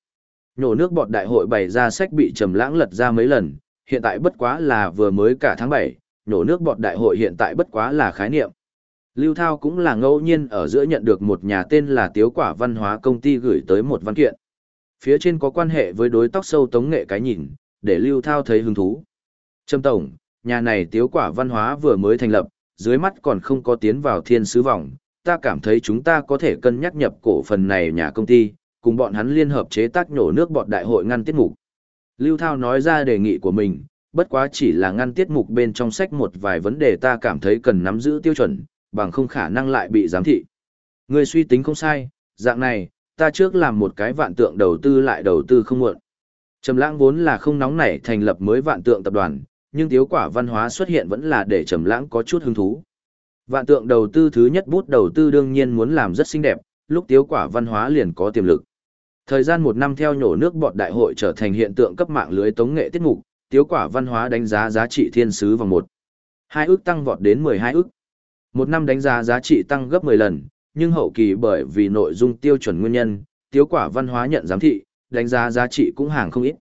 Nhổ nước bọt đại hội bày ra sách bị trầm lãng lật ra mấy lần, hiện tại bất quá là vừa mới cả tháng 7, nhổ nước bọt đại hội hiện tại bất quá là khái niệm. Lưu Thao cũng là ngẫu nhiên ở giữa nhận được một nhà tên là Tiếu Quả Văn Hóa công ty gửi tới một văn kiện. Phía trên có quan hệ với đối tóc sâu tống nghệ cái nhìn, để Lưu Thao thấy hứng thú. Trâm Tổng, nhà này Tiếu Quả Văn Hóa vừa mới thành lập, dưới mắt còn không có tiến vào thiên sứ vòng, ta cảm thấy chúng ta có thể cân nhắc nhập cổ phần này nhà công ty, cùng bọn hắn liên hợp chế tác nhổ nước bọt đại hội ngăn tiết mục. Lưu Thao nói ra đề nghị của mình, bất quá chỉ là ngăn tiết mục bên trong sách một vài vấn đề ta cảm thấy cần nắm giữ tiêu chuẩn, bằng không khả năng lại bị giám thị. Người suy tính không sai, dạng này, ta trước làm một cái vạn tượng đầu tư lại đầu tư không muộn. Trầm lãng vốn là không nóng nảy thành lập mới vạn tượng tập đoàn, nhưng thiếu quả văn hóa xuất hiện vẫn là để trầm lãng có chút hứng thú. Vạn tượng đầu tư thứ nhất bút đầu tư đương nhiên muốn làm rất xinh đẹp, lúc thiếu quả văn hóa liền có tiềm lực. Thời gian một năm theo nhổ nước bọt đại hội trở thành hiện tượng cấp mạng lưới tống nghệ tiết mục, tiếu quả văn hóa đánh giá giá trị thiên sứ vòng một. Hai ước tăng vọt đến 12 ước. Một năm đánh giá giá trị tăng gấp 10 lần, nhưng hậu kỳ bởi vì nội dung tiêu chuẩn nguyên nhân, tiếu quả văn hóa nhận giám thị, đánh giá giá trị cũng hàng không ít.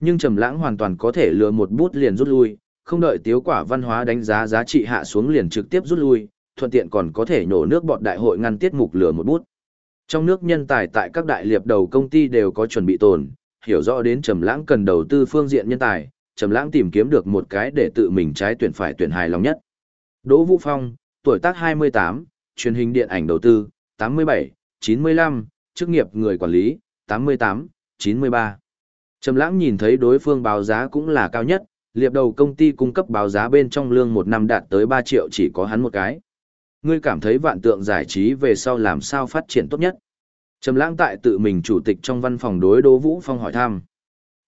Nhưng Trầm Lãng hoàn toàn có thể lừa một bút liền rút lui, không đợi tiếu quả văn hóa đánh giá giá trị hạ xuống liền trực tiếp rút lui, thuận tiện còn có thể nổ nước bọt đại hội ngăn tiết mục lừa một bút. Trong nước nhân tài tại các đại liệp đầu công ty đều có chuẩn bị tồn, hiểu rõ đến Trầm Lãng cần đầu tư phương diện nhân tài, Trầm Lãng tìm kiếm được một cái để tự mình trái tuyển phải tuyển hài lòng nhất. Đỗ Vũ Phong, tuổi tác 28, truyền hình điện ảnh đầu tư, 87, 95, chức nghiệp người quản lý, 88, 93. Trầm Lãng nhìn thấy đối phương báo giá cũng là cao nhất, liệp đầu công ty cung cấp báo giá bên trong lương một năm đạt tới 3 triệu chỉ có hắn một cái. Ngươi cảm thấy vạn tượng giải trí về sau làm sao phát triển tốt nhất? Trầm lãng tại tự mình chủ tịch trong văn phòng đối Đỗ Vũ Phong hỏi thăm.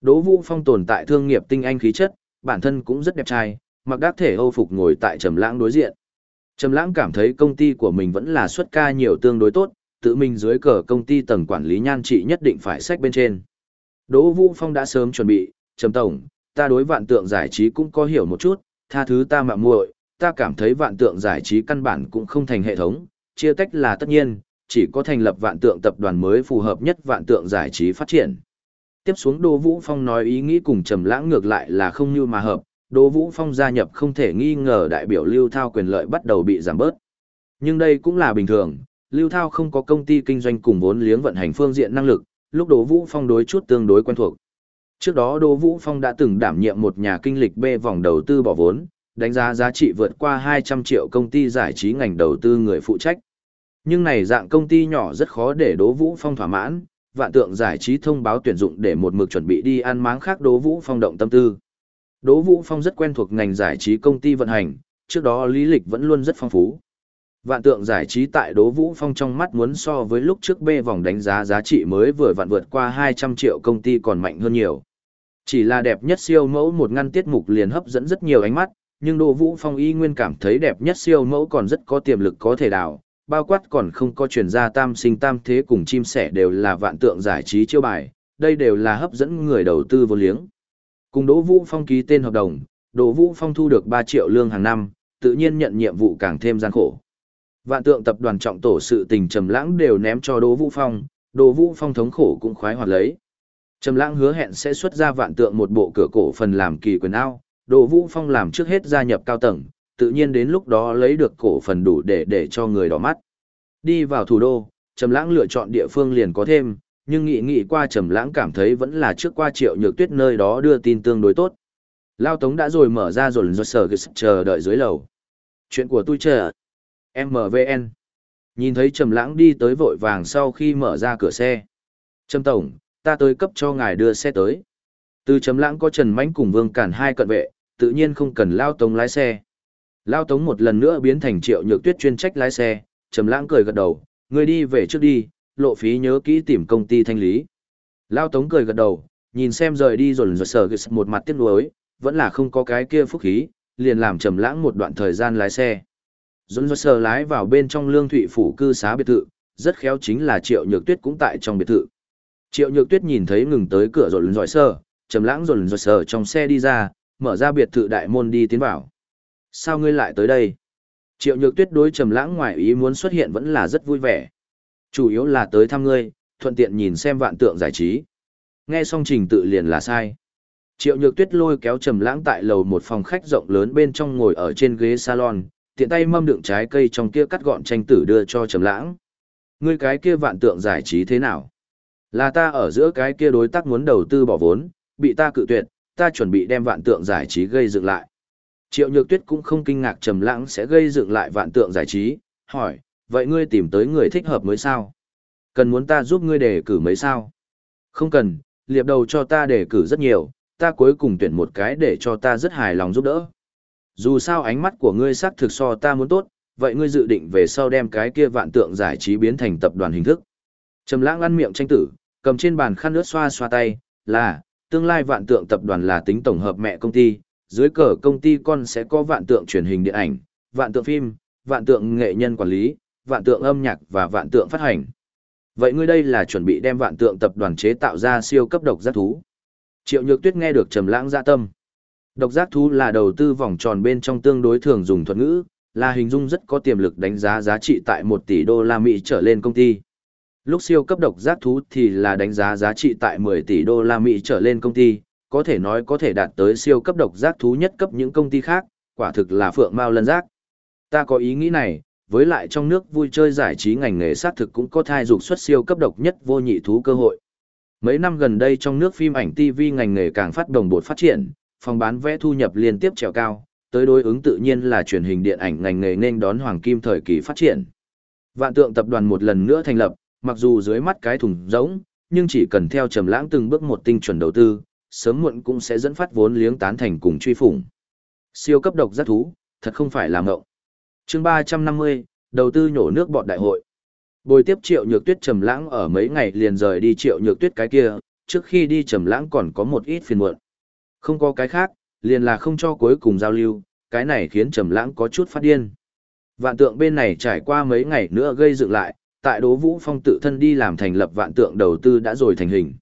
Đỗ Vũ Phong tồn tại thương nghiệp tinh anh khí chất, bản thân cũng rất đẹp trai, mặc đắc thể Âu phục ngồi tại Trầm lãng đối diện. Trầm lãng cảm thấy công ty của mình vẫn là xuất ca nhiều tương đối tốt, tự mình dưới cờ công ty tầng quản lý nhan trị nhất định phải sách bên trên. Đỗ Vũ Phong đã sớm chuẩn bị, Trầm tổng, ta đối vạn tượng giải trí cũng có hiểu một chút, tha thứ ta mạo muội, ta cảm thấy vạn tượng giải trí căn bản cũng không thành hệ thống, chia tách là tất nhiên, chỉ có thành lập vạn tượng tập đoàn mới phù hợp nhất vạn tượng giải trí phát triển. Tiếp xuống Đỗ Vũ Phong nói ý nghĩ cùng Trầm Lãng ngược lại là không như mà hợp, Đỗ Vũ Phong gia nhập không thể nghi ngờ đại biểu Lưu Thao quyền lợi bắt đầu bị giảm bớt. Nhưng đây cũng là bình thường, Lưu Thao không có công ty kinh doanh cùng vốn liếng vận hành phương diện năng lực, lúc Đỗ Vũ Phong đối chút tương đối quen thuộc. Trước đó Đỗ Vũ Phong đã từng đảm nhiệm một nhà kinh lịch B vòng đầu tư bỏ vốn, đánh giá giá trị vượt qua 200 triệu công ty giải trí ngành đầu tư người phụ trách. Nhưng này dạng công ty nhỏ rất khó để Đỗ Vũ Phong thỏa mãn, vạn tượng giải trí thông báo tuyển dụng để một mực chuẩn bị đi ăn máng khác Đỗ Vũ Phong động tâm tư. Đỗ Vũ Phong rất quen thuộc ngành giải trí công ty vận hành, trước đó lý lịch vẫn luôn rất phong phú. Vạn tượng giải trí tại Đỗ Vũ Phong trong mắt muốn so với lúc trước B vòng đánh giá giá trị mới vừa vặn vượt qua 200 triệu công ty còn mạnh hơn nhiều. Chỉ là đẹp nhất siêu mẫu một ngăn tiết mục liền hấp dẫn rất nhiều ánh mắt, nhưng Đỗ Vũ Phong y nguyên cảm thấy đẹp nhất siêu mẫu còn rất có tiềm lực có thể đào, bao quát còn không có chuyển ra tam sinh tam thế cùng chim sẻ đều là vạn tượng giải trí chiêu bài, đây đều là hấp dẫn người đầu tư vô liếng. Cùng Đỗ Vũ Phong ký tên hợp đồng, Đỗ Vũ Phong thu được 3 triệu lương hàng năm, tự nhiên nhận nhiệm vụ càng thêm gian khổ. Vạn tượng tập đoàn trọng tổ sự tình trầm lãng đều ném cho Đỗ Vũ Phong, Đỗ Vũ Phong thống khổ cũng khoái hoạt lấy. Trầm lãng hứa hẹn sẽ xuất ra vạn tượng một bộ cửa cổ phần làm kỳ quyền ao, Đỗ Vũ Phong làm trước hết gia nhập cao tầng, tự nhiên đến lúc đó lấy được cổ phần đủ để để cho người đỏ mắt. Đi vào thủ đô, Trầm Lãng lựa chọn địa phương liền có thêm, nhưng nghĩ nghĩ qua Trầm Lãng cảm thấy vẫn là trước qua Triệu Nhược Tuyết nơi đó đưa tin tương đối tốt. Lao Tống đã rồi mở ra rồi rồi sở chờ đợi dưới lầu. Chuyện của tôi chờ. MVN. Nhìn thấy Trầm Lãng đi tới vội vàng sau khi mở ra cửa xe. Trầm Tổng, ta tới cấp cho ngài đưa xe tới. Từ Trầm Lãng có Trần Mánh cùng Vương Cản hai cận vệ, tự nhiên không cần Lao Tống lái xe. Lao Tống một lần nữa biến thành Triệu Nhược Tuyết chuyên trách lái xe, Trầm Lãng cười gật đầu, ngươi đi về trước đi, lộ phí nhớ kỹ tìm công ty thanh lý. Lao Tống cười gật đầu, nhìn xem rời đi rồi rồi sở một mặt tiếc nuối, vẫn là không có cái kia phúc khí, liền làm Trầm Lãng một đoạn thời gian lái xe. Dũng dơ sờ lái vào bên trong lương thụy phủ cư xá biệt thự, rất khéo chính là Triệu Nhược Tuyết cũng tại trong biệt thự. Triệu Nhược Tuyết nhìn thấy ngừng tới cửa rồi dọi sờ, trầm lãng rồi rồi sờ trong xe đi ra, mở ra biệt thự đại môn đi tiến vào. Sao ngươi lại tới đây? Triệu Nhược Tuyết đối trầm lãng ngoài ý muốn xuất hiện vẫn là rất vui vẻ. Chủ yếu là tới thăm ngươi, thuận tiện nhìn xem vạn tượng giải trí. Nghe xong trình tự liền là sai. Triệu Nhược Tuyết lôi kéo trầm lãng tại lầu một phòng khách rộng lớn bên trong ngồi ở trên ghế salon, tiện tay mâm đựng trái cây trong kia cắt gọn tranh tử đưa cho trầm lãng. Ngươi cái kia vạn tượng giải trí thế nào? Là ta ở giữa cái kia đối tác muốn đầu tư bỏ vốn, bị ta cự tuyệt, ta chuẩn bị đem vạn tượng giải trí gây dựng lại. Triệu Nhược Tuyết cũng không kinh ngạc trầm lãng sẽ gây dựng lại vạn tượng giải trí, hỏi, vậy ngươi tìm tới người thích hợp mới sao? Cần muốn ta giúp ngươi đề cử mấy sao? Không cần, liệp đầu cho ta đề cử rất nhiều, ta cuối cùng tuyển một cái để cho ta rất hài lòng giúp đỡ. Dù sao ánh mắt của ngươi sắc thực so ta muốn tốt, vậy ngươi dự định về sau đem cái kia vạn tượng giải trí biến thành tập đoàn hình thức. Trầm lãng ăn miệng tranh tử, cầm trên bàn khăn nước xoa xoa tay, là, tương lai vạn tượng tập đoàn là tính tổng hợp mẹ công ty, dưới cờ công ty con sẽ có vạn tượng truyền hình điện ảnh, vạn tượng phim, vạn tượng nghệ nhân quản lý, vạn tượng âm nhạc và vạn tượng phát hành. Vậy ngươi đây là chuẩn bị đem vạn tượng tập đoàn chế tạo ra siêu cấp độc giác thú. Triệu Nhược Tuyết nghe được trầm lãng dạ tâm. Độc giác thú là đầu tư vòng tròn bên trong tương đối thường dùng thuật ngữ, là hình dung rất có tiềm lực đánh giá giá trị tại 1 tỷ đô la Mỹ trở lên công ty. Lúc siêu cấp độc giác thú thì là đánh giá giá trị tại 10 tỷ đô la Mỹ trở lên công ty, có thể nói có thể đạt tới siêu cấp độc giác thú nhất cấp những công ty khác, quả thực là phượng mao lân giác. Ta có ý nghĩ này, với lại trong nước vui chơi giải trí ngành nghề sát thực cũng có thai dục xuất siêu cấp độc nhất vô nhị thú cơ hội. Mấy năm gần đây trong nước phim ảnh TV ngành nghề càng phát đồng bột phát triển, phòng bán vé thu nhập liên tiếp trèo cao, tới đối ứng tự nhiên là truyền hình điện ảnh ngành nghề nên đón hoàng kim thời kỳ phát triển. Vạn tượng tập đoàn một lần nữa thành lập, mặc dù dưới mắt cái thùng rỗng, nhưng chỉ cần theo trầm lãng từng bước một tinh chuẩn đầu tư, sớm muộn cũng sẽ dẫn phát vốn liếng tán thành cùng truy phủng. Siêu cấp độc giác thú, thật không phải là ngộng. Chương 350, đầu tư nhổ nước bọt đại hội. Bồi tiếp Triệu Nhược Tuyết trầm lãng ở mấy ngày liền rời đi Triệu Nhược Tuyết cái kia, trước khi đi trầm lãng còn có một ít phiền muộn. Không có cái khác, liền là không cho cuối cùng giao lưu, cái này khiến trầm lãng có chút phát điên. Vạn tượng bên này trải qua mấy ngày nữa gây dựng lại, tại Đỗ Vũ Phong tự thân đi làm thành lập vạn tượng đầu tư đã rồi thành hình.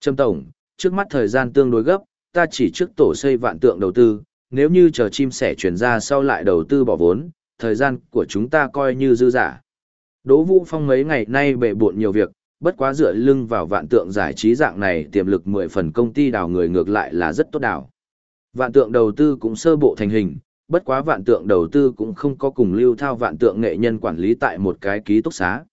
Trâm Tổng, trước mắt thời gian tương đối gấp, ta chỉ trước tổ xây vạn tượng đầu tư, nếu như chờ chim sẻ chuyển ra sau lại đầu tư bỏ vốn, thời gian của chúng ta coi như dư giả. Đỗ Vũ Phong mấy ngày nay bệ bộn nhiều việc, bất quá dựa lưng vào vạn tượng giải trí dạng này tiềm lực 10 phần công ty đào người ngược lại là rất tốt đào. Vạn tượng đầu tư cũng sơ bộ thành hình, bất quá vạn tượng đầu tư cũng không có cùng lưu thao vạn tượng nghệ nhân quản lý tại một cái ký túc xá.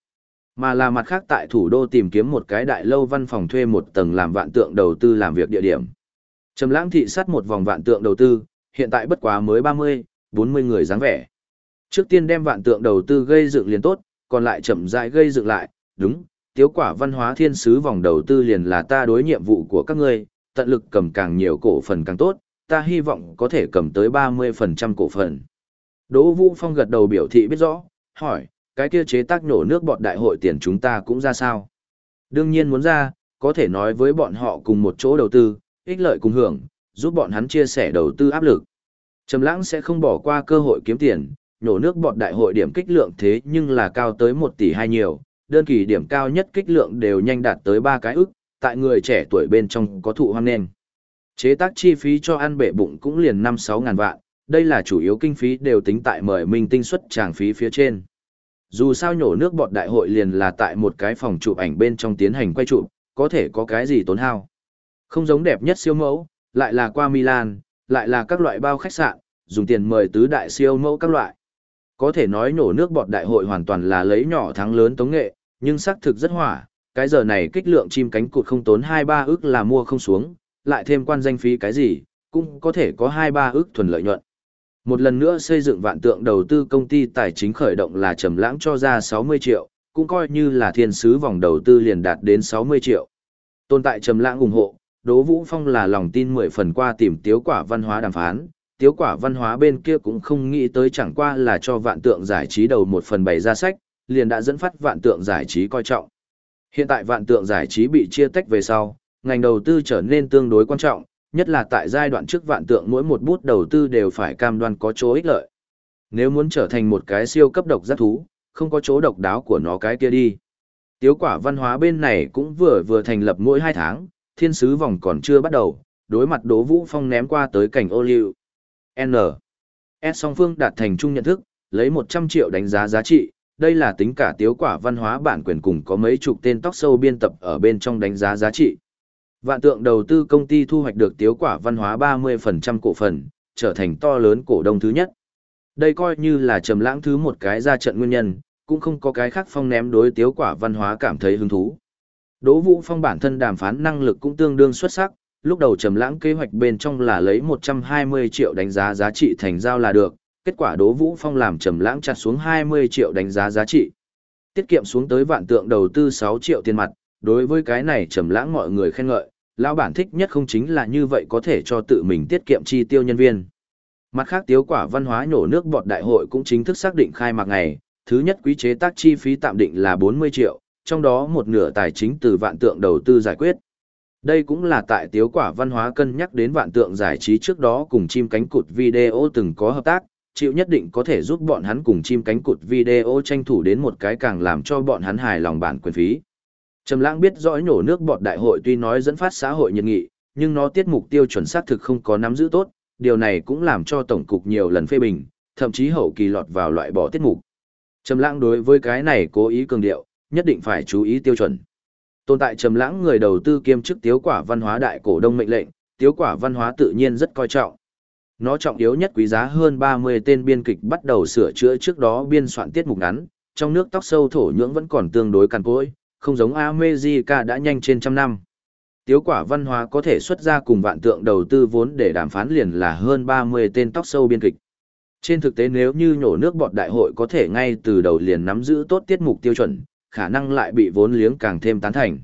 Mà là mặt khác tại thủ đô tìm kiếm một cái đại lâu văn phòng thuê một tầng làm vạn tượng đầu tư làm việc địa điểm. Trầm lãng thị sát một vòng vạn tượng đầu tư, hiện tại bất quá mới 30, 40 người dáng vẻ. Trước tiên đem vạn tượng đầu tư gây dựng liền tốt, còn lại chậm rãi gây dựng lại, đúng, tiếu quả văn hóa thiên sứ vòng đầu tư liền là ta đối nhiệm vụ của các ngươi, tận lực cầm càng nhiều cổ phần càng tốt, ta hy vọng có thể cầm tới 30% cổ phần. Đỗ Vũ Phong gật đầu biểu thị biết rõ, hỏi, cái kia chế tác nổ nước bọn đại hội tiền chúng ta cũng ra sao? Đương nhiên muốn ra, có thể nói với bọn họ cùng một chỗ đầu tư, ích lợi cùng hưởng, giúp bọn hắn chia sẻ đầu tư áp lực. Trầm lãng sẽ không bỏ qua cơ hội kiếm tiền, nổ nước bọt đại hội điểm kích lượng thế nhưng là cao tới 1 tỷ hay nhiều, đơn kỳ điểm cao nhất kích lượng đều nhanh đạt tới 3 cái ức, tại người trẻ tuổi bên trong có thụ hoang nền. Chế tác chi phí cho ăn bể bụng cũng liền 5-6 ngàn vạn, đây là chủ yếu kinh phí đều tính tại mời minh tinh xuất tràng phí phía trên. Dù sao nhổ nước bọt đại hội liền là tại một cái phòng chụp ảnh bên trong tiến hành quay chụp, có thể có cái gì tốn hao. Không giống đẹp nhất siêu mẫu, lại là qua Milan, lại là các loại bao khách sạn, dùng tiền mời tứ đại siêu mẫu các loại. Có thể nói nổ nước bọt đại hội hoàn toàn là lấy nhỏ thắng lớn tống nghệ, nhưng xác thực rất hỏa, cái giờ này kích lượng chim cánh cụt không tốn 2-3 ức là mua không xuống, lại thêm quan danh phí cái gì, cũng có thể có 2-3 ức thuần lợi nhuận. Một lần nữa xây dựng vạn tượng đầu tư công ty tài chính khởi động là trầm lãng cho ra 60 triệu, cũng coi như là thiên sứ vòng đầu tư liền đạt đến 60 triệu. Tồn tại trầm lãng ủng hộ, Đỗ Vũ Phong là lòng tin 10 phần qua tìm tiếu quả văn hóa đàm phán, tiếu quả văn hóa bên kia cũng không nghĩ tới chẳng qua là cho vạn tượng giải trí đầu một phần bày ra sách, liền đã dẫn phát vạn tượng giải trí coi trọng. Hiện tại vạn tượng giải trí bị chia tách về sau, ngành đầu tư trở nên tương đối quan trọng, nhất là tại giai đoạn trước vạn tượng mỗi một bút đầu tư đều phải cam đoan có chỗ ích lợi. Nếu muốn trở thành một cái siêu cấp độc giác thú, không có chỗ độc đáo của nó cái kia đi. Tiếu quả văn hóa bên này cũng vừa vừa thành lập mỗi hai tháng, thiên sứ vòng còn chưa bắt đầu, đối mặt Đỗ Vũ Phong ném qua tới cảnh ô liu. N. S song phương đạt thành chung nhận thức, lấy 100 triệu đánh giá giá trị, đây là tính cả tiếu quả văn hóa bản quyền cùng có mấy chục tên tóc sâu biên tập ở bên trong đánh giá giá trị. Vạn tượng đầu tư công ty thu hoạch được tiếu quả văn hóa 30% cổ phần, trở thành to lớn cổ đông thứ nhất. Đây coi như là trầm lãng thứ một cái ra trận nguyên nhân, cũng không có cái khác phong ném đối tiếu quả văn hóa cảm thấy hứng thú. Đỗ Vũ Phong bản thân đàm phán năng lực cũng tương đương xuất sắc, lúc đầu trầm lãng kế hoạch bên trong là lấy 120 triệu đánh giá giá trị thành giao là được, kết quả Đỗ Vũ Phong làm trầm lãng chặt xuống 20 triệu đánh giá giá trị. Tiết kiệm xuống tới vạn tượng đầu tư 6 triệu tiền mặt, đối với cái này trầm lãng mọi người khen ngợi, lão bản thích nhất không chính là như vậy có thể cho tự mình tiết kiệm chi tiêu nhân viên. Mặt khác tiếu quả văn hóa nhổ nước bọt đại hội cũng chính thức xác định khai mạc ngày, thứ nhất quý chế tác chi phí tạm định là 40 triệu, trong đó một nửa tài chính từ vạn tượng đầu tư giải quyết. Đây cũng là tại tiếu quả văn hóa cân nhắc đến vạn tượng giải trí trước đó cùng chim cánh cụt video từng có hợp tác, chịu nhất định có thể giúp bọn hắn cùng chim cánh cụt video tranh thủ đến một cái càng làm cho bọn hắn hài lòng bản quyền phí. Trầm lãng biết rõ nổ nước bọt đại hội tuy nói dẫn phát xã hội nhiệt nghị, nhưng nó tiết mục tiêu chuẩn xác thực không có nắm giữ tốt, điều này cũng làm cho tổng cục nhiều lần phê bình, thậm chí hậu kỳ lọt vào loại bỏ tiết mục. Trầm lãng đối với cái này cố ý cường điệu, nhất định phải chú ý tiêu chuẩn. Tồn tại trầm lãng người đầu tư kiêm chức tiếu quả văn hóa đại cổ đông mệnh lệnh, tiếu quả văn hóa tự nhiên rất coi trọng. Nó trọng yếu nhất quý giá hơn 30 tên biên kịch bắt đầu sửa chữa trước đó biên soạn tiết mục ngắn, trong nước tóc sâu thổ nhưỡng vẫn còn tương đối cằn cỗi, không giống America đã nhanh trên trăm năm. Tiếu quả văn hóa có thể xuất ra cùng vạn tượng đầu tư vốn để đàm phán liền là hơn 30 tên tóc sâu biên kịch. Trên thực tế nếu như nhổ nước bọt đại hội có thể ngay từ đầu liền nắm giữ tốt tiết mục tiêu chuẩn, khả năng lại bị vốn liếng càng thêm tán thành.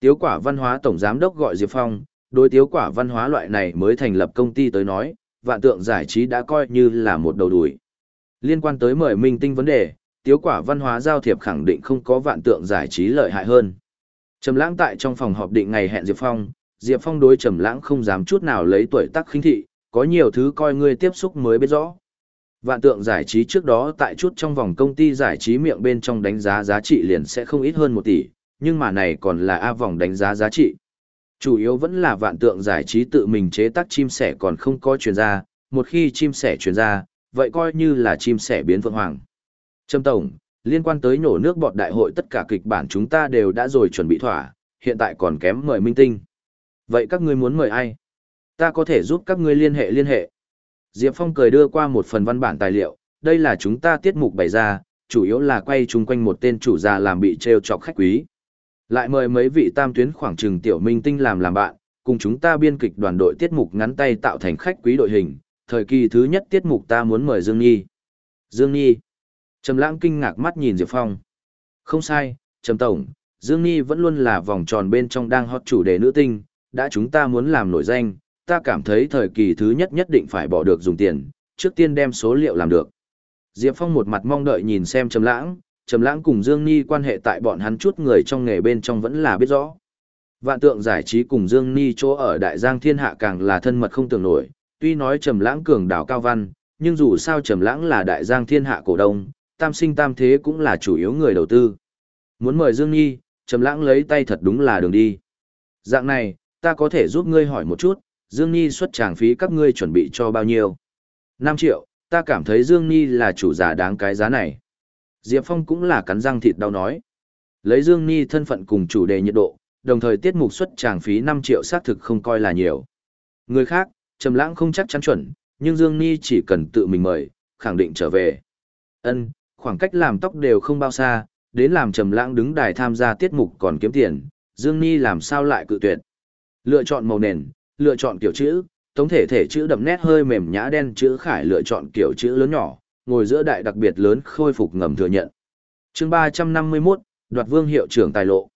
Tiếu quả văn hóa tổng giám đốc gọi Diệp Phong, đối tiếu quả văn hóa loại này mới thành lập công ty tới nói, vạn tượng giải trí đã coi như là một đầu đuổi. Liên quan tới mời minh tinh vấn đề, tiếu quả văn hóa giao thiệp khẳng định không có vạn tượng giải trí lợi hại hơn. Trầm lãng tại trong phòng họp định ngày hẹn Diệp Phong, Diệp Phong đối Trầm lãng không dám chút nào lấy tuổi tác khinh thị, có nhiều thứ coi ngươi tiếp xúc mới biết rõ. Vạn tượng giải trí trước đó tại chút trong vòng công ty giải trí miệng bên trong đánh giá giá trị liền sẽ không ít hơn một tỷ, nhưng mà này còn là A vòng đánh giá giá trị. Chủ yếu vẫn là vạn tượng giải trí tự mình chế tác chim sẻ còn không có truyền ra, một khi chim sẻ truyền ra, vậy coi như là chim sẻ biến vượng hoàng. Trâm Tổng, liên quan tới nổ nước bọt đại hội tất cả kịch bản chúng ta đều đã rồi chuẩn bị thỏa, hiện tại còn kém mời minh tinh. Vậy các ngươi muốn mời ai? Ta có thể giúp các ngươi liên hệ liên hệ. Diệp Phong cười đưa qua một phần văn bản tài liệu, đây là chúng ta tiết mục bày ra, chủ yếu là quay chung quanh một tên chủ già làm bị treo chọc khách quý. Lại mời mấy vị tam tuyến khoảng trừng tiểu minh tinh làm làm bạn, cùng chúng ta biên kịch đoàn đội tiết mục ngắn tay tạo thành khách quý đội hình, thời kỳ thứ nhất tiết mục ta muốn mời Dương Nhi. Dương Nhi. Trầm lãng kinh ngạc mắt nhìn Diệp Phong. Không sai, Trầm Tổng, Dương Nhi vẫn luôn là vòng tròn bên trong đang hot chủ đề nữ tinh, đã chúng ta muốn làm nổi danh, ta cảm thấy thời kỳ thứ nhất nhất định phải bỏ được dùng tiền, trước tiên đem số liệu làm được. Diệp Phong một mặt mong đợi nhìn xem Trầm Lãng, Trầm Lãng cùng Dương Ni quan hệ tại bọn hắn chút người trong nghề bên trong vẫn là biết rõ. Vạn tượng giải trí cùng Dương Ni chỗ ở Đại Giang Thiên Hạ càng là thân mật không tưởng nổi, tuy nói Trầm Lãng cường đảo cao văn, nhưng dù sao Trầm Lãng là Đại Giang Thiên Hạ cổ đông, Tam Sinh Tam Thế cũng là chủ yếu người đầu tư. Muốn mời Dương Ni, Trầm Lãng lấy tay thật đúng là đường đi. Dạng này, ta có thể giúp ngươi hỏi một chút, Dương Nhi xuất tràng phí các ngươi chuẩn bị cho bao nhiêu? 5 triệu, ta cảm thấy Dương Nhi là chủ giả đáng cái giá này. Diệp Phong cũng là cắn răng thịt đau nói. Lấy Dương Nhi thân phận cùng chủ đề nhiệt độ, đồng thời tiết mục xuất tràng phí 5 triệu xác thực không coi là nhiều. Người khác, Trầm Lãng không chắc chắn chuẩn, nhưng Dương Nhi chỉ cần tự mình mời, khẳng định trở về. Ân, khoảng cách làm tóc đều không bao xa, đến làm Trầm Lãng đứng đài tham gia tiết mục còn kiếm tiền, Dương Nhi làm sao lại cự tuyệt. Lựa chọn màu nền, lựa chọn kiểu chữ, tổng thể thể chữ đậm nét hơi mềm nhã đen chữ khải lựa chọn kiểu chữ lớn nhỏ, ngồi giữa đại đặc biệt lớn khôi phục ngầm thừa nhận. Chương 351, đoạt vương hiệu trưởng tài lộ.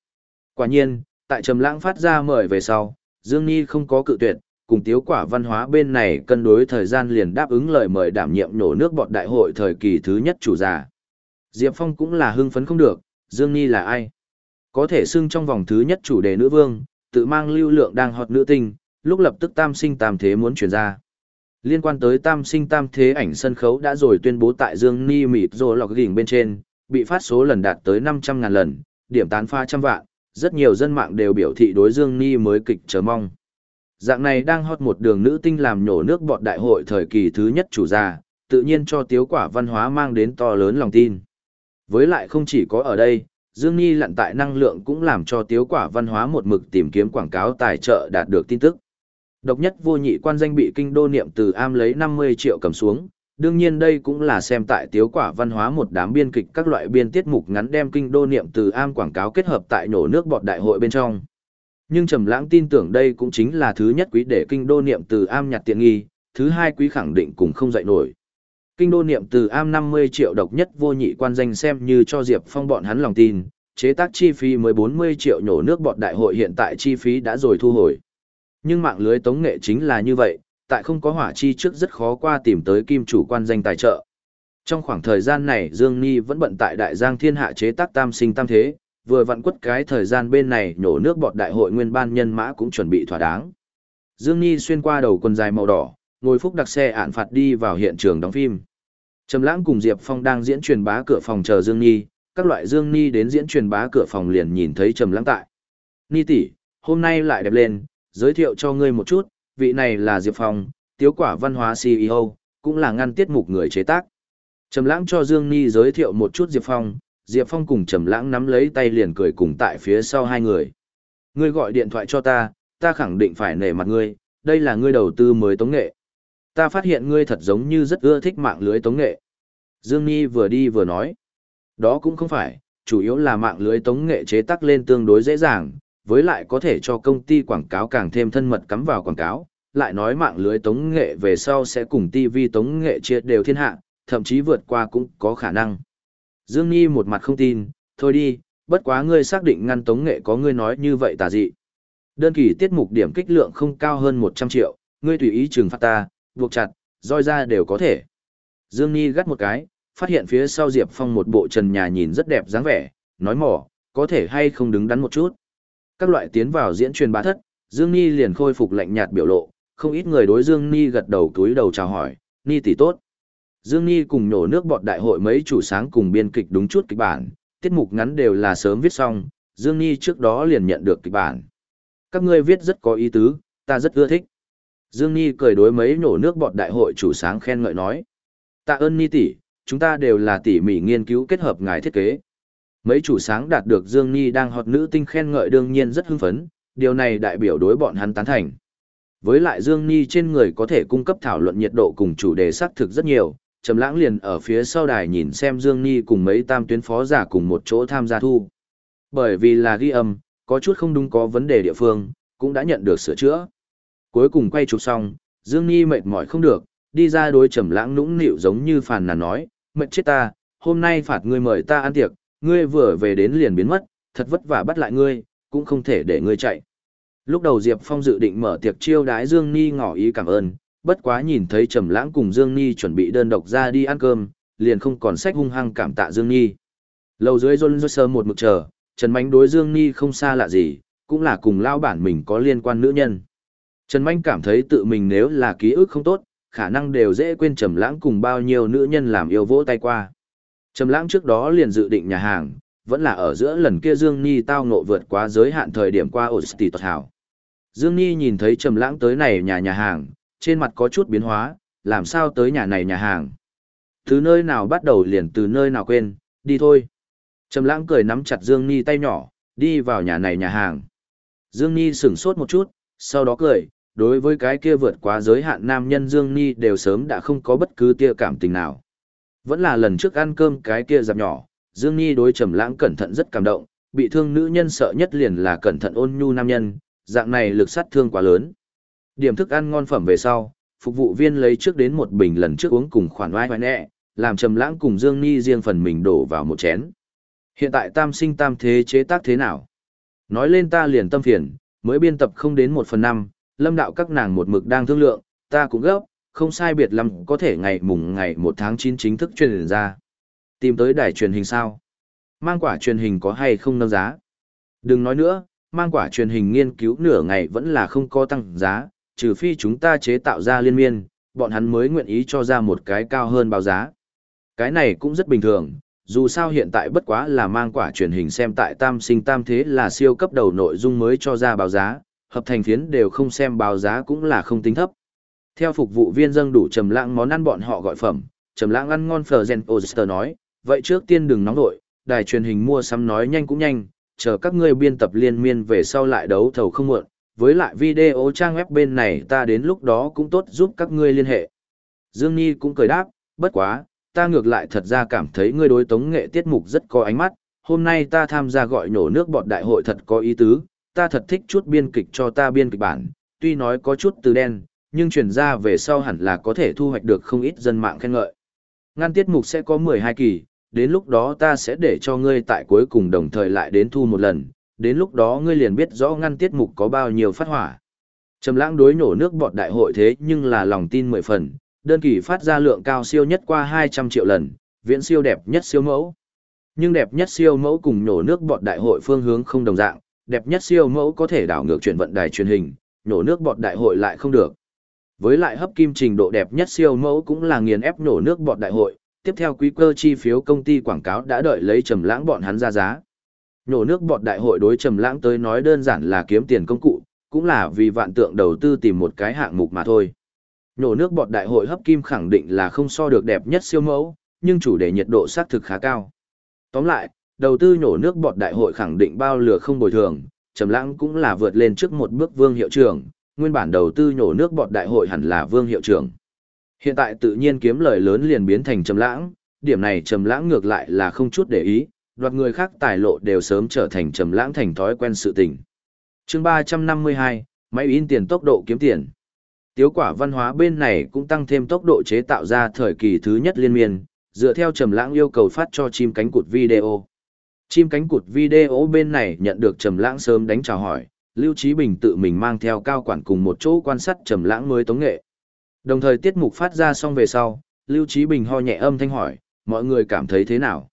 Quả nhiên, tại Trầm Lãng phát ra mời về sau, Dương Nhi không có cự tuyệt, cùng tiếu quả văn hóa bên này cân đối thời gian liền đáp ứng lời mời đảm nhiệm nổ nước bọt đại hội thời kỳ thứ nhất chủ giả. Diệp Phong cũng là hưng phấn không được, Dương Nhi là ai? Có thể xưng trong vòng thứ nhất chủ đề nữ vương, tự mang lưu lượng đang hot nữ tinh, lúc lập tức tam sinh tam thế muốn chuyển ra. Liên quan tới tam sinh tam thế ảnh sân khấu đã rồi tuyên bố tại Dương Ni mịt rồi lọc gỉnh bên trên, bị phát số lần đạt tới 500 ngàn lần, điểm tán pha trăm vạn, rất nhiều dân mạng đều biểu thị đối Dương Ni mới kịch chờ mong. Dạng này đang hot một đường nữ tinh làm nhổ nước bọt đại hội thời kỳ thứ nhất chủ gia, tự nhiên cho tiếu quả văn hóa mang đến to lớn lòng tin. Với lại không chỉ có ở đây, Dương Ni lặn tại năng lượng cũng làm cho tiếu quả văn hóa một mực tìm kiếm quảng cáo tài trợ đạt được tin tức. Độc nhất vô nhị quan danh bị kinh đô niệm từ am lấy 50 triệu cầm xuống, đương nhiên đây cũng là xem tại tiếu quả văn hóa một đám biên kịch các loại biên tiết mục ngắn đem kinh đô niệm từ am quảng cáo kết hợp tại nổ nước bọt đại hội bên trong. Nhưng Trầm Lãng tin tưởng đây cũng chính là thứ nhất quý để kinh đô niệm từ am nhặt tiện nghi, thứ hai quý khẳng định cũng không dậy nổi. Kinh đô niệm từ am 50 triệu độc nhất vô nhị quan danh xem như cho Diệp Phong bọn hắn lòng tin, chế tác chi phí mới 40 triệu nhổ nước bọt đại hội hiện tại chi phí đã rồi thu hồi. Nhưng mạng lưới tống nghệ chính là như vậy, tại không có hỏa chi trước rất khó qua tìm tới kim chủ quan danh tài trợ. Trong khoảng thời gian này Dương Ni vẫn bận tại Đại Giang Thiên Hạ chế tác tam sinh tam thế, vừa vặn quất cái thời gian bên này nhổ nước bọt đại hội nguyên ban nhân mã cũng chuẩn bị thỏa đáng. Dương Ni xuyên qua đầu quần dài màu đỏ, ngồi phúc đặc xe ạn phạt đi vào hiện trường đóng phim. Trầm Lãng cùng Diệp Phong đang diễn truyền bá cửa phòng chờ Dương Ni, các loại Dương Ni đến diễn truyền bá cửa phòng liền nhìn thấy Trầm Lãng tại. Ni tỷ, hôm nay lại đẹp lên, giới thiệu cho ngươi một chút, vị này là Diệp Phong, tiếu quả văn hóa CEO, cũng là ngăn tiết mục người chế tác. Trầm lãng cho Dương Ni giới thiệu một chút Diệp Phong, Diệp Phong cùng Trầm Lãng nắm lấy tay liền cười cùng tại phía sau hai người. Ngươi gọi điện thoại cho ta, ta khẳng định phải nể mặt ngươi, đây là ngươi đầu tư mới tống nghệ. Ta phát hiện ngươi thật giống như rất ưa thích mạng lưới tống nghệ. Dương Nhi vừa đi vừa nói. Đó cũng không phải, chủ yếu là mạng lưới tống nghệ chế tác lên tương đối dễ dàng, với lại có thể cho công ty quảng cáo càng thêm thân mật cắm vào quảng cáo, lại nói mạng lưới tống nghệ về sau sẽ cùng TV tống nghệ chia đều thiên hạ, thậm chí vượt qua cũng có khả năng. Dương Nhi một mặt không tin, thôi đi, bất quá ngươi xác định ngăn tống nghệ có ngươi nói như vậy tà dị. Đơn kỳ tiết mục điểm kích lượng không cao hơn 100 triệu, ngươi tùy ý trừng phạt ta, buộc chặt, roi ra đều có thể. Dương Nhi gắt một cái, phát hiện phía sau Diệp Phong một bộ trần nhà nhìn rất đẹp dáng vẻ, nói mỏ, có thể hay không đứng đắn một chút. Các loại tiến vào diễn truyền bá thất, Dương ni liền khôi phục lạnh nhạt biểu lộ, không ít người đối Dương ni gật đầu túi đầu chào hỏi, Ni tỷ tốt. Dương ni cùng nổ nước bọt đại hội mấy chủ sáng cùng biên kịch đúng chút kịch bản, tiết mục ngắn đều là sớm viết xong, Dương ni trước đó liền nhận được kịch bản. Các ngươi viết rất có ý tứ, ta rất ưa thích. Dương ni cười đối mấy nổ nước bọt đại hội chủ sáng khen ngợi nói. Tạ ơn Ni tỷ, chúng ta đều là tỉ mỉ nghiên cứu kết hợp ngài thiết kế. Mấy chủ sáng đạt được Dương Nhi đang hot nữ tinh khen ngợi đương nhiên rất hưng phấn, điều này đại biểu đối bọn hắn tán thành. Với lại Dương Nhi trên người có thể cung cấp thảo luận nhiệt độ cùng chủ đề xác thực rất nhiều, Trầm Lãng liền ở phía sau đài nhìn xem Dương Nhi cùng mấy tam tuyến phó giả cùng một chỗ tham gia thu. Bởi vì là ghi âm, có chút không đúng có vấn đề địa phương, cũng đã nhận được sửa chữa. Cuối cùng quay chụp xong, Dương Nhi mệt mỏi không được, đi ra đối Trầm Lãng nũng nịu giống như phàn nàn nói, "Mệt chết ta, hôm nay phạt ngươi mời ta ăn tiệc, ngươi vừa về đến liền biến mất, thật vất vả bắt lại ngươi, cũng không thể để ngươi chạy." Lúc đầu Diệp Phong dự định mở tiệc chiêu đái Dương Ni ngỏ ý cảm ơn, bất quá nhìn thấy Trầm Lãng cùng Dương Ni chuẩn bị đơn độc ra đi ăn cơm, liền không còn sách hung hăng cảm tạ Dương Ni. Lầu dưới John rôn sơ một mực chờ, Trần Mạnh đối Dương Ni không xa lạ gì, cũng là cùng lao bản mình có liên quan nữ nhân. Trần Mạnh cảm thấy tự mình nếu là ký ức không tốt, khả năng đều dễ quên Trầm Lãng cùng bao nhiêu nữ nhân làm yêu vỗ tay qua. Trầm Lãng trước đó liền dự định nhà hàng, vẫn là ở giữa lần kia Dương Ni tao ngộ vượt quá giới hạn thời điểm qua ổn tỷ tuật hảo. Dương Ni nhìn thấy Trầm Lãng tới này nhà nhà hàng, trên mặt có chút biến hóa, làm sao tới nhà này nhà hàng. Từ nơi nào bắt đầu liền từ nơi nào quên, đi thôi. Trầm Lãng cười nắm chặt Dương Ni tay nhỏ, đi vào nhà này nhà hàng. Dương Ni sững sốt một chút, sau đó cười, đối với cái kia vượt quá giới hạn nam nhân Dương Ni đều sớm đã không có bất cứ tia cảm tình nào. Vẫn là lần trước ăn cơm cái kia dạp nhỏ, Dương Ni đối Trầm Lãng cẩn thận rất cảm động, bị thương nữ nhân sợ nhất liền là cẩn thận ôn nhu nam nhân, dạng này lực sát thương quá lớn. Điểm thức ăn ngon phẩm về sau, phục vụ viên lấy trước đến một bình lần trước uống cùng khoản oai oai nẹ, làm Trầm Lãng cùng Dương Ni riêng phần mình đổ vào một chén. Hiện tại tam sinh tam thế chế tác thế nào? Nói lên ta liền tâm phiền, mới biên tập không đến một phần năm, lâm đạo các nàng một mực đang thương lượng, ta cũng gấp, không sai biệt lắm có thể ngày mùng ngày 1 tháng 9 chính thức truyền ra. Tìm tới đài truyền hình sao? Mang quả truyền hình có hay không nâng giá? Đừng nói nữa, mang quả truyền hình nghiên cứu nửa ngày vẫn là không có tăng giá, trừ phi chúng ta chế tạo ra liên miên, bọn hắn mới nguyện ý cho ra một cái cao hơn báo giá. Cái này cũng rất bình thường, dù sao hiện tại bất quá là mang quả truyền hình xem tại tam sinh tam thế là siêu cấp đầu nội dung mới cho ra báo giá, hợp thành phiến đều không xem báo giá cũng là không tính thấp. Theo phục vụ viên dâng đủ trầm lãng món ăn bọn họ gọi phẩm, trầm lãng ăn ngon phở gen oyster nói, vậy trước tiên đừng nóng đội, đài truyền hình mua sắm nói nhanh cũng nhanh, chờ các ngươi biên tập liên miên về sau lại đấu thầu không muộn, với lại video trang web bên này ta đến lúc đó cũng tốt giúp các ngươi liên hệ. Dương Nhi cũng cười đáp, bất quá, ta ngược lại thật ra cảm thấy ngươi đối tống nghệ tiết mục rất có ánh mắt, hôm nay ta tham gia gọi nổ nước bọt đại hội thật có ý tứ, ta thật thích chút biên kịch cho ta biên kịch bản, tuy nói có chút từ đen, nhưng chuyển ra về sau hẳn là có thể thu hoạch được không ít dân mạng khen ngợi. Ngăn tiết mục sẽ có 12 kỳ, đến lúc đó ta sẽ để cho ngươi tại cuối cùng đồng thời lại đến thu một lần, đến lúc đó ngươi liền biết rõ ngăn tiết mục có bao nhiêu phát hỏa. Trầm lãng đối nổ nước bọt đại hội thế nhưng là lòng tin mười phần, đơn kỳ phát ra lượng cao siêu nhất qua 200 triệu lần, viễn siêu đẹp nhất siêu mẫu. Nhưng đẹp nhất siêu mẫu cùng nổ nước bọt đại hội phương hướng không đồng dạng, đẹp nhất siêu mẫu có thể đảo ngược chuyển vận đài truyền hình, nổ nước bọt đại hội lại không được. Với lại hấp kim trình độ đẹp nhất siêu mẫu cũng là nghiền ép nổ nước bọn đại hội, tiếp theo quý cơ chi phiếu công ty quảng cáo đã đợi lấy trầm lãng bọn hắn ra giá. Nổ nước bọn đại hội đối trầm lãng tới nói đơn giản là kiếm tiền công cụ, cũng là vì vạn tượng đầu tư tìm một cái hạng mục mà thôi. Nổ nước bọt đại hội hấp kim khẳng định là không so được đẹp nhất siêu mẫu, nhưng chủ đề nhiệt độ xác thực khá cao. Tóm lại, đầu tư nhổ nước bọt đại hội khẳng định bao lừa không bồi thường, Trầm Lãng cũng là vượt lên trước một bước Vương hiệu trưởng, nguyên bản đầu tư nhổ nước bọt đại hội hẳn là Vương hiệu trưởng. Hiện tại tự nhiên kiếm lời lớn liền biến thành Trầm Lãng, điểm này Trầm Lãng ngược lại là không chút để ý, đoạt người khác tài lộ đều sớm trở thành Trầm Lãng thành thói quen sự tình. Chương 352, máy in tiền tốc độ kiếm tiền. Tiếu quả văn hóa bên này cũng tăng thêm tốc độ chế tạo ra thời kỳ thứ nhất liên miên, dựa theo Trầm Lãng yêu cầu phát cho chim cánh cụt video. Chim cánh cụt video bên này nhận được Trầm Lãng sớm đánh chào hỏi, Lưu Chí Bình tự mình mang theo cao quản cùng một chỗ quan sát Trầm Lãng mới tống nghệ. Đồng thời tiết mục phát ra xong về sau, Lưu Chí Bình ho nhẹ âm thanh hỏi, mọi người cảm thấy thế nào?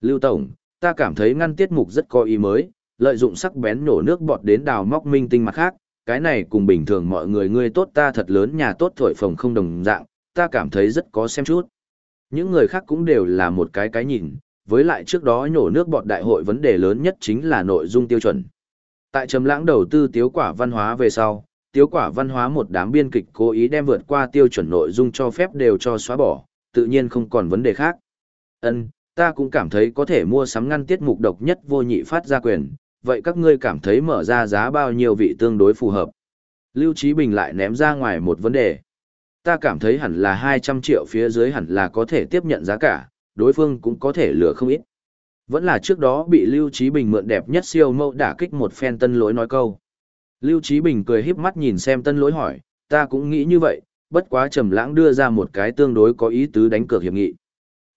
Lưu Tổng, ta cảm thấy ngăn tiết mục rất có ý mới, lợi dụng sắc bén nổ nước bọt đến đào móc minh tinh mặt khác, cái này cùng bình thường mọi người ngươi tốt ta thật lớn nhà tốt thổi phồng không đồng dạng, ta cảm thấy rất có xem chút. Những người khác cũng đều là một cái cái nhìn, với lại trước đó nhổ nước bọt đại hội vấn đề lớn nhất chính là nội dung tiêu chuẩn. Tại trầm lãng đầu tư tiếu quả văn hóa về sau, tiếu quả văn hóa một đám biên kịch cố ý đem vượt qua tiêu chuẩn nội dung cho phép đều cho xóa bỏ, tự nhiên không còn vấn đề khác. Ân, ta cũng cảm thấy có thể mua sắm ngăn tiết mục độc nhất vô nhị phát ra quyền, vậy các ngươi cảm thấy mở ra giá bao nhiêu vị tương đối phù hợp? Lưu Chí Bình lại ném ra ngoài một vấn đề. Ta cảm thấy hẳn là 200 triệu phía dưới hẳn là có thể tiếp nhận giá cả, đối phương cũng có thể lừa không ít. Vẫn là trước đó bị Lưu Trí Bình mượn đẹp nhất siêu mẫu đả kích một phen tân lỗi nói câu. Lưu Trí Bình cười híp mắt nhìn xem tân lỗi hỏi, ta cũng nghĩ như vậy, bất quá trầm lãng đưa ra một cái tương đối có ý tứ đánh cược hiệp nghị.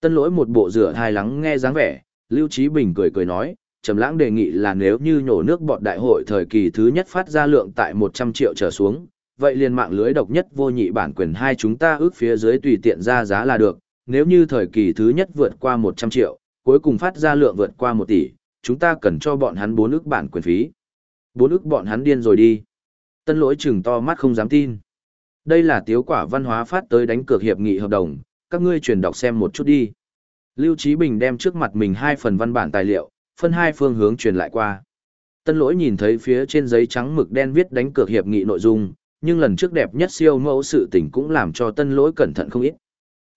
Tân lỗi một bộ rửa hài lắng nghe dáng vẻ, Lưu Trí Bình cười cười nói, trầm lãng đề nghị là nếu như nhổ nước bọt đại hội thời kỳ thứ nhất phát ra lượng tại 100 triệu trở xuống, vậy liền mạng lưới độc nhất vô nhị bản quyền hai chúng ta ước phía dưới tùy tiện ra giá là được, nếu như thời kỳ thứ nhất vượt qua 100 triệu, cuối cùng phát ra lượng vượt qua một tỷ, chúng ta cần cho bọn hắn bốn ước bản quyền phí. Bốn ước bọn hắn điên rồi đi. Tân lỗi chừng to mắt không dám tin. Đây là tiếu quả văn hóa phát tới đánh cược hiệp nghị hợp đồng, các ngươi truyền đọc xem một chút đi. Lưu Trí Bình đem trước mặt mình hai phần văn bản tài liệu, phân hai phương hướng truyền lại qua. Tân lỗi nhìn thấy phía trên giấy trắng mực đen viết đánh cược hiệp nghị nội dung, nhưng lần trước đẹp nhất siêu mẫu sự tình cũng làm cho tân lỗi cẩn thận không ít.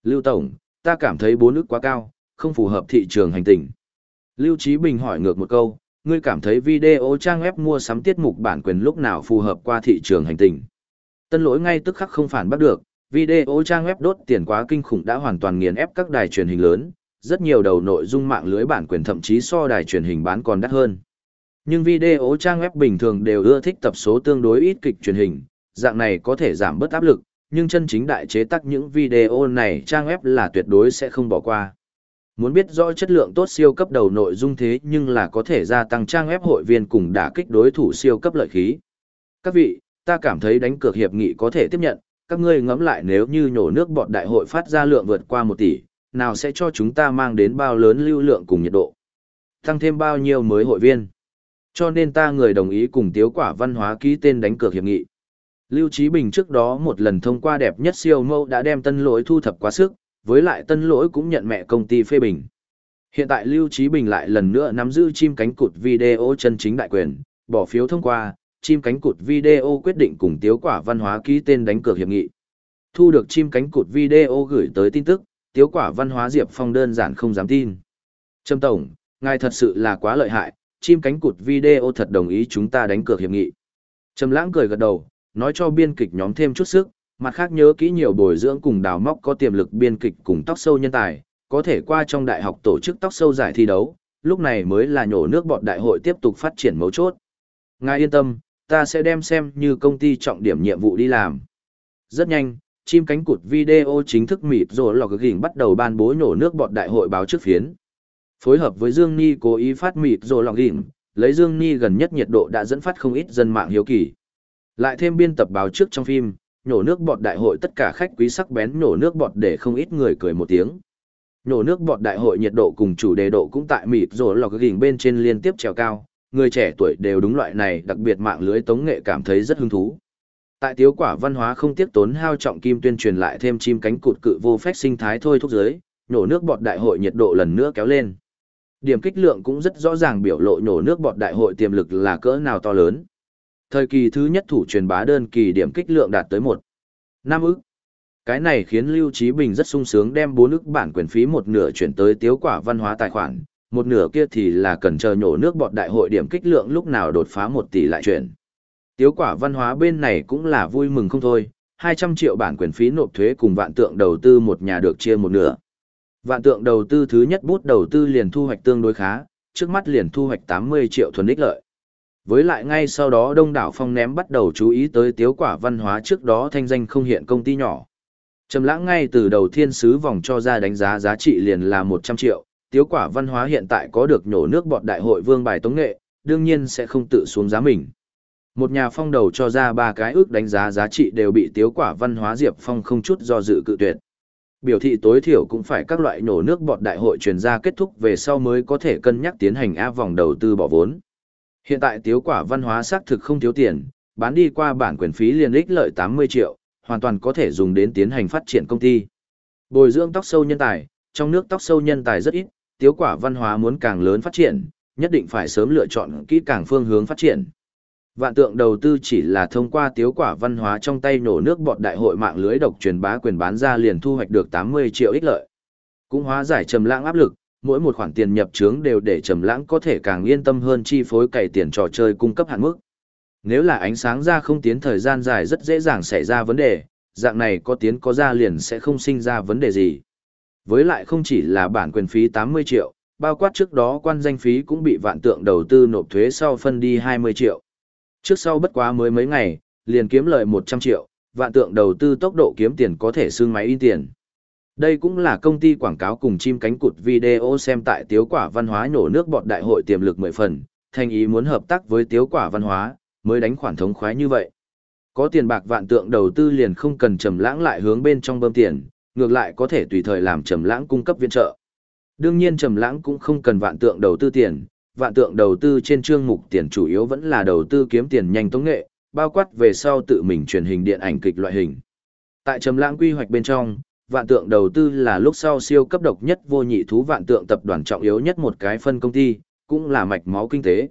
Lưu Tổng, ta cảm thấy bốn nước quá cao, không phù hợp thị trường hành tình. Lưu Trí Bình hỏi ngược một câu, ngươi cảm thấy video trang web mua sắm tiết mục bản quyền lúc nào phù hợp qua thị trường hành tình. Tân lỗi ngay tức khắc không phản bắt được, video trang web đốt tiền quá kinh khủng đã hoàn toàn nghiền ép các đài truyền hình lớn, rất nhiều đầu nội dung mạng lưới bản quyền thậm chí so đài truyền hình bán còn đắt hơn. Nhưng video trang web bình thường đều ưa thích tập số tương đối ít kịch truyền hình, dạng này có thể giảm bớt áp lực, nhưng chân chính đại chế tác những video này trang web là tuyệt đối sẽ không bỏ qua. Muốn biết rõ chất lượng tốt siêu cấp đầu nội dung thế nhưng là có thể gia tăng trang web hội viên cùng đả kích đối thủ siêu cấp lợi khí. Các vị, ta cảm thấy đánh cược hiệp nghị có thể tiếp nhận, các ngươi ngẫm lại nếu như nhổ nước bọt đại hội phát ra lượng vượt qua 1 tỷ, nào sẽ cho chúng ta mang đến bao lớn lưu lượng cùng nhiệt độ. Tăng thêm bao nhiêu mới hội viên. Cho nên ta người đồng ý cùng tiếu quả văn hóa ký tên đánh cược hiệp nghị. Lưu Trí Bình trước đó một lần thông qua đẹp nhất siêu mâu đã đem tân lỗi thu thập quá sức, với lại tân lỗi cũng nhận mẹ công ty phê bình. Hiện tại Lưu Trí Bình lại lần nữa nắm giữ chim cánh cụt video chân chính đại quyền, bỏ phiếu thông qua, chim cánh cụt video quyết định cùng tiếu quả văn hóa ký tên đánh cược hiệp nghị. Thu được chim cánh cụt video gửi tới tin tức, tiếu quả văn hóa Diệp Phong đơn giản không dám tin. Trâm Tổng, ngài thật sự là quá lợi hại, chim cánh cụt video thật đồng ý chúng ta đánh cược hiệp nghị. Trầm lãng cười gật đầu, nói cho biên kịch nhóm thêm chút sức, mặt khác nhớ kỹ nhiều bồi dưỡng cùng đào móc có tiềm lực biên kịch cùng tóc sâu nhân tài, có thể qua trong đại học tổ chức tóc sâu giải thi đấu, lúc này mới là nhổ nước bọt đại hội tiếp tục phát triển mấu chốt. Ngài yên tâm, ta sẽ đem xem như công ty trọng điểm nhiệm vụ đi làm. Rất nhanh, chim cánh cụt video chính thức mịt rồi lọc gỉnh bắt đầu ban bố nhổ nước bọt đại hội báo trước phiến. Phối hợp với Dương Ni cố ý phát mịt rồi lọc gỉnh, lấy Dương Ni gần nhất nhiệt độ đã dẫn phát không ít dân mạng hiếu kỳ. Lại thêm biên tập báo trước trong phim, nhổ nước bọt đại hội tất cả khách quý sắc bén nhổ nước bọt để không ít người cười một tiếng. Nhổ nước bọt đại hội nhiệt độ cùng chủ đề độ cũng tại mịt rồi lọc gỉnh bên trên liên tiếp trèo cao, người trẻ tuổi đều đúng loại này đặc biệt mạng lưới tống nghệ cảm thấy rất hứng thú. Tại tiếu quả văn hóa không tiếp tốn hao trọng kim tuyên truyền lại thêm chim cánh cụt cự vô phép sinh thái thôi thúc giới, nhổ nước bọt đại hội nhiệt độ lần nữa kéo lên. Điểm kích lượng cũng rất rõ ràng biểu lộ nhổ nước bọt đại hội tiềm lực là cỡ nào to lớn. Thời kỳ thứ nhất thủ truyền bá đơn kỳ điểm kích lượng đạt tới một năm ức. Cái này khiến Lưu Chí Bình rất sung sướng đem bốn ức bản quyền phí một nửa chuyển tới tiếu quả văn hóa tài khoản, một nửa kia thì là cần chờ nhổ nước bọt đại hội điểm kích lượng lúc nào đột phá 1 tỷ lại chuyển. Tiếu quả văn hóa bên này cũng là vui mừng không thôi, 200 triệu bản quyền phí nộp thuế cùng vạn tượng đầu tư một nhà được chia một nửa. Vạn tượng đầu tư thứ nhất bút đầu tư liền thu hoạch tương đối khá, trước mắt liền thu hoạch 80 triệu thuần ích lợi. Với lại ngay sau đó đông đảo phong ném bắt đầu chú ý tới tiếu quả văn hóa trước đó thanh danh không hiện công ty nhỏ. Trầm lãng ngay từ đầu thiên sứ vòng cho ra đánh giá giá trị liền là 100 triệu, tiếu quả văn hóa hiện tại có được nhổ nước bọt đại hội vương bài tống nghệ, đương nhiên sẽ không tự xuống giá mình. Một nhà phong đầu cho ra ba cái ước đánh giá giá trị đều bị tiếu quả văn hóa Diệp Phong không chút do dự cự tuyệt. Biểu thị tối thiểu cũng phải các loại nổ nước bọt đại hội truyền ra kết thúc về sau mới có thể cân nhắc tiến hành A vòng đầu tư bỏ vốn. Hiện tại tiếu quả văn hóa xác thực không thiếu tiền, bán đi qua bản quyền phí liền ích lợi 80 triệu, hoàn toàn có thể dùng đến tiến hành phát triển công ty. Bồi dưỡng tóc sâu nhân tài, trong nước tóc sâu nhân tài rất ít, tiếu quả văn hóa muốn càng lớn phát triển, nhất định phải sớm lựa chọn kỹ càng phương hướng phát triển. Vạn tượng đầu tư chỉ là thông qua tiếu quả văn hóa trong tay nổ nước bọt đại hội mạng lưới độc truyền bá quyền bán ra liền thu hoạch được 80 triệu ích lợi. Cũng hóa giải trầm lãng áp lực, mỗi một khoản tiền nhập trướng đều để trầm lãng có thể càng yên tâm hơn chi phối cày tiền trò chơi cung cấp hạn mức. Nếu là ánh sáng ra không tiến thời gian dài rất dễ dàng xảy ra vấn đề, dạng này có tiến có ra liền sẽ không sinh ra vấn đề gì. Với lại không chỉ là bản quyền phí 80 triệu, bao quát trước đó quan danh phí cũng bị vạn tượng đầu tư nộp thuế sau phân đi 20 triệu. Trước sau bất quá mới mấy ngày, liền kiếm lợi 100 triệu, vạn tượng đầu tư tốc độ kiếm tiền có thể xương máy in tiền. Đây cũng là công ty quảng cáo cùng chim cánh cụt video xem tại tiếu quả văn hóa nổ nước bọt đại hội tiềm lực 10 phần, thành ý muốn hợp tác với tiếu quả văn hóa, mới đánh khoản thống khoái như vậy. Có tiền bạc vạn tượng đầu tư liền không cần trầm lãng lại hướng bên trong bơm tiền, ngược lại có thể tùy thời làm trầm lãng cung cấp viện trợ. Đương nhiên trầm lãng cũng không cần vạn tượng đầu tư tiền, vạn tượng đầu tư trên chương mục tiền chủ yếu vẫn là đầu tư kiếm tiền nhanh tống nghệ, bao quát về sau tự mình truyền hình điện ảnh kịch loại hình. Tại trầm lãng quy hoạch bên trong, vạn tượng đầu tư là lúc sau siêu cấp độc nhất vô nhị thú vạn tượng tập đoàn trọng yếu nhất một cái phân công ty, cũng là mạch máu kinh tế.